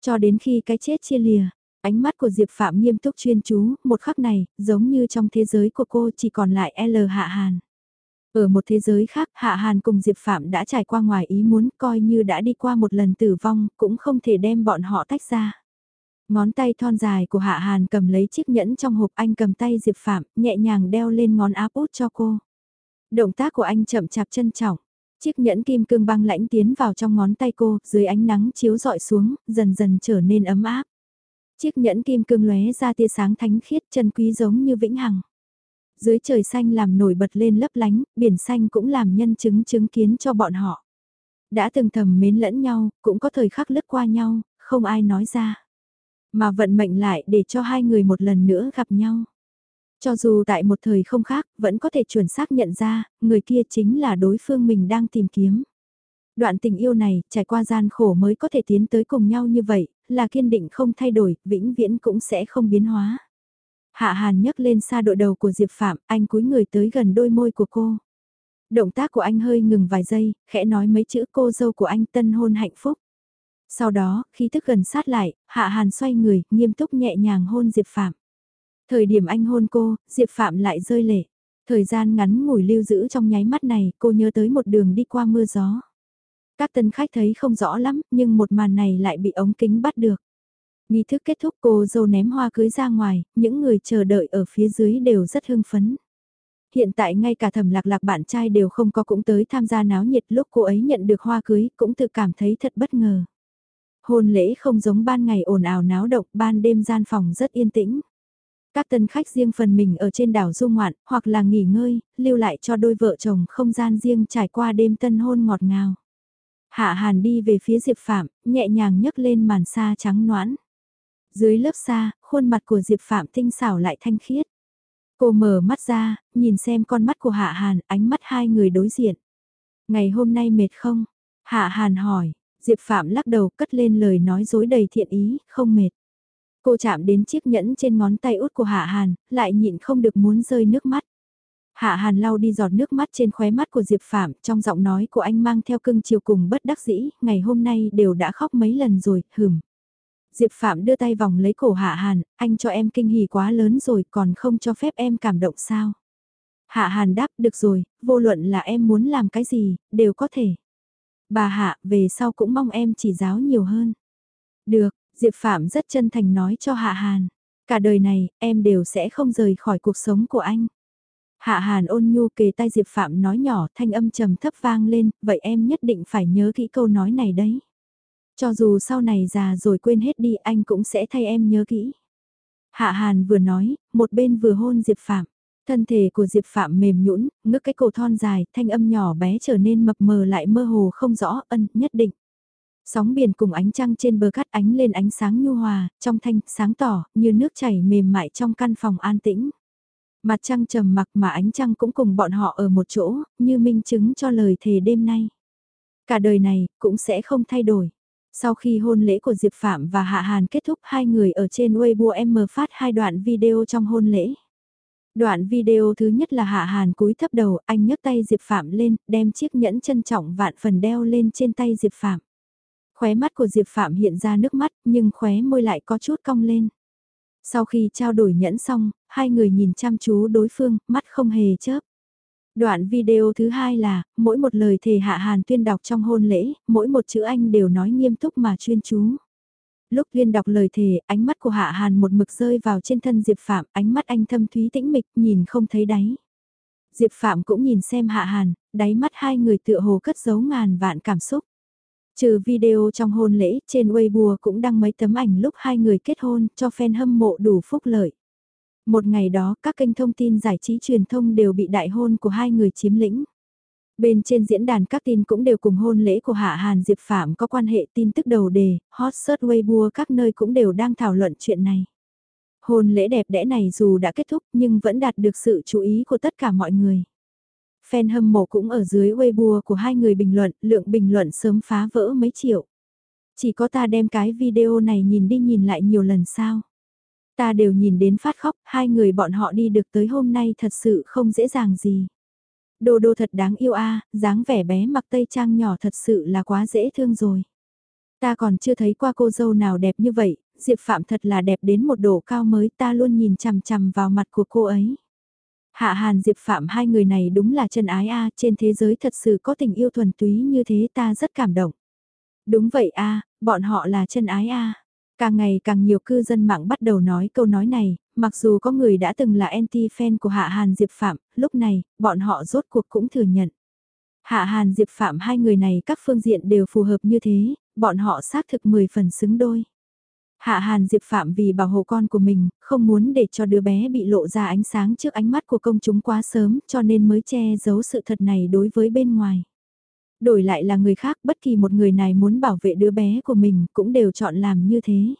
Cho đến khi cái chết chia lìa, ánh mắt của Diệp Phạm nghiêm túc chuyên chú, một khắc này, giống như trong thế giới của cô chỉ còn lại L Hạ Hàn. Ở một thế giới khác, Hạ Hàn cùng Diệp Phạm đã trải qua ngoài ý muốn coi như đã đi qua một lần tử vong, cũng không thể đem bọn họ tách ra. Ngón tay thon dài của Hạ Hàn cầm lấy chiếc nhẫn trong hộp anh cầm tay Diệp Phạm, nhẹ nhàng đeo lên ngón áp út cho cô. Động tác của anh chậm chạp trân trọng. Chiếc nhẫn kim cương băng lãnh tiến vào trong ngón tay cô, dưới ánh nắng chiếu dọi xuống, dần dần trở nên ấm áp. Chiếc nhẫn kim cương lóe ra tia sáng thánh khiết chân quý giống như vĩnh hằng. Dưới trời xanh làm nổi bật lên lấp lánh, biển xanh cũng làm nhân chứng chứng kiến cho bọn họ. Đã từng thầm mến lẫn nhau, cũng có thời khắc lướt qua nhau, không ai nói ra. Mà vận mệnh lại để cho hai người một lần nữa gặp nhau. Cho dù tại một thời không khác, vẫn có thể chuẩn xác nhận ra, người kia chính là đối phương mình đang tìm kiếm. Đoạn tình yêu này, trải qua gian khổ mới có thể tiến tới cùng nhau như vậy, là kiên định không thay đổi, vĩnh viễn cũng sẽ không biến hóa. Hạ Hàn nhấc lên xa đội đầu của Diệp Phạm, anh cúi người tới gần đôi môi của cô. Động tác của anh hơi ngừng vài giây, khẽ nói mấy chữ cô dâu của anh tân hôn hạnh phúc. Sau đó, khi thức gần sát lại, Hạ Hàn xoay người, nghiêm túc nhẹ nhàng hôn Diệp Phạm. Thời điểm anh hôn cô, Diệp Phạm lại rơi lệ. Thời gian ngắn ngủi lưu giữ trong nháy mắt này, cô nhớ tới một đường đi qua mưa gió. Các tân khách thấy không rõ lắm, nhưng một màn này lại bị ống kính bắt được. Nghi thức kết thúc cô dâu ném hoa cưới ra ngoài, những người chờ đợi ở phía dưới đều rất hưng phấn. Hiện tại ngay cả thẩm lạc lạc bạn trai đều không có cũng tới tham gia náo nhiệt lúc cô ấy nhận được hoa cưới cũng tự cảm thấy thật bất ngờ. Hôn lễ không giống ban ngày ồn ào náo động, ban đêm gian phòng rất yên tĩnh. Các tân khách riêng phần mình ở trên đảo du ngoạn, hoặc là nghỉ ngơi, lưu lại cho đôi vợ chồng không gian riêng trải qua đêm tân hôn ngọt ngào. Hạ Hàn đi về phía Diệp Phạm, nhẹ nhàng nhấc lên màn sa trắng noãn. Dưới lớp sa, khuôn mặt của Diệp Phạm tinh xảo lại thanh khiết. Cô mở mắt ra, nhìn xem con mắt của Hạ Hàn, ánh mắt hai người đối diện. Ngày hôm nay mệt không? Hạ Hàn hỏi, Diệp Phạm lắc đầu cất lên lời nói dối đầy thiện ý, không mệt. Cô chạm đến chiếc nhẫn trên ngón tay út của Hạ Hàn, lại nhịn không được muốn rơi nước mắt. Hạ Hàn lau đi giọt nước mắt trên khóe mắt của Diệp Phạm, trong giọng nói của anh mang theo cưng chiều cùng bất đắc dĩ, ngày hôm nay đều đã khóc mấy lần rồi, hừm. Diệp Phạm đưa tay vòng lấy cổ Hạ Hàn, anh cho em kinh hỉ quá lớn rồi còn không cho phép em cảm động sao. Hạ Hàn đáp được rồi, vô luận là em muốn làm cái gì, đều có thể. Bà Hạ, về sau cũng mong em chỉ giáo nhiều hơn. Được, Diệp Phạm rất chân thành nói cho Hạ Hàn. Cả đời này, em đều sẽ không rời khỏi cuộc sống của anh. Hạ Hàn ôn nhu kề tay Diệp Phạm nói nhỏ thanh âm trầm thấp vang lên, vậy em nhất định phải nhớ kỹ câu nói này đấy. Cho dù sau này già rồi quên hết đi anh cũng sẽ thay em nhớ kỹ. Hạ Hàn vừa nói, một bên vừa hôn Diệp Phạm. Thân thể của Diệp Phạm mềm nhũn, ngước cái cổ thon dài, thanh âm nhỏ bé trở nên mập mờ lại mơ hồ không rõ, ân, nhất định. Sóng biển cùng ánh trăng trên bờ cát ánh lên ánh sáng nhu hòa, trong thanh, sáng tỏ, như nước chảy mềm mại trong căn phòng an tĩnh. Mặt trăng trầm mặc mà ánh trăng cũng cùng bọn họ ở một chỗ, như minh chứng cho lời thề đêm nay. Cả đời này, cũng sẽ không thay đổi. Sau khi hôn lễ của Diệp Phạm và Hạ Hàn kết thúc hai người ở trên Weibo M phát hai đoạn video trong hôn lễ. Đoạn video thứ nhất là Hạ Hàn cúi thấp đầu, anh nhấc tay Diệp Phạm lên, đem chiếc nhẫn trân trọng vạn phần đeo lên trên tay Diệp Phạm. Khóe mắt của Diệp Phạm hiện ra nước mắt, nhưng khóe môi lại có chút cong lên. Sau khi trao đổi nhẫn xong, hai người nhìn chăm chú đối phương, mắt không hề chớp. Đoạn video thứ hai là, mỗi một lời thề Hạ Hàn tuyên đọc trong hôn lễ, mỗi một chữ anh đều nói nghiêm túc mà chuyên chú. Lúc Liên đọc lời thề, ánh mắt của Hạ Hàn một mực rơi vào trên thân Diệp Phạm, ánh mắt anh thâm thúy tĩnh mịch, nhìn không thấy đáy. Diệp Phạm cũng nhìn xem Hạ Hàn, đáy mắt hai người tựa hồ cất giấu ngàn vạn cảm xúc. Trừ video trong hôn lễ, trên Weibo cũng đăng mấy tấm ảnh lúc hai người kết hôn, cho fan hâm mộ đủ phúc lợi. Một ngày đó, các kênh thông tin giải trí truyền thông đều bị đại hôn của hai người chiếm lĩnh. Bên trên diễn đàn các tin cũng đều cùng hôn lễ của Hạ Hàn Diệp Phạm có quan hệ tin tức đầu đề, hot search Weibo các nơi cũng đều đang thảo luận chuyện này. Hôn lễ đẹp đẽ này dù đã kết thúc nhưng vẫn đạt được sự chú ý của tất cả mọi người. Fan hâm mộ cũng ở dưới Weibo của hai người bình luận, lượng bình luận sớm phá vỡ mấy triệu. Chỉ có ta đem cái video này nhìn đi nhìn lại nhiều lần sao. Ta đều nhìn đến phát khóc, hai người bọn họ đi được tới hôm nay thật sự không dễ dàng gì. Đô đô thật đáng yêu a, à, dáng vẻ bé mặc tây trang nhỏ thật sự là quá dễ thương rồi. Ta còn chưa thấy qua cô dâu nào đẹp như vậy, Diệp Phạm thật là đẹp đến một độ cao mới ta luôn nhìn chằm chằm vào mặt của cô ấy. Hạ Hàn Diệp Phạm hai người này đúng là chân ái a, à, trên thế giới thật sự có tình yêu thuần túy như thế ta rất cảm động. Đúng vậy a, à, bọn họ là chân ái a. Càng ngày càng nhiều cư dân mạng bắt đầu nói câu nói này, mặc dù có người đã từng là anti-fan của Hạ Hàn Diệp Phạm, lúc này, bọn họ rốt cuộc cũng thừa nhận. Hạ Hàn Diệp Phạm hai người này các phương diện đều phù hợp như thế, bọn họ xác thực 10 phần xứng đôi. Hạ Hàn Diệp Phạm vì bảo hộ con của mình, không muốn để cho đứa bé bị lộ ra ánh sáng trước ánh mắt của công chúng quá sớm cho nên mới che giấu sự thật này đối với bên ngoài. Đổi lại là người khác, bất kỳ một người này muốn bảo vệ đứa bé của mình cũng đều chọn làm như thế.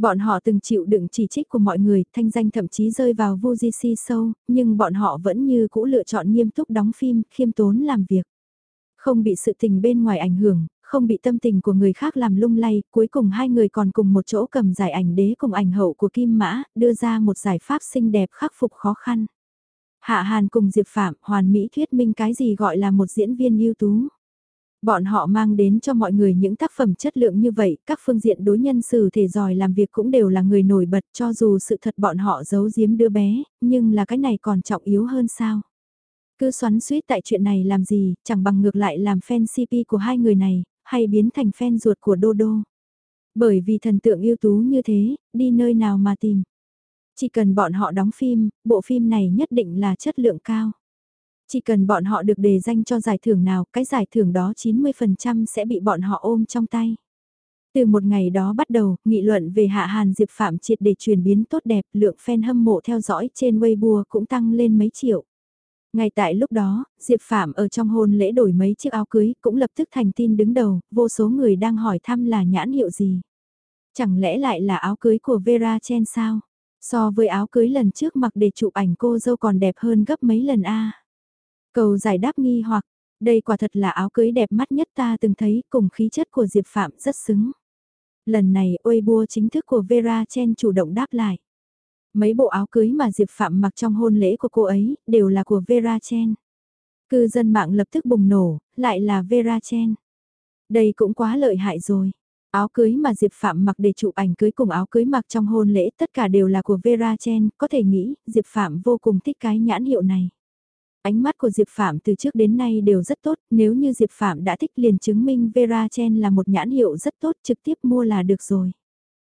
Bọn họ từng chịu đựng chỉ trích của mọi người, thanh danh thậm chí rơi vào vô di si sâu, nhưng bọn họ vẫn như cũ lựa chọn nghiêm túc đóng phim, khiêm tốn làm việc. Không bị sự tình bên ngoài ảnh hưởng, không bị tâm tình của người khác làm lung lay, cuối cùng hai người còn cùng một chỗ cầm giải ảnh đế cùng ảnh hậu của Kim Mã, đưa ra một giải pháp xinh đẹp khắc phục khó khăn. Hạ Hàn cùng Diệp Phạm hoàn mỹ thuyết minh cái gì gọi là một diễn viên ưu tú. Bọn họ mang đến cho mọi người những tác phẩm chất lượng như vậy, các phương diện đối nhân xử thể giỏi làm việc cũng đều là người nổi bật cho dù sự thật bọn họ giấu giếm đứa bé, nhưng là cái này còn trọng yếu hơn sao. Cứ xoắn suýt tại chuyện này làm gì, chẳng bằng ngược lại làm fan CP của hai người này, hay biến thành fan ruột của Đô Đô. Bởi vì thần tượng ưu tú như thế, đi nơi nào mà tìm. Chỉ cần bọn họ đóng phim, bộ phim này nhất định là chất lượng cao. Chỉ cần bọn họ được đề danh cho giải thưởng nào, cái giải thưởng đó 90% sẽ bị bọn họ ôm trong tay. Từ một ngày đó bắt đầu, nghị luận về Hạ Hàn Diệp Phạm triệt để chuyển biến tốt đẹp, lượng fan hâm mộ theo dõi trên Weibo cũng tăng lên mấy triệu. Ngay tại lúc đó, Diệp Phạm ở trong hôn lễ đổi mấy chiếc áo cưới cũng lập tức thành tin đứng đầu, vô số người đang hỏi thăm là nhãn hiệu gì. Chẳng lẽ lại là áo cưới của Vera Chen sao? So với áo cưới lần trước mặc để chụp ảnh cô dâu còn đẹp hơn gấp mấy lần a. Cầu giải đáp nghi hoặc, đây quả thật là áo cưới đẹp mắt nhất ta từng thấy cùng khí chất của Diệp Phạm rất xứng. Lần này Weibo chính thức của Vera Chen chủ động đáp lại. Mấy bộ áo cưới mà Diệp Phạm mặc trong hôn lễ của cô ấy đều là của Vera Chen. Cư dân mạng lập tức bùng nổ, lại là Vera Chen. Đây cũng quá lợi hại rồi. Áo cưới mà Diệp Phạm mặc để chụp ảnh cưới cùng áo cưới mặc trong hôn lễ tất cả đều là của Vera Chen, có thể nghĩ Diệp Phạm vô cùng thích cái nhãn hiệu này. Ánh mắt của Diệp Phạm từ trước đến nay đều rất tốt, nếu như Diệp Phạm đã thích liền chứng minh Vera Chen là một nhãn hiệu rất tốt trực tiếp mua là được rồi.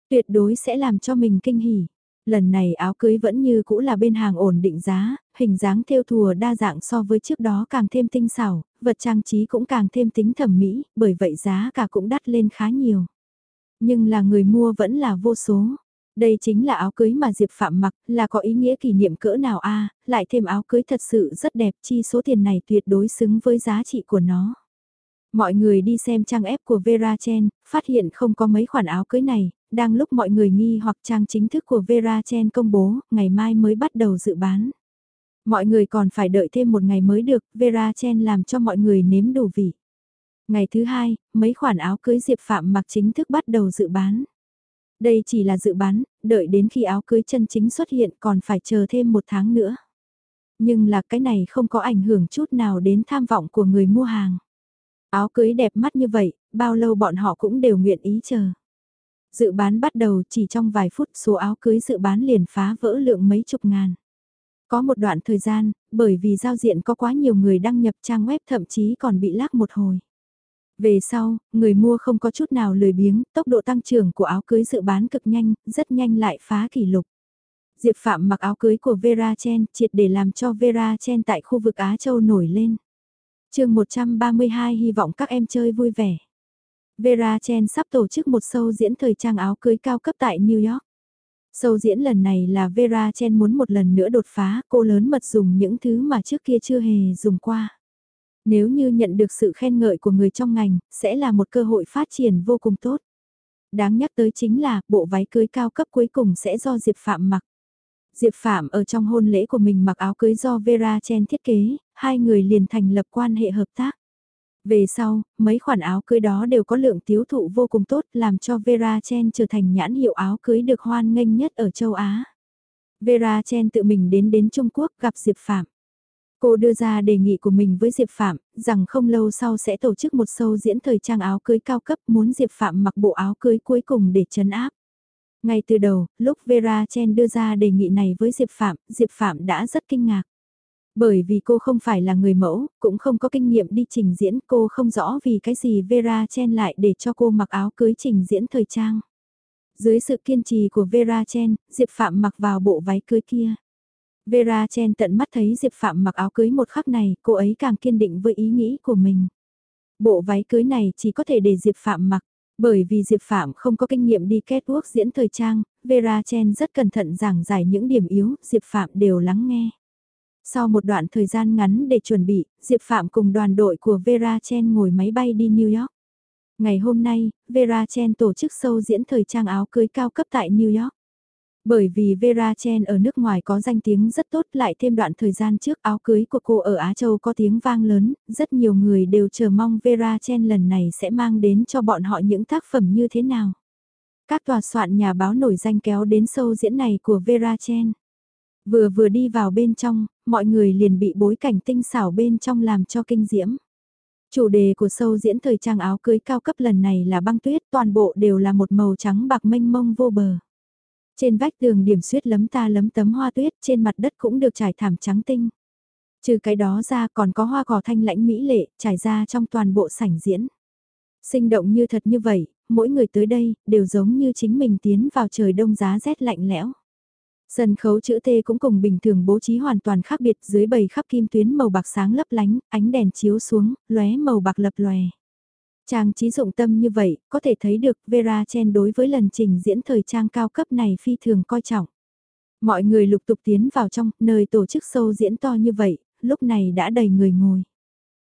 Tuyệt đối sẽ làm cho mình kinh hỉ. Lần này áo cưới vẫn như cũ là bên hàng ổn định giá, hình dáng thêu thùa đa dạng so với trước đó càng thêm tinh xảo, vật trang trí cũng càng thêm tính thẩm mỹ, bởi vậy giá cả cũng đắt lên khá nhiều. Nhưng là người mua vẫn là vô số. Đây chính là áo cưới mà Diệp Phạm mặc, là có ý nghĩa kỷ niệm cỡ nào a lại thêm áo cưới thật sự rất đẹp chi số tiền này tuyệt đối xứng với giá trị của nó. Mọi người đi xem trang ép của Vera Chen, phát hiện không có mấy khoản áo cưới này, đang lúc mọi người nghi hoặc trang chính thức của Vera Chen công bố, ngày mai mới bắt đầu dự bán. Mọi người còn phải đợi thêm một ngày mới được, Vera Chen làm cho mọi người nếm đủ vị. Ngày thứ hai, mấy khoản áo cưới Diệp Phạm mặc chính thức bắt đầu dự bán. Đây chỉ là dự bán, đợi đến khi áo cưới chân chính xuất hiện còn phải chờ thêm một tháng nữa. Nhưng là cái này không có ảnh hưởng chút nào đến tham vọng của người mua hàng. Áo cưới đẹp mắt như vậy, bao lâu bọn họ cũng đều nguyện ý chờ. Dự bán bắt đầu chỉ trong vài phút số áo cưới dự bán liền phá vỡ lượng mấy chục ngàn. Có một đoạn thời gian, bởi vì giao diện có quá nhiều người đăng nhập trang web thậm chí còn bị lác một hồi. Về sau, người mua không có chút nào lười biếng, tốc độ tăng trưởng của áo cưới dự bán cực nhanh, rất nhanh lại phá kỷ lục. Diệp Phạm mặc áo cưới của Vera Chen triệt để làm cho Vera Chen tại khu vực Á Châu nổi lên. chương 132 hy vọng các em chơi vui vẻ. Vera Chen sắp tổ chức một show diễn thời trang áo cưới cao cấp tại New York. Show diễn lần này là Vera Chen muốn một lần nữa đột phá, cô lớn mật dùng những thứ mà trước kia chưa hề dùng qua. Nếu như nhận được sự khen ngợi của người trong ngành, sẽ là một cơ hội phát triển vô cùng tốt. Đáng nhắc tới chính là, bộ váy cưới cao cấp cuối cùng sẽ do Diệp Phạm mặc. Diệp Phạm ở trong hôn lễ của mình mặc áo cưới do Vera Chen thiết kế, hai người liền thành lập quan hệ hợp tác. Về sau, mấy khoản áo cưới đó đều có lượng tiêu thụ vô cùng tốt làm cho Vera Chen trở thành nhãn hiệu áo cưới được hoan nghênh nhất ở châu Á. Vera Chen tự mình đến đến Trung Quốc gặp Diệp Phạm. Cô đưa ra đề nghị của mình với Diệp Phạm, rằng không lâu sau sẽ tổ chức một show diễn thời trang áo cưới cao cấp muốn Diệp Phạm mặc bộ áo cưới cuối cùng để chấn áp. Ngay từ đầu, lúc Vera Chen đưa ra đề nghị này với Diệp Phạm, Diệp Phạm đã rất kinh ngạc. Bởi vì cô không phải là người mẫu, cũng không có kinh nghiệm đi trình diễn, cô không rõ vì cái gì Vera Chen lại để cho cô mặc áo cưới trình diễn thời trang. Dưới sự kiên trì của Vera Chen, Diệp Phạm mặc vào bộ váy cưới kia. Vera Chen tận mắt thấy Diệp Phạm mặc áo cưới một khắc này, cô ấy càng kiên định với ý nghĩ của mình. Bộ váy cưới này chỉ có thể để Diệp Phạm mặc, bởi vì Diệp Phạm không có kinh nghiệm đi catwalk diễn thời trang, Vera Chen rất cẩn thận giảng giải những điểm yếu, Diệp Phạm đều lắng nghe. Sau một đoạn thời gian ngắn để chuẩn bị, Diệp Phạm cùng đoàn đội của Vera Chen ngồi máy bay đi New York. Ngày hôm nay, Vera Chen tổ chức show diễn thời trang áo cưới cao cấp tại New York. Bởi vì Vera Chen ở nước ngoài có danh tiếng rất tốt lại thêm đoạn thời gian trước áo cưới của cô ở Á Châu có tiếng vang lớn, rất nhiều người đều chờ mong Vera Chen lần này sẽ mang đến cho bọn họ những tác phẩm như thế nào. Các tòa soạn nhà báo nổi danh kéo đến sâu diễn này của Vera Chen. Vừa vừa đi vào bên trong, mọi người liền bị bối cảnh tinh xảo bên trong làm cho kinh diễm. Chủ đề của sâu diễn thời trang áo cưới cao cấp lần này là băng tuyết, toàn bộ đều là một màu trắng bạc mênh mông vô bờ. Trên vách tường điểm suyết lấm ta lấm tấm hoa tuyết, trên mặt đất cũng được trải thảm trắng tinh. Trừ cái đó ra còn có hoa cỏ thanh lãnh mỹ lệ, trải ra trong toàn bộ sảnh diễn. Sinh động như thật như vậy, mỗi người tới đây, đều giống như chính mình tiến vào trời đông giá rét lạnh lẽo. Sân khấu chữ T cũng cùng bình thường bố trí hoàn toàn khác biệt dưới bầy khắp kim tuyến màu bạc sáng lấp lánh, ánh đèn chiếu xuống, lóe màu bạc lập lòe. Trang trí dụng tâm như vậy, có thể thấy được Vera Chen đối với lần trình diễn thời trang cao cấp này phi thường coi trọng. Mọi người lục tục tiến vào trong, nơi tổ chức sâu diễn to như vậy, lúc này đã đầy người ngồi.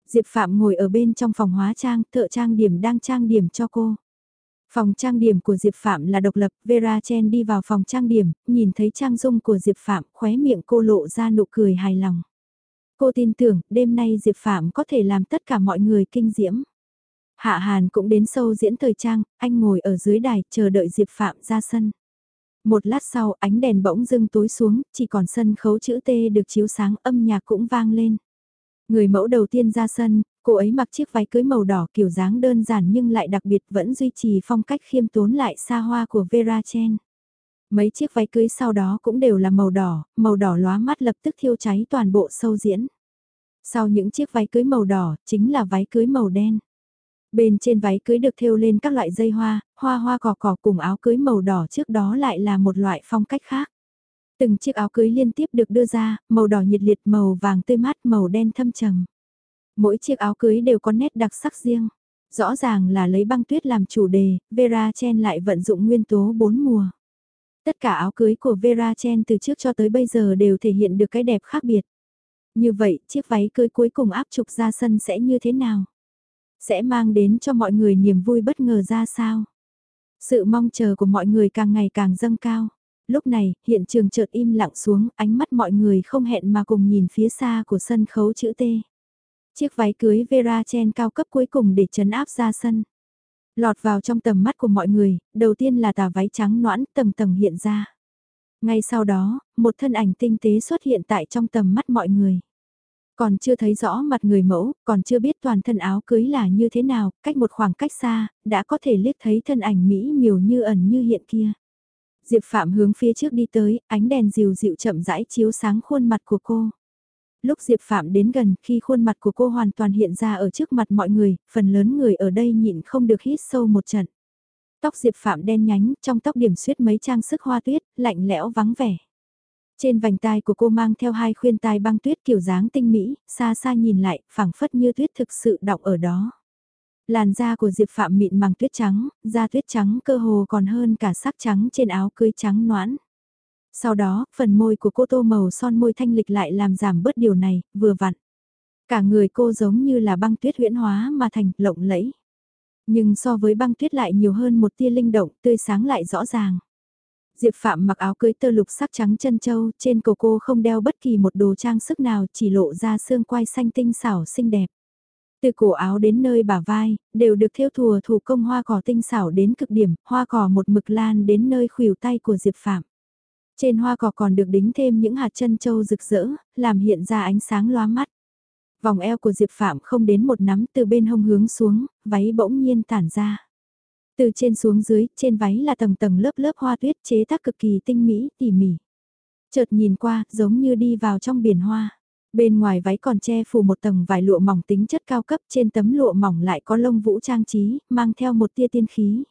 Diệp Phạm ngồi ở bên trong phòng hóa trang, thợ trang điểm đang trang điểm cho cô. Phòng trang điểm của Diệp Phạm là độc lập, Vera Chen đi vào phòng trang điểm, nhìn thấy trang dung của Diệp Phạm, khóe miệng cô lộ ra nụ cười hài lòng. Cô tin tưởng, đêm nay Diệp Phạm có thể làm tất cả mọi người kinh diễm. Hạ Hàn cũng đến sâu diễn thời trang, anh ngồi ở dưới đài chờ đợi Diệp Phạm ra sân. Một lát sau ánh đèn bỗng dưng tối xuống, chỉ còn sân khấu chữ T được chiếu sáng âm nhạc cũng vang lên. Người mẫu đầu tiên ra sân, cô ấy mặc chiếc váy cưới màu đỏ kiểu dáng đơn giản nhưng lại đặc biệt vẫn duy trì phong cách khiêm tốn lại xa hoa của Vera Chen. Mấy chiếc váy cưới sau đó cũng đều là màu đỏ, màu đỏ lóa mắt lập tức thiêu cháy toàn bộ sâu diễn. Sau những chiếc váy cưới màu đỏ, chính là váy cưới màu đen. Bên trên váy cưới được thêu lên các loại dây hoa, hoa hoa cỏ cỏ cùng áo cưới màu đỏ trước đó lại là một loại phong cách khác. Từng chiếc áo cưới liên tiếp được đưa ra, màu đỏ nhiệt liệt, màu vàng tươi mát, màu đen thâm trầm. Mỗi chiếc áo cưới đều có nét đặc sắc riêng. Rõ ràng là lấy băng tuyết làm chủ đề, Vera Chen lại vận dụng nguyên tố bốn mùa. Tất cả áo cưới của Vera Chen từ trước cho tới bây giờ đều thể hiện được cái đẹp khác biệt. Như vậy, chiếc váy cưới cuối cùng áp trục ra sân sẽ như thế nào? Sẽ mang đến cho mọi người niềm vui bất ngờ ra sao? Sự mong chờ của mọi người càng ngày càng dâng cao. Lúc này, hiện trường chợt im lặng xuống, ánh mắt mọi người không hẹn mà cùng nhìn phía xa của sân khấu chữ T. Chiếc váy cưới Vera Chen cao cấp cuối cùng để chấn áp ra sân. Lọt vào trong tầm mắt của mọi người, đầu tiên là tà váy trắng noãn tầng tầng hiện ra. Ngay sau đó, một thân ảnh tinh tế xuất hiện tại trong tầm mắt mọi người. Còn chưa thấy rõ mặt người mẫu, còn chưa biết toàn thân áo cưới là như thế nào, cách một khoảng cách xa, đã có thể liếc thấy thân ảnh Mỹ miều như ẩn như hiện kia. Diệp Phạm hướng phía trước đi tới, ánh đèn dịu dịu chậm rãi chiếu sáng khuôn mặt của cô. Lúc Diệp Phạm đến gần, khi khuôn mặt của cô hoàn toàn hiện ra ở trước mặt mọi người, phần lớn người ở đây nhịn không được hít sâu một trận. Tóc Diệp Phạm đen nhánh, trong tóc điểm xuyết mấy trang sức hoa tuyết, lạnh lẽo vắng vẻ. Trên vành tai của cô mang theo hai khuyên tai băng tuyết kiểu dáng tinh mỹ, xa xa nhìn lại, phảng phất như tuyết thực sự đọng ở đó. Làn da của Diệp Phạm mịn màng tuyết trắng, da tuyết trắng cơ hồ còn hơn cả sắc trắng trên áo cưới trắng noãn. Sau đó, phần môi của cô tô màu son môi thanh lịch lại làm giảm bớt điều này, vừa vặn. Cả người cô giống như là băng tuyết huyễn hóa mà thành lộng lẫy. Nhưng so với băng tuyết lại nhiều hơn một tia linh động, tươi sáng lại rõ ràng. Diệp Phạm mặc áo cưới tơ lục sắc trắng chân châu, trên cổ cô không đeo bất kỳ một đồ trang sức nào chỉ lộ ra xương quai xanh tinh xảo xinh đẹp. Từ cổ áo đến nơi bả vai, đều được thêu thùa thủ công hoa cỏ tinh xảo đến cực điểm, hoa cỏ một mực lan đến nơi khuỷu tay của Diệp Phạm. Trên hoa cỏ còn được đính thêm những hạt chân châu rực rỡ, làm hiện ra ánh sáng loa mắt. Vòng eo của Diệp Phạm không đến một nắm từ bên hông hướng xuống, váy bỗng nhiên tản ra. Từ trên xuống dưới, trên váy là tầng tầng lớp lớp hoa tuyết chế tác cực kỳ tinh mỹ, tỉ mỉ. Chợt nhìn qua, giống như đi vào trong biển hoa. Bên ngoài váy còn che phủ một tầng vải lụa mỏng tính chất cao cấp trên tấm lụa mỏng lại có lông vũ trang trí, mang theo một tia tiên khí.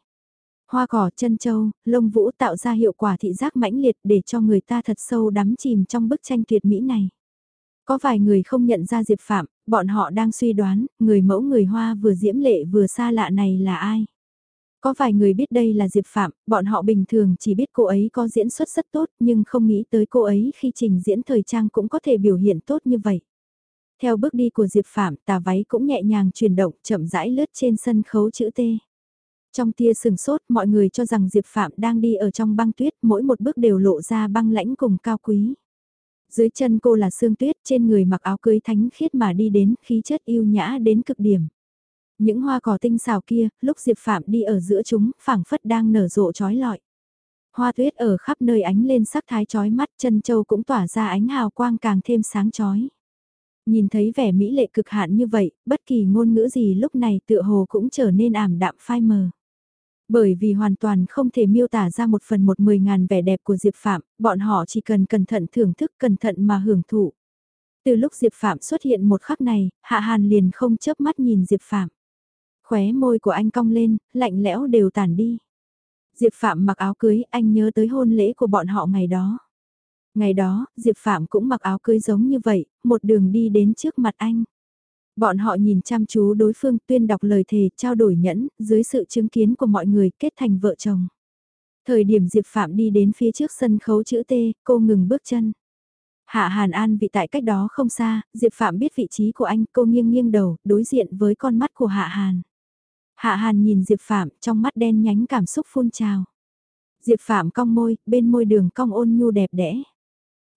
Hoa cỏ, chân châu, lông vũ tạo ra hiệu quả thị giác mãnh liệt để cho người ta thật sâu đắm chìm trong bức tranh tuyệt mỹ này. Có vài người không nhận ra Diệp Phạm, bọn họ đang suy đoán, người mẫu người Hoa vừa diễm lệ vừa xa lạ này là ai. Có vài người biết đây là Diệp Phạm, bọn họ bình thường chỉ biết cô ấy có diễn xuất rất tốt nhưng không nghĩ tới cô ấy khi trình diễn thời trang cũng có thể biểu hiện tốt như vậy. Theo bước đi của Diệp Phạm, tà váy cũng nhẹ nhàng chuyển động chậm rãi lướt trên sân khấu chữ T. Trong tia sừng sốt mọi người cho rằng Diệp Phạm đang đi ở trong băng tuyết mỗi một bước đều lộ ra băng lãnh cùng cao quý. Dưới chân cô là sương tuyết trên người mặc áo cưới thánh khiết mà đi đến khí chất yêu nhã đến cực điểm. Những hoa cỏ tinh xào kia, lúc Diệp Phạm đi ở giữa chúng, phảng phất đang nở rộ trói lọi. Hoa tuyết ở khắp nơi ánh lên sắc thái trói mắt, chân châu cũng tỏa ra ánh hào quang càng thêm sáng chói. Nhìn thấy vẻ mỹ lệ cực hạn như vậy, bất kỳ ngôn ngữ gì lúc này tựa hồ cũng trở nên ảm đạm phai mờ. Bởi vì hoàn toàn không thể miêu tả ra một phần một mười ngàn vẻ đẹp của Diệp Phạm, bọn họ chỉ cần cẩn thận thưởng thức cẩn thận mà hưởng thụ. Từ lúc Diệp Phạm xuất hiện một khắc này, Hạ Hàn liền không chớp mắt nhìn Diệp Phạm. Khóe môi của anh cong lên, lạnh lẽo đều tản đi. Diệp Phạm mặc áo cưới, anh nhớ tới hôn lễ của bọn họ ngày đó. Ngày đó, Diệp Phạm cũng mặc áo cưới giống như vậy, một đường đi đến trước mặt anh. Bọn họ nhìn chăm chú đối phương tuyên đọc lời thề trao đổi nhẫn, dưới sự chứng kiến của mọi người kết thành vợ chồng. Thời điểm Diệp Phạm đi đến phía trước sân khấu chữ T, cô ngừng bước chân. Hạ Hàn An vị tại cách đó không xa, Diệp Phạm biết vị trí của anh, cô nghiêng nghiêng đầu, đối diện với con mắt của Hạ Hàn. Hạ Hàn nhìn Diệp Phạm, trong mắt đen nhánh cảm xúc phun trào. Diệp Phạm cong môi, bên môi đường cong ôn nhu đẹp đẽ.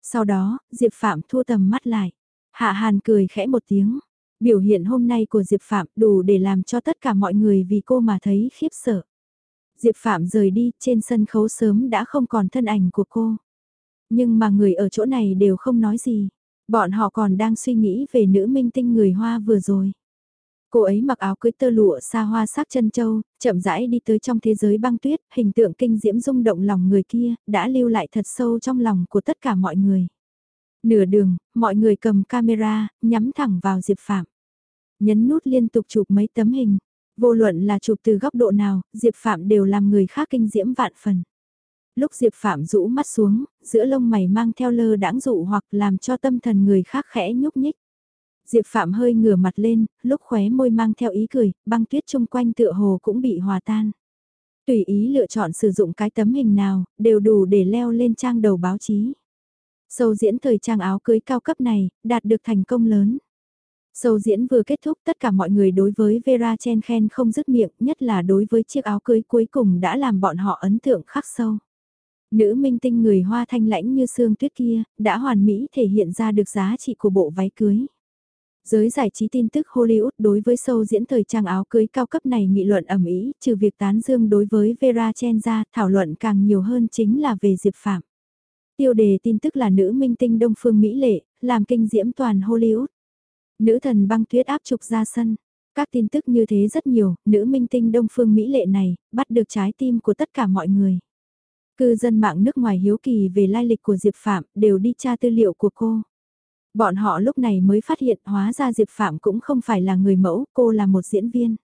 Sau đó, Diệp Phạm thua tầm mắt lại. Hạ Hàn cười khẽ một tiếng. Biểu hiện hôm nay của Diệp Phạm đủ để làm cho tất cả mọi người vì cô mà thấy khiếp sợ. Diệp Phạm rời đi, trên sân khấu sớm đã không còn thân ảnh của cô. Nhưng mà người ở chỗ này đều không nói gì. Bọn họ còn đang suy nghĩ về nữ minh tinh người Hoa vừa rồi. Cô ấy mặc áo cưới tơ lụa xa hoa sắc chân châu, chậm rãi đi tới trong thế giới băng tuyết, hình tượng kinh diễm rung động lòng người kia, đã lưu lại thật sâu trong lòng của tất cả mọi người. Nửa đường, mọi người cầm camera, nhắm thẳng vào Diệp Phạm. Nhấn nút liên tục chụp mấy tấm hình. Vô luận là chụp từ góc độ nào, Diệp Phạm đều làm người khác kinh diễm vạn phần. Lúc Diệp Phạm rũ mắt xuống, giữa lông mày mang theo lơ đãng dụ hoặc làm cho tâm thần người khác khẽ nhúc nhích. Diệp Phạm hơi ngửa mặt lên, lúc khóe môi mang theo ý cười, băng tuyết chung quanh tựa hồ cũng bị hòa tan. Tùy ý lựa chọn sử dụng cái tấm hình nào, đều đủ để leo lên trang đầu báo chí. Sâu diễn thời trang áo cưới cao cấp này, đạt được thành công lớn. Sâu diễn vừa kết thúc tất cả mọi người đối với Vera Chen khen không dứt miệng, nhất là đối với chiếc áo cưới cuối cùng đã làm bọn họ ấn tượng khắc sâu. Nữ minh tinh người hoa thanh lãnh như xương tuyết kia, đã hoàn mỹ thể hiện ra được giá trị của bộ váy cưới. Giới giải trí tin tức Hollywood đối với sâu diễn thời trang áo cưới cao cấp này nghị luận ẩm ý, trừ việc tán dương đối với Vera Chen ra, thảo luận càng nhiều hơn chính là về Diệp Phạm. Tiêu đề tin tức là nữ minh tinh Đông Phương Mỹ Lệ, làm kinh diễm toàn Hollywood. Nữ thần băng tuyết áp trục ra sân. Các tin tức như thế rất nhiều, nữ minh tinh Đông Phương Mỹ Lệ này, bắt được trái tim của tất cả mọi người. Cư dân mạng nước ngoài hiếu kỳ về lai lịch của Diệp Phạm đều đi tra tư liệu của cô. Bọn họ lúc này mới phát hiện hóa ra Diệp Phạm cũng không phải là người mẫu, cô là một diễn viên.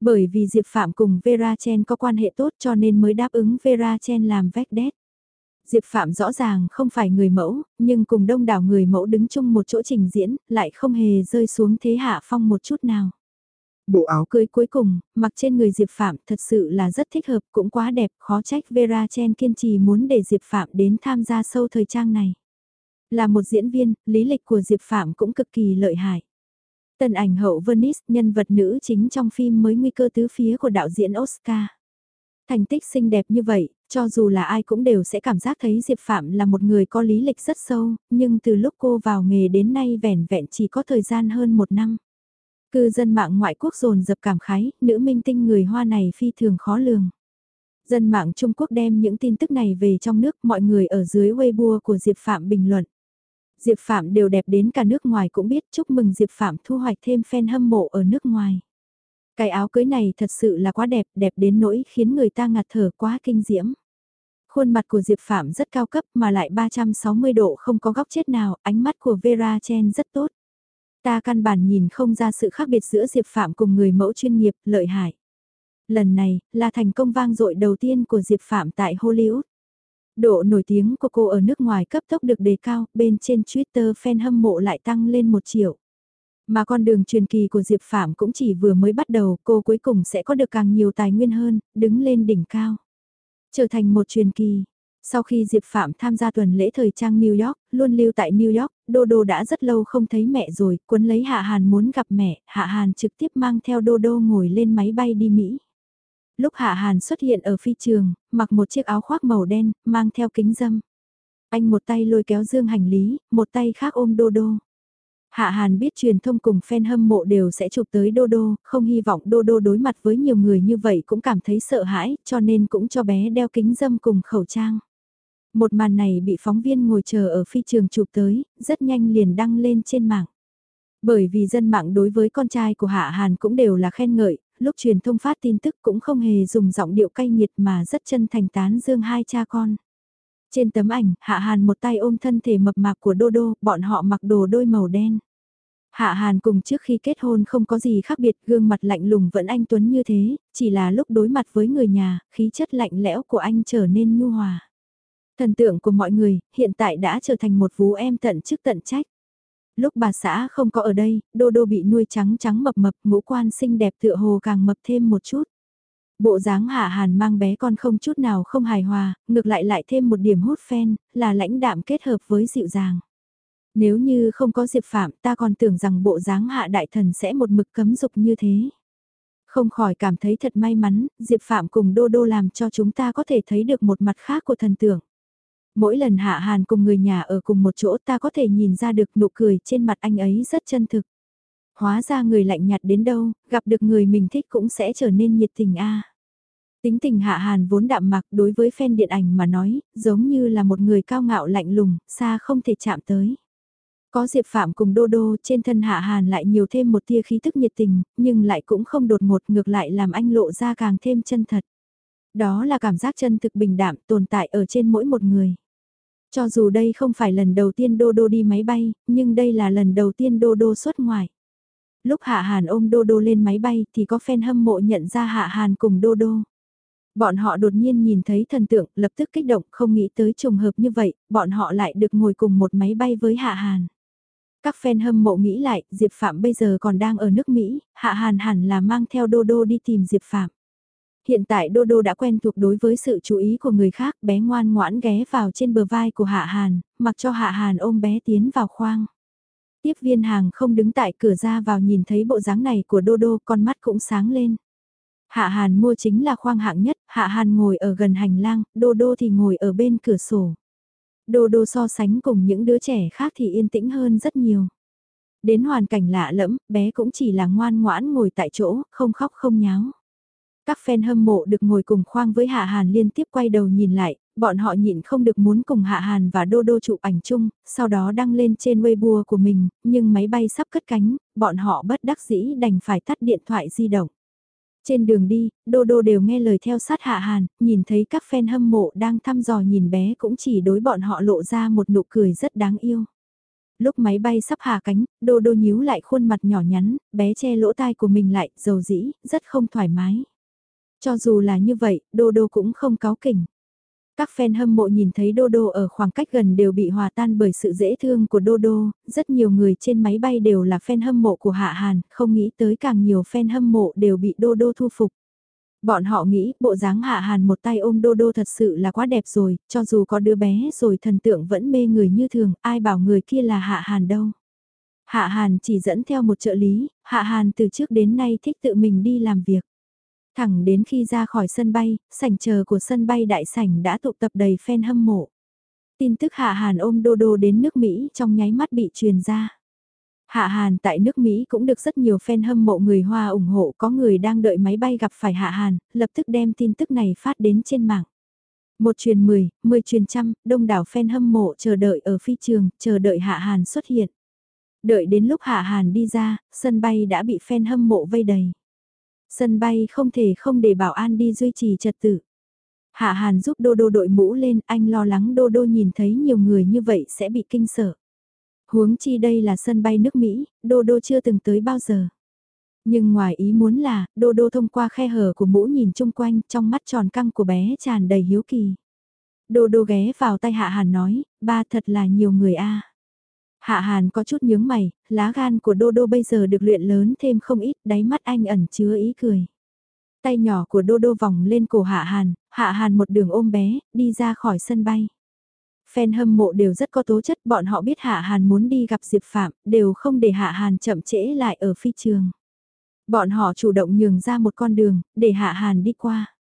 Bởi vì Diệp Phạm cùng Vera Chen có quan hệ tốt cho nên mới đáp ứng Vera Chen làm vách đét. Diệp Phạm rõ ràng không phải người mẫu, nhưng cùng đông đảo người mẫu đứng chung một chỗ trình diễn, lại không hề rơi xuống thế hạ phong một chút nào. Bộ áo cưới cuối cùng, mặc trên người Diệp Phạm thật sự là rất thích hợp, cũng quá đẹp, khó trách Vera Chen kiên trì muốn để Diệp Phạm đến tham gia sâu thời trang này. Là một diễn viên, lý lịch của Diệp Phạm cũng cực kỳ lợi hại. Tần ảnh hậu Venice, nhân vật nữ chính trong phim mới nguy cơ tứ phía của đạo diễn Oscar. Thành tích xinh đẹp như vậy, cho dù là ai cũng đều sẽ cảm giác thấy Diệp Phạm là một người có lý lịch rất sâu, nhưng từ lúc cô vào nghề đến nay vẻn vẹn chỉ có thời gian hơn một năm. Cư dân mạng ngoại quốc dồn dập cảm khái, nữ minh tinh người Hoa này phi thường khó lường. Dân mạng Trung Quốc đem những tin tức này về trong nước, mọi người ở dưới Weibo của Diệp Phạm bình luận. Diệp Phạm đều đẹp đến cả nước ngoài cũng biết chúc mừng Diệp Phạm thu hoạch thêm fan hâm mộ ở nước ngoài. Cái áo cưới này thật sự là quá đẹp, đẹp đến nỗi khiến người ta ngạt thở quá kinh diễm. Khuôn mặt của Diệp Phạm rất cao cấp mà lại 360 độ không có góc chết nào, ánh mắt của Vera Chen rất tốt. Ta căn bản nhìn không ra sự khác biệt giữa Diệp Phạm cùng người mẫu chuyên nghiệp, lợi hại. Lần này, là thành công vang dội đầu tiên của Diệp Phạm tại Hollywood. Độ nổi tiếng của cô ở nước ngoài cấp tốc được đề cao, bên trên Twitter fan hâm mộ lại tăng lên 1 triệu. Mà con đường truyền kỳ của Diệp Phạm cũng chỉ vừa mới bắt đầu, cô cuối cùng sẽ có được càng nhiều tài nguyên hơn, đứng lên đỉnh cao. Trở thành một truyền kỳ. Sau khi Diệp Phạm tham gia tuần lễ thời trang New York, luôn lưu tại New York, Đô Đô đã rất lâu không thấy mẹ rồi, cuốn lấy Hạ Hàn muốn gặp mẹ, Hạ Hàn trực tiếp mang theo Đô Đô ngồi lên máy bay đi Mỹ. Lúc Hạ Hàn xuất hiện ở phi trường, mặc một chiếc áo khoác màu đen, mang theo kính dâm. Anh một tay lôi kéo dương hành lý, một tay khác ôm Đô Đô. Hạ Hàn biết truyền thông cùng fan hâm mộ đều sẽ chụp tới Đô Đô, không hy vọng Đô Đô đối mặt với nhiều người như vậy cũng cảm thấy sợ hãi, cho nên cũng cho bé đeo kính dâm cùng khẩu trang. Một màn này bị phóng viên ngồi chờ ở phi trường chụp tới, rất nhanh liền đăng lên trên mạng. Bởi vì dân mạng đối với con trai của Hạ Hàn cũng đều là khen ngợi, lúc truyền thông phát tin tức cũng không hề dùng giọng điệu cay nghiệt mà rất chân thành tán dương hai cha con. Trên tấm ảnh, Hạ Hàn một tay ôm thân thể mập mạp của Đô Đô, bọn họ mặc đồ đôi màu đen. Hạ Hàn cùng trước khi kết hôn không có gì khác biệt, gương mặt lạnh lùng vẫn anh Tuấn như thế, chỉ là lúc đối mặt với người nhà, khí chất lạnh lẽo của anh trở nên nhu hòa. Thần tượng của mọi người, hiện tại đã trở thành một vú em tận chức tận trách. Lúc bà xã không có ở đây, Đô Đô bị nuôi trắng trắng mập mập, ngũ quan xinh đẹp tựa hồ càng mập thêm một chút. Bộ dáng hạ hàn mang bé con không chút nào không hài hòa, ngược lại lại thêm một điểm hút phen, là lãnh đạm kết hợp với dịu dàng. Nếu như không có Diệp Phạm ta còn tưởng rằng bộ dáng hạ đại thần sẽ một mực cấm dục như thế. Không khỏi cảm thấy thật may mắn, Diệp Phạm cùng Đô Đô làm cho chúng ta có thể thấy được một mặt khác của thần tượng. Mỗi lần Hạ Hàn cùng người nhà ở cùng một chỗ ta có thể nhìn ra được nụ cười trên mặt anh ấy rất chân thực. Hóa ra người lạnh nhạt đến đâu, gặp được người mình thích cũng sẽ trở nên nhiệt tình a. Tính tình Hạ Hàn vốn đạm mạc đối với fan điện ảnh mà nói, giống như là một người cao ngạo lạnh lùng, xa không thể chạm tới. Có Diệp Phạm cùng Đô Đô trên thân Hạ Hàn lại nhiều thêm một tia khí tức nhiệt tình, nhưng lại cũng không đột ngột ngược lại làm anh lộ ra càng thêm chân thật. Đó là cảm giác chân thực bình đạm tồn tại ở trên mỗi một người. Cho dù đây không phải lần đầu tiên Đô Đô đi máy bay, nhưng đây là lần đầu tiên Đô Đô xuất ngoài. Lúc Hạ Hàn ôm Đô Đô lên máy bay thì có fan hâm mộ nhận ra Hạ Hàn cùng Đô Đô. Bọn họ đột nhiên nhìn thấy thần tượng, lập tức kích động, không nghĩ tới trùng hợp như vậy, bọn họ lại được ngồi cùng một máy bay với Hạ Hàn. Các fan hâm mộ nghĩ lại, Diệp Phạm bây giờ còn đang ở nước Mỹ, Hạ Hàn hẳn là mang theo Đô Đô đi tìm Diệp Phạm. Hiện tại Đô Đô đã quen thuộc đối với sự chú ý của người khác, bé ngoan ngoãn ghé vào trên bờ vai của Hạ Hàn, mặc cho Hạ Hàn ôm bé tiến vào khoang. Tiếp viên hàng không đứng tại cửa ra vào nhìn thấy bộ dáng này của Đô Đô, con mắt cũng sáng lên. Hạ Hàn mua chính là khoang hạng nhất, Hạ Hàn ngồi ở gần hành lang, Đô Đô thì ngồi ở bên cửa sổ. Đô Đô so sánh cùng những đứa trẻ khác thì yên tĩnh hơn rất nhiều. Đến hoàn cảnh lạ lẫm, bé cũng chỉ là ngoan ngoãn ngồi tại chỗ, không khóc không nháo. Các fan hâm mộ được ngồi cùng khoang với Hạ Hàn liên tiếp quay đầu nhìn lại, bọn họ nhịn không được muốn cùng Hạ Hàn và Đô Đô chụp ảnh chung, sau đó đăng lên trên Weibo của mình, nhưng máy bay sắp cất cánh, bọn họ bất đắc dĩ đành phải tắt điện thoại di động. Trên đường đi, Đô Đô đều nghe lời theo sát Hạ Hàn, nhìn thấy các fan hâm mộ đang thăm dò nhìn bé cũng chỉ đối bọn họ lộ ra một nụ cười rất đáng yêu. Lúc máy bay sắp hạ cánh, Đô Đô nhíu lại khuôn mặt nhỏ nhắn, bé che lỗ tai của mình lại, dầu dĩ, rất không thoải mái. Cho dù là như vậy, Đô Đô cũng không cáo kỉnh. Các fan hâm mộ nhìn thấy Đô Đô ở khoảng cách gần đều bị hòa tan bởi sự dễ thương của Đô Đô, rất nhiều người trên máy bay đều là fan hâm mộ của Hạ Hàn, không nghĩ tới càng nhiều fan hâm mộ đều bị Đô Đô thu phục. Bọn họ nghĩ bộ dáng Hạ Hàn một tay ôm Đô Đô thật sự là quá đẹp rồi, cho dù có đứa bé rồi thần tượng vẫn mê người như thường, ai bảo người kia là Hạ Hàn đâu. Hạ Hàn chỉ dẫn theo một trợ lý, Hạ Hàn từ trước đến nay thích tự mình đi làm việc. Thẳng đến khi ra khỏi sân bay, sảnh chờ của sân bay đại sảnh đã tụ tập đầy fan hâm mộ. Tin tức Hạ Hàn ôm Đô Đô đến nước Mỹ trong nháy mắt bị truyền ra. Hạ Hàn tại nước Mỹ cũng được rất nhiều fan hâm mộ người Hoa ủng hộ có người đang đợi máy bay gặp phải Hạ Hàn, lập tức đem tin tức này phát đến trên mạng. Một truyền mười, mười truyền trăm, đông đảo fan hâm mộ chờ đợi ở phi trường, chờ đợi Hạ Hàn xuất hiện. Đợi đến lúc Hạ Hàn đi ra, sân bay đã bị fan hâm mộ vây đầy. Sân bay không thể không để bảo an đi duy trì trật tự. Hạ Hàn giúp Đô Đô đội mũ lên, anh lo lắng Đô Đô nhìn thấy nhiều người như vậy sẽ bị kinh sợ. Huống chi đây là sân bay nước Mỹ, Đô Đô chưa từng tới bao giờ. Nhưng ngoài ý muốn là, Đô Đô thông qua khe hở của mũ nhìn chung quanh, trong mắt tròn căng của bé tràn đầy hiếu kỳ. Đô Đô ghé vào tay Hạ Hàn nói, ba thật là nhiều người a. Hạ Hàn có chút nhướng mày, lá gan của Đô Đô bây giờ được luyện lớn thêm không ít, đáy mắt anh ẩn chứa ý cười. Tay nhỏ của Đô Đô vòng lên cổ Hạ Hàn, Hạ Hàn một đường ôm bé, đi ra khỏi sân bay. Fan hâm mộ đều rất có tố chất, bọn họ biết Hạ Hàn muốn đi gặp Diệp Phạm, đều không để Hạ Hàn chậm trễ lại ở phi trường. Bọn họ chủ động nhường ra một con đường, để Hạ Hàn đi qua.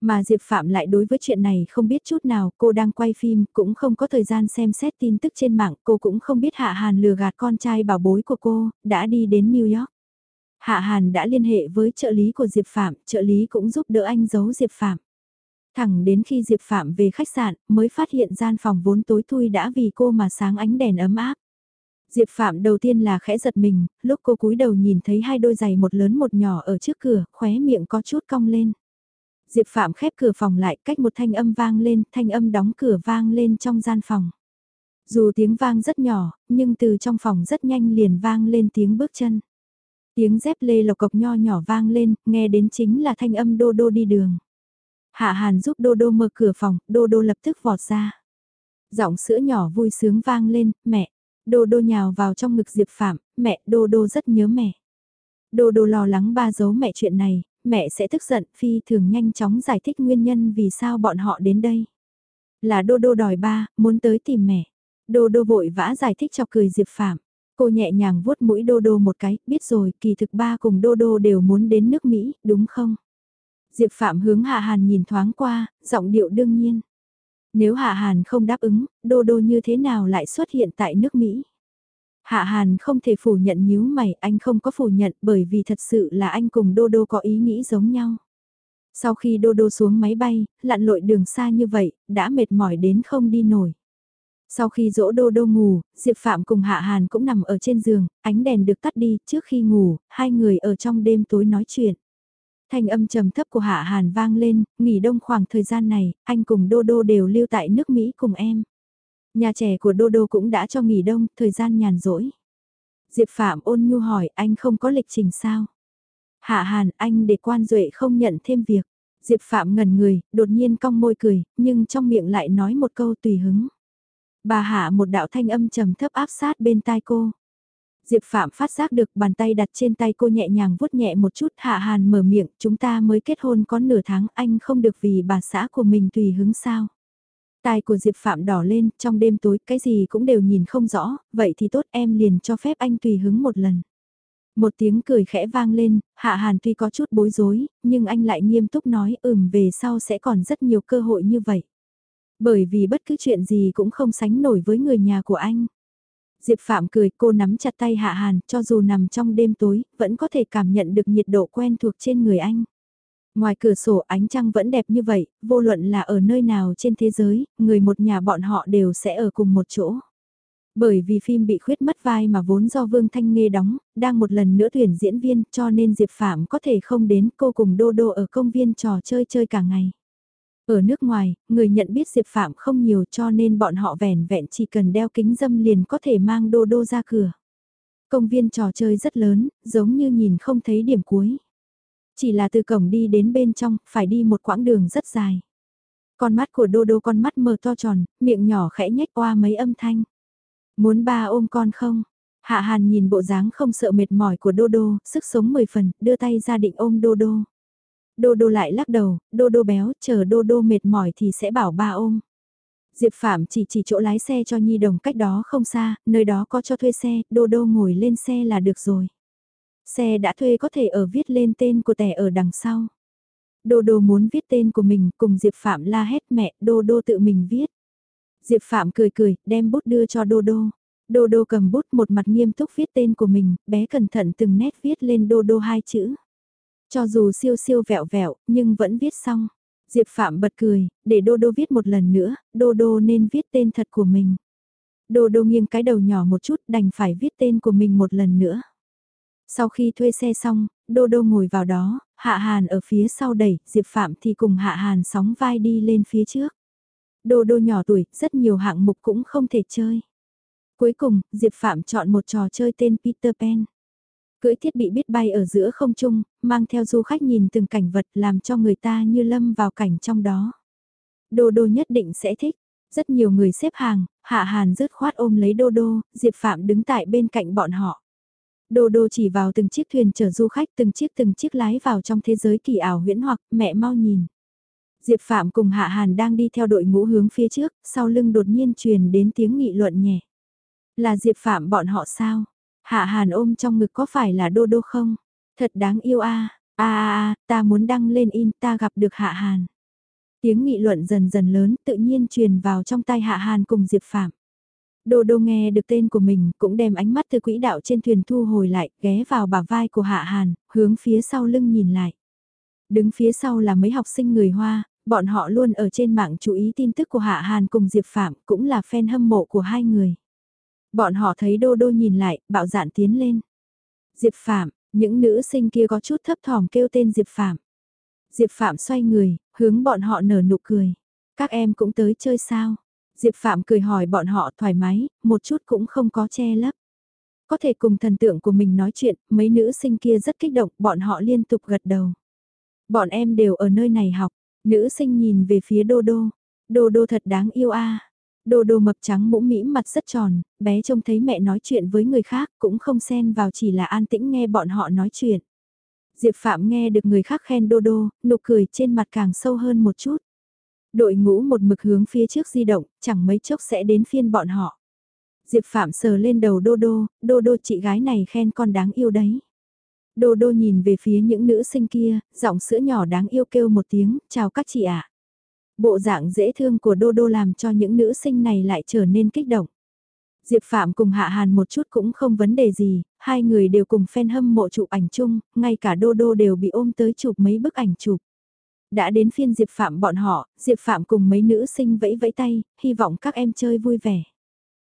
Mà Diệp Phạm lại đối với chuyện này không biết chút nào, cô đang quay phim, cũng không có thời gian xem xét tin tức trên mạng, cô cũng không biết Hạ Hàn lừa gạt con trai bảo bối của cô, đã đi đến New York. Hạ Hàn đã liên hệ với trợ lý của Diệp Phạm, trợ lý cũng giúp đỡ anh giấu Diệp Phạm. Thẳng đến khi Diệp Phạm về khách sạn, mới phát hiện gian phòng vốn tối thui đã vì cô mà sáng ánh đèn ấm áp. Diệp Phạm đầu tiên là khẽ giật mình, lúc cô cúi đầu nhìn thấy hai đôi giày một lớn một nhỏ ở trước cửa, khóe miệng có chút cong lên. Diệp Phạm khép cửa phòng lại cách một thanh âm vang lên, thanh âm đóng cửa vang lên trong gian phòng. Dù tiếng vang rất nhỏ, nhưng từ trong phòng rất nhanh liền vang lên tiếng bước chân. Tiếng dép lê lộc cộc nho nhỏ vang lên, nghe đến chính là thanh âm đô đô đi đường. Hạ Hàn giúp đô đô mở cửa phòng, đô đô lập tức vọt ra. Giọng sữa nhỏ vui sướng vang lên, mẹ. Đô đô nhào vào trong ngực Diệp Phạm, mẹ đô đô rất nhớ mẹ. Đô đô lo lắng ba giấu mẹ chuyện này, mẹ sẽ tức giận phi thường nhanh chóng giải thích nguyên nhân vì sao bọn họ đến đây. Là đô đô đòi ba, muốn tới tìm mẹ. Đô đô vội vã giải thích cho cười Diệp Phạm. Cô nhẹ nhàng vuốt mũi đô đô một cái, biết rồi, kỳ thực ba cùng đô đô đều muốn đến nước Mỹ, đúng không? Diệp Phạm hướng Hạ Hàn nhìn thoáng qua, giọng điệu đương nhiên. Nếu Hạ Hàn không đáp ứng, đô đô như thế nào lại xuất hiện tại nước Mỹ? Hạ Hàn không thể phủ nhận nhíu mày, anh không có phủ nhận bởi vì thật sự là anh cùng Đô Đô có ý nghĩ giống nhau. Sau khi Đô Đô xuống máy bay, lặn lội đường xa như vậy, đã mệt mỏi đến không đi nổi. Sau khi dỗ Đô Đô ngủ, Diệp Phạm cùng Hạ Hàn cũng nằm ở trên giường, ánh đèn được tắt đi, trước khi ngủ, hai người ở trong đêm tối nói chuyện. Thanh âm trầm thấp của Hạ Hàn vang lên, nghỉ đông khoảng thời gian này, anh cùng Đô Đô đều lưu tại nước Mỹ cùng em. Nhà trẻ của Đô Đô cũng đã cho nghỉ đông, thời gian nhàn rỗi. Diệp Phạm ôn nhu hỏi anh không có lịch trình sao? Hạ Hàn anh để quan duệ không nhận thêm việc. Diệp Phạm ngần người, đột nhiên cong môi cười, nhưng trong miệng lại nói một câu tùy hứng. Bà Hạ một đạo thanh âm trầm thấp áp sát bên tai cô. Diệp Phạm phát giác được bàn tay đặt trên tay cô nhẹ nhàng vuốt nhẹ một chút Hạ Hàn mở miệng chúng ta mới kết hôn có nửa tháng anh không được vì bà xã của mình tùy hứng sao. Tai của Diệp Phạm đỏ lên, trong đêm tối cái gì cũng đều nhìn không rõ, vậy thì tốt em liền cho phép anh tùy hứng một lần. Một tiếng cười khẽ vang lên, Hạ Hàn tuy có chút bối rối, nhưng anh lại nghiêm túc nói ừm về sau sẽ còn rất nhiều cơ hội như vậy. Bởi vì bất cứ chuyện gì cũng không sánh nổi với người nhà của anh. Diệp Phạm cười cô nắm chặt tay Hạ Hàn cho dù nằm trong đêm tối, vẫn có thể cảm nhận được nhiệt độ quen thuộc trên người anh. Ngoài cửa sổ ánh trăng vẫn đẹp như vậy, vô luận là ở nơi nào trên thế giới, người một nhà bọn họ đều sẽ ở cùng một chỗ. Bởi vì phim bị khuyết mất vai mà vốn do Vương Thanh Nghê đóng, đang một lần nữa tuyển diễn viên cho nên Diệp Phạm có thể không đến cô cùng Đô Đô ở công viên trò chơi chơi cả ngày. Ở nước ngoài, người nhận biết Diệp Phạm không nhiều cho nên bọn họ vẻn vẹn chỉ cần đeo kính dâm liền có thể mang Đô Đô ra cửa. Công viên trò chơi rất lớn, giống như nhìn không thấy điểm cuối. Chỉ là từ cổng đi đến bên trong, phải đi một quãng đường rất dài. Con mắt của Đô Đô con mắt mờ to tròn, miệng nhỏ khẽ nhếch qua mấy âm thanh. Muốn ba ôm con không? Hạ Hàn nhìn bộ dáng không sợ mệt mỏi của Đô Đô, sức sống mười phần, đưa tay ra định ôm Đô Đô. Đô Đô lại lắc đầu, Đô Đô béo, chờ Đô Đô mệt mỏi thì sẽ bảo ba ôm. Diệp Phạm chỉ chỉ chỗ lái xe cho Nhi Đồng cách đó không xa, nơi đó có cho thuê xe, Đô Đô ngồi lên xe là được rồi. Xe đã thuê có thể ở viết lên tên của tẻ ở đằng sau. Đô đô muốn viết tên của mình cùng Diệp Phạm la hét mẹ, đô đô tự mình viết. Diệp Phạm cười cười, đem bút đưa cho đô đô. Đô đô cầm bút một mặt nghiêm túc viết tên của mình, bé cẩn thận từng nét viết lên đô đô hai chữ. Cho dù siêu siêu vẹo vẹo, nhưng vẫn viết xong. Diệp Phạm bật cười, để đô đô viết một lần nữa, đô đô nên viết tên thật của mình. Đô đô nghiêng cái đầu nhỏ một chút đành phải viết tên của mình một lần nữa. Sau khi thuê xe xong, Đô Đô ngồi vào đó, Hạ Hàn ở phía sau đẩy, Diệp Phạm thì cùng Hạ Hàn sóng vai đi lên phía trước. Đô Đô nhỏ tuổi, rất nhiều hạng mục cũng không thể chơi. Cuối cùng, Diệp Phạm chọn một trò chơi tên Peter Pan. Cưỡi thiết bị biết bay ở giữa không trung, mang theo du khách nhìn từng cảnh vật làm cho người ta như lâm vào cảnh trong đó. Đô Đô nhất định sẽ thích. Rất nhiều người xếp hàng, Hạ Hàn rớt khoát ôm lấy Đô Đô, Diệp Phạm đứng tại bên cạnh bọn họ. Đô đô chỉ vào từng chiếc thuyền chở du khách từng chiếc từng chiếc lái vào trong thế giới kỳ ảo huyễn hoặc mẹ mau nhìn. Diệp Phạm cùng Hạ Hàn đang đi theo đội ngũ hướng phía trước, sau lưng đột nhiên truyền đến tiếng nghị luận nhẹ. Là Diệp Phạm bọn họ sao? Hạ Hàn ôm trong ngực có phải là Đô Đô không? Thật đáng yêu a a a ta muốn đăng lên in ta gặp được Hạ Hàn. Tiếng nghị luận dần dần lớn tự nhiên truyền vào trong tay Hạ Hàn cùng Diệp Phạm. Đô đô nghe được tên của mình cũng đem ánh mắt từ quỹ đạo trên thuyền thu hồi lại, ghé vào bả vai của Hạ Hàn, hướng phía sau lưng nhìn lại. Đứng phía sau là mấy học sinh người Hoa, bọn họ luôn ở trên mạng chú ý tin tức của Hạ Hàn cùng Diệp Phạm, cũng là fan hâm mộ của hai người. Bọn họ thấy đô đô nhìn lại, bạo dạn tiến lên. Diệp Phạm, những nữ sinh kia có chút thấp thỏm kêu tên Diệp Phạm. Diệp Phạm xoay người, hướng bọn họ nở nụ cười. Các em cũng tới chơi sao? Diệp Phạm cười hỏi bọn họ thoải mái, một chút cũng không có che lấp. Có thể cùng thần tượng của mình nói chuyện, mấy nữ sinh kia rất kích động, bọn họ liên tục gật đầu. Bọn em đều ở nơi này học, nữ sinh nhìn về phía Đô Đô. Đô Đô thật đáng yêu a. Đô đô mập trắng mũm mĩm mặt rất tròn, bé trông thấy mẹ nói chuyện với người khác cũng không xen vào chỉ là an tĩnh nghe bọn họ nói chuyện. Diệp Phạm nghe được người khác khen đô đô, nụ cười trên mặt càng sâu hơn một chút. Đội ngũ một mực hướng phía trước di động, chẳng mấy chốc sẽ đến phiên bọn họ. Diệp Phạm sờ lên đầu đô đô, đô đô chị gái này khen con đáng yêu đấy. Đô đô nhìn về phía những nữ sinh kia, giọng sữa nhỏ đáng yêu kêu một tiếng, chào các chị ạ. Bộ dạng dễ thương của đô đô làm cho những nữ sinh này lại trở nên kích động. Diệp Phạm cùng Hạ Hàn một chút cũng không vấn đề gì, hai người đều cùng fan hâm mộ chụp ảnh chung, ngay cả Đô Đô đều bị ôm tới chụp mấy bức ảnh chụp. Đã đến phiên Diệp Phạm bọn họ, Diệp Phạm cùng mấy nữ sinh vẫy vẫy tay, hy vọng các em chơi vui vẻ.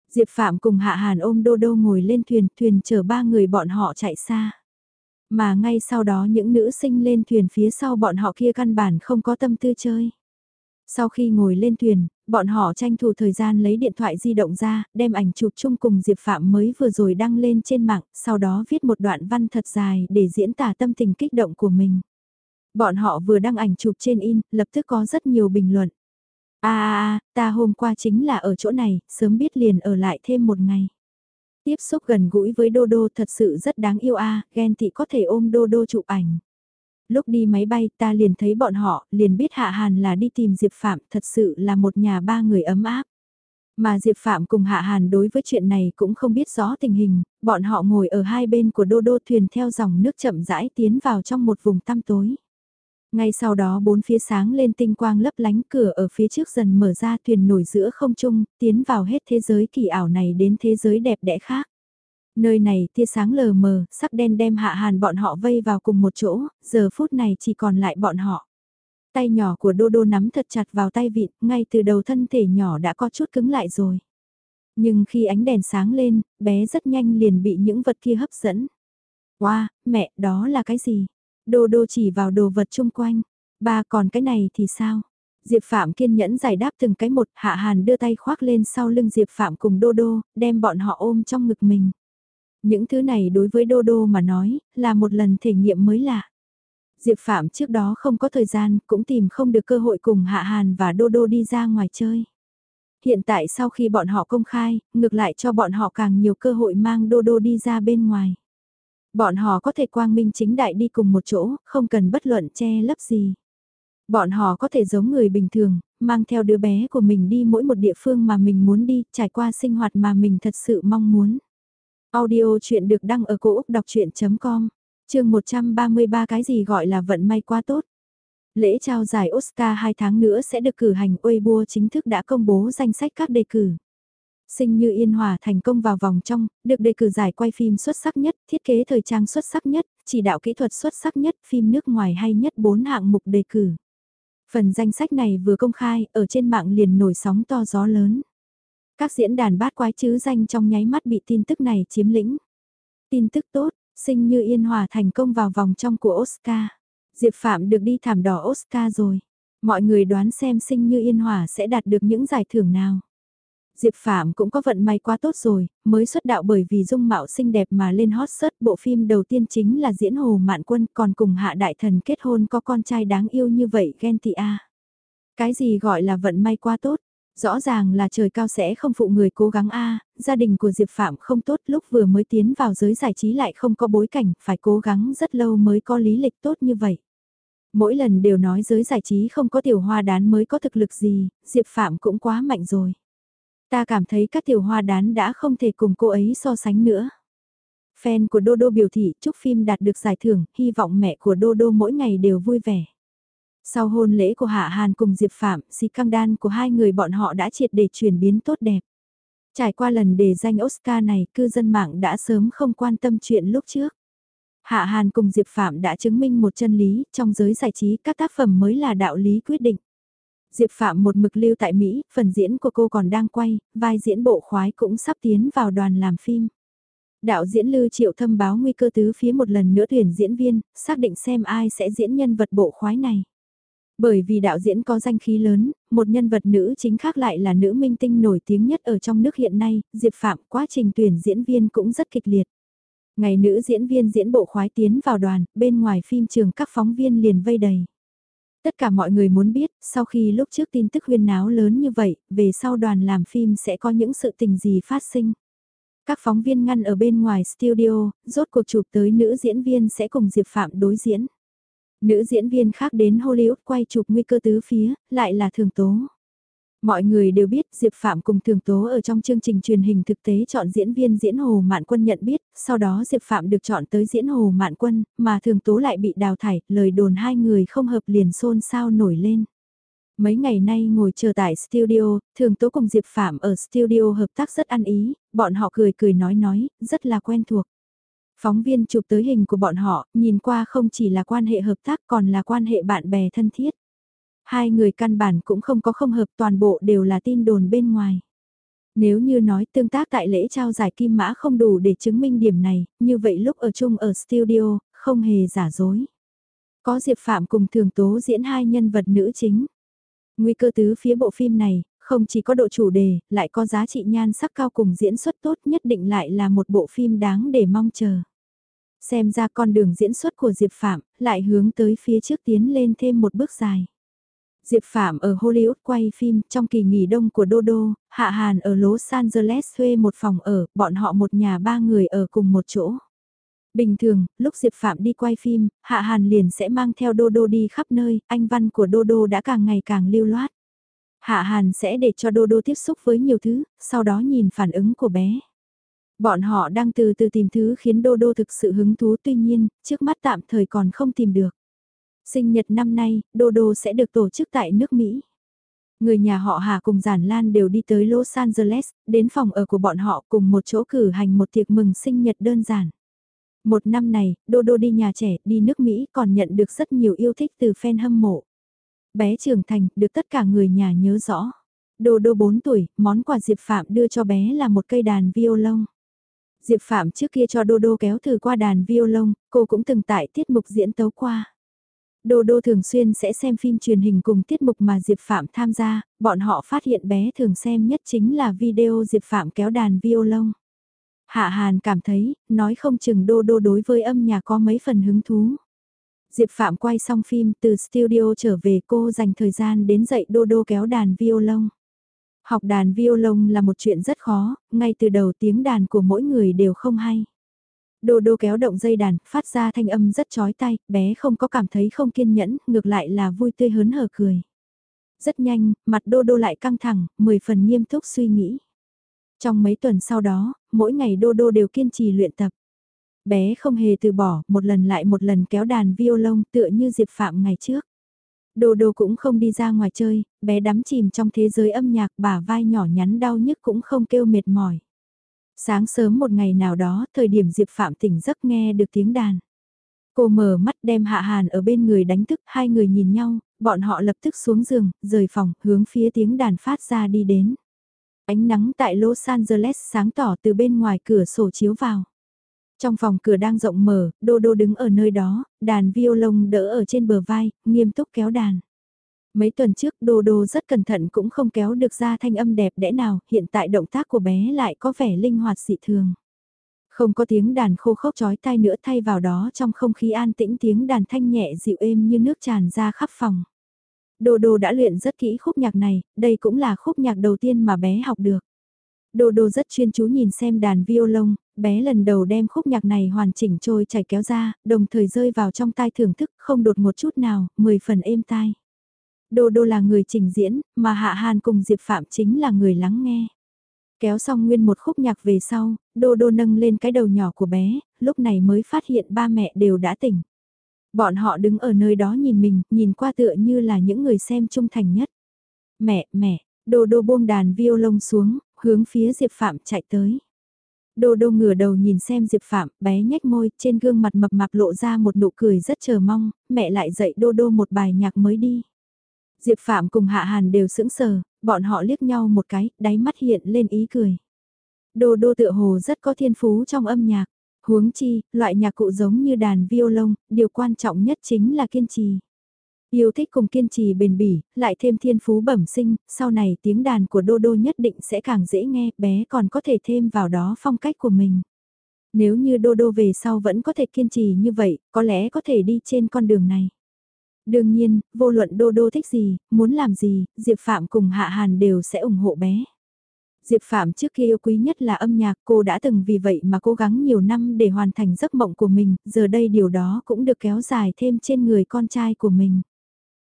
Diệp Phạm cùng Hạ Hàn ôm Đô Đô ngồi lên thuyền, thuyền chở ba người bọn họ chạy xa. Mà ngay sau đó những nữ sinh lên thuyền phía sau bọn họ kia căn bản không có tâm tư chơi. Sau khi ngồi lên thuyền, bọn họ tranh thủ thời gian lấy điện thoại di động ra, đem ảnh chụp chung cùng Diệp Phạm mới vừa rồi đăng lên trên mạng, sau đó viết một đoạn văn thật dài để diễn tả tâm tình kích động của mình. Bọn họ vừa đăng ảnh chụp trên in, lập tức có rất nhiều bình luận. À, à, à, ta hôm qua chính là ở chỗ này, sớm biết liền ở lại thêm một ngày. Tiếp xúc gần gũi với Đô Đô thật sự rất đáng yêu a, ghen tị có thể ôm Đô Đô chụp ảnh. Lúc đi máy bay ta liền thấy bọn họ, liền biết Hạ Hàn là đi tìm Diệp Phạm, thật sự là một nhà ba người ấm áp. Mà Diệp Phạm cùng Hạ Hàn đối với chuyện này cũng không biết rõ tình hình, bọn họ ngồi ở hai bên của đô đô thuyền theo dòng nước chậm rãi tiến vào trong một vùng tăm tối. Ngay sau đó bốn phía sáng lên tinh quang lấp lánh cửa ở phía trước dần mở ra thuyền nổi giữa không trung, tiến vào hết thế giới kỳ ảo này đến thế giới đẹp đẽ khác. Nơi này tia sáng lờ mờ, sắc đen đem hạ hàn bọn họ vây vào cùng một chỗ, giờ phút này chỉ còn lại bọn họ. Tay nhỏ của Đô Đô nắm thật chặt vào tay vịt, ngay từ đầu thân thể nhỏ đã có chút cứng lại rồi. Nhưng khi ánh đèn sáng lên, bé rất nhanh liền bị những vật kia hấp dẫn. Wow, mẹ, đó là cái gì? Đô Đô chỉ vào đồ vật chung quanh. Ba còn cái này thì sao? Diệp Phạm kiên nhẫn giải đáp từng cái một, Hạ Hàn đưa tay khoác lên sau lưng Diệp Phạm cùng Đô Đô, đem bọn họ ôm trong ngực mình. Những thứ này đối với Đô Đô mà nói, là một lần thể nghiệm mới lạ. Diệp Phạm trước đó không có thời gian, cũng tìm không được cơ hội cùng Hạ Hàn và Đô Đô đi ra ngoài chơi. Hiện tại sau khi bọn họ công khai, ngược lại cho bọn họ càng nhiều cơ hội mang Đô Đô đi ra bên ngoài. Bọn họ có thể quang minh chính đại đi cùng một chỗ, không cần bất luận che lấp gì. Bọn họ có thể giống người bình thường, mang theo đứa bé của mình đi mỗi một địa phương mà mình muốn đi, trải qua sinh hoạt mà mình thật sự mong muốn. Audio chuyện được đăng ở cổ Úc đọc chuyện.com, chương 133 cái gì gọi là vận may quá tốt. Lễ trao giải Oscar 2 tháng nữa sẽ được cử hành Weibo chính thức đã công bố danh sách các đề cử. Sinh như Yên Hòa thành công vào vòng trong, được đề cử giải quay phim xuất sắc nhất, thiết kế thời trang xuất sắc nhất, chỉ đạo kỹ thuật xuất sắc nhất, phim nước ngoài hay nhất 4 hạng mục đề cử. Phần danh sách này vừa công khai, ở trên mạng liền nổi sóng to gió lớn. Các diễn đàn bát quái chứ danh trong nháy mắt bị tin tức này chiếm lĩnh. Tin tức tốt, sinh như Yên Hòa thành công vào vòng trong của Oscar. Diệp Phạm được đi thảm đỏ Oscar rồi. Mọi người đoán xem sinh như Yên Hòa sẽ đạt được những giải thưởng nào. Diệp Phạm cũng có vận may quá tốt rồi, mới xuất đạo bởi vì dung mạo xinh đẹp mà lên hot search bộ phim đầu tiên chính là diễn Hồ Mạn Quân còn cùng Hạ Đại Thần kết hôn có con trai đáng yêu như vậy ghen tị a. Cái gì gọi là vận may quá tốt? Rõ ràng là trời cao sẽ không phụ người cố gắng a gia đình của Diệp Phạm không tốt lúc vừa mới tiến vào giới giải trí lại không có bối cảnh, phải cố gắng rất lâu mới có lý lịch tốt như vậy. Mỗi lần đều nói giới giải trí không có tiểu hoa đán mới có thực lực gì, Diệp Phạm cũng quá mạnh rồi. Ta cảm thấy các tiểu hoa đán đã không thể cùng cô ấy so sánh nữa. Fan của Đô Đô biểu thị chúc phim đạt được giải thưởng, hy vọng mẹ của Đô Đô mỗi ngày đều vui vẻ. Sau hôn lễ của Hạ Hàn cùng Diệp Phạm, xì căng đan của hai người bọn họ đã triệt để chuyển biến tốt đẹp. Trải qua lần đề danh Oscar này, cư dân mạng đã sớm không quan tâm chuyện lúc trước. Hạ Hàn cùng Diệp Phạm đã chứng minh một chân lý, trong giới giải trí các tác phẩm mới là đạo lý quyết định. Diệp Phạm một mực lưu tại Mỹ, phần diễn của cô còn đang quay, vai diễn bộ khoái cũng sắp tiến vào đoàn làm phim. Đạo diễn Lưu Triệu thâm báo nguy cơ tứ phía một lần nữa tuyển diễn viên, xác định xem ai sẽ diễn nhân vật bộ khoái này. Bởi vì đạo diễn có danh khí lớn, một nhân vật nữ chính khác lại là nữ minh tinh nổi tiếng nhất ở trong nước hiện nay, Diệp Phạm quá trình tuyển diễn viên cũng rất kịch liệt. Ngày nữ diễn viên diễn bộ khoái tiến vào đoàn, bên ngoài phim trường các phóng viên liền vây đầy. Tất cả mọi người muốn biết, sau khi lúc trước tin tức huyên náo lớn như vậy, về sau đoàn làm phim sẽ có những sự tình gì phát sinh. Các phóng viên ngăn ở bên ngoài studio, rốt cuộc chụp tới nữ diễn viên sẽ cùng Diệp Phạm đối diễn. Nữ diễn viên khác đến Hollywood quay chụp nguy cơ tứ phía, lại là thường tố. Mọi người đều biết Diệp Phạm cùng Thường Tố ở trong chương trình truyền hình thực tế chọn diễn viên diễn Hồ Mạn Quân nhận biết, sau đó Diệp Phạm được chọn tới diễn Hồ Mạn Quân, mà Thường Tố lại bị đào thải, lời đồn hai người không hợp liền xôn xao nổi lên. Mấy ngày nay ngồi chờ tại studio, Thường Tố cùng Diệp Phạm ở studio hợp tác rất ăn ý, bọn họ cười cười nói nói, rất là quen thuộc. Phóng viên chụp tới hình của bọn họ, nhìn qua không chỉ là quan hệ hợp tác còn là quan hệ bạn bè thân thiết. Hai người căn bản cũng không có không hợp toàn bộ đều là tin đồn bên ngoài. Nếu như nói tương tác tại lễ trao giải kim mã không đủ để chứng minh điểm này, như vậy lúc ở chung ở studio, không hề giả dối. Có Diệp Phạm cùng thường tố diễn hai nhân vật nữ chính. Nguy cơ tứ phía bộ phim này, không chỉ có độ chủ đề, lại có giá trị nhan sắc cao cùng diễn xuất tốt nhất định lại là một bộ phim đáng để mong chờ. Xem ra con đường diễn xuất của Diệp Phạm, lại hướng tới phía trước tiến lên thêm một bước dài. Diệp Phạm ở Hollywood quay phim trong kỳ nghỉ đông của Dodo, Hạ Hàn ở Los Angeles thuê một phòng ở, bọn họ một nhà ba người ở cùng một chỗ. Bình thường, lúc Diệp Phạm đi quay phim, Hạ Hàn liền sẽ mang theo Dodo đi khắp nơi, anh văn của Dodo đã càng ngày càng lưu loát. Hạ Hàn sẽ để cho Dodo tiếp xúc với nhiều thứ, sau đó nhìn phản ứng của bé. Bọn họ đang từ từ tìm thứ khiến Dodo thực sự hứng thú tuy nhiên, trước mắt tạm thời còn không tìm được. Sinh nhật năm nay, Dodo sẽ được tổ chức tại nước Mỹ. Người nhà họ Hà cùng Giản Lan đều đi tới Los Angeles, đến phòng ở của bọn họ cùng một chỗ cử hành một tiệc mừng sinh nhật đơn giản. Một năm này, Dodo đi nhà trẻ, đi nước Mỹ còn nhận được rất nhiều yêu thích từ fan hâm mộ. Bé trưởng thành, được tất cả người nhà nhớ rõ. Dodo 4 tuổi, món quà Diệp Phạm đưa cho bé là một cây đàn violon. Diệp Phạm trước kia cho Dodo kéo thử qua đàn violon, cô cũng từng tại tiết mục diễn tấu qua. Đô Đô thường xuyên sẽ xem phim truyền hình cùng tiết mục mà Diệp Phạm tham gia, bọn họ phát hiện bé thường xem nhất chính là video Diệp Phạm kéo đàn violon. Hạ Hàn cảm thấy, nói không chừng Đô Đô đối với âm nhạc có mấy phần hứng thú. Diệp Phạm quay xong phim từ studio trở về cô dành thời gian đến dạy Đô Đô kéo đàn violon. Học đàn violon là một chuyện rất khó, ngay từ đầu tiếng đàn của mỗi người đều không hay. Đô đô kéo động dây đàn, phát ra thanh âm rất chói tai, bé không có cảm thấy không kiên nhẫn, ngược lại là vui tươi hớn hở cười. Rất nhanh, mặt đô đô lại căng thẳng, mười phần nghiêm túc suy nghĩ. Trong mấy tuần sau đó, mỗi ngày đô đô đều kiên trì luyện tập. Bé không hề từ bỏ, một lần lại một lần kéo đàn violon tựa như Diệp Phạm ngày trước. Đô đô cũng không đi ra ngoài chơi, bé đắm chìm trong thế giới âm nhạc bả vai nhỏ nhắn đau nhức cũng không kêu mệt mỏi. Sáng sớm một ngày nào đó, thời điểm Diệp Phạm tỉnh giấc nghe được tiếng đàn. Cô mở mắt đem Hạ Hàn ở bên người đánh thức, hai người nhìn nhau, bọn họ lập tức xuống giường, rời phòng, hướng phía tiếng đàn phát ra đi đến. Ánh nắng tại Los Angeles sáng tỏ từ bên ngoài cửa sổ chiếu vào. Trong phòng cửa đang rộng mở, Đô Đô đứng ở nơi đó, đàn violon đỡ ở trên bờ vai, nghiêm túc kéo đàn. Mấy tuần trước Đô Đô rất cẩn thận cũng không kéo được ra thanh âm đẹp đẽ nào, hiện tại động tác của bé lại có vẻ linh hoạt dị thường. Không có tiếng đàn khô khốc chói tai nữa thay vào đó trong không khí an tĩnh tiếng đàn thanh nhẹ dịu êm như nước tràn ra khắp phòng. Đô Đô đã luyện rất kỹ khúc nhạc này, đây cũng là khúc nhạc đầu tiên mà bé học được. Đô Đô rất chuyên chú nhìn xem đàn violon, bé lần đầu đem khúc nhạc này hoàn chỉnh trôi chảy kéo ra, đồng thời rơi vào trong tai thưởng thức không đột một chút nào, mười phần êm tai. Đô Đô là người trình diễn, mà Hạ Hàn cùng Diệp Phạm chính là người lắng nghe. Kéo xong nguyên một khúc nhạc về sau, Đô Đô nâng lên cái đầu nhỏ của bé, lúc này mới phát hiện ba mẹ đều đã tỉnh. Bọn họ đứng ở nơi đó nhìn mình, nhìn qua tựa như là những người xem trung thành nhất. Mẹ, mẹ, Đô Đô buông đàn violon xuống, hướng phía Diệp Phạm chạy tới. Đô đô ngửa đầu nhìn xem Diệp Phạm, bé nhếch môi, trên gương mặt mập mạp lộ ra một nụ cười rất chờ mong, mẹ lại dạy đô đô một bài nhạc mới đi. Diệp Phạm cùng Hạ Hàn đều sững sờ, bọn họ liếc nhau một cái, đáy mắt hiện lên ý cười. Đô đô tựa hồ rất có thiên phú trong âm nhạc. Huống chi, loại nhạc cụ giống như đàn violon, điều quan trọng nhất chính là kiên trì. Yêu thích cùng kiên trì bền bỉ, lại thêm thiên phú bẩm sinh, sau này tiếng đàn của Đô Đô nhất định sẽ càng dễ nghe, bé còn có thể thêm vào đó phong cách của mình. Nếu như Đô Đô về sau vẫn có thể kiên trì như vậy, có lẽ có thể đi trên con đường này. Đương nhiên, vô luận Đô Đô thích gì, muốn làm gì, Diệp Phạm cùng Hạ Hàn đều sẽ ủng hộ bé. Diệp Phạm trước kia yêu quý nhất là âm nhạc, cô đã từng vì vậy mà cố gắng nhiều năm để hoàn thành giấc mộng của mình, giờ đây điều đó cũng được kéo dài thêm trên người con trai của mình.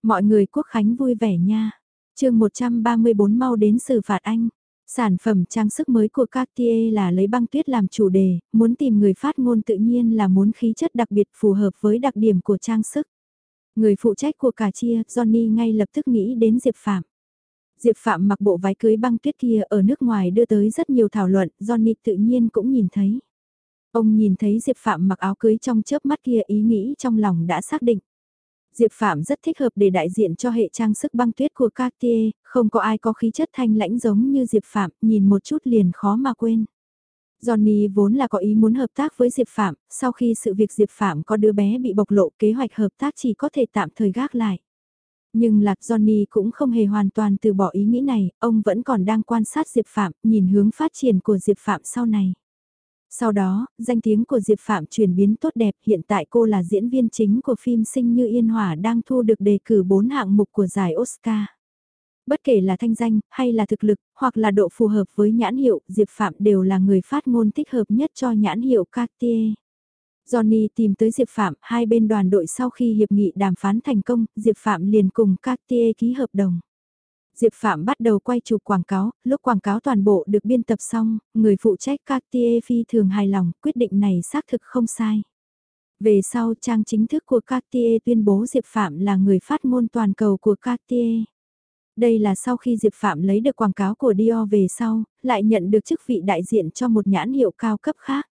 Mọi người quốc khánh vui vẻ nha. chương 134 mau đến xử phạt anh. Sản phẩm trang sức mới của Cartier là lấy băng tuyết làm chủ đề, muốn tìm người phát ngôn tự nhiên là muốn khí chất đặc biệt phù hợp với đặc điểm của trang sức. Người phụ trách của cả chia, Johnny ngay lập tức nghĩ đến Diệp Phạm. Diệp Phạm mặc bộ váy cưới băng tuyết kia ở nước ngoài đưa tới rất nhiều thảo luận, Johnny tự nhiên cũng nhìn thấy. Ông nhìn thấy Diệp Phạm mặc áo cưới trong chớp mắt kia ý nghĩ trong lòng đã xác định. Diệp Phạm rất thích hợp để đại diện cho hệ trang sức băng tuyết của Cartier, không có ai có khí chất thanh lãnh giống như Diệp Phạm, nhìn một chút liền khó mà quên. Johnny vốn là có ý muốn hợp tác với Diệp Phạm, sau khi sự việc Diệp Phạm có đứa bé bị bộc lộ kế hoạch hợp tác chỉ có thể tạm thời gác lại. Nhưng Lạc Johnny cũng không hề hoàn toàn từ bỏ ý nghĩ này, ông vẫn còn đang quan sát Diệp Phạm, nhìn hướng phát triển của Diệp Phạm sau này. Sau đó, danh tiếng của Diệp Phạm chuyển biến tốt đẹp, hiện tại cô là diễn viên chính của phim Sinh Như Yên Hỏa đang thu được đề cử 4 hạng mục của giải Oscar. Bất kể là thanh danh, hay là thực lực, hoặc là độ phù hợp với nhãn hiệu, Diệp Phạm đều là người phát ngôn thích hợp nhất cho nhãn hiệu Cartier. Johnny tìm tới Diệp Phạm, hai bên đoàn đội sau khi hiệp nghị đàm phán thành công, Diệp Phạm liền cùng Cartier ký hợp đồng. Diệp Phạm bắt đầu quay chụp quảng cáo, lúc quảng cáo toàn bộ được biên tập xong, người phụ trách Cartier phi thường hài lòng, quyết định này xác thực không sai. Về sau trang chính thức của Cartier tuyên bố Diệp Phạm là người phát ngôn toàn cầu của Cartier. Đây là sau khi Diệp Phạm lấy được quảng cáo của Dior về sau, lại nhận được chức vị đại diện cho một nhãn hiệu cao cấp khác.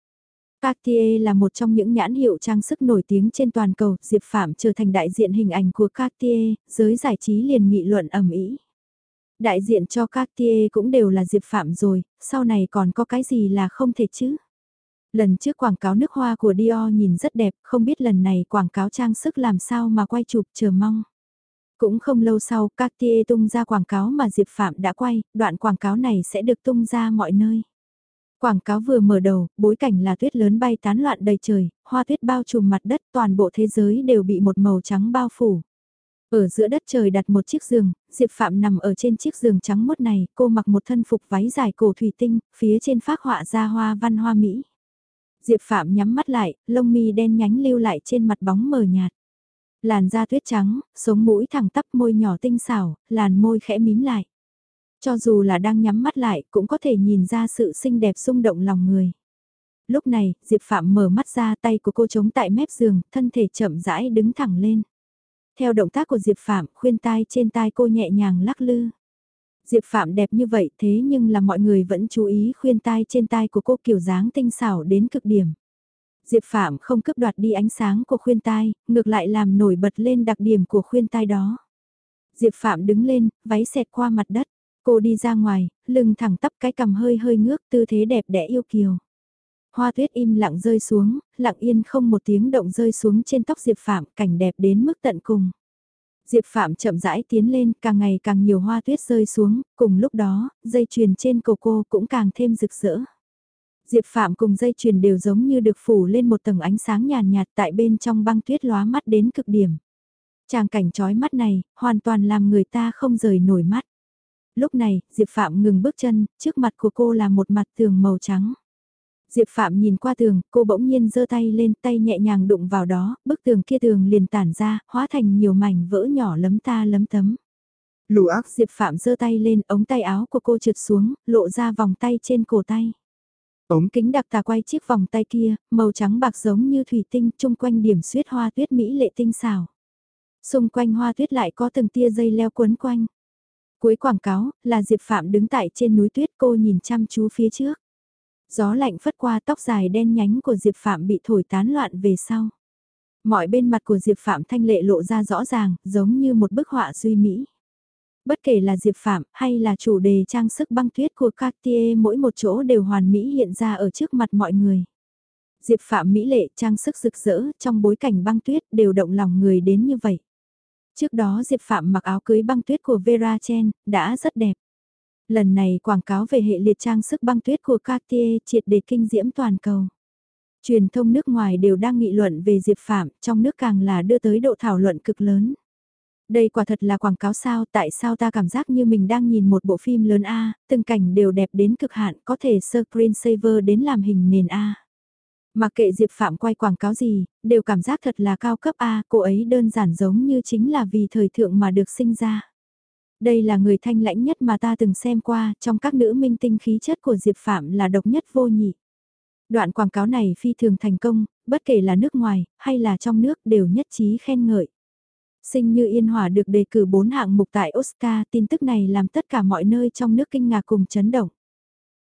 Cartier là một trong những nhãn hiệu trang sức nổi tiếng trên toàn cầu, Diệp Phạm trở thành đại diện hình ảnh của Cartier, giới giải trí liền nghị luận ầm ĩ. Đại diện cho Cartier cũng đều là Diệp Phạm rồi, sau này còn có cái gì là không thể chứ? Lần trước quảng cáo nước hoa của Dior nhìn rất đẹp, không biết lần này quảng cáo trang sức làm sao mà quay chụp chờ mong. Cũng không lâu sau, Cartier tung ra quảng cáo mà Diệp Phạm đã quay, đoạn quảng cáo này sẽ được tung ra mọi nơi. Quảng cáo vừa mở đầu, bối cảnh là tuyết lớn bay tán loạn đầy trời, hoa tuyết bao trùm mặt đất toàn bộ thế giới đều bị một màu trắng bao phủ. Ở giữa đất trời đặt một chiếc giường, Diệp Phạm nằm ở trên chiếc giường trắng mốt này, cô mặc một thân phục váy dài cổ thủy tinh, phía trên phác họa ra hoa văn hoa Mỹ. Diệp Phạm nhắm mắt lại, lông mi đen nhánh lưu lại trên mặt bóng mờ nhạt. Làn da tuyết trắng, sống mũi thẳng tắp môi nhỏ tinh xảo, làn môi khẽ mím lại. Cho dù là đang nhắm mắt lại, cũng có thể nhìn ra sự xinh đẹp xung động lòng người. Lúc này, Diệp Phạm mở mắt ra tay của cô chống tại mép giường, thân thể chậm rãi đứng thẳng lên. Theo động tác của Diệp Phạm, khuyên tai trên tai cô nhẹ nhàng lắc lư. Diệp Phạm đẹp như vậy thế nhưng là mọi người vẫn chú ý khuyên tai trên tai của cô kiểu dáng tinh xảo đến cực điểm. Diệp Phạm không cướp đoạt đi ánh sáng của khuyên tai, ngược lại làm nổi bật lên đặc điểm của khuyên tai đó. Diệp Phạm đứng lên, váy xẹt qua mặt đất. Cô đi ra ngoài, lưng thẳng tắp cái cằm hơi hơi ngước tư thế đẹp đẽ yêu kiều. Hoa tuyết im lặng rơi xuống, lặng yên không một tiếng động rơi xuống trên tóc Diệp Phạm, cảnh đẹp đến mức tận cùng. Diệp Phạm chậm rãi tiến lên, càng ngày càng nhiều hoa tuyết rơi xuống, cùng lúc đó, dây chuyền trên cổ cô cũng càng thêm rực rỡ. Diệp Phạm cùng dây chuyền đều giống như được phủ lên một tầng ánh sáng nhàn nhạt, tại bên trong băng tuyết lóa mắt đến cực điểm. Tràng cảnh trói mắt này, hoàn toàn làm người ta không rời nổi mắt. Lúc này, Diệp Phạm ngừng bước chân, trước mặt của cô là một mặt tường màu trắng. Diệp Phạm nhìn qua tường, cô bỗng nhiên giơ tay lên, tay nhẹ nhàng đụng vào đó, bức tường kia tường liền tản ra, hóa thành nhiều mảnh vỡ nhỏ lấm ta lấm tấm. Lù ác Diệp Phạm giơ tay lên, ống tay áo của cô trượt xuống, lộ ra vòng tay trên cổ tay. Ống kính đặc tà quay chiếc vòng tay kia, màu trắng bạc giống như thủy tinh, chung quanh điểm suyết hoa tuyết mỹ lệ tinh xảo. Xung quanh hoa tuyết lại có từng tia dây leo quấn quanh. Cuối quảng cáo, là Diệp Phạm đứng tại trên núi tuyết cô nhìn chăm chú phía trước. Gió lạnh phất qua tóc dài đen nhánh của Diệp Phạm bị thổi tán loạn về sau. Mọi bên mặt của Diệp Phạm thanh lệ lộ ra rõ ràng, giống như một bức họa duy mỹ. Bất kể là Diệp Phạm hay là chủ đề trang sức băng tuyết của Cartier mỗi một chỗ đều hoàn mỹ hiện ra ở trước mặt mọi người. Diệp Phạm mỹ lệ trang sức rực rỡ trong bối cảnh băng tuyết đều động lòng người đến như vậy. Trước đó Diệp Phạm mặc áo cưới băng tuyết của Vera Chen, đã rất đẹp. Lần này quảng cáo về hệ liệt trang sức băng tuyết của Cartier triệt để kinh diễm toàn cầu. Truyền thông nước ngoài đều đang nghị luận về Diệp Phạm, trong nước càng là đưa tới độ thảo luận cực lớn. Đây quả thật là quảng cáo sao, tại sao ta cảm giác như mình đang nhìn một bộ phim lớn A, từng cảnh đều đẹp đến cực hạn, có thể screen saver đến làm hình nền A. Mà kệ Diệp Phạm quay quảng cáo gì, đều cảm giác thật là cao cấp A, cô ấy đơn giản giống như chính là vì thời thượng mà được sinh ra. Đây là người thanh lãnh nhất mà ta từng xem qua, trong các nữ minh tinh khí chất của Diệp Phạm là độc nhất vô nhị. Đoạn quảng cáo này phi thường thành công, bất kể là nước ngoài, hay là trong nước đều nhất trí khen ngợi. Sinh như Yên Hòa được đề cử 4 hạng mục tại Oscar, tin tức này làm tất cả mọi nơi trong nước kinh ngạc cùng chấn động.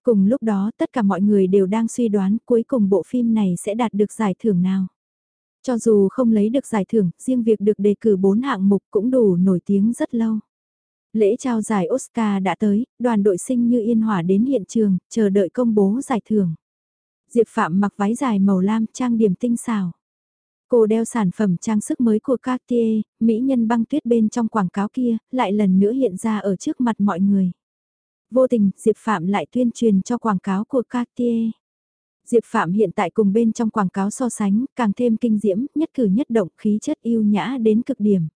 Cùng lúc đó tất cả mọi người đều đang suy đoán cuối cùng bộ phim này sẽ đạt được giải thưởng nào. Cho dù không lấy được giải thưởng, riêng việc được đề cử 4 hạng mục cũng đủ nổi tiếng rất lâu. Lễ trao giải Oscar đã tới, đoàn đội sinh như Yên Hòa đến hiện trường, chờ đợi công bố giải thưởng. Diệp Phạm mặc váy dài màu lam trang điểm tinh xảo. Cô đeo sản phẩm trang sức mới của Cartier, mỹ nhân băng tuyết bên trong quảng cáo kia, lại lần nữa hiện ra ở trước mặt mọi người. Vô tình, Diệp Phạm lại tuyên truyền cho quảng cáo của Cartier. Diệp Phạm hiện tại cùng bên trong quảng cáo so sánh, càng thêm kinh diễm, nhất cử nhất động, khí chất yêu nhã đến cực điểm.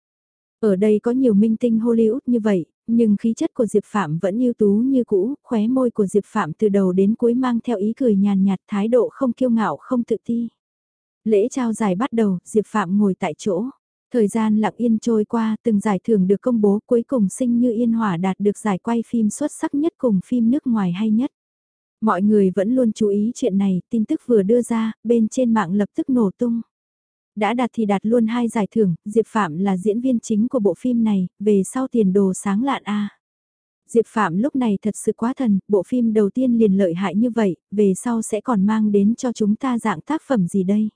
Ở đây có nhiều minh tinh Hollywood như vậy, nhưng khí chất của Diệp Phạm vẫn ưu tú như cũ, khóe môi của Diệp Phạm từ đầu đến cuối mang theo ý cười nhàn nhạt thái độ không kiêu ngạo không tự ti. Lễ trao giải bắt đầu, Diệp Phạm ngồi tại chỗ. Thời gian lặng yên trôi qua, từng giải thưởng được công bố cuối cùng sinh như yên hỏa đạt được giải quay phim xuất sắc nhất cùng phim nước ngoài hay nhất. Mọi người vẫn luôn chú ý chuyện này, tin tức vừa đưa ra, bên trên mạng lập tức nổ tung. Đã đạt thì đạt luôn hai giải thưởng, Diệp Phạm là diễn viên chính của bộ phim này, về sau tiền đồ sáng lạn A. Diệp Phạm lúc này thật sự quá thần, bộ phim đầu tiên liền lợi hại như vậy, về sau sẽ còn mang đến cho chúng ta dạng tác phẩm gì đây?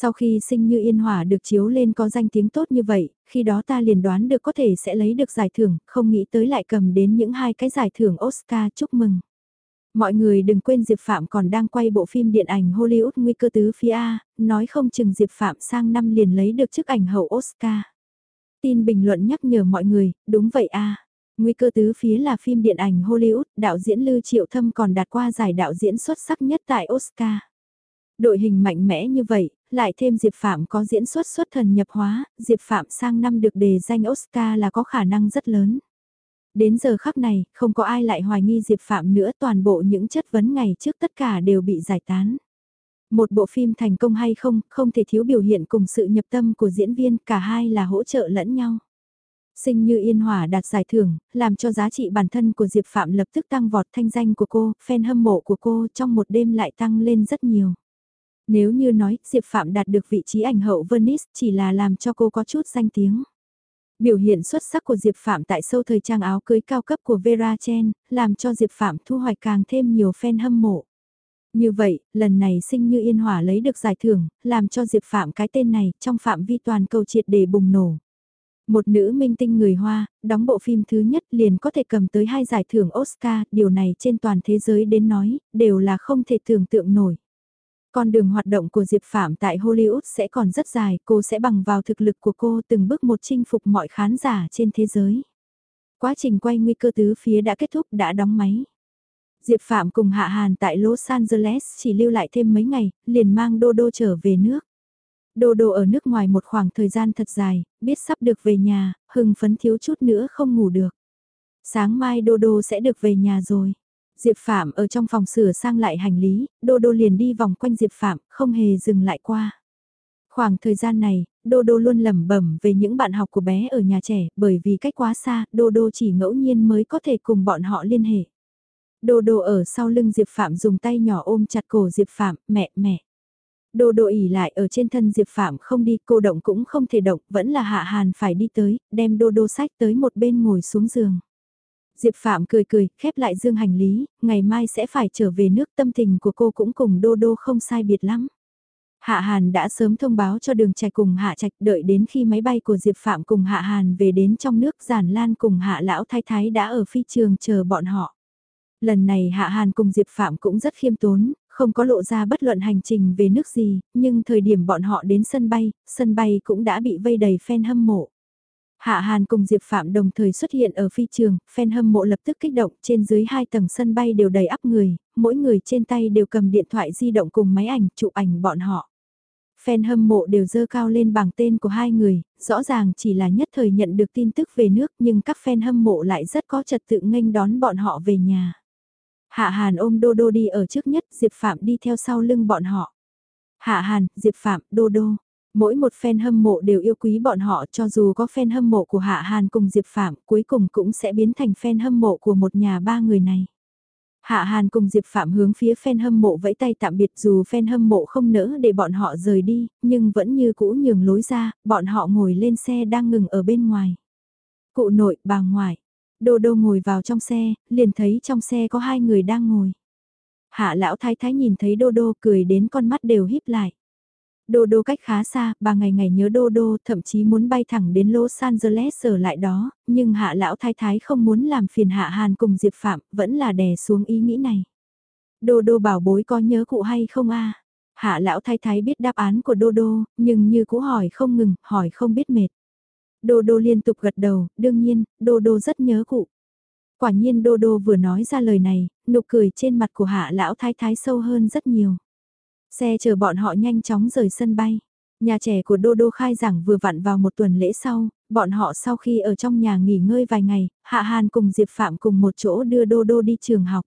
Sau khi sinh như yên hỏa được chiếu lên có danh tiếng tốt như vậy, khi đó ta liền đoán được có thể sẽ lấy được giải thưởng, không nghĩ tới lại cầm đến những hai cái giải thưởng Oscar chúc mừng. Mọi người đừng quên Diệp Phạm còn đang quay bộ phim điện ảnh Hollywood Nguy cơ tứ phía A, nói không chừng Diệp Phạm sang năm liền lấy được chức ảnh hậu Oscar. Tin bình luận nhắc nhở mọi người, đúng vậy A. Nguy cơ tứ phía là phim điện ảnh Hollywood, đạo diễn Lưu Triệu Thâm còn đạt qua giải đạo diễn xuất sắc nhất tại Oscar. Đội hình mạnh mẽ như vậy, lại thêm Diệp Phạm có diễn xuất xuất thần nhập hóa, Diệp Phạm sang năm được đề danh Oscar là có khả năng rất lớn. Đến giờ khắc này, không có ai lại hoài nghi Diệp Phạm nữa toàn bộ những chất vấn ngày trước tất cả đều bị giải tán. Một bộ phim thành công hay không, không thể thiếu biểu hiện cùng sự nhập tâm của diễn viên, cả hai là hỗ trợ lẫn nhau. Sinh như Yên Hòa đạt giải thưởng, làm cho giá trị bản thân của Diệp Phạm lập tức tăng vọt thanh danh của cô, fan hâm mộ của cô trong một đêm lại tăng lên rất nhiều. Nếu như nói Diệp Phạm đạt được vị trí ảnh hậu Venice chỉ là làm cho cô có chút danh tiếng. Biểu hiện xuất sắc của Diệp Phạm tại sâu thời trang áo cưới cao cấp của Vera Chen, làm cho Diệp Phạm thu hoạch càng thêm nhiều fan hâm mộ. Như vậy, lần này sinh như Yên Hỏa lấy được giải thưởng, làm cho Diệp Phạm cái tên này trong phạm vi toàn cầu triệt để bùng nổ. Một nữ minh tinh người Hoa, đóng bộ phim thứ nhất liền có thể cầm tới hai giải thưởng Oscar, điều này trên toàn thế giới đến nói, đều là không thể tưởng tượng nổi. Con đường hoạt động của Diệp Phạm tại Hollywood sẽ còn rất dài, cô sẽ bằng vào thực lực của cô từng bước một chinh phục mọi khán giả trên thế giới. Quá trình quay nguy cơ tứ phía đã kết thúc đã đóng máy. Diệp Phạm cùng Hạ Hàn tại Los Angeles chỉ lưu lại thêm mấy ngày, liền mang Đô Đô trở về nước. Đô Đô ở nước ngoài một khoảng thời gian thật dài, biết sắp được về nhà, hưng phấn thiếu chút nữa không ngủ được. Sáng mai Đô Đô sẽ được về nhà rồi. Diệp Phạm ở trong phòng sửa sang lại hành lý, Đô Đô liền đi vòng quanh Diệp Phạm, không hề dừng lại qua. Khoảng thời gian này, Đô Đô luôn lẩm bẩm về những bạn học của bé ở nhà trẻ, bởi vì cách quá xa, Đô Đô chỉ ngẫu nhiên mới có thể cùng bọn họ liên hệ. Đô Đô ở sau lưng Diệp Phạm dùng tay nhỏ ôm chặt cổ Diệp Phạm, mẹ, mẹ. Đô Đô ỉ lại ở trên thân Diệp Phạm không đi, cô động cũng không thể động, vẫn là Hạ Hàn phải đi tới, đem Đô Đô sách tới một bên ngồi xuống giường. Diệp Phạm cười cười, khép lại dương hành lý, ngày mai sẽ phải trở về nước tâm tình của cô cũng cùng Đô Đô không sai biệt lắm. Hạ Hàn đã sớm thông báo cho đường trạch cùng Hạ Trạch đợi đến khi máy bay của Diệp Phạm cùng Hạ Hàn về đến trong nước giản lan cùng Hạ Lão Thái Thái đã ở phi trường chờ bọn họ. Lần này Hạ Hàn cùng Diệp Phạm cũng rất khiêm tốn, không có lộ ra bất luận hành trình về nước gì, nhưng thời điểm bọn họ đến sân bay, sân bay cũng đã bị vây đầy fan hâm mộ. Hạ Hàn cùng Diệp Phạm đồng thời xuất hiện ở phi trường, fan hâm mộ lập tức kích động, trên dưới hai tầng sân bay đều đầy ắp người, mỗi người trên tay đều cầm điện thoại di động cùng máy ảnh chụp ảnh bọn họ. Fan hâm mộ đều dơ cao lên bảng tên của hai người, rõ ràng chỉ là nhất thời nhận được tin tức về nước nhưng các fan hâm mộ lại rất có trật tự nghênh đón bọn họ về nhà. Hạ Hàn ôm Đô Đô đi ở trước nhất, Diệp Phạm đi theo sau lưng bọn họ. Hạ Hàn, Diệp Phạm, Đô Đô. Mỗi một fan hâm mộ đều yêu quý bọn họ cho dù có fan hâm mộ của Hạ Hàn cùng Diệp Phạm cuối cùng cũng sẽ biến thành fan hâm mộ của một nhà ba người này. Hạ Hàn cùng Diệp Phạm hướng phía fan hâm mộ vẫy tay tạm biệt dù fan hâm mộ không nỡ để bọn họ rời đi, nhưng vẫn như cũ nhường lối ra, bọn họ ngồi lên xe đang ngừng ở bên ngoài. Cụ nội, bà ngoại, Đô Đô ngồi vào trong xe, liền thấy trong xe có hai người đang ngồi. Hạ lão thái thái nhìn thấy Đô Đô cười đến con mắt đều híp lại. Đô Đô cách khá xa, bà ngày ngày nhớ Đô Đô, thậm chí muốn bay thẳng đến Los Angeles ở lại đó, nhưng hạ lão thái thái không muốn làm phiền hạ hàn cùng Diệp Phạm, vẫn là đè xuống ý nghĩ này. Đô Đô bảo bối có nhớ cụ hay không a? Hạ lão thái thái biết đáp án của Đô Đô, nhưng như cũ hỏi không ngừng, hỏi không biết mệt. Đô Đô liên tục gật đầu, đương nhiên, Đô Đô rất nhớ cụ. Quả nhiên Đô Đô vừa nói ra lời này, nụ cười trên mặt của hạ lão thái thái sâu hơn rất nhiều. Xe chờ bọn họ nhanh chóng rời sân bay. Nhà trẻ của Đô Đô khai giảng vừa vặn vào một tuần lễ sau, bọn họ sau khi ở trong nhà nghỉ ngơi vài ngày, Hạ Hàn cùng Diệp Phạm cùng một chỗ đưa Đô Đô đi trường học.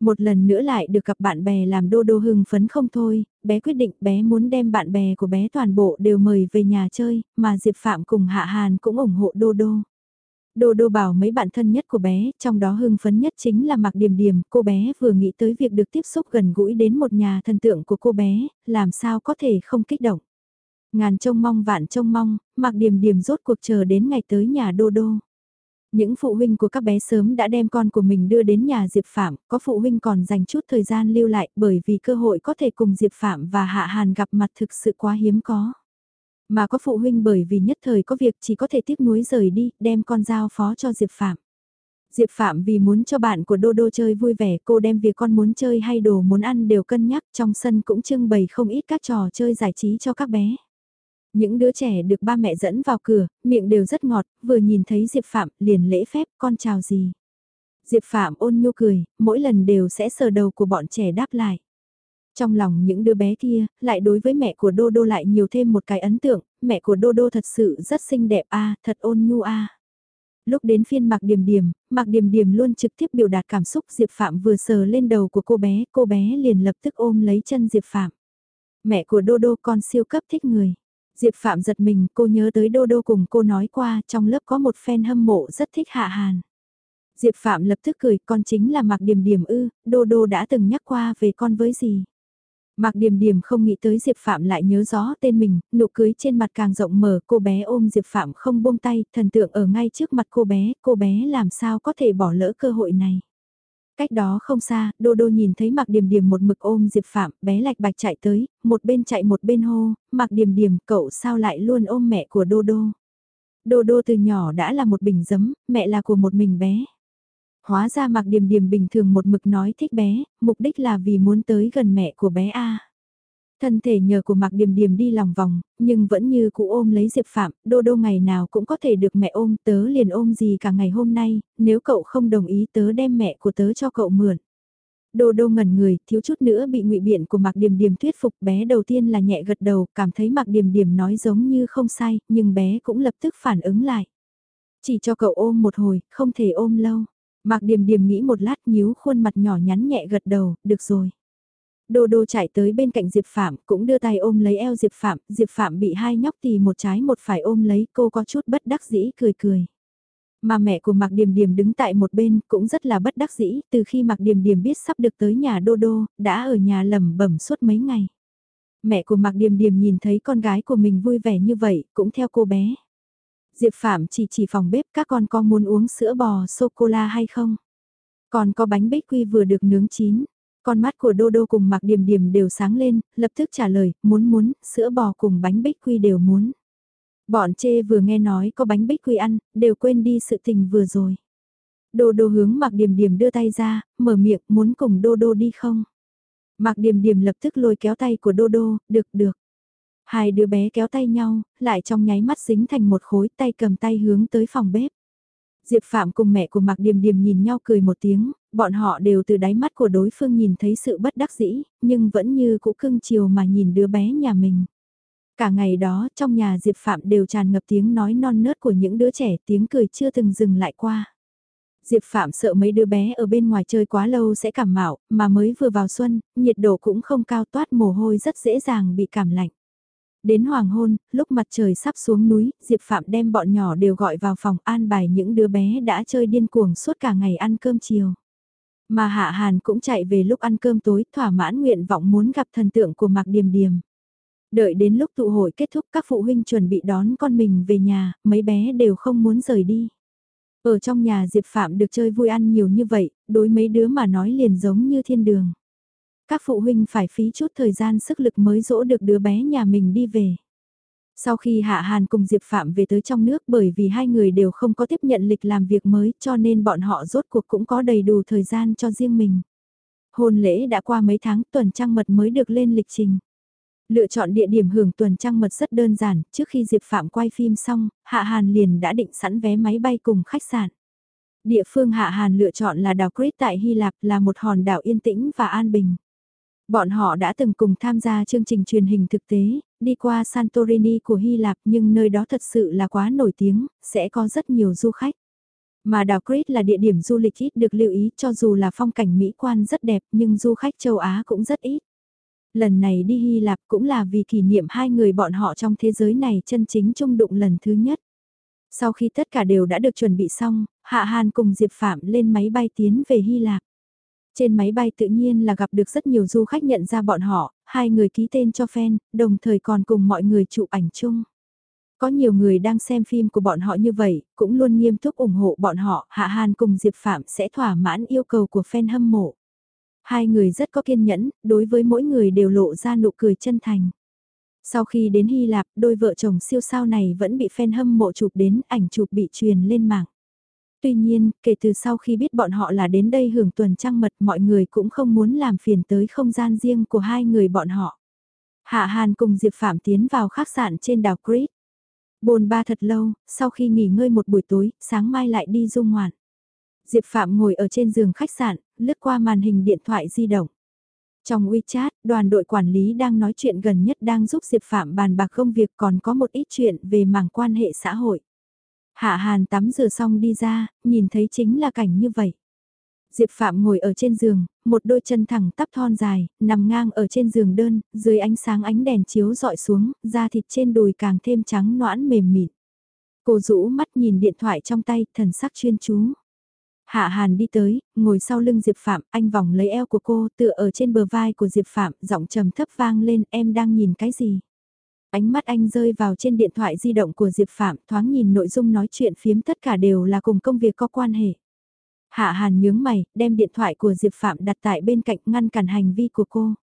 Một lần nữa lại được gặp bạn bè làm Đô Đô hưng phấn không thôi, bé quyết định bé muốn đem bạn bè của bé toàn bộ đều mời về nhà chơi, mà Diệp Phạm cùng Hạ Hàn cũng ủng hộ Đô Đô. Đô Đô bảo mấy bạn thân nhất của bé, trong đó hưng phấn nhất chính là Mạc Điềm Điềm, cô bé vừa nghĩ tới việc được tiếp xúc gần gũi đến một nhà thần tượng của cô bé, làm sao có thể không kích động. Ngàn trông mong vạn trông mong, Mạc Điềm Điềm rốt cuộc chờ đến ngày tới nhà Đô Đô. Những phụ huynh của các bé sớm đã đem con của mình đưa đến nhà Diệp Phạm, có phụ huynh còn dành chút thời gian lưu lại bởi vì cơ hội có thể cùng Diệp Phạm và Hạ Hàn gặp mặt thực sự quá hiếm có. Mà có phụ huynh bởi vì nhất thời có việc chỉ có thể tiếc nuối rời đi, đem con giao phó cho Diệp Phạm. Diệp Phạm vì muốn cho bạn của Đô Đô chơi vui vẻ, cô đem việc con muốn chơi hay đồ muốn ăn đều cân nhắc, trong sân cũng trưng bày không ít các trò chơi giải trí cho các bé. Những đứa trẻ được ba mẹ dẫn vào cửa, miệng đều rất ngọt, vừa nhìn thấy Diệp Phạm liền lễ phép, con chào gì. Diệp Phạm ôn nhu cười, mỗi lần đều sẽ sờ đầu của bọn trẻ đáp lại. Trong lòng những đứa bé kia, lại đối với mẹ của Đô Đô lại nhiều thêm một cái ấn tượng, mẹ của Đô Đô thật sự rất xinh đẹp a thật ôn nhu a Lúc đến phiên Mạc Điềm Điềm, Mạc Điềm Điềm luôn trực tiếp biểu đạt cảm xúc Diệp Phạm vừa sờ lên đầu của cô bé, cô bé liền lập tức ôm lấy chân Diệp Phạm. Mẹ của Đô Đô con siêu cấp thích người. Diệp Phạm giật mình, cô nhớ tới Đô Đô cùng cô nói qua, trong lớp có một fan hâm mộ rất thích Hạ Hàn. Diệp Phạm lập tức cười, con chính là Mạc Điềm Điềm ư, Đô Đô đã từng nhắc qua về con với gì. Mạc Điềm Điềm không nghĩ tới Diệp Phạm lại nhớ rõ tên mình, nụ cưới trên mặt càng rộng mở, cô bé ôm Diệp Phạm không buông tay, thần tượng ở ngay trước mặt cô bé, cô bé làm sao có thể bỏ lỡ cơ hội này. Cách đó không xa, Đô Đô nhìn thấy Mạc Điềm Điềm một mực ôm Diệp Phạm, bé lạch bạch chạy tới, một bên chạy một bên hô, Mạc Điềm Điềm, cậu sao lại luôn ôm mẹ của Đô Đô. Đô Đô từ nhỏ đã là một bình giấm, mẹ là của một mình bé. Hóa ra Mạc Điềm Điềm bình thường một mực nói thích bé, mục đích là vì muốn tới gần mẹ của bé A. Thân thể nhờ của Mạc Điềm Điềm đi lòng vòng, nhưng vẫn như cụ ôm lấy Diệp Phạm, đô đô ngày nào cũng có thể được mẹ ôm, tớ liền ôm gì cả ngày hôm nay, nếu cậu không đồng ý tớ đem mẹ của tớ cho cậu mượn. Đô đô ngẩn người, thiếu chút nữa bị ngụy biện của Mạc Điềm Điềm thuyết phục bé đầu tiên là nhẹ gật đầu, cảm thấy Mạc Điềm Điềm nói giống như không sai, nhưng bé cũng lập tức phản ứng lại. Chỉ cho cậu ôm một hồi, không thể ôm lâu. Mạc Điềm Điềm nghĩ một lát nhíu khuôn mặt nhỏ nhắn nhẹ gật đầu, được rồi. Đô đô chạy tới bên cạnh Diệp Phạm, cũng đưa tay ôm lấy eo Diệp Phạm, Diệp Phạm bị hai nhóc tì một trái một phải ôm lấy, cô có chút bất đắc dĩ cười cười. Mà mẹ của Mạc Điềm Điềm đứng tại một bên cũng rất là bất đắc dĩ, từ khi Mạc Điềm Điềm biết sắp được tới nhà Đô Đô, đã ở nhà lẩm bẩm suốt mấy ngày. Mẹ của Mạc Điềm Điềm nhìn thấy con gái của mình vui vẻ như vậy, cũng theo cô bé. Diệp Phạm chỉ chỉ phòng bếp các con có muốn uống sữa bò sô-cô-la hay không? Còn có bánh bích quy vừa được nướng chín. Con mắt của Đô Đô cùng Mạc Điềm Điềm đều sáng lên, lập tức trả lời, muốn muốn, sữa bò cùng bánh bích quy đều muốn. Bọn chê vừa nghe nói có bánh bích quy ăn, đều quên đi sự tình vừa rồi. Đô Đô hướng Mạc Điềm Điềm đưa tay ra, mở miệng, muốn cùng Đô Đô đi không? Mạc Điềm Điềm lập tức lôi kéo tay của Đô Đô, được được. Hai đứa bé kéo tay nhau, lại trong nháy mắt dính thành một khối tay cầm tay hướng tới phòng bếp. Diệp Phạm cùng mẹ của Mạc Điềm Điềm nhìn nhau cười một tiếng, bọn họ đều từ đáy mắt của đối phương nhìn thấy sự bất đắc dĩ, nhưng vẫn như cũ cưng chiều mà nhìn đứa bé nhà mình. Cả ngày đó trong nhà Diệp Phạm đều tràn ngập tiếng nói non nớt của những đứa trẻ tiếng cười chưa từng dừng lại qua. Diệp Phạm sợ mấy đứa bé ở bên ngoài chơi quá lâu sẽ cảm mạo, mà mới vừa vào xuân, nhiệt độ cũng không cao toát mồ hôi rất dễ dàng bị cảm lạnh. Đến hoàng hôn, lúc mặt trời sắp xuống núi, Diệp Phạm đem bọn nhỏ đều gọi vào phòng an bài những đứa bé đã chơi điên cuồng suốt cả ngày ăn cơm chiều. Mà Hạ Hàn cũng chạy về lúc ăn cơm tối thỏa mãn nguyện vọng muốn gặp thần tượng của Mạc Điềm Điềm. Đợi đến lúc tụ hội kết thúc các phụ huynh chuẩn bị đón con mình về nhà, mấy bé đều không muốn rời đi. Ở trong nhà Diệp Phạm được chơi vui ăn nhiều như vậy, đối mấy đứa mà nói liền giống như thiên đường. Các phụ huynh phải phí chút thời gian sức lực mới dỗ được đứa bé nhà mình đi về. Sau khi Hạ Hàn cùng Diệp Phạm về tới trong nước bởi vì hai người đều không có tiếp nhận lịch làm việc mới cho nên bọn họ rốt cuộc cũng có đầy đủ thời gian cho riêng mình. Hôn lễ đã qua mấy tháng tuần trăng mật mới được lên lịch trình. Lựa chọn địa điểm hưởng tuần trăng mật rất đơn giản, trước khi Diệp Phạm quay phim xong, Hạ Hàn liền đã định sẵn vé máy bay cùng khách sạn. Địa phương Hạ Hàn lựa chọn là đảo Crete tại Hy Lạp là một hòn đảo yên tĩnh và an bình. Bọn họ đã từng cùng tham gia chương trình truyền hình thực tế, đi qua Santorini của Hy Lạp nhưng nơi đó thật sự là quá nổi tiếng, sẽ có rất nhiều du khách. Mà đảo Crete là địa điểm du lịch ít được lưu ý cho dù là phong cảnh mỹ quan rất đẹp nhưng du khách châu Á cũng rất ít. Lần này đi Hy Lạp cũng là vì kỷ niệm hai người bọn họ trong thế giới này chân chính chung đụng lần thứ nhất. Sau khi tất cả đều đã được chuẩn bị xong, Hạ Hàn cùng Diệp Phạm lên máy bay tiến về Hy Lạp. Trên máy bay tự nhiên là gặp được rất nhiều du khách nhận ra bọn họ, hai người ký tên cho fan, đồng thời còn cùng mọi người chụp ảnh chung. Có nhiều người đang xem phim của bọn họ như vậy, cũng luôn nghiêm túc ủng hộ bọn họ, Hạ Hàn cùng Diệp Phạm sẽ thỏa mãn yêu cầu của fan hâm mộ. Hai người rất có kiên nhẫn, đối với mỗi người đều lộ ra nụ cười chân thành. Sau khi đến Hy Lạp, đôi vợ chồng siêu sao này vẫn bị fan hâm mộ chụp đến ảnh chụp bị truyền lên mạng. Tuy nhiên, kể từ sau khi biết bọn họ là đến đây hưởng tuần trăng mật mọi người cũng không muốn làm phiền tới không gian riêng của hai người bọn họ. Hạ Hàn cùng Diệp Phạm tiến vào khách sạn trên đảo Crete. Bồn ba thật lâu, sau khi nghỉ ngơi một buổi tối, sáng mai lại đi du ngoạn. Diệp Phạm ngồi ở trên giường khách sạn, lướt qua màn hình điện thoại di động. Trong WeChat, đoàn đội quản lý đang nói chuyện gần nhất đang giúp Diệp Phạm bàn bạc công việc còn có một ít chuyện về mảng quan hệ xã hội. Hạ Hàn tắm rửa xong đi ra, nhìn thấy chính là cảnh như vậy. Diệp Phạm ngồi ở trên giường, một đôi chân thẳng tắp thon dài, nằm ngang ở trên giường đơn, dưới ánh sáng ánh đèn chiếu dọi xuống, da thịt trên đùi càng thêm trắng noãn mềm mịn. Cô rũ mắt nhìn điện thoại trong tay, thần sắc chuyên chú. Hạ Hàn đi tới, ngồi sau lưng Diệp Phạm, anh vòng lấy eo của cô tựa ở trên bờ vai của Diệp Phạm, giọng trầm thấp vang lên em đang nhìn cái gì. Ánh mắt anh rơi vào trên điện thoại di động của Diệp Phạm thoáng nhìn nội dung nói chuyện phiếm tất cả đều là cùng công việc có quan hệ. Hạ Hàn nhướng mày, đem điện thoại của Diệp Phạm đặt tại bên cạnh ngăn cản hành vi của cô.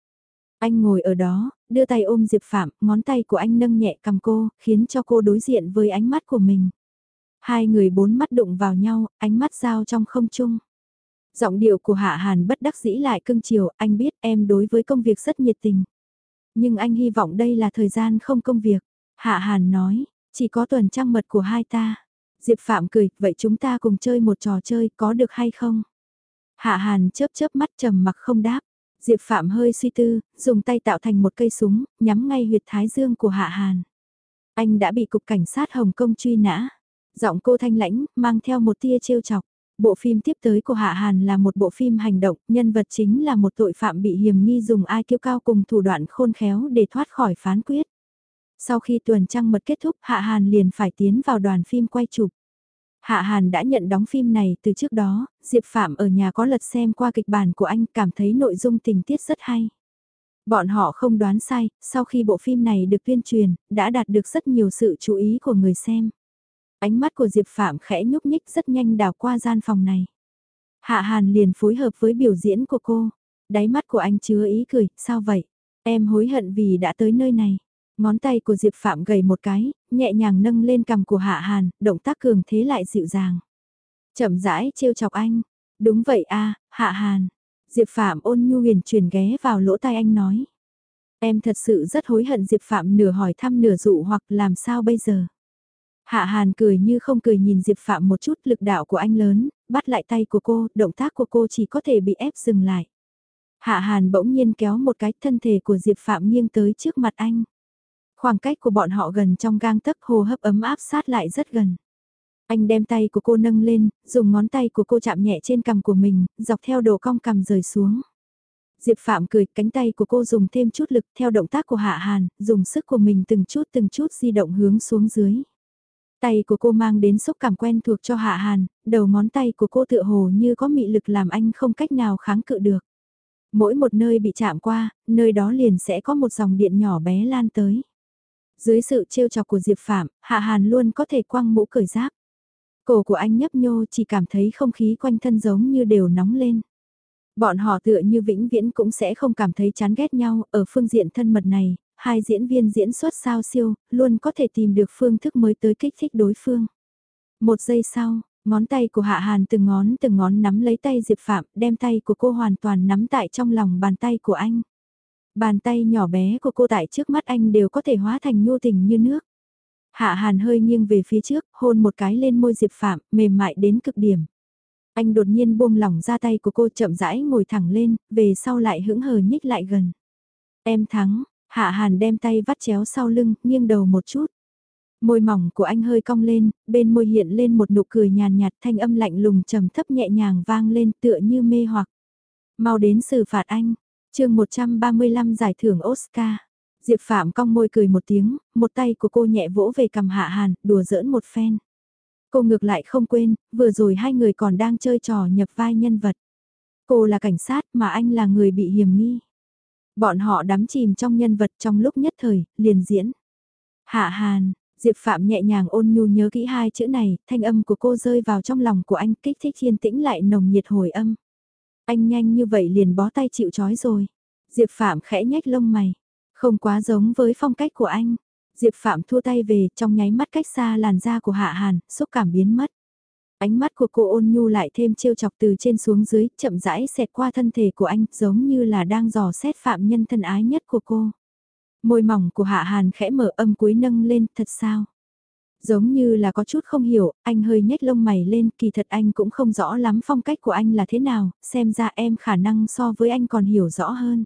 Anh ngồi ở đó, đưa tay ôm Diệp Phạm, ngón tay của anh nâng nhẹ cầm cô, khiến cho cô đối diện với ánh mắt của mình. Hai người bốn mắt đụng vào nhau, ánh mắt giao trong không chung. Giọng điệu của Hạ Hàn bất đắc dĩ lại cưng chiều, anh biết em đối với công việc rất nhiệt tình. Nhưng anh hy vọng đây là thời gian không công việc. Hạ Hàn nói, chỉ có tuần trăng mật của hai ta. Diệp Phạm cười, vậy chúng ta cùng chơi một trò chơi có được hay không? Hạ Hàn chớp chớp mắt trầm mặc không đáp. Diệp Phạm hơi suy tư, dùng tay tạo thành một cây súng, nhắm ngay huyệt thái dương của Hạ Hàn. Anh đã bị cục cảnh sát Hồng Kông truy nã. Giọng cô thanh lãnh, mang theo một tia trêu chọc. Bộ phim tiếp tới của Hạ Hàn là một bộ phim hành động, nhân vật chính là một tội phạm bị hiểm nghi dùng ai kiêu cao cùng thủ đoạn khôn khéo để thoát khỏi phán quyết. Sau khi tuần trăng mật kết thúc Hạ Hàn liền phải tiến vào đoàn phim quay chụp. Hạ Hàn đã nhận đóng phim này từ trước đó, Diệp Phạm ở nhà có lật xem qua kịch bản của anh cảm thấy nội dung tình tiết rất hay. Bọn họ không đoán sai, sau khi bộ phim này được tuyên truyền, đã đạt được rất nhiều sự chú ý của người xem. Ánh mắt của Diệp Phạm khẽ nhúc nhích rất nhanh đào qua gian phòng này. Hạ Hàn liền phối hợp với biểu diễn của cô. Đáy mắt của anh chứa ý cười, sao vậy? Em hối hận vì đã tới nơi này. Ngón tay của Diệp Phạm gầy một cái, nhẹ nhàng nâng lên cằm của Hạ Hàn, động tác cường thế lại dịu dàng. Chậm rãi trêu chọc anh. Đúng vậy a Hạ Hàn. Diệp Phạm ôn nhu huyền truyền ghé vào lỗ tai anh nói. Em thật sự rất hối hận Diệp Phạm nửa hỏi thăm nửa dụ hoặc làm sao bây giờ. Hạ Hàn cười như không cười nhìn Diệp Phạm một chút lực đạo của anh lớn, bắt lại tay của cô, động tác của cô chỉ có thể bị ép dừng lại. Hạ Hàn bỗng nhiên kéo một cái thân thể của Diệp Phạm nghiêng tới trước mặt anh. Khoảng cách của bọn họ gần trong gang tấc hồ hấp ấm áp sát lại rất gần. Anh đem tay của cô nâng lên, dùng ngón tay của cô chạm nhẹ trên cằm của mình, dọc theo độ cong cằm rời xuống. Diệp Phạm cười, cánh tay của cô dùng thêm chút lực theo động tác của Hạ Hàn, dùng sức của mình từng chút từng chút di động hướng xuống dưới. Tay của cô mang đến xúc cảm quen thuộc cho Hạ Hàn, đầu ngón tay của cô tựa hồ như có mị lực làm anh không cách nào kháng cự được. Mỗi một nơi bị chạm qua, nơi đó liền sẽ có một dòng điện nhỏ bé lan tới. Dưới sự trêu chọc của Diệp Phạm, Hạ Hàn luôn có thể quăng mũ cởi giáp. Cổ của anh nhấp nhô chỉ cảm thấy không khí quanh thân giống như đều nóng lên. Bọn họ tựa như vĩnh viễn cũng sẽ không cảm thấy chán ghét nhau, ở phương diện thân mật này, hai diễn viên diễn xuất sao siêu, luôn có thể tìm được phương thức mới tới kích thích đối phương. Một giây sau, ngón tay của Hạ Hàn từng ngón từng ngón nắm lấy tay Diệp Phạm, đem tay của cô hoàn toàn nắm tại trong lòng bàn tay của anh. Bàn tay nhỏ bé của cô tại trước mắt anh đều có thể hóa thành nhu tình như nước. Hạ Hàn hơi nghiêng về phía trước, hôn một cái lên môi Diệp Phạm, mềm mại đến cực điểm. Anh đột nhiên buông lỏng ra tay của cô chậm rãi ngồi thẳng lên, về sau lại hững hờ nhích lại gần. Em thắng, Hạ Hàn đem tay vắt chéo sau lưng, nghiêng đầu một chút. Môi mỏng của anh hơi cong lên, bên môi hiện lên một nụ cười nhàn nhạt thanh âm lạnh lùng trầm thấp nhẹ nhàng vang lên tựa như mê hoặc. Mau đến xử phạt anh, chương 135 giải thưởng Oscar. Diệp Phạm cong môi cười một tiếng, một tay của cô nhẹ vỗ về cầm Hạ Hàn, đùa giỡn một phen. Cô ngược lại không quên, vừa rồi hai người còn đang chơi trò nhập vai nhân vật. Cô là cảnh sát mà anh là người bị hiểm nghi. Bọn họ đắm chìm trong nhân vật trong lúc nhất thời, liền diễn. Hạ Hàn, Diệp Phạm nhẹ nhàng ôn nhu nhớ kỹ hai chữ này, thanh âm của cô rơi vào trong lòng của anh kích thích yên tĩnh lại nồng nhiệt hồi âm. Anh nhanh như vậy liền bó tay chịu chói rồi. Diệp Phạm khẽ nhếch lông mày. Không quá giống với phong cách của anh. Diệp Phạm thua tay về trong nháy mắt cách xa làn da của Hạ Hàn, xúc cảm biến mất. Ánh mắt của cô ôn nhu lại thêm trêu chọc từ trên xuống dưới, chậm rãi xẹt qua thân thể của anh, giống như là đang dò xét phạm nhân thân ái nhất của cô. Môi mỏng của Hạ Hàn khẽ mở âm cuối nâng lên, thật sao? Giống như là có chút không hiểu, anh hơi nhếch lông mày lên, kỳ thật anh cũng không rõ lắm phong cách của anh là thế nào, xem ra em khả năng so với anh còn hiểu rõ hơn.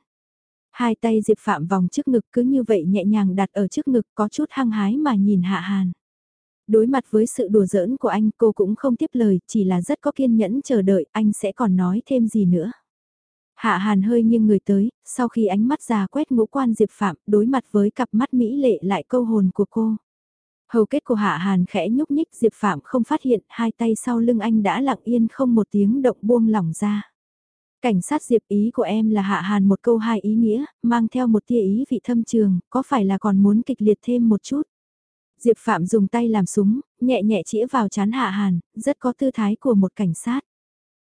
Hai tay Diệp Phạm vòng trước ngực cứ như vậy nhẹ nhàng đặt ở trước ngực có chút hăng hái mà nhìn Hạ Hàn. Đối mặt với sự đùa giỡn của anh cô cũng không tiếp lời, chỉ là rất có kiên nhẫn chờ đợi anh sẽ còn nói thêm gì nữa. Hạ Hàn hơi nghiêng người tới, sau khi ánh mắt già quét ngũ quan Diệp Phạm đối mặt với cặp mắt mỹ lệ lại câu hồn của cô. Hầu kết của Hạ Hàn khẽ nhúc nhích Diệp Phạm không phát hiện hai tay sau lưng anh đã lặng yên không một tiếng động buông lỏng ra. Cảnh sát Diệp ý của em là Hạ Hàn một câu hai ý nghĩa, mang theo một tia ý vị thâm trường, có phải là còn muốn kịch liệt thêm một chút? Diệp Phạm dùng tay làm súng, nhẹ nhẹ chĩa vào chán Hạ Hàn, rất có tư thái của một cảnh sát.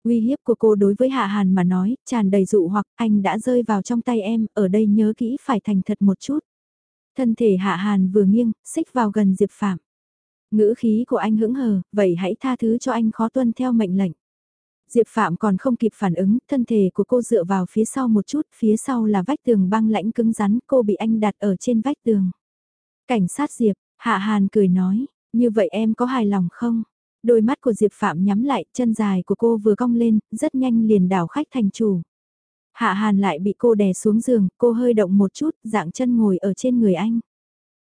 Uy hiếp của cô đối với Hạ Hàn mà nói, tràn đầy dụ hoặc anh đã rơi vào trong tay em, ở đây nhớ kỹ phải thành thật một chút. Thân thể Hạ Hàn vừa nghiêng, xích vào gần Diệp Phạm. Ngữ khí của anh hững hờ, vậy hãy tha thứ cho anh khó tuân theo mệnh lệnh. Diệp Phạm còn không kịp phản ứng, thân thể của cô dựa vào phía sau một chút, phía sau là vách tường băng lãnh cứng rắn, cô bị anh đặt ở trên vách tường. Cảnh sát Diệp, Hạ Hàn cười nói, như vậy em có hài lòng không? Đôi mắt của Diệp Phạm nhắm lại, chân dài của cô vừa cong lên, rất nhanh liền đảo khách thành chủ. Hạ Hàn lại bị cô đè xuống giường, cô hơi động một chút, dạng chân ngồi ở trên người anh.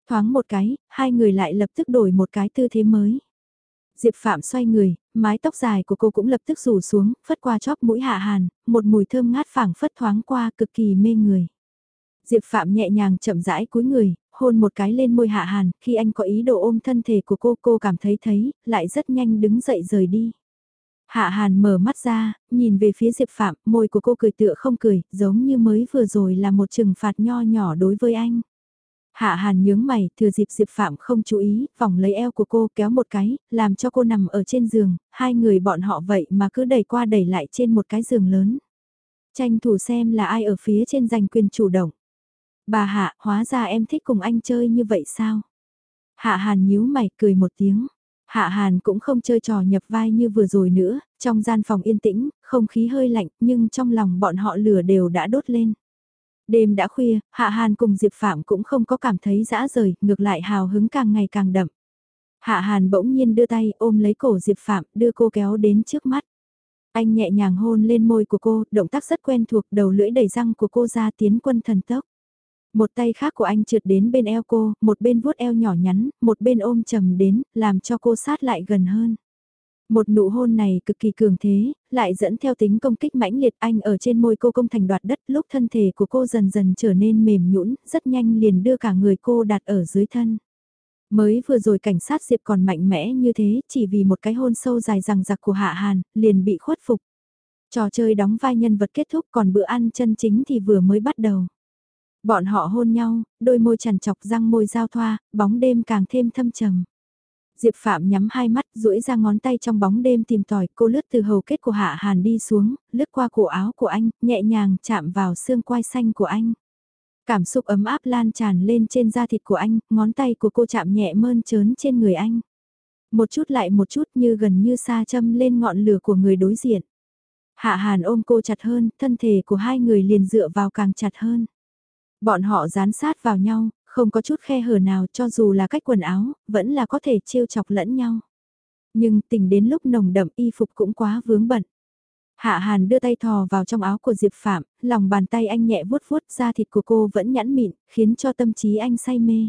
Thoáng một cái, hai người lại lập tức đổi một cái tư thế mới. Diệp Phạm xoay người, mái tóc dài của cô cũng lập tức rủ xuống, phất qua chóp mũi Hạ Hàn, một mùi thơm ngát phảng phất thoáng qua cực kỳ mê người. Diệp Phạm nhẹ nhàng chậm rãi cúi người, hôn một cái lên môi Hạ Hàn, khi anh có ý đồ ôm thân thể của cô cô cảm thấy thấy, lại rất nhanh đứng dậy rời đi. Hạ Hàn mở mắt ra, nhìn về phía Diệp Phạm, môi của cô cười tựa không cười, giống như mới vừa rồi là một trừng phạt nho nhỏ đối với anh. Hạ Hàn nhướng mày, thừa dịp Diệp Phạm không chú ý, vòng lấy eo của cô kéo một cái, làm cho cô nằm ở trên giường, hai người bọn họ vậy mà cứ đẩy qua đẩy lại trên một cái giường lớn. Tranh thủ xem là ai ở phía trên giành quyền chủ động. Bà Hạ, hóa ra em thích cùng anh chơi như vậy sao? Hạ Hàn nhíu mày cười một tiếng. Hạ Hàn cũng không chơi trò nhập vai như vừa rồi nữa, trong gian phòng yên tĩnh, không khí hơi lạnh nhưng trong lòng bọn họ lửa đều đã đốt lên. Đêm đã khuya, Hạ Hàn cùng Diệp Phạm cũng không có cảm thấy dã rời, ngược lại hào hứng càng ngày càng đậm. Hạ Hàn bỗng nhiên đưa tay ôm lấy cổ Diệp Phạm, đưa cô kéo đến trước mắt. Anh nhẹ nhàng hôn lên môi của cô, động tác rất quen thuộc, đầu lưỡi đầy răng của cô ra tiến quân thần tốc. Một tay khác của anh trượt đến bên eo cô, một bên vuốt eo nhỏ nhắn, một bên ôm trầm đến, làm cho cô sát lại gần hơn. Một nụ hôn này cực kỳ cường thế, lại dẫn theo tính công kích mãnh liệt anh ở trên môi cô công thành đoạt đất lúc thân thể của cô dần dần trở nên mềm nhũn, rất nhanh liền đưa cả người cô đặt ở dưới thân. Mới vừa rồi cảnh sát Diệp còn mạnh mẽ như thế, chỉ vì một cái hôn sâu dài rằng giặc của Hạ Hàn, liền bị khuất phục. Trò chơi đóng vai nhân vật kết thúc còn bữa ăn chân chính thì vừa mới bắt đầu. Bọn họ hôn nhau, đôi môi chằn chọc răng môi giao thoa, bóng đêm càng thêm thâm trầm. Diệp Phạm nhắm hai mắt, duỗi ra ngón tay trong bóng đêm tìm tòi, cô lướt từ hầu kết của Hạ Hàn đi xuống, lướt qua cổ áo của anh, nhẹ nhàng chạm vào xương quai xanh của anh. Cảm xúc ấm áp lan tràn lên trên da thịt của anh, ngón tay của cô chạm nhẹ mơn trớn trên người anh. Một chút lại một chút như gần như xa châm lên ngọn lửa của người đối diện. Hạ Hàn ôm cô chặt hơn, thân thể của hai người liền dựa vào càng chặt hơn. Bọn họ dán sát vào nhau, không có chút khe hở nào cho dù là cách quần áo, vẫn là có thể trêu chọc lẫn nhau. Nhưng tình đến lúc nồng đậm y phục cũng quá vướng bận. Hạ Hàn đưa tay thò vào trong áo của Diệp Phạm, lòng bàn tay anh nhẹ vuốt vuốt da thịt của cô vẫn nhẵn mịn, khiến cho tâm trí anh say mê.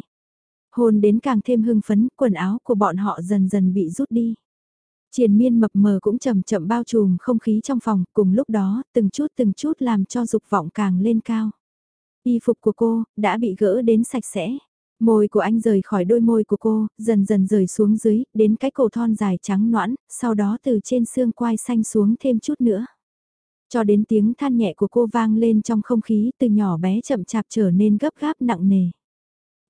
Hồn đến càng thêm hưng phấn, quần áo của bọn họ dần dần bị rút đi. Triền miên mập mờ cũng chậm chậm bao trùm không khí trong phòng, cùng lúc đó, từng chút từng chút làm cho dục vọng càng lên cao. Y phục của cô, đã bị gỡ đến sạch sẽ. Môi của anh rời khỏi đôi môi của cô, dần dần rời xuống dưới, đến cái cổ thon dài trắng noãn, sau đó từ trên xương quai xanh xuống thêm chút nữa. Cho đến tiếng than nhẹ của cô vang lên trong không khí từ nhỏ bé chậm chạp trở nên gấp gáp nặng nề.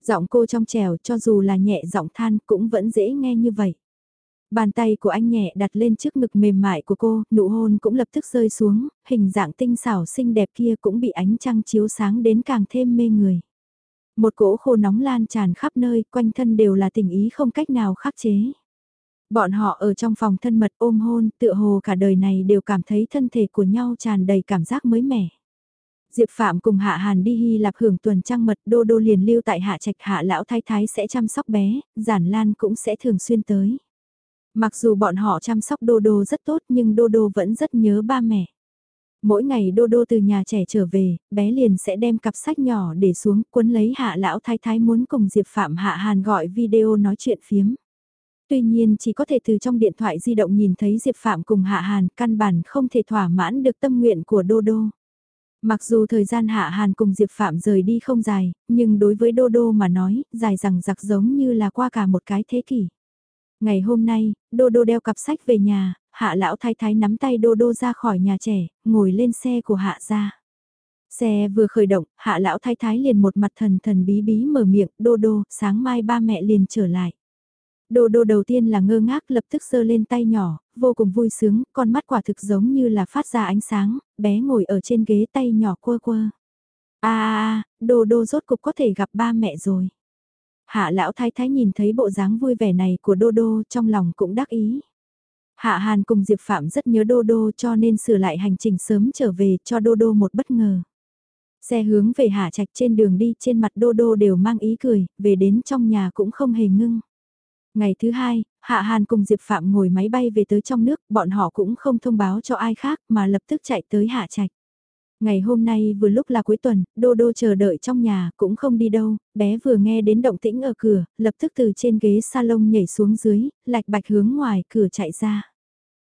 Giọng cô trong trèo cho dù là nhẹ giọng than cũng vẫn dễ nghe như vậy. Bàn tay của anh nhẹ đặt lên trước ngực mềm mại của cô, nụ hôn cũng lập tức rơi xuống, hình dạng tinh xảo xinh đẹp kia cũng bị ánh trăng chiếu sáng đến càng thêm mê người. Một cỗ khô nóng lan tràn khắp nơi, quanh thân đều là tình ý không cách nào khắc chế. Bọn họ ở trong phòng thân mật ôm hôn, tựa hồ cả đời này đều cảm thấy thân thể của nhau tràn đầy cảm giác mới mẻ. Diệp Phạm cùng Hạ Hàn đi Hy Lạp hưởng tuần trăng mật đô đô liền lưu tại Hạ Trạch Hạ Lão Thái Thái sẽ chăm sóc bé, Giản Lan cũng sẽ thường xuyên tới. Mặc dù bọn họ chăm sóc Đô Đô rất tốt nhưng Đô Đô vẫn rất nhớ ba mẹ. Mỗi ngày Đô Đô từ nhà trẻ trở về, bé liền sẽ đem cặp sách nhỏ để xuống cuốn lấy hạ lão thái thái muốn cùng Diệp Phạm Hạ Hàn gọi video nói chuyện phiếm. Tuy nhiên chỉ có thể từ trong điện thoại di động nhìn thấy Diệp Phạm cùng Hạ Hàn căn bản không thể thỏa mãn được tâm nguyện của Đô Đô. Mặc dù thời gian Hạ Hàn cùng Diệp Phạm rời đi không dài, nhưng đối với Đô Đô mà nói, dài rằng giặc giống như là qua cả một cái thế kỷ. Ngày hôm nay, Đô Đô đeo cặp sách về nhà, hạ lão thái thái nắm tay Đô Đô ra khỏi nhà trẻ, ngồi lên xe của hạ ra. Xe vừa khởi động, hạ lão thái thái liền một mặt thần thần bí bí mở miệng, Đô Đô, sáng mai ba mẹ liền trở lại. Đô đô đầu tiên là ngơ ngác lập tức giơ lên tay nhỏ, vô cùng vui sướng, con mắt quả thực giống như là phát ra ánh sáng, bé ngồi ở trên ghế tay nhỏ quơ quơ. a a đô đô rốt cục có thể gặp ba mẹ rồi. Hạ lão thái thái nhìn thấy bộ dáng vui vẻ này của Đô Đô trong lòng cũng đắc ý. Hạ Hàn cùng Diệp Phạm rất nhớ Đô Đô cho nên sửa lại hành trình sớm trở về cho Đô Đô một bất ngờ. Xe hướng về Hạ Trạch trên đường đi trên mặt Đô Đô đều mang ý cười, về đến trong nhà cũng không hề ngưng. Ngày thứ hai, Hạ Hàn cùng Diệp Phạm ngồi máy bay về tới trong nước, bọn họ cũng không thông báo cho ai khác mà lập tức chạy tới Hạ Trạch. Ngày hôm nay vừa lúc là cuối tuần, Đô Đô chờ đợi trong nhà, cũng không đi đâu, bé vừa nghe đến động tĩnh ở cửa, lập tức từ trên ghế salon nhảy xuống dưới, lạch bạch hướng ngoài cửa chạy ra.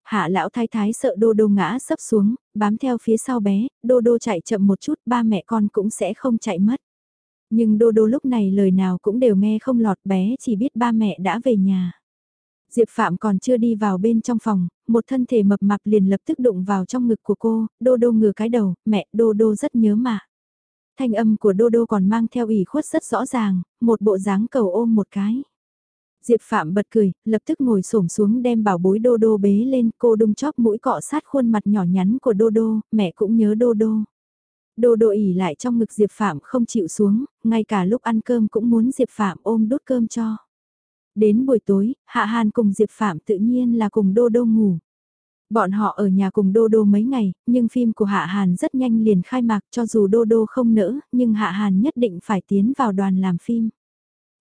Hạ lão thái thái sợ Đô Đô ngã sấp xuống, bám theo phía sau bé, Đô Đô chạy chậm một chút, ba mẹ con cũng sẽ không chạy mất. Nhưng Đô Đô lúc này lời nào cũng đều nghe không lọt bé chỉ biết ba mẹ đã về nhà. Diệp Phạm còn chưa đi vào bên trong phòng, một thân thể mập mạp liền lập tức đụng vào trong ngực của cô, đô đô ngửa cái đầu, mẹ đô đô rất nhớ mà. Thanh âm của đô đô còn mang theo ủy khuất rất rõ ràng, một bộ dáng cầu ôm một cái. Diệp Phạm bật cười, lập tức ngồi xổm xuống đem bảo bối đô đô bế lên, cô đung chóp mũi cọ sát khuôn mặt nhỏ nhắn của đô đô, mẹ cũng nhớ đô đô. Đô đô ỉ lại trong ngực Diệp Phạm không chịu xuống, ngay cả lúc ăn cơm cũng muốn Diệp Phạm ôm đút cơm cho. Đến buổi tối, Hạ Hàn cùng Diệp Phạm tự nhiên là cùng Đô Đô ngủ. Bọn họ ở nhà cùng Đô Đô mấy ngày, nhưng phim của Hạ Hàn rất nhanh liền khai mạc cho dù Đô Đô không nỡ, nhưng Hạ Hàn nhất định phải tiến vào đoàn làm phim.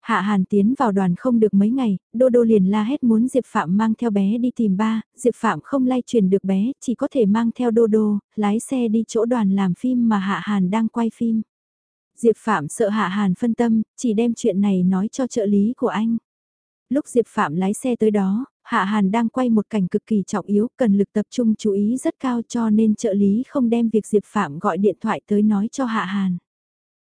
Hạ Hàn tiến vào đoàn không được mấy ngày, Đô Đô liền la hét muốn Diệp Phạm mang theo bé đi tìm ba, Diệp Phạm không lay chuyển được bé, chỉ có thể mang theo Đô Đô, lái xe đi chỗ đoàn làm phim mà Hạ Hàn đang quay phim. Diệp Phạm sợ Hạ Hàn phân tâm, chỉ đem chuyện này nói cho trợ lý của anh. Lúc Diệp Phạm lái xe tới đó, Hạ Hàn đang quay một cảnh cực kỳ trọng yếu, cần lực tập trung chú ý rất cao cho nên trợ lý không đem việc Diệp Phạm gọi điện thoại tới nói cho Hạ Hàn.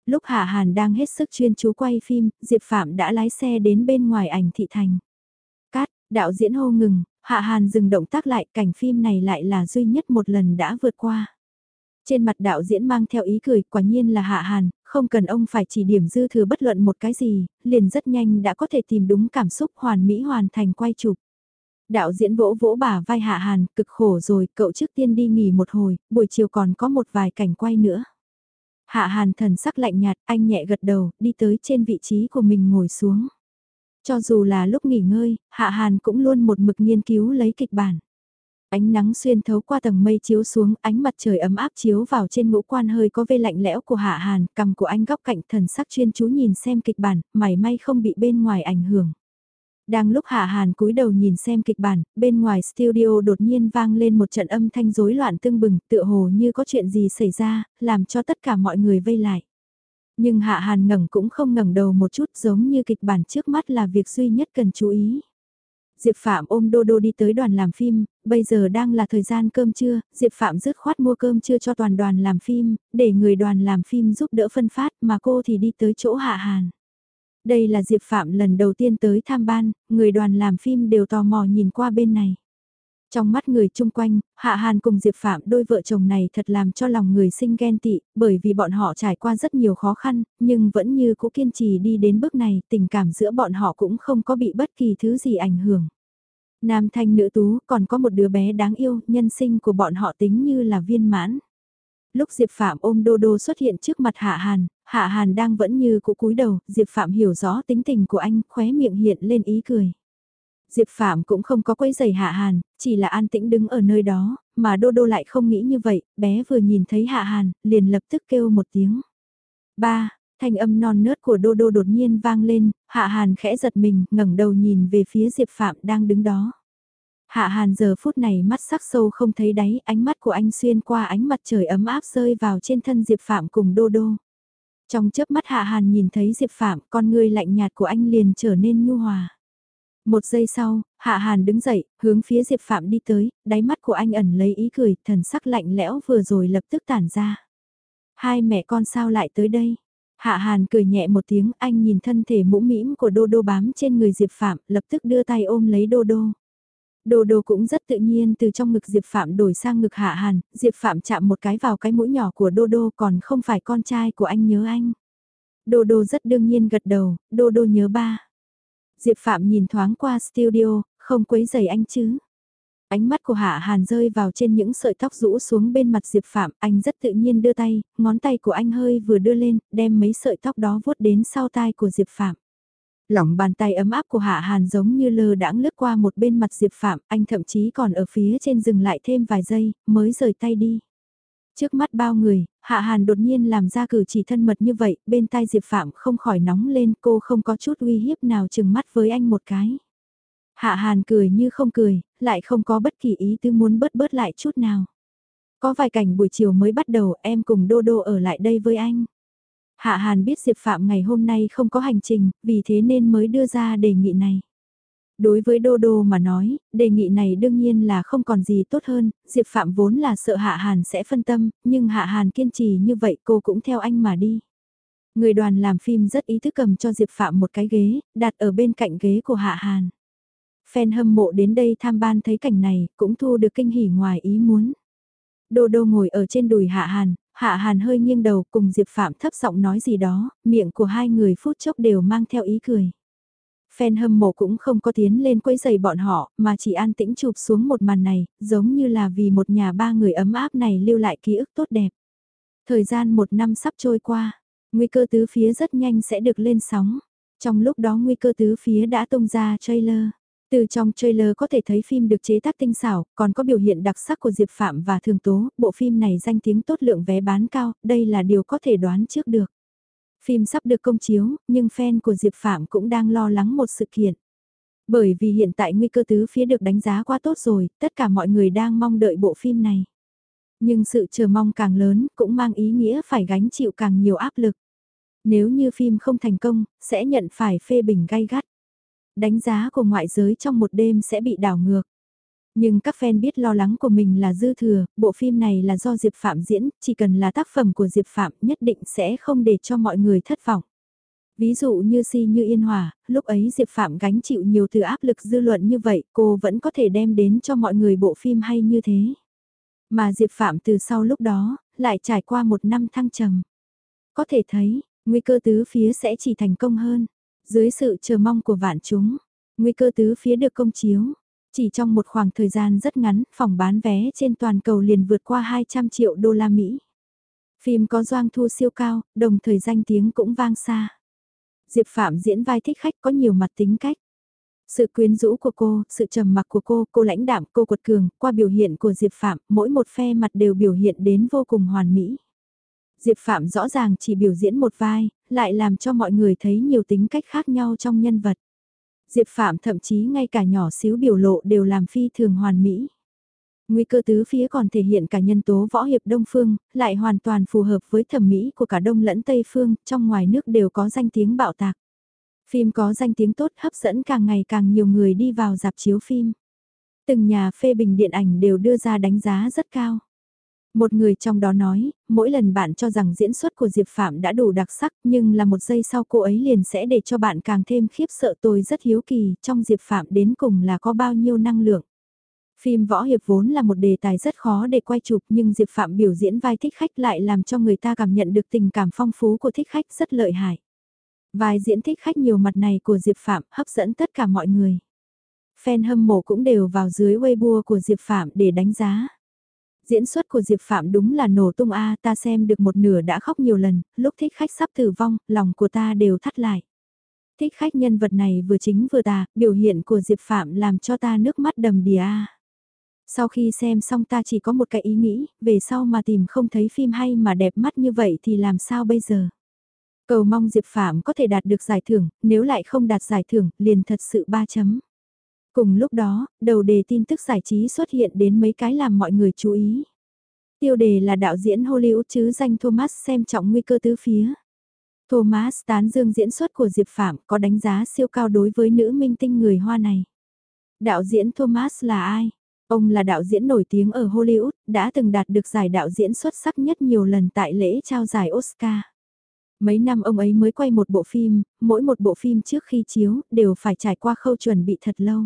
Lúc Hạ Hàn đang hết sức chuyên chú quay phim, Diệp Phạm đã lái xe đến bên ngoài ảnh thị thành. Cát, đạo diễn hô ngừng, Hạ Hàn dừng động tác lại cảnh phim này lại là duy nhất một lần đã vượt qua. Trên mặt đạo diễn mang theo ý cười, quả nhiên là Hạ Hàn, không cần ông phải chỉ điểm dư thừa bất luận một cái gì, liền rất nhanh đã có thể tìm đúng cảm xúc hoàn mỹ hoàn thành quay chụp. Đạo diễn vỗ vỗ bà vai Hạ Hàn, cực khổ rồi, cậu trước tiên đi nghỉ một hồi, buổi chiều còn có một vài cảnh quay nữa. Hạ Hàn thần sắc lạnh nhạt, anh nhẹ gật đầu, đi tới trên vị trí của mình ngồi xuống. Cho dù là lúc nghỉ ngơi, Hạ Hàn cũng luôn một mực nghiên cứu lấy kịch bản. Ánh nắng xuyên thấu qua tầng mây chiếu xuống, ánh mặt trời ấm áp chiếu vào trên ngũ quan hơi có vê lạnh lẽo của Hạ Hàn, cầm của anh góc cạnh thần sắc chuyên chú nhìn xem kịch bản, mảy may không bị bên ngoài ảnh hưởng. Đang lúc Hạ Hàn cúi đầu nhìn xem kịch bản, bên ngoài studio đột nhiên vang lên một trận âm thanh rối loạn tương bừng, tựa hồ như có chuyện gì xảy ra, làm cho tất cả mọi người vây lại. Nhưng Hạ Hàn ngẩng cũng không ngẩng đầu một chút giống như kịch bản trước mắt là việc duy nhất cần chú ý. Diệp Phạm ôm Đô Đô đi tới đoàn làm phim, bây giờ đang là thời gian cơm trưa, Diệp Phạm dứt khoát mua cơm trưa cho toàn đoàn làm phim, để người đoàn làm phim giúp đỡ phân phát mà cô thì đi tới chỗ Hạ Hàn. Đây là Diệp Phạm lần đầu tiên tới tham ban, người đoàn làm phim đều tò mò nhìn qua bên này. Trong mắt người chung quanh, Hạ Hàn cùng Diệp Phạm đôi vợ chồng này thật làm cho lòng người sinh ghen tị, bởi vì bọn họ trải qua rất nhiều khó khăn, nhưng vẫn như cũ kiên trì đi đến bước này, tình cảm giữa bọn họ cũng không có bị bất kỳ thứ gì ảnh hưởng. Nam thanh nữ tú còn có một đứa bé đáng yêu, nhân sinh của bọn họ tính như là viên mãn. Lúc Diệp Phạm ôm Đô Đô xuất hiện trước mặt Hạ Hàn, Hạ Hàn đang vẫn như cũ cúi đầu, Diệp Phạm hiểu rõ tính tình của anh, khóe miệng hiện lên ý cười. Diệp Phạm cũng không có quấy giày Hạ Hàn, chỉ là an tĩnh đứng ở nơi đó, mà Đô Đô lại không nghĩ như vậy, bé vừa nhìn thấy Hạ Hàn, liền lập tức kêu một tiếng. Ba, thanh âm non nớt của Đô Đô đột nhiên vang lên, Hạ Hàn khẽ giật mình, ngẩng đầu nhìn về phía Diệp Phạm đang đứng đó. Hạ Hàn giờ phút này mắt sắc sâu không thấy đáy, ánh mắt của anh xuyên qua ánh mặt trời ấm áp rơi vào trên thân Diệp Phạm cùng Đô Đô. Trong chớp mắt Hạ Hàn nhìn thấy Diệp Phạm, con người lạnh nhạt của anh liền trở nên nhu hòa. Một giây sau, Hạ Hàn đứng dậy, hướng phía Diệp Phạm đi tới, đáy mắt của anh ẩn lấy ý cười, thần sắc lạnh lẽo vừa rồi lập tức tản ra. Hai mẹ con sao lại tới đây? Hạ Hàn cười nhẹ một tiếng, anh nhìn thân thể mũ mĩm của Đô Đô bám trên người Diệp Phạm, lập tức đưa tay ôm lấy Đô Đô. Đô Đô cũng rất tự nhiên từ trong ngực Diệp Phạm đổi sang ngực Hạ Hàn, Diệp Phạm chạm một cái vào cái mũi nhỏ của Đô Đô còn không phải con trai của anh nhớ anh. Đô Đô rất đương nhiên gật đầu, Đô Đô nhớ ba. Diệp Phạm nhìn thoáng qua studio, không quấy giày anh chứ. Ánh mắt của Hạ Hàn rơi vào trên những sợi tóc rũ xuống bên mặt Diệp Phạm, anh rất tự nhiên đưa tay, ngón tay của anh hơi vừa đưa lên, đem mấy sợi tóc đó vuốt đến sau tai của Diệp Phạm. Lỏng bàn tay ấm áp của Hạ Hàn giống như lơ đãng lướt qua một bên mặt Diệp Phạm, anh thậm chí còn ở phía trên dừng lại thêm vài giây, mới rời tay đi. Trước mắt bao người, Hạ Hàn đột nhiên làm ra cử chỉ thân mật như vậy, bên tai Diệp Phạm không khỏi nóng lên cô không có chút uy hiếp nào chừng mắt với anh một cái. Hạ Hàn cười như không cười, lại không có bất kỳ ý tư muốn bớt bớt lại chút nào. Có vài cảnh buổi chiều mới bắt đầu em cùng Đô Đô ở lại đây với anh. Hạ Hàn biết Diệp Phạm ngày hôm nay không có hành trình, vì thế nên mới đưa ra đề nghị này. Đối với Đô Đô mà nói, đề nghị này đương nhiên là không còn gì tốt hơn, Diệp Phạm vốn là sợ Hạ Hàn sẽ phân tâm, nhưng Hạ Hàn kiên trì như vậy cô cũng theo anh mà đi. Người đoàn làm phim rất ý thức cầm cho Diệp Phạm một cái ghế, đặt ở bên cạnh ghế của Hạ Hàn. Fan hâm mộ đến đây tham ban thấy cảnh này, cũng thu được kinh hỉ ngoài ý muốn. Đô Đô ngồi ở trên đùi Hạ Hàn, Hạ Hàn hơi nghiêng đầu cùng Diệp Phạm thấp giọng nói gì đó, miệng của hai người phút chốc đều mang theo ý cười. Fan hâm mộ cũng không có tiến lên quấy giày bọn họ, mà chỉ an tĩnh chụp xuống một màn này, giống như là vì một nhà ba người ấm áp này lưu lại ký ức tốt đẹp. Thời gian một năm sắp trôi qua, nguy cơ tứ phía rất nhanh sẽ được lên sóng. Trong lúc đó nguy cơ tứ phía đã tung ra trailer. Từ trong trailer có thể thấy phim được chế tác tinh xảo, còn có biểu hiện đặc sắc của Diệp Phạm và Thường Tố, bộ phim này danh tiếng tốt lượng vé bán cao, đây là điều có thể đoán trước được. Phim sắp được công chiếu, nhưng fan của Diệp Phạm cũng đang lo lắng một sự kiện. Bởi vì hiện tại nguy cơ tứ phía được đánh giá quá tốt rồi, tất cả mọi người đang mong đợi bộ phim này. Nhưng sự chờ mong càng lớn cũng mang ý nghĩa phải gánh chịu càng nhiều áp lực. Nếu như phim không thành công, sẽ nhận phải phê bình gay gắt. Đánh giá của ngoại giới trong một đêm sẽ bị đảo ngược. Nhưng các fan biết lo lắng của mình là dư thừa, bộ phim này là do Diệp Phạm diễn, chỉ cần là tác phẩm của Diệp Phạm nhất định sẽ không để cho mọi người thất vọng. Ví dụ như Si như Yên Hòa, lúc ấy Diệp Phạm gánh chịu nhiều từ áp lực dư luận như vậy, cô vẫn có thể đem đến cho mọi người bộ phim hay như thế. Mà Diệp Phạm từ sau lúc đó, lại trải qua một năm thăng trầm. Có thể thấy, nguy cơ tứ phía sẽ chỉ thành công hơn. Dưới sự chờ mong của vạn chúng, nguy cơ tứ phía được công chiếu. Chỉ trong một khoảng thời gian rất ngắn, phòng bán vé trên toàn cầu liền vượt qua 200 triệu đô la Mỹ. Phim có doanh thu siêu cao, đồng thời danh tiếng cũng vang xa. Diệp Phạm diễn vai thích khách có nhiều mặt tính cách. Sự quyến rũ của cô, sự trầm mặc của cô, cô lãnh đạm, cô quật cường, qua biểu hiện của Diệp Phạm, mỗi một phe mặt đều biểu hiện đến vô cùng hoàn mỹ. Diệp Phạm rõ ràng chỉ biểu diễn một vai, lại làm cho mọi người thấy nhiều tính cách khác nhau trong nhân vật. Diệp Phạm thậm chí ngay cả nhỏ xíu biểu lộ đều làm phi thường hoàn mỹ. Nguy cơ tứ phía còn thể hiện cả nhân tố võ hiệp Đông Phương, lại hoàn toàn phù hợp với thẩm mỹ của cả Đông lẫn Tây Phương, trong ngoài nước đều có danh tiếng bạo tạc. Phim có danh tiếng tốt hấp dẫn càng ngày càng nhiều người đi vào dạp chiếu phim. Từng nhà phê bình điện ảnh đều đưa ra đánh giá rất cao. Một người trong đó nói, mỗi lần bạn cho rằng diễn xuất của Diệp Phạm đã đủ đặc sắc nhưng là một giây sau cô ấy liền sẽ để cho bạn càng thêm khiếp sợ tôi rất hiếu kỳ trong Diệp Phạm đến cùng là có bao nhiêu năng lượng. Phim võ hiệp vốn là một đề tài rất khó để quay chụp nhưng Diệp Phạm biểu diễn vai thích khách lại làm cho người ta cảm nhận được tình cảm phong phú của thích khách rất lợi hại. Vai diễn thích khách nhiều mặt này của Diệp Phạm hấp dẫn tất cả mọi người. Fan hâm mộ cũng đều vào dưới Weibo của Diệp Phạm để đánh giá. Diễn xuất của Diệp Phạm đúng là nổ tung a ta xem được một nửa đã khóc nhiều lần, lúc thích khách sắp tử vong, lòng của ta đều thắt lại. Thích khách nhân vật này vừa chính vừa tà, biểu hiện của Diệp Phạm làm cho ta nước mắt đầm đìa a. Sau khi xem xong ta chỉ có một cái ý nghĩ, về sau mà tìm không thấy phim hay mà đẹp mắt như vậy thì làm sao bây giờ? Cầu mong Diệp Phạm có thể đạt được giải thưởng, nếu lại không đạt giải thưởng, liền thật sự ba chấm. Cùng lúc đó, đầu đề tin tức giải trí xuất hiện đến mấy cái làm mọi người chú ý. Tiêu đề là đạo diễn Hollywood chứ danh Thomas xem trọng nguy cơ tứ phía. Thomas tán dương diễn xuất của Diệp Phạm có đánh giá siêu cao đối với nữ minh tinh người Hoa này. Đạo diễn Thomas là ai? Ông là đạo diễn nổi tiếng ở Hollywood, đã từng đạt được giải đạo diễn xuất sắc nhất nhiều lần tại lễ trao giải Oscar. Mấy năm ông ấy mới quay một bộ phim, mỗi một bộ phim trước khi chiếu đều phải trải qua khâu chuẩn bị thật lâu.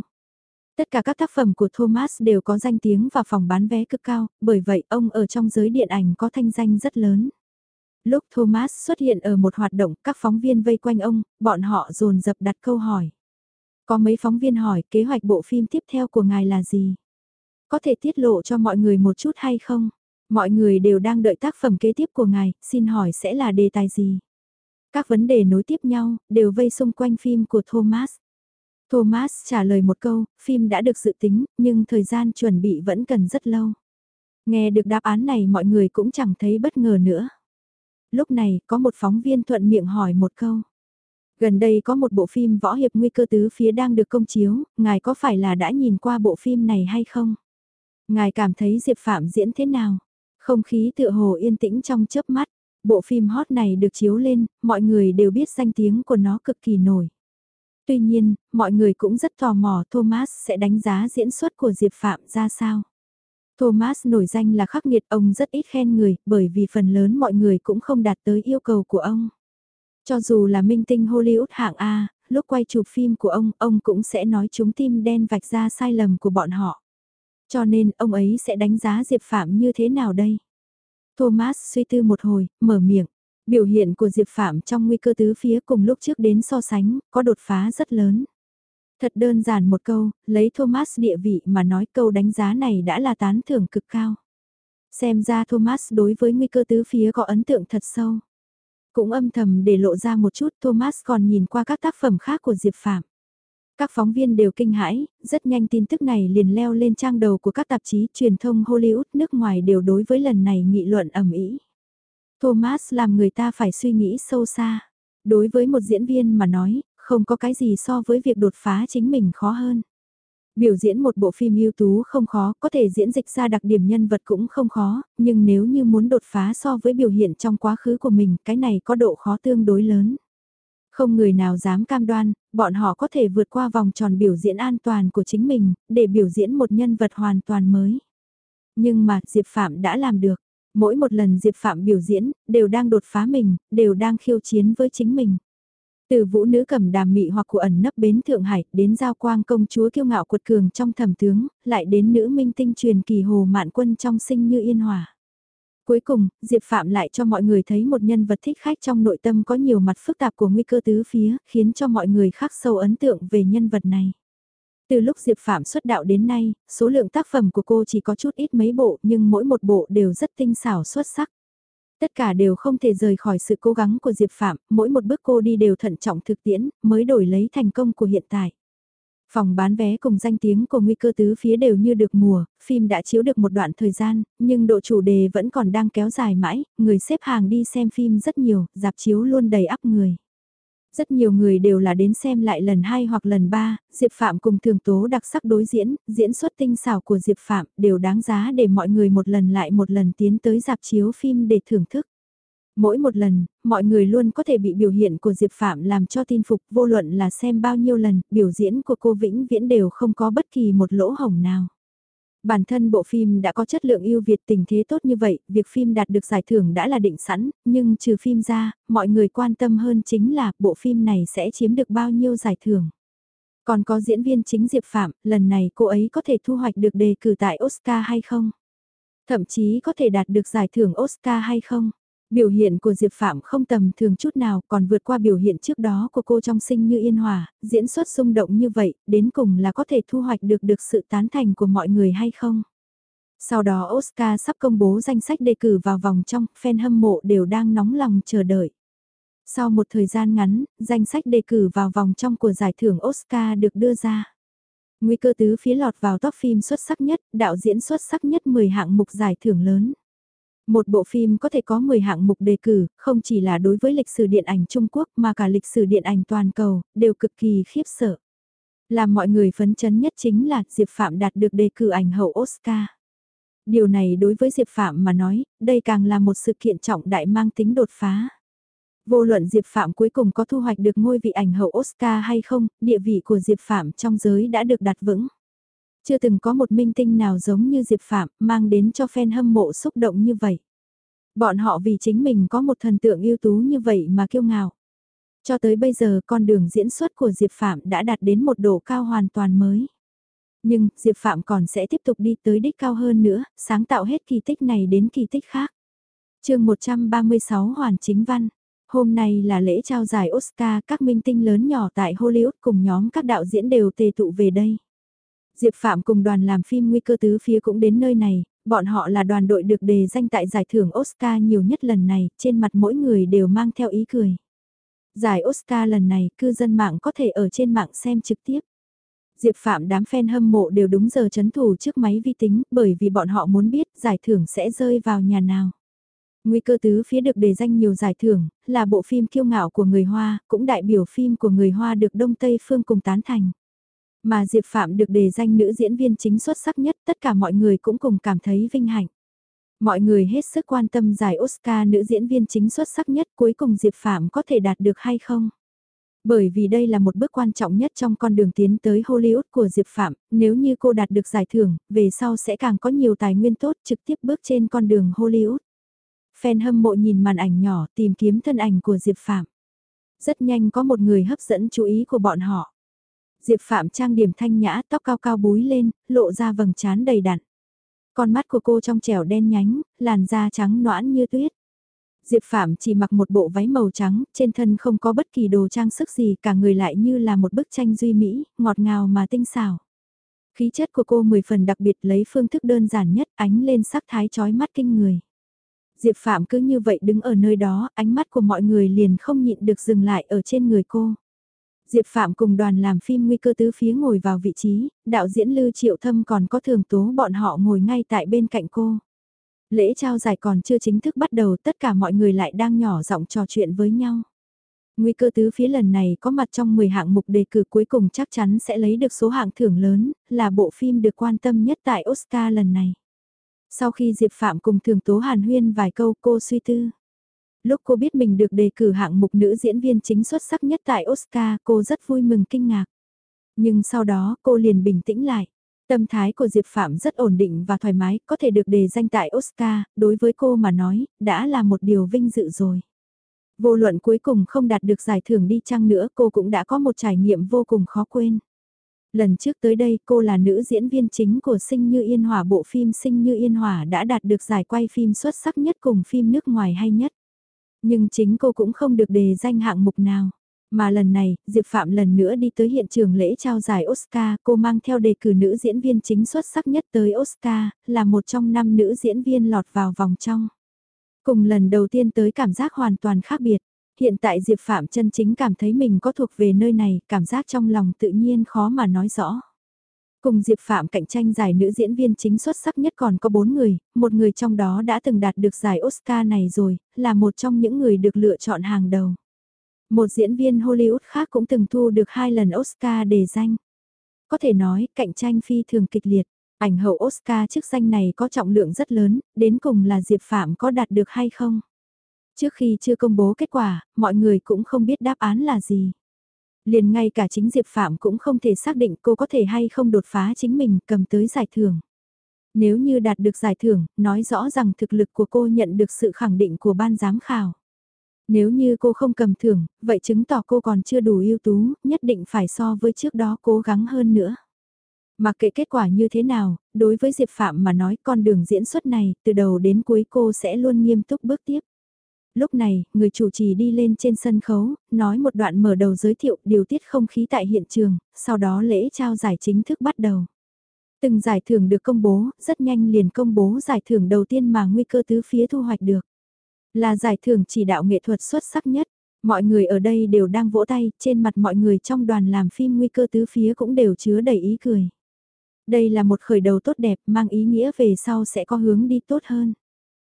Tất cả các tác phẩm của Thomas đều có danh tiếng và phòng bán vé cực cao, bởi vậy ông ở trong giới điện ảnh có thanh danh rất lớn. Lúc Thomas xuất hiện ở một hoạt động, các phóng viên vây quanh ông, bọn họ dồn dập đặt câu hỏi. Có mấy phóng viên hỏi kế hoạch bộ phim tiếp theo của ngài là gì? Có thể tiết lộ cho mọi người một chút hay không? Mọi người đều đang đợi tác phẩm kế tiếp của ngài, xin hỏi sẽ là đề tài gì? Các vấn đề nối tiếp nhau, đều vây xung quanh phim của Thomas. Thomas trả lời một câu, phim đã được dự tính, nhưng thời gian chuẩn bị vẫn cần rất lâu. Nghe được đáp án này mọi người cũng chẳng thấy bất ngờ nữa. Lúc này, có một phóng viên thuận miệng hỏi một câu. Gần đây có một bộ phim võ hiệp nguy cơ tứ phía đang được công chiếu, ngài có phải là đã nhìn qua bộ phim này hay không? Ngài cảm thấy Diệp Phạm diễn thế nào? Không khí tựa hồ yên tĩnh trong chớp mắt, bộ phim hot này được chiếu lên, mọi người đều biết danh tiếng của nó cực kỳ nổi. Tuy nhiên, mọi người cũng rất tò mò Thomas sẽ đánh giá diễn xuất của Diệp Phạm ra sao. Thomas nổi danh là khắc nghiệt ông rất ít khen người bởi vì phần lớn mọi người cũng không đạt tới yêu cầu của ông. Cho dù là minh tinh Hollywood hạng A, lúc quay chụp phim của ông, ông cũng sẽ nói chúng tim đen vạch ra sai lầm của bọn họ. Cho nên ông ấy sẽ đánh giá Diệp Phạm như thế nào đây? Thomas suy tư một hồi, mở miệng. Biểu hiện của Diệp Phạm trong nguy cơ tứ phía cùng lúc trước đến so sánh, có đột phá rất lớn. Thật đơn giản một câu, lấy Thomas địa vị mà nói câu đánh giá này đã là tán thưởng cực cao. Xem ra Thomas đối với nguy cơ tứ phía có ấn tượng thật sâu. Cũng âm thầm để lộ ra một chút Thomas còn nhìn qua các tác phẩm khác của Diệp Phạm. Các phóng viên đều kinh hãi, rất nhanh tin tức này liền leo lên trang đầu của các tạp chí truyền thông Hollywood nước ngoài đều đối với lần này nghị luận ẩm ý. Thomas làm người ta phải suy nghĩ sâu xa. Đối với một diễn viên mà nói, không có cái gì so với việc đột phá chính mình khó hơn. Biểu diễn một bộ phim ưu tú không khó, có thể diễn dịch ra đặc điểm nhân vật cũng không khó, nhưng nếu như muốn đột phá so với biểu hiện trong quá khứ của mình, cái này có độ khó tương đối lớn. Không người nào dám cam đoan, bọn họ có thể vượt qua vòng tròn biểu diễn an toàn của chính mình, để biểu diễn một nhân vật hoàn toàn mới. Nhưng mà Diệp Phạm đã làm được. Mỗi một lần Diệp Phạm biểu diễn, đều đang đột phá mình, đều đang khiêu chiến với chính mình. Từ vũ nữ cầm đàm mị hoặc của ẩn nấp bến Thượng Hải, đến giao quang công chúa kiêu ngạo cuột cường trong thẩm tướng, lại đến nữ minh tinh truyền kỳ hồ mạn quân trong sinh như yên hòa. Cuối cùng, Diệp Phạm lại cho mọi người thấy một nhân vật thích khách trong nội tâm có nhiều mặt phức tạp của nguy cơ tứ phía, khiến cho mọi người khắc sâu ấn tượng về nhân vật này. Từ lúc Diệp Phạm xuất đạo đến nay, số lượng tác phẩm của cô chỉ có chút ít mấy bộ nhưng mỗi một bộ đều rất tinh xảo xuất sắc. Tất cả đều không thể rời khỏi sự cố gắng của Diệp Phạm, mỗi một bước cô đi đều thận trọng thực tiễn, mới đổi lấy thành công của hiện tại. Phòng bán vé cùng danh tiếng của nguy cơ tứ phía đều như được mùa, phim đã chiếu được một đoạn thời gian, nhưng độ chủ đề vẫn còn đang kéo dài mãi, người xếp hàng đi xem phim rất nhiều, dạp chiếu luôn đầy ắp người. Rất nhiều người đều là đến xem lại lần 2 hoặc lần 3, Diệp Phạm cùng thường tố đặc sắc đối diễn, diễn xuất tinh xảo của Diệp Phạm đều đáng giá để mọi người một lần lại một lần tiến tới dạp chiếu phim để thưởng thức. Mỗi một lần, mọi người luôn có thể bị biểu hiện của Diệp Phạm làm cho tin phục vô luận là xem bao nhiêu lần, biểu diễn của cô Vĩnh Viễn đều không có bất kỳ một lỗ hổng nào. Bản thân bộ phim đã có chất lượng ưu việt tình thế tốt như vậy, việc phim đạt được giải thưởng đã là định sẵn, nhưng trừ phim ra, mọi người quan tâm hơn chính là bộ phim này sẽ chiếm được bao nhiêu giải thưởng. Còn có diễn viên chính Diệp Phạm, lần này cô ấy có thể thu hoạch được đề cử tại Oscar hay không? Thậm chí có thể đạt được giải thưởng Oscar hay không? Biểu hiện của Diệp Phạm không tầm thường chút nào còn vượt qua biểu hiện trước đó của cô trong sinh như yên hòa, diễn xuất xung động như vậy, đến cùng là có thể thu hoạch được được sự tán thành của mọi người hay không? Sau đó Oscar sắp công bố danh sách đề cử vào vòng trong, fan hâm mộ đều đang nóng lòng chờ đợi. Sau một thời gian ngắn, danh sách đề cử vào vòng trong của giải thưởng Oscar được đưa ra. Nguy cơ tứ phía lọt vào top phim xuất sắc nhất, đạo diễn xuất sắc nhất 10 hạng mục giải thưởng lớn. Một bộ phim có thể có 10 hạng mục đề cử, không chỉ là đối với lịch sử điện ảnh Trung Quốc mà cả lịch sử điện ảnh toàn cầu, đều cực kỳ khiếp sợ. Làm mọi người phấn chấn nhất chính là Diệp Phạm đạt được đề cử ảnh hậu Oscar. Điều này đối với Diệp Phạm mà nói, đây càng là một sự kiện trọng đại mang tính đột phá. Vô luận Diệp Phạm cuối cùng có thu hoạch được ngôi vị ảnh hậu Oscar hay không, địa vị của Diệp Phạm trong giới đã được đặt vững. Chưa từng có một minh tinh nào giống như Diệp Phạm mang đến cho fan hâm mộ xúc động như vậy. Bọn họ vì chính mình có một thần tượng ưu tú như vậy mà kiêu ngạo. Cho tới bây giờ con đường diễn xuất của Diệp Phạm đã đạt đến một độ cao hoàn toàn mới. Nhưng Diệp Phạm còn sẽ tiếp tục đi tới đích cao hơn nữa, sáng tạo hết kỳ tích này đến kỳ tích khác. chương 136 Hoàn Chính Văn Hôm nay là lễ trao giải Oscar các minh tinh lớn nhỏ tại Hollywood cùng nhóm các đạo diễn đều tề tụ về đây. Diệp Phạm cùng đoàn làm phim Nguy cơ tứ phía cũng đến nơi này, bọn họ là đoàn đội được đề danh tại giải thưởng Oscar nhiều nhất lần này, trên mặt mỗi người đều mang theo ý cười. Giải Oscar lần này, cư dân mạng có thể ở trên mạng xem trực tiếp. Diệp Phạm đám fan hâm mộ đều đúng giờ chấn thủ trước máy vi tính bởi vì bọn họ muốn biết giải thưởng sẽ rơi vào nhà nào. Nguy cơ tứ phía được đề danh nhiều giải thưởng, là bộ phim kiêu ngạo của người Hoa, cũng đại biểu phim của người Hoa được Đông Tây Phương cùng tán thành. Mà Diệp Phạm được đề danh nữ diễn viên chính xuất sắc nhất, tất cả mọi người cũng cùng cảm thấy vinh hạnh. Mọi người hết sức quan tâm giải Oscar nữ diễn viên chính xuất sắc nhất cuối cùng Diệp Phạm có thể đạt được hay không. Bởi vì đây là một bước quan trọng nhất trong con đường tiến tới Hollywood của Diệp Phạm, nếu như cô đạt được giải thưởng, về sau sẽ càng có nhiều tài nguyên tốt trực tiếp bước trên con đường Hollywood. Fan hâm mộ nhìn màn ảnh nhỏ tìm kiếm thân ảnh của Diệp Phạm. Rất nhanh có một người hấp dẫn chú ý của bọn họ. Diệp Phạm trang điểm thanh nhã tóc cao cao búi lên, lộ ra vầng trán đầy đặn. Con mắt của cô trong trẻo đen nhánh, làn da trắng noãn như tuyết. Diệp Phạm chỉ mặc một bộ váy màu trắng, trên thân không có bất kỳ đồ trang sức gì, cả người lại như là một bức tranh duy mỹ, ngọt ngào mà tinh xảo. Khí chất của cô mười phần đặc biệt lấy phương thức đơn giản nhất ánh lên sắc thái chói mắt kinh người. Diệp Phạm cứ như vậy đứng ở nơi đó, ánh mắt của mọi người liền không nhịn được dừng lại ở trên người cô. Diệp Phạm cùng đoàn làm phim nguy cơ tứ phía ngồi vào vị trí, đạo diễn Lư Triệu Thâm còn có thường tố bọn họ ngồi ngay tại bên cạnh cô. Lễ trao giải còn chưa chính thức bắt đầu tất cả mọi người lại đang nhỏ giọng trò chuyện với nhau. Nguy cơ tứ phía lần này có mặt trong 10 hạng mục đề cử cuối cùng chắc chắn sẽ lấy được số hạng thưởng lớn, là bộ phim được quan tâm nhất tại Oscar lần này. Sau khi Diệp Phạm cùng thường tố hàn huyên vài câu cô suy tư. Lúc cô biết mình được đề cử hạng mục nữ diễn viên chính xuất sắc nhất tại Oscar cô rất vui mừng kinh ngạc. Nhưng sau đó cô liền bình tĩnh lại. Tâm thái của Diệp Phạm rất ổn định và thoải mái, có thể được đề danh tại Oscar, đối với cô mà nói, đã là một điều vinh dự rồi. Vô luận cuối cùng không đạt được giải thưởng đi chăng nữa cô cũng đã có một trải nghiệm vô cùng khó quên. Lần trước tới đây cô là nữ diễn viên chính của Sinh Như Yên hòa bộ phim Sinh Như Yên hòa đã đạt được giải quay phim xuất sắc nhất cùng phim nước ngoài hay nhất. Nhưng chính cô cũng không được đề danh hạng mục nào. Mà lần này, Diệp Phạm lần nữa đi tới hiện trường lễ trao giải Oscar, cô mang theo đề cử nữ diễn viên chính xuất sắc nhất tới Oscar, là một trong năm nữ diễn viên lọt vào vòng trong. Cùng lần đầu tiên tới cảm giác hoàn toàn khác biệt. Hiện tại Diệp Phạm chân chính cảm thấy mình có thuộc về nơi này, cảm giác trong lòng tự nhiên khó mà nói rõ. Cùng Diệp Phạm cạnh tranh giải nữ diễn viên chính xuất sắc nhất còn có 4 người, một người trong đó đã từng đạt được giải Oscar này rồi, là một trong những người được lựa chọn hàng đầu. Một diễn viên Hollywood khác cũng từng thu được hai lần Oscar đề danh. Có thể nói, cạnh tranh phi thường kịch liệt. Ảnh hậu Oscar chức danh này có trọng lượng rất lớn, đến cùng là Diệp Phạm có đạt được hay không? Trước khi chưa công bố kết quả, mọi người cũng không biết đáp án là gì. Liền ngay cả chính Diệp Phạm cũng không thể xác định cô có thể hay không đột phá chính mình cầm tới giải thưởng. Nếu như đạt được giải thưởng, nói rõ rằng thực lực của cô nhận được sự khẳng định của ban giám khảo. Nếu như cô không cầm thưởng, vậy chứng tỏ cô còn chưa đủ ưu tú, nhất định phải so với trước đó cố gắng hơn nữa. Mặc kệ kết quả như thế nào, đối với Diệp Phạm mà nói con đường diễn xuất này, từ đầu đến cuối cô sẽ luôn nghiêm túc bước tiếp. Lúc này, người chủ trì đi lên trên sân khấu, nói một đoạn mở đầu giới thiệu điều tiết không khí tại hiện trường, sau đó lễ trao giải chính thức bắt đầu. Từng giải thưởng được công bố, rất nhanh liền công bố giải thưởng đầu tiên mà nguy cơ tứ phía thu hoạch được. Là giải thưởng chỉ đạo nghệ thuật xuất sắc nhất. Mọi người ở đây đều đang vỗ tay, trên mặt mọi người trong đoàn làm phim nguy cơ tứ phía cũng đều chứa đầy ý cười. Đây là một khởi đầu tốt đẹp mang ý nghĩa về sau sẽ có hướng đi tốt hơn.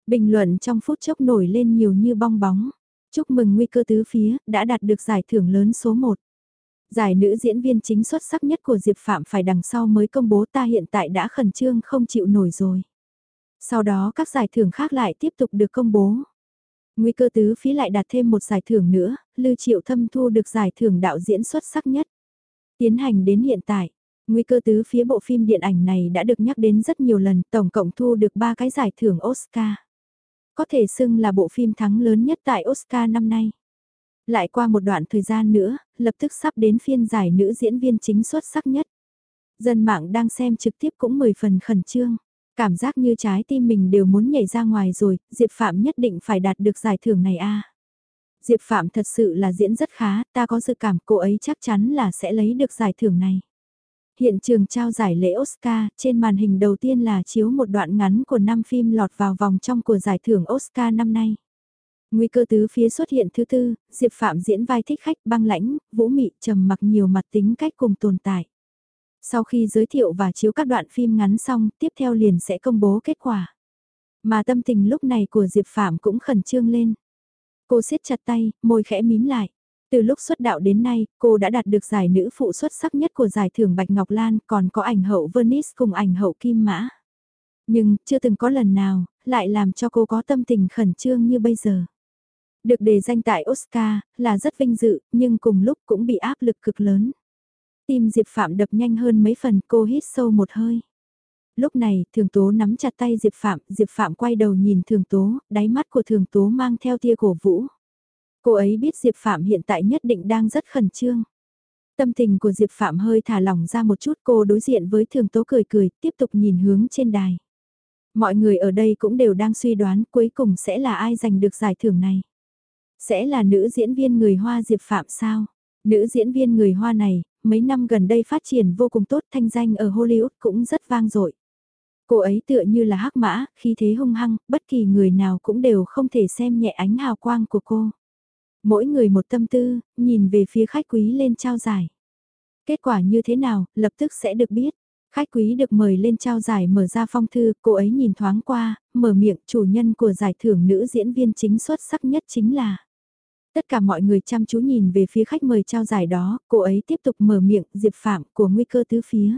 Bình luận trong phút chốc nổi lên nhiều như bong bóng. Chúc mừng nguy cơ tứ phía, đã đạt được giải thưởng lớn số 1. Giải nữ diễn viên chính xuất sắc nhất của Diệp Phạm phải đằng sau mới công bố ta hiện tại đã khẩn trương không chịu nổi rồi. Sau đó các giải thưởng khác lại tiếp tục được công bố. Nguy cơ tứ phía lại đạt thêm một giải thưởng nữa, Lưu Triệu Thâm thu được giải thưởng đạo diễn xuất sắc nhất. Tiến hành đến hiện tại, nguy cơ tứ phía bộ phim điện ảnh này đã được nhắc đến rất nhiều lần, tổng cộng thu được 3 cái giải thưởng Oscar. Có thể xưng là bộ phim thắng lớn nhất tại Oscar năm nay. Lại qua một đoạn thời gian nữa, lập tức sắp đến phiên giải nữ diễn viên chính xuất sắc nhất. Dân mạng đang xem trực tiếp cũng 10 phần khẩn trương. Cảm giác như trái tim mình đều muốn nhảy ra ngoài rồi, Diệp Phạm nhất định phải đạt được giải thưởng này a. Diệp Phạm thật sự là diễn rất khá, ta có dự cảm cô ấy chắc chắn là sẽ lấy được giải thưởng này. Hiện trường trao giải lễ Oscar, trên màn hình đầu tiên là chiếu một đoạn ngắn của năm phim lọt vào vòng trong của giải thưởng Oscar năm nay. Nguy cơ tứ phía xuất hiện thứ tư, Diệp Phạm diễn vai thích khách băng lãnh, vũ mị trầm mặc nhiều mặt tính cách cùng tồn tại. Sau khi giới thiệu và chiếu các đoạn phim ngắn xong, tiếp theo liền sẽ công bố kết quả. Mà tâm tình lúc này của Diệp Phạm cũng khẩn trương lên. Cô siết chặt tay, môi khẽ mím lại. Từ lúc xuất đạo đến nay, cô đã đạt được giải nữ phụ xuất sắc nhất của giải thưởng Bạch Ngọc Lan, còn có ảnh hậu Venice cùng ảnh hậu Kim Mã. Nhưng, chưa từng có lần nào, lại làm cho cô có tâm tình khẩn trương như bây giờ. Được đề danh tại Oscar, là rất vinh dự, nhưng cùng lúc cũng bị áp lực cực lớn. Tim Diệp Phạm đập nhanh hơn mấy phần cô hít sâu một hơi. Lúc này, thường tố nắm chặt tay Diệp Phạm, Diệp Phạm quay đầu nhìn thường tố, đáy mắt của thường tố mang theo tia cổ vũ. Cô ấy biết Diệp Phạm hiện tại nhất định đang rất khẩn trương. Tâm tình của Diệp Phạm hơi thả lỏng ra một chút cô đối diện với thường tố cười cười, tiếp tục nhìn hướng trên đài. Mọi người ở đây cũng đều đang suy đoán cuối cùng sẽ là ai giành được giải thưởng này. Sẽ là nữ diễn viên người Hoa Diệp Phạm sao? Nữ diễn viên người Hoa này, mấy năm gần đây phát triển vô cùng tốt thanh danh ở Hollywood cũng rất vang dội. Cô ấy tựa như là hắc mã, khi thế hung hăng, bất kỳ người nào cũng đều không thể xem nhẹ ánh hào quang của cô. Mỗi người một tâm tư, nhìn về phía khách quý lên trao giải. Kết quả như thế nào, lập tức sẽ được biết. Khách quý được mời lên trao giải mở ra phong thư, cô ấy nhìn thoáng qua, mở miệng chủ nhân của giải thưởng nữ diễn viên chính xuất sắc nhất chính là Tất cả mọi người chăm chú nhìn về phía khách mời trao giải đó, cô ấy tiếp tục mở miệng Diệp Phạm của nguy cơ tứ phía.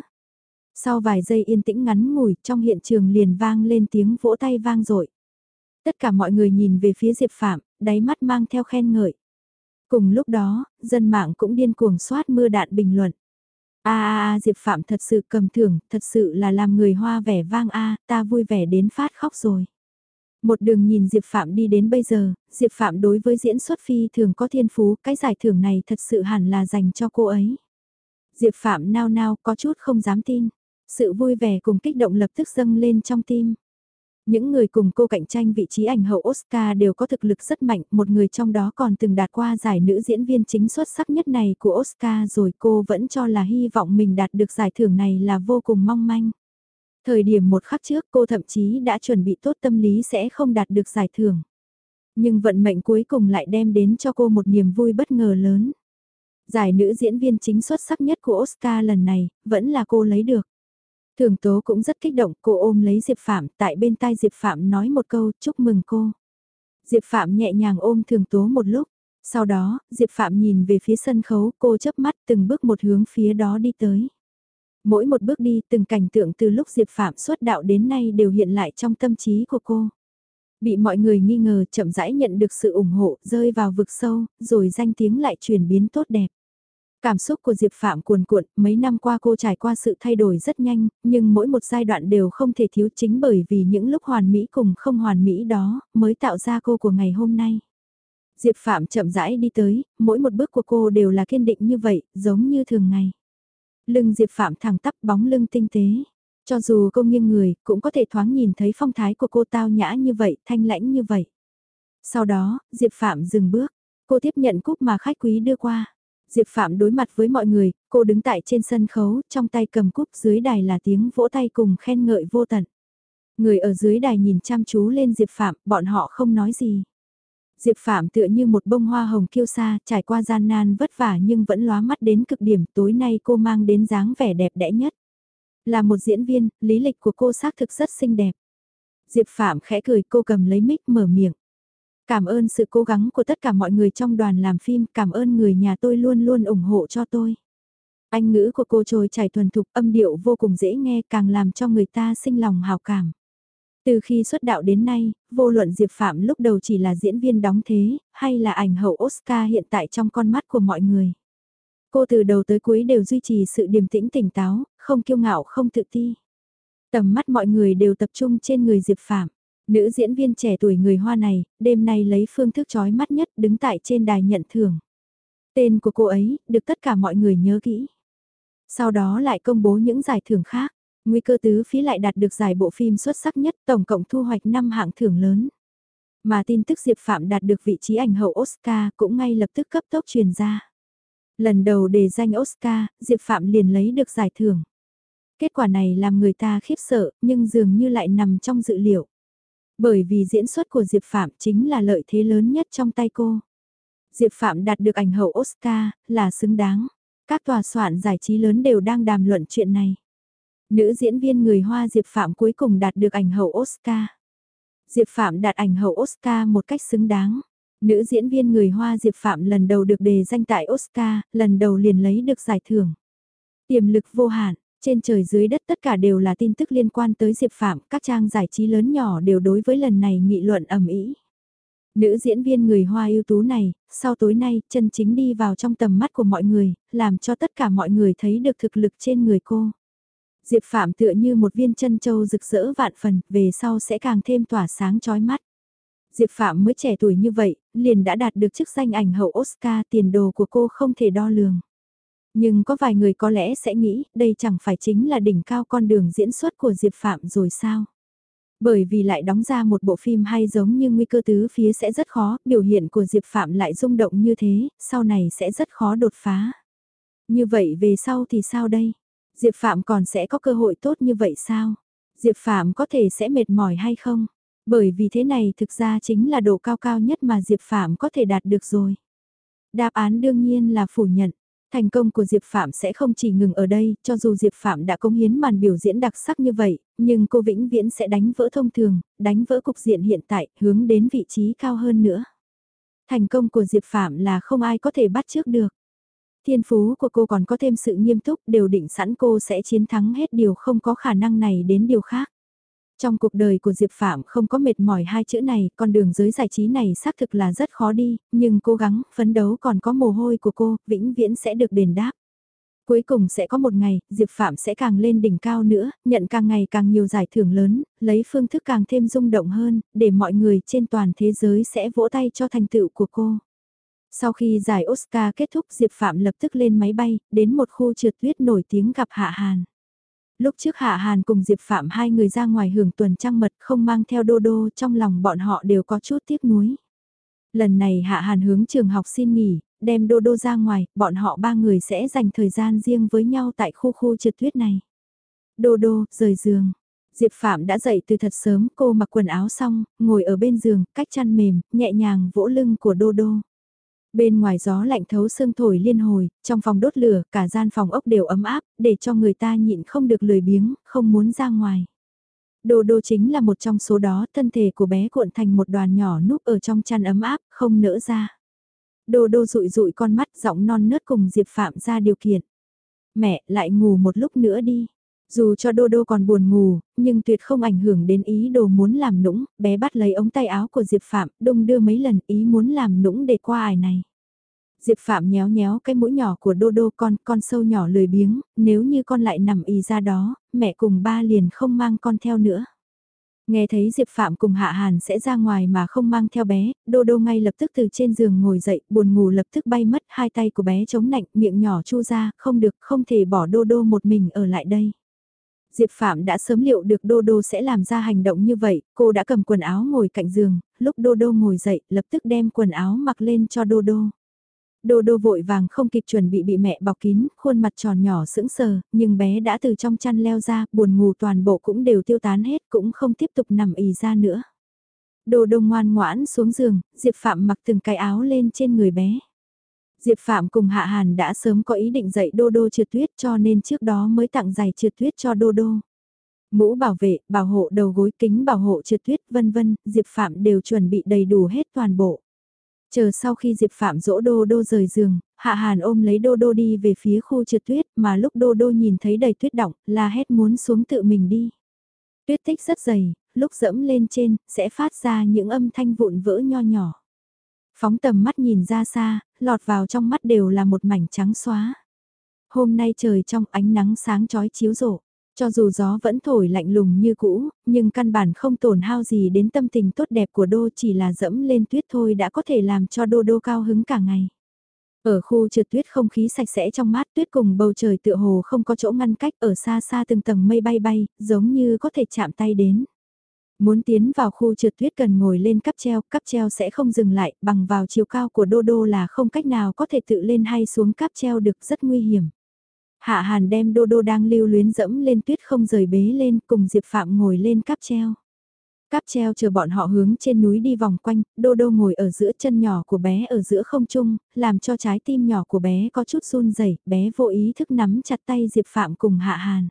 Sau vài giây yên tĩnh ngắn ngủi trong hiện trường liền vang lên tiếng vỗ tay vang dội Tất cả mọi người nhìn về phía Diệp Phạm, đáy mắt mang theo khen ngợi. Cùng lúc đó, dân mạng cũng điên cuồng soát mưa đạn bình luận. A a a Diệp Phạm thật sự cầm thưởng, thật sự là làm người hoa vẻ vang a, ta vui vẻ đến phát khóc rồi. Một đường nhìn Diệp Phạm đi đến bây giờ, Diệp Phạm đối với diễn xuất phi thường có thiên phú, cái giải thưởng này thật sự hẳn là dành cho cô ấy. Diệp Phạm nao nao có chút không dám tin, sự vui vẻ cùng kích động lập tức dâng lên trong tim. Những người cùng cô cạnh tranh vị trí ảnh hậu Oscar đều có thực lực rất mạnh, một người trong đó còn từng đạt qua giải nữ diễn viên chính xuất sắc nhất này của Oscar rồi cô vẫn cho là hy vọng mình đạt được giải thưởng này là vô cùng mong manh. Thời điểm một khắc trước cô thậm chí đã chuẩn bị tốt tâm lý sẽ không đạt được giải thưởng. Nhưng vận mệnh cuối cùng lại đem đến cho cô một niềm vui bất ngờ lớn. Giải nữ diễn viên chính xuất sắc nhất của Oscar lần này, vẫn là cô lấy được. Thường Tố cũng rất kích động, cô ôm lấy Diệp Phạm, tại bên tai Diệp Phạm nói một câu, chúc mừng cô. Diệp Phạm nhẹ nhàng ôm Thường Tố một lúc, sau đó, Diệp Phạm nhìn về phía sân khấu, cô chớp mắt từng bước một hướng phía đó đi tới. Mỗi một bước đi, từng cảnh tượng từ lúc Diệp Phạm xuất đạo đến nay đều hiện lại trong tâm trí của cô. Bị mọi người nghi ngờ chậm rãi nhận được sự ủng hộ, rơi vào vực sâu, rồi danh tiếng lại chuyển biến tốt đẹp. Cảm xúc của Diệp Phạm cuồn cuộn, mấy năm qua cô trải qua sự thay đổi rất nhanh, nhưng mỗi một giai đoạn đều không thể thiếu chính bởi vì những lúc hoàn mỹ cùng không hoàn mỹ đó, mới tạo ra cô của ngày hôm nay. Diệp Phạm chậm rãi đi tới, mỗi một bước của cô đều là kiên định như vậy, giống như thường ngày. Lưng Diệp Phạm thẳng tắp bóng lưng tinh tế. Cho dù cô nghiêng người, cũng có thể thoáng nhìn thấy phong thái của cô tao nhã như vậy, thanh lãnh như vậy. Sau đó, Diệp Phạm dừng bước, cô tiếp nhận cúp mà khách quý đưa qua. Diệp Phạm đối mặt với mọi người, cô đứng tại trên sân khấu, trong tay cầm cúp dưới đài là tiếng vỗ tay cùng khen ngợi vô tận. Người ở dưới đài nhìn chăm chú lên Diệp Phạm, bọn họ không nói gì. Diệp Phạm tựa như một bông hoa hồng kiêu sa, trải qua gian nan vất vả nhưng vẫn lóa mắt đến cực điểm, tối nay cô mang đến dáng vẻ đẹp đẽ nhất. Là một diễn viên, lý lịch của cô xác thực rất xinh đẹp. Diệp Phạm khẽ cười cô cầm lấy mic mở miệng. Cảm ơn sự cố gắng của tất cả mọi người trong đoàn làm phim, cảm ơn người nhà tôi luôn luôn ủng hộ cho tôi. Anh ngữ của cô trôi chảy thuần thục âm điệu vô cùng dễ nghe càng làm cho người ta sinh lòng hào cảm. Từ khi xuất đạo đến nay, vô luận Diệp Phạm lúc đầu chỉ là diễn viên đóng thế, hay là ảnh hậu Oscar hiện tại trong con mắt của mọi người. Cô từ đầu tới cuối đều duy trì sự điềm tĩnh tỉnh táo, không kiêu ngạo không tự ti. Tầm mắt mọi người đều tập trung trên người Diệp Phạm. Nữ diễn viên trẻ tuổi người Hoa này, đêm nay lấy phương thức chói mắt nhất đứng tại trên đài nhận thưởng. Tên của cô ấy, được tất cả mọi người nhớ kỹ. Sau đó lại công bố những giải thưởng khác. Nguy cơ tứ phí lại đạt được giải bộ phim xuất sắc nhất tổng cộng thu hoạch 5 hạng thưởng lớn. Mà tin tức Diệp Phạm đạt được vị trí ảnh hậu Oscar cũng ngay lập tức cấp tốc truyền ra. Lần đầu đề danh Oscar, Diệp Phạm liền lấy được giải thưởng. Kết quả này làm người ta khiếp sợ, nhưng dường như lại nằm trong dự liệu. Bởi vì diễn xuất của Diệp Phạm chính là lợi thế lớn nhất trong tay cô. Diệp Phạm đạt được ảnh hậu Oscar, là xứng đáng. Các tòa soạn giải trí lớn đều đang đàm luận chuyện này. Nữ diễn viên người Hoa Diệp Phạm cuối cùng đạt được ảnh hậu Oscar. Diệp Phạm đạt ảnh hậu Oscar một cách xứng đáng. Nữ diễn viên người Hoa Diệp Phạm lần đầu được đề danh tại Oscar, lần đầu liền lấy được giải thưởng. Tiềm lực vô hạn, trên trời dưới đất tất cả đều là tin tức liên quan tới Diệp Phạm, các trang giải trí lớn nhỏ đều đối với lần này nghị luận ẩm ý. Nữ diễn viên người Hoa ưu tú này, sau tối nay, chân chính đi vào trong tầm mắt của mọi người, làm cho tất cả mọi người thấy được thực lực trên người cô. Diệp Phạm tựa như một viên chân châu rực rỡ vạn phần, về sau sẽ càng thêm tỏa sáng chói mắt. Diệp Phạm mới trẻ tuổi như vậy, liền đã đạt được chức danh ảnh hậu Oscar tiền đồ của cô không thể đo lường. Nhưng có vài người có lẽ sẽ nghĩ đây chẳng phải chính là đỉnh cao con đường diễn xuất của Diệp Phạm rồi sao? Bởi vì lại đóng ra một bộ phim hay giống như nguy cơ tứ phía sẽ rất khó, biểu hiện của Diệp Phạm lại rung động như thế, sau này sẽ rất khó đột phá. Như vậy về sau thì sao đây? Diệp Phạm còn sẽ có cơ hội tốt như vậy sao? Diệp Phạm có thể sẽ mệt mỏi hay không? Bởi vì thế này thực ra chính là độ cao cao nhất mà Diệp Phạm có thể đạt được rồi. Đáp án đương nhiên là phủ nhận. Thành công của Diệp Phạm sẽ không chỉ ngừng ở đây, cho dù Diệp Phạm đã công hiến màn biểu diễn đặc sắc như vậy, nhưng cô vĩnh viễn sẽ đánh vỡ thông thường, đánh vỡ cục diện hiện tại, hướng đến vị trí cao hơn nữa. Thành công của Diệp Phạm là không ai có thể bắt trước được. Thiên phú của cô còn có thêm sự nghiêm túc đều định sẵn cô sẽ chiến thắng hết điều không có khả năng này đến điều khác. Trong cuộc đời của Diệp Phạm không có mệt mỏi hai chữ này, con đường giới giải trí này xác thực là rất khó đi, nhưng cố gắng, phấn đấu còn có mồ hôi của cô, vĩnh viễn sẽ được đền đáp. Cuối cùng sẽ có một ngày, Diệp Phạm sẽ càng lên đỉnh cao nữa, nhận càng ngày càng nhiều giải thưởng lớn, lấy phương thức càng thêm rung động hơn, để mọi người trên toàn thế giới sẽ vỗ tay cho thành tựu của cô. Sau khi giải Oscar kết thúc Diệp Phạm lập tức lên máy bay, đến một khu trượt tuyết nổi tiếng gặp Hạ Hàn. Lúc trước Hạ Hàn cùng Diệp Phạm hai người ra ngoài hưởng tuần trăng mật không mang theo đô đô trong lòng bọn họ đều có chút tiếc nuối. Lần này Hạ Hàn hướng trường học xin nghỉ, đem đô đô ra ngoài, bọn họ ba người sẽ dành thời gian riêng với nhau tại khu khu trượt tuyết này. Đô đô, rời giường. Diệp Phạm đã dậy từ thật sớm, cô mặc quần áo xong, ngồi ở bên giường, cách chăn mềm, nhẹ nhàng vỗ lưng của đô đô. Bên ngoài gió lạnh thấu xương thổi liên hồi, trong phòng đốt lửa, cả gian phòng ốc đều ấm áp, để cho người ta nhịn không được lười biếng, không muốn ra ngoài. Đô đô chính là một trong số đó, thân thể của bé cuộn thành một đoàn nhỏ núp ở trong chăn ấm áp, không nỡ ra. Đô đô rụi rụi con mắt giọng non nớt cùng Diệp Phạm ra điều kiện. Mẹ, lại ngủ một lúc nữa đi. Dù cho Đô Đô còn buồn ngủ, nhưng tuyệt không ảnh hưởng đến ý đồ muốn làm nũng, bé bắt lấy ống tay áo của Diệp Phạm, đông đưa mấy lần ý muốn làm nũng để qua ải này. Diệp Phạm nhéo nhéo cái mũi nhỏ của Đô Đô con, con sâu nhỏ lười biếng, nếu như con lại nằm y ra đó, mẹ cùng ba liền không mang con theo nữa. Nghe thấy Diệp Phạm cùng Hạ Hàn sẽ ra ngoài mà không mang theo bé, Đô Đô ngay lập tức từ trên giường ngồi dậy, buồn ngủ lập tức bay mất, hai tay của bé chống nạnh, miệng nhỏ chu ra, không được, không thể bỏ Đô Đô một mình ở lại đây. Diệp Phạm đã sớm liệu được Đô Đô sẽ làm ra hành động như vậy, cô đã cầm quần áo ngồi cạnh giường, lúc Đô Đô ngồi dậy, lập tức đem quần áo mặc lên cho Đô Đô. Đô Đô vội vàng không kịp chuẩn bị bị mẹ bọc kín, khuôn mặt tròn nhỏ sững sờ, nhưng bé đã từ trong chăn leo ra, buồn ngủ toàn bộ cũng đều tiêu tán hết, cũng không tiếp tục nằm ì ra nữa. Đô Đô ngoan ngoãn xuống giường, Diệp Phạm mặc từng cái áo lên trên người bé. Diệp Phạm cùng Hạ Hàn đã sớm có ý định dạy Đô Đô trượt tuyết cho nên trước đó mới tặng giày trượt tuyết cho Đô Đô. Mũ bảo vệ, bảo hộ đầu gối kính bảo hộ trượt tuyết vân vân, Diệp Phạm đều chuẩn bị đầy đủ hết toàn bộ. Chờ sau khi Diệp Phạm dỗ Đô Đô rời giường, Hạ Hàn ôm lấy Đô Đô đi về phía khu trượt tuyết mà lúc Đô Đô nhìn thấy đầy tuyết động là hét muốn xuống tự mình đi. Tuyết tích rất dày, lúc dẫm lên trên sẽ phát ra những âm thanh vụn vỡ nho nhỏ. Phóng tầm mắt nhìn ra xa, lọt vào trong mắt đều là một mảnh trắng xóa. Hôm nay trời trong ánh nắng sáng chói chiếu rộ. Cho dù gió vẫn thổi lạnh lùng như cũ, nhưng căn bản không tổn hao gì đến tâm tình tốt đẹp của Đô chỉ là dẫm lên tuyết thôi đã có thể làm cho Đô Đô cao hứng cả ngày. Ở khu trượt tuyết không khí sạch sẽ trong mát tuyết cùng bầu trời tựa hồ không có chỗ ngăn cách ở xa xa từng tầng mây bay bay, giống như có thể chạm tay đến. Muốn tiến vào khu trượt tuyết cần ngồi lên cắp treo, cắp treo sẽ không dừng lại, bằng vào chiều cao của Đô Đô là không cách nào có thể tự lên hay xuống cắp treo được rất nguy hiểm. Hạ Hàn đem Đô Đô đang lưu luyến dẫm lên tuyết không rời bế lên cùng Diệp Phạm ngồi lên cắp treo. Cáp treo chờ bọn họ hướng trên núi đi vòng quanh, Đô Đô ngồi ở giữa chân nhỏ của bé ở giữa không trung, làm cho trái tim nhỏ của bé có chút run rẩy, bé vô ý thức nắm chặt tay Diệp Phạm cùng Hạ Hàn.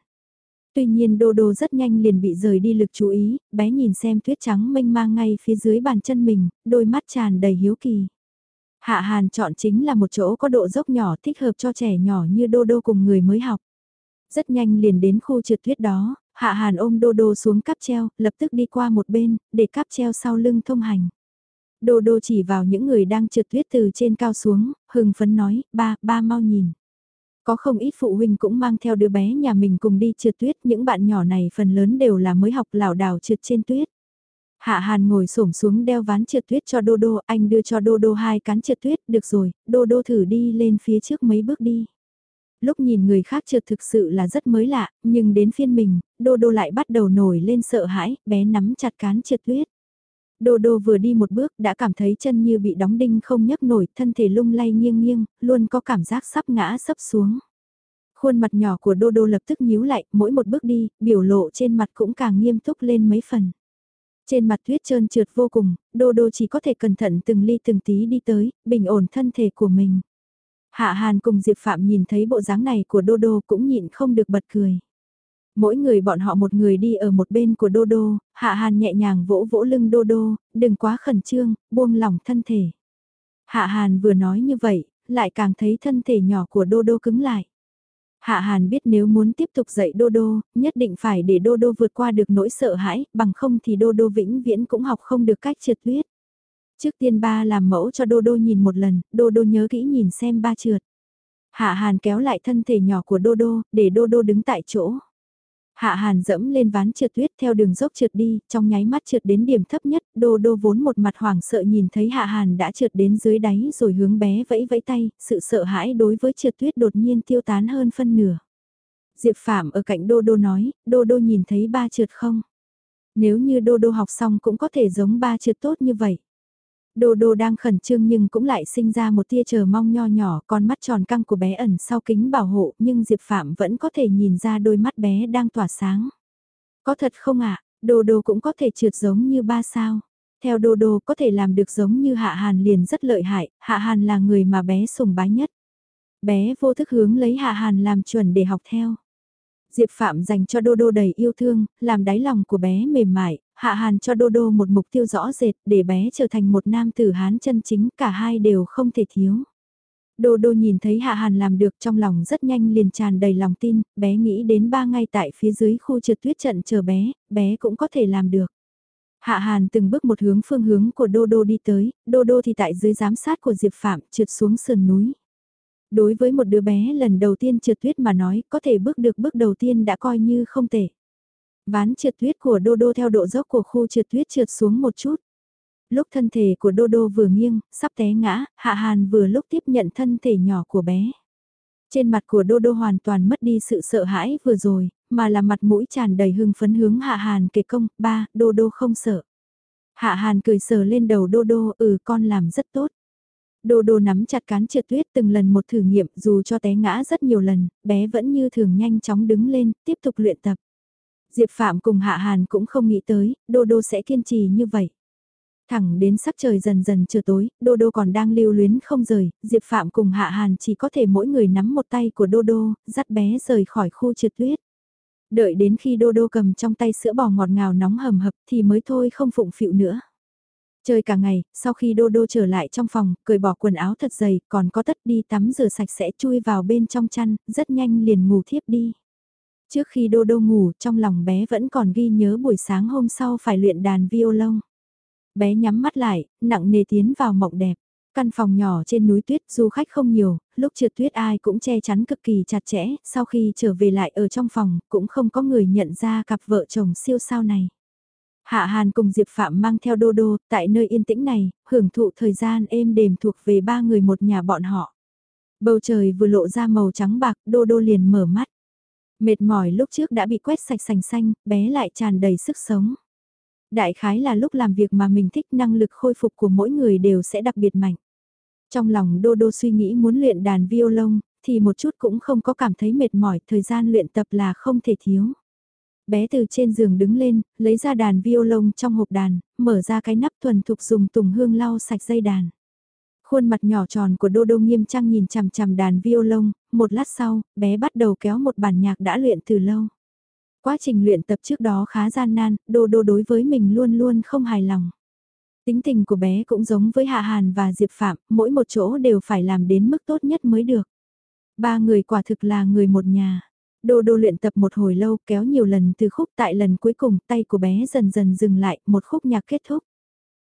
Tuy nhiên Đô Đô rất nhanh liền bị rời đi lực chú ý, bé nhìn xem tuyết trắng mênh mang ngay phía dưới bàn chân mình, đôi mắt tràn đầy hiếu kỳ. Hạ Hàn chọn chính là một chỗ có độ dốc nhỏ thích hợp cho trẻ nhỏ như Đô Đô cùng người mới học. Rất nhanh liền đến khu trượt tuyết đó, Hạ Hàn ôm Đô Đô xuống cáp treo, lập tức đi qua một bên, để cáp treo sau lưng thông hành. Đô Đô chỉ vào những người đang trượt tuyết từ trên cao xuống, hừng phấn nói, ba, ba mau nhìn. Có không ít phụ huynh cũng mang theo đứa bé nhà mình cùng đi trượt tuyết, những bạn nhỏ này phần lớn đều là mới học lảo đảo trượt trên tuyết. Hạ Hàn ngồi xổm xuống đeo ván trượt tuyết cho Đô Đô, anh đưa cho Đô Đô hai cán trượt tuyết, được rồi, Đô Đô thử đi lên phía trước mấy bước đi. Lúc nhìn người khác trượt thực sự là rất mới lạ, nhưng đến phiên mình, Đô Đô lại bắt đầu nổi lên sợ hãi, bé nắm chặt cán trượt tuyết. Đô Đô vừa đi một bước đã cảm thấy chân như bị đóng đinh không nhấc nổi, thân thể lung lay nghiêng nghiêng, luôn có cảm giác sắp ngã sấp xuống. Khuôn mặt nhỏ của Đô Đô lập tức nhíu lại, mỗi một bước đi, biểu lộ trên mặt cũng càng nghiêm túc lên mấy phần. Trên mặt tuyết trơn trượt vô cùng, Đô Đô chỉ có thể cẩn thận từng ly từng tí đi tới, bình ổn thân thể của mình. Hạ Hàn cùng Diệp Phạm nhìn thấy bộ dáng này của Đô Đô cũng nhịn không được bật cười. Mỗi người bọn họ một người đi ở một bên của Đô Đô, Hạ Hàn nhẹ nhàng vỗ vỗ lưng Đô Đô, đừng quá khẩn trương, buông lỏng thân thể. Hạ Hàn vừa nói như vậy, lại càng thấy thân thể nhỏ của Đô Đô cứng lại. Hạ Hàn biết nếu muốn tiếp tục dạy Đô Đô, nhất định phải để Đô Đô vượt qua được nỗi sợ hãi, bằng không thì Đô Đô vĩnh viễn cũng học không được cách trượt tuyết. Trước tiên ba làm mẫu cho Đô Đô nhìn một lần, Đô Đô nhớ kỹ nhìn xem ba trượt. Hạ Hàn kéo lại thân thể nhỏ của Đô Đô, để Đô Đô đứng tại chỗ. Hạ Hàn dẫm lên ván trượt tuyết theo đường dốc trượt đi, trong nháy mắt trượt đến điểm thấp nhất, Đô Đô vốn một mặt hoảng sợ nhìn thấy Hạ Hàn đã trượt đến dưới đáy rồi hướng bé vẫy vẫy tay, sự sợ hãi đối với trượt tuyết đột nhiên tiêu tán hơn phân nửa. Diệp Phạm ở cạnh Đô Đô nói, Đô Đô nhìn thấy ba trượt không? Nếu như Đô Đô học xong cũng có thể giống ba trượt tốt như vậy. Đô đô đang khẩn trương nhưng cũng lại sinh ra một tia chờ mong nho nhỏ, con mắt tròn căng của bé ẩn sau kính bảo hộ, nhưng Diệp Phạm vẫn có thể nhìn ra đôi mắt bé đang tỏa sáng. Có thật không ạ, đô đô cũng có thể trượt giống như ba sao. Theo đô đô có thể làm được giống như Hạ Hàn liền rất lợi hại, Hạ Hàn là người mà bé sùng bái nhất. Bé vô thức hướng lấy Hạ Hàn làm chuẩn để học theo. Diệp Phạm dành cho Đô Đô đầy yêu thương, làm đáy lòng của bé mềm mại, Hạ Hàn cho Đô Đô một mục tiêu rõ rệt để bé trở thành một nam tử Hán chân chính cả hai đều không thể thiếu. Đô Đô nhìn thấy Hạ Hàn làm được trong lòng rất nhanh liền tràn đầy lòng tin, bé nghĩ đến ba ngày tại phía dưới khu trượt tuyết trận chờ bé, bé cũng có thể làm được. Hạ Hàn từng bước một hướng phương hướng của Đô Đô đi tới, Đô Đô thì tại dưới giám sát của Diệp Phạm trượt xuống sườn núi. Đối với một đứa bé lần đầu tiên trượt tuyết mà nói, có thể bước được bước đầu tiên đã coi như không tệ. Ván trượt tuyết của Đô Đô theo độ dốc của khu trượt tuyết trượt xuống một chút. Lúc thân thể của Đô Đô vừa nghiêng, sắp té ngã, Hạ Hàn vừa lúc tiếp nhận thân thể nhỏ của bé. Trên mặt của Đô Đô hoàn toàn mất đi sự sợ hãi vừa rồi, mà là mặt mũi tràn đầy hưng phấn hướng Hạ Hàn kể công, ba, Đô Đô không sợ. Hạ Hàn cười sờ lên đầu Đô Đô, ừ con làm rất tốt. Đô đô nắm chặt cán trượt tuyết từng lần một thử nghiệm dù cho té ngã rất nhiều lần, bé vẫn như thường nhanh chóng đứng lên, tiếp tục luyện tập. Diệp Phạm cùng Hạ Hàn cũng không nghĩ tới, Đô Đô sẽ kiên trì như vậy. Thẳng đến sắc trời dần dần trở tối, Đô Đô còn đang lưu luyến không rời, Diệp Phạm cùng Hạ Hàn chỉ có thể mỗi người nắm một tay của Đô Đô, dắt bé rời khỏi khu trượt tuyết. Đợi đến khi Đô Đô cầm trong tay sữa bò ngọt ngào nóng hầm hập thì mới thôi không phụng phịu nữa. Chơi cả ngày, sau khi Đô Đô trở lại trong phòng, cởi bỏ quần áo thật dày, còn có tất đi tắm rửa sạch sẽ chui vào bên trong chăn, rất nhanh liền ngủ thiếp đi. Trước khi Đô Đô ngủ, trong lòng bé vẫn còn ghi nhớ buổi sáng hôm sau phải luyện đàn violon. Bé nhắm mắt lại, nặng nề tiến vào mộng đẹp. Căn phòng nhỏ trên núi tuyết du khách không nhiều, lúc trượt tuyết ai cũng che chắn cực kỳ chặt chẽ, sau khi trở về lại ở trong phòng, cũng không có người nhận ra cặp vợ chồng siêu sao này. Hạ Hàn cùng Diệp Phạm mang theo Đô Đô, tại nơi yên tĩnh này, hưởng thụ thời gian êm đềm thuộc về ba người một nhà bọn họ. Bầu trời vừa lộ ra màu trắng bạc, Đô Đô liền mở mắt. Mệt mỏi lúc trước đã bị quét sạch sành xanh, bé lại tràn đầy sức sống. Đại khái là lúc làm việc mà mình thích năng lực khôi phục của mỗi người đều sẽ đặc biệt mạnh. Trong lòng Đô Đô suy nghĩ muốn luyện đàn violon, thì một chút cũng không có cảm thấy mệt mỏi, thời gian luyện tập là không thể thiếu. Bé từ trên giường đứng lên, lấy ra đàn violon trong hộp đàn, mở ra cái nắp thuần thục dùng tùng hương lau sạch dây đàn. Khuôn mặt nhỏ tròn của Đô Đô nghiêm trang nhìn chằm chằm đàn violon, một lát sau, bé bắt đầu kéo một bản nhạc đã luyện từ lâu. Quá trình luyện tập trước đó khá gian nan, Đô Đô đối với mình luôn luôn không hài lòng. Tính tình của bé cũng giống với Hạ Hàn và Diệp Phạm, mỗi một chỗ đều phải làm đến mức tốt nhất mới được. Ba người quả thực là người một nhà. Đô đô luyện tập một hồi lâu kéo nhiều lần từ khúc tại lần cuối cùng tay của bé dần dần dừng lại, một khúc nhạc kết thúc.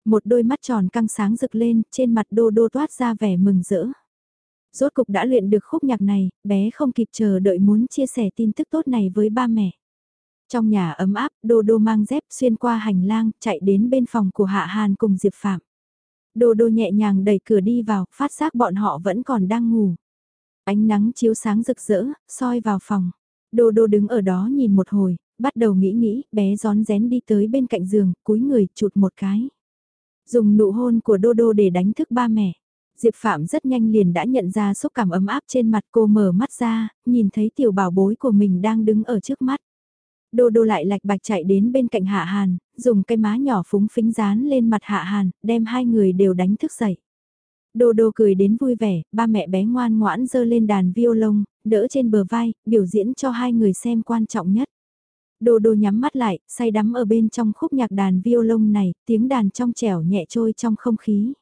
Một đôi mắt tròn căng sáng rực lên, trên mặt đô đô toát ra vẻ mừng rỡ. Rốt cục đã luyện được khúc nhạc này, bé không kịp chờ đợi muốn chia sẻ tin tức tốt này với ba mẹ. Trong nhà ấm áp, Đô Đô mang dép xuyên qua hành lang, chạy đến bên phòng của Hạ Hàn cùng Diệp Phạm. Đô Đô nhẹ nhàng đẩy cửa đi vào, phát giác bọn họ vẫn còn đang ngủ. Ánh nắng chiếu sáng rực rỡ, soi vào phòng. Đô đô đứng ở đó nhìn một hồi, bắt đầu nghĩ nghĩ, bé gión rén đi tới bên cạnh giường, cúi người, chụt một cái. Dùng nụ hôn của đô đô để đánh thức ba mẹ. Diệp Phạm rất nhanh liền đã nhận ra xúc cảm ấm áp trên mặt cô mở mắt ra, nhìn thấy tiểu bảo bối của mình đang đứng ở trước mắt. Đô đô lại lạch bạch chạy đến bên cạnh Hạ Hàn, dùng cây má nhỏ phúng phính dán lên mặt Hạ Hàn, đem hai người đều đánh thức dậy. Đô đô cười đến vui vẻ, ba mẹ bé ngoan ngoãn dơ lên đàn violon, đỡ trên bờ vai, biểu diễn cho hai người xem quan trọng nhất. Đô đô nhắm mắt lại, say đắm ở bên trong khúc nhạc đàn violon này, tiếng đàn trong trẻo nhẹ trôi trong không khí.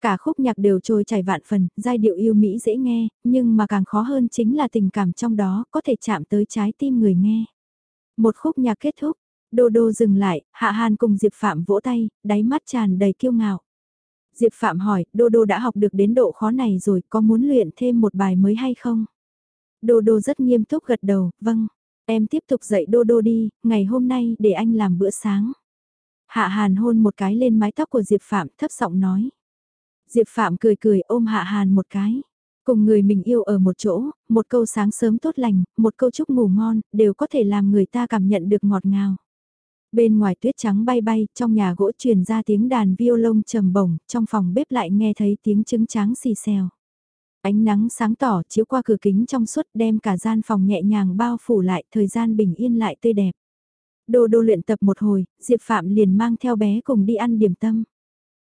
Cả khúc nhạc đều trôi chảy vạn phần, giai điệu yêu mỹ dễ nghe, nhưng mà càng khó hơn chính là tình cảm trong đó có thể chạm tới trái tim người nghe. Một khúc nhạc kết thúc, Đô Đô dừng lại, Hạ Hàn cùng Diệp Phạm vỗ tay, đáy mắt tràn đầy kiêu ngạo. Diệp Phạm hỏi, Đô Đô đã học được đến độ khó này rồi, có muốn luyện thêm một bài mới hay không? Đô Đô rất nghiêm túc gật đầu, vâng. Em tiếp tục dạy Đô Đô đi, ngày hôm nay để anh làm bữa sáng. Hạ Hàn hôn một cái lên mái tóc của Diệp Phạm thấp giọng nói. Diệp Phạm cười cười ôm Hạ Hàn một cái. Cùng người mình yêu ở một chỗ, một câu sáng sớm tốt lành, một câu chúc ngủ ngon, đều có thể làm người ta cảm nhận được ngọt ngào. Bên ngoài tuyết trắng bay bay, trong nhà gỗ truyền ra tiếng đàn violon trầm bổng, trong phòng bếp lại nghe thấy tiếng trứng tráng xì xèo. Ánh nắng sáng tỏ chiếu qua cửa kính trong suốt đem cả gian phòng nhẹ nhàng bao phủ lại, thời gian bình yên lại tươi đẹp. Đô đô luyện tập một hồi, Diệp Phạm liền mang theo bé cùng đi ăn điểm tâm.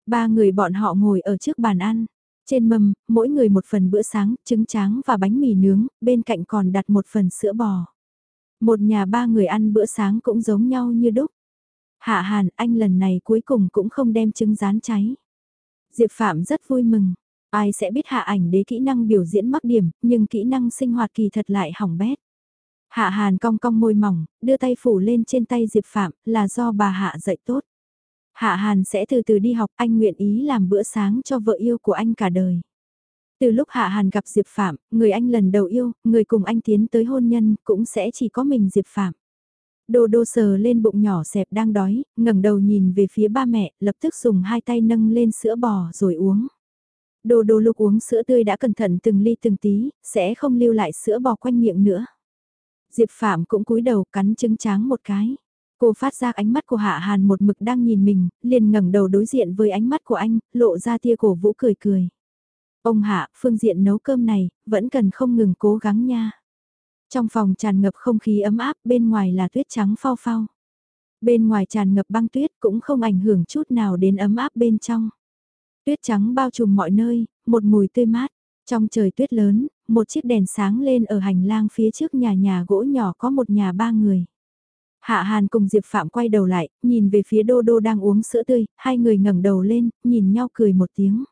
Ba người bọn họ ngồi ở trước bàn ăn. Trên mâm, mỗi người một phần bữa sáng, trứng tráng và bánh mì nướng, bên cạnh còn đặt một phần sữa bò. Một nhà ba người ăn bữa sáng cũng giống nhau như đúc. Hạ Hàn, anh lần này cuối cùng cũng không đem trứng rán cháy. Diệp Phạm rất vui mừng. Ai sẽ biết hạ ảnh đế kỹ năng biểu diễn mắc điểm, nhưng kỹ năng sinh hoạt kỳ thật lại hỏng bét. Hạ Hàn cong cong môi mỏng, đưa tay phủ lên trên tay Diệp Phạm, là do bà Hạ dạy tốt. Hạ Hàn sẽ từ từ đi học, anh nguyện ý làm bữa sáng cho vợ yêu của anh cả đời. Từ lúc Hạ Hàn gặp Diệp Phạm, người anh lần đầu yêu, người cùng anh tiến tới hôn nhân, cũng sẽ chỉ có mình Diệp Phạm. Đô đô sờ lên bụng nhỏ xẹp đang đói, ngẩng đầu nhìn về phía ba mẹ, lập tức dùng hai tay nâng lên sữa bò rồi uống. Đô đô lúc uống sữa tươi đã cẩn thận từng ly từng tí, sẽ không lưu lại sữa bò quanh miệng nữa. Diệp Phạm cũng cúi đầu cắn trứng tráng một cái. Cô phát ra ánh mắt của Hạ Hàn một mực đang nhìn mình, liền ngẩng đầu đối diện với ánh mắt của anh, lộ ra tia cổ vũ cười cười. Ông Hạ, phương diện nấu cơm này, vẫn cần không ngừng cố gắng nha. Trong phòng tràn ngập không khí ấm áp, bên ngoài là tuyết trắng phao phao. Bên ngoài tràn ngập băng tuyết cũng không ảnh hưởng chút nào đến ấm áp bên trong. Tuyết trắng bao trùm mọi nơi, một mùi tươi mát. Trong trời tuyết lớn, một chiếc đèn sáng lên ở hành lang phía trước nhà nhà gỗ nhỏ có một nhà ba người. Hạ Hàn cùng Diệp Phạm quay đầu lại, nhìn về phía Đô Đô đang uống sữa tươi, hai người ngẩng đầu lên, nhìn nhau cười một tiếng.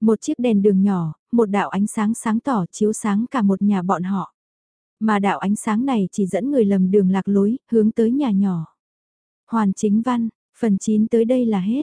Một chiếc đèn đường nhỏ, một đạo ánh sáng sáng tỏ chiếu sáng cả một nhà bọn họ. Mà đạo ánh sáng này chỉ dẫn người lầm đường lạc lối, hướng tới nhà nhỏ. Hoàn chính văn, phần 9 tới đây là hết.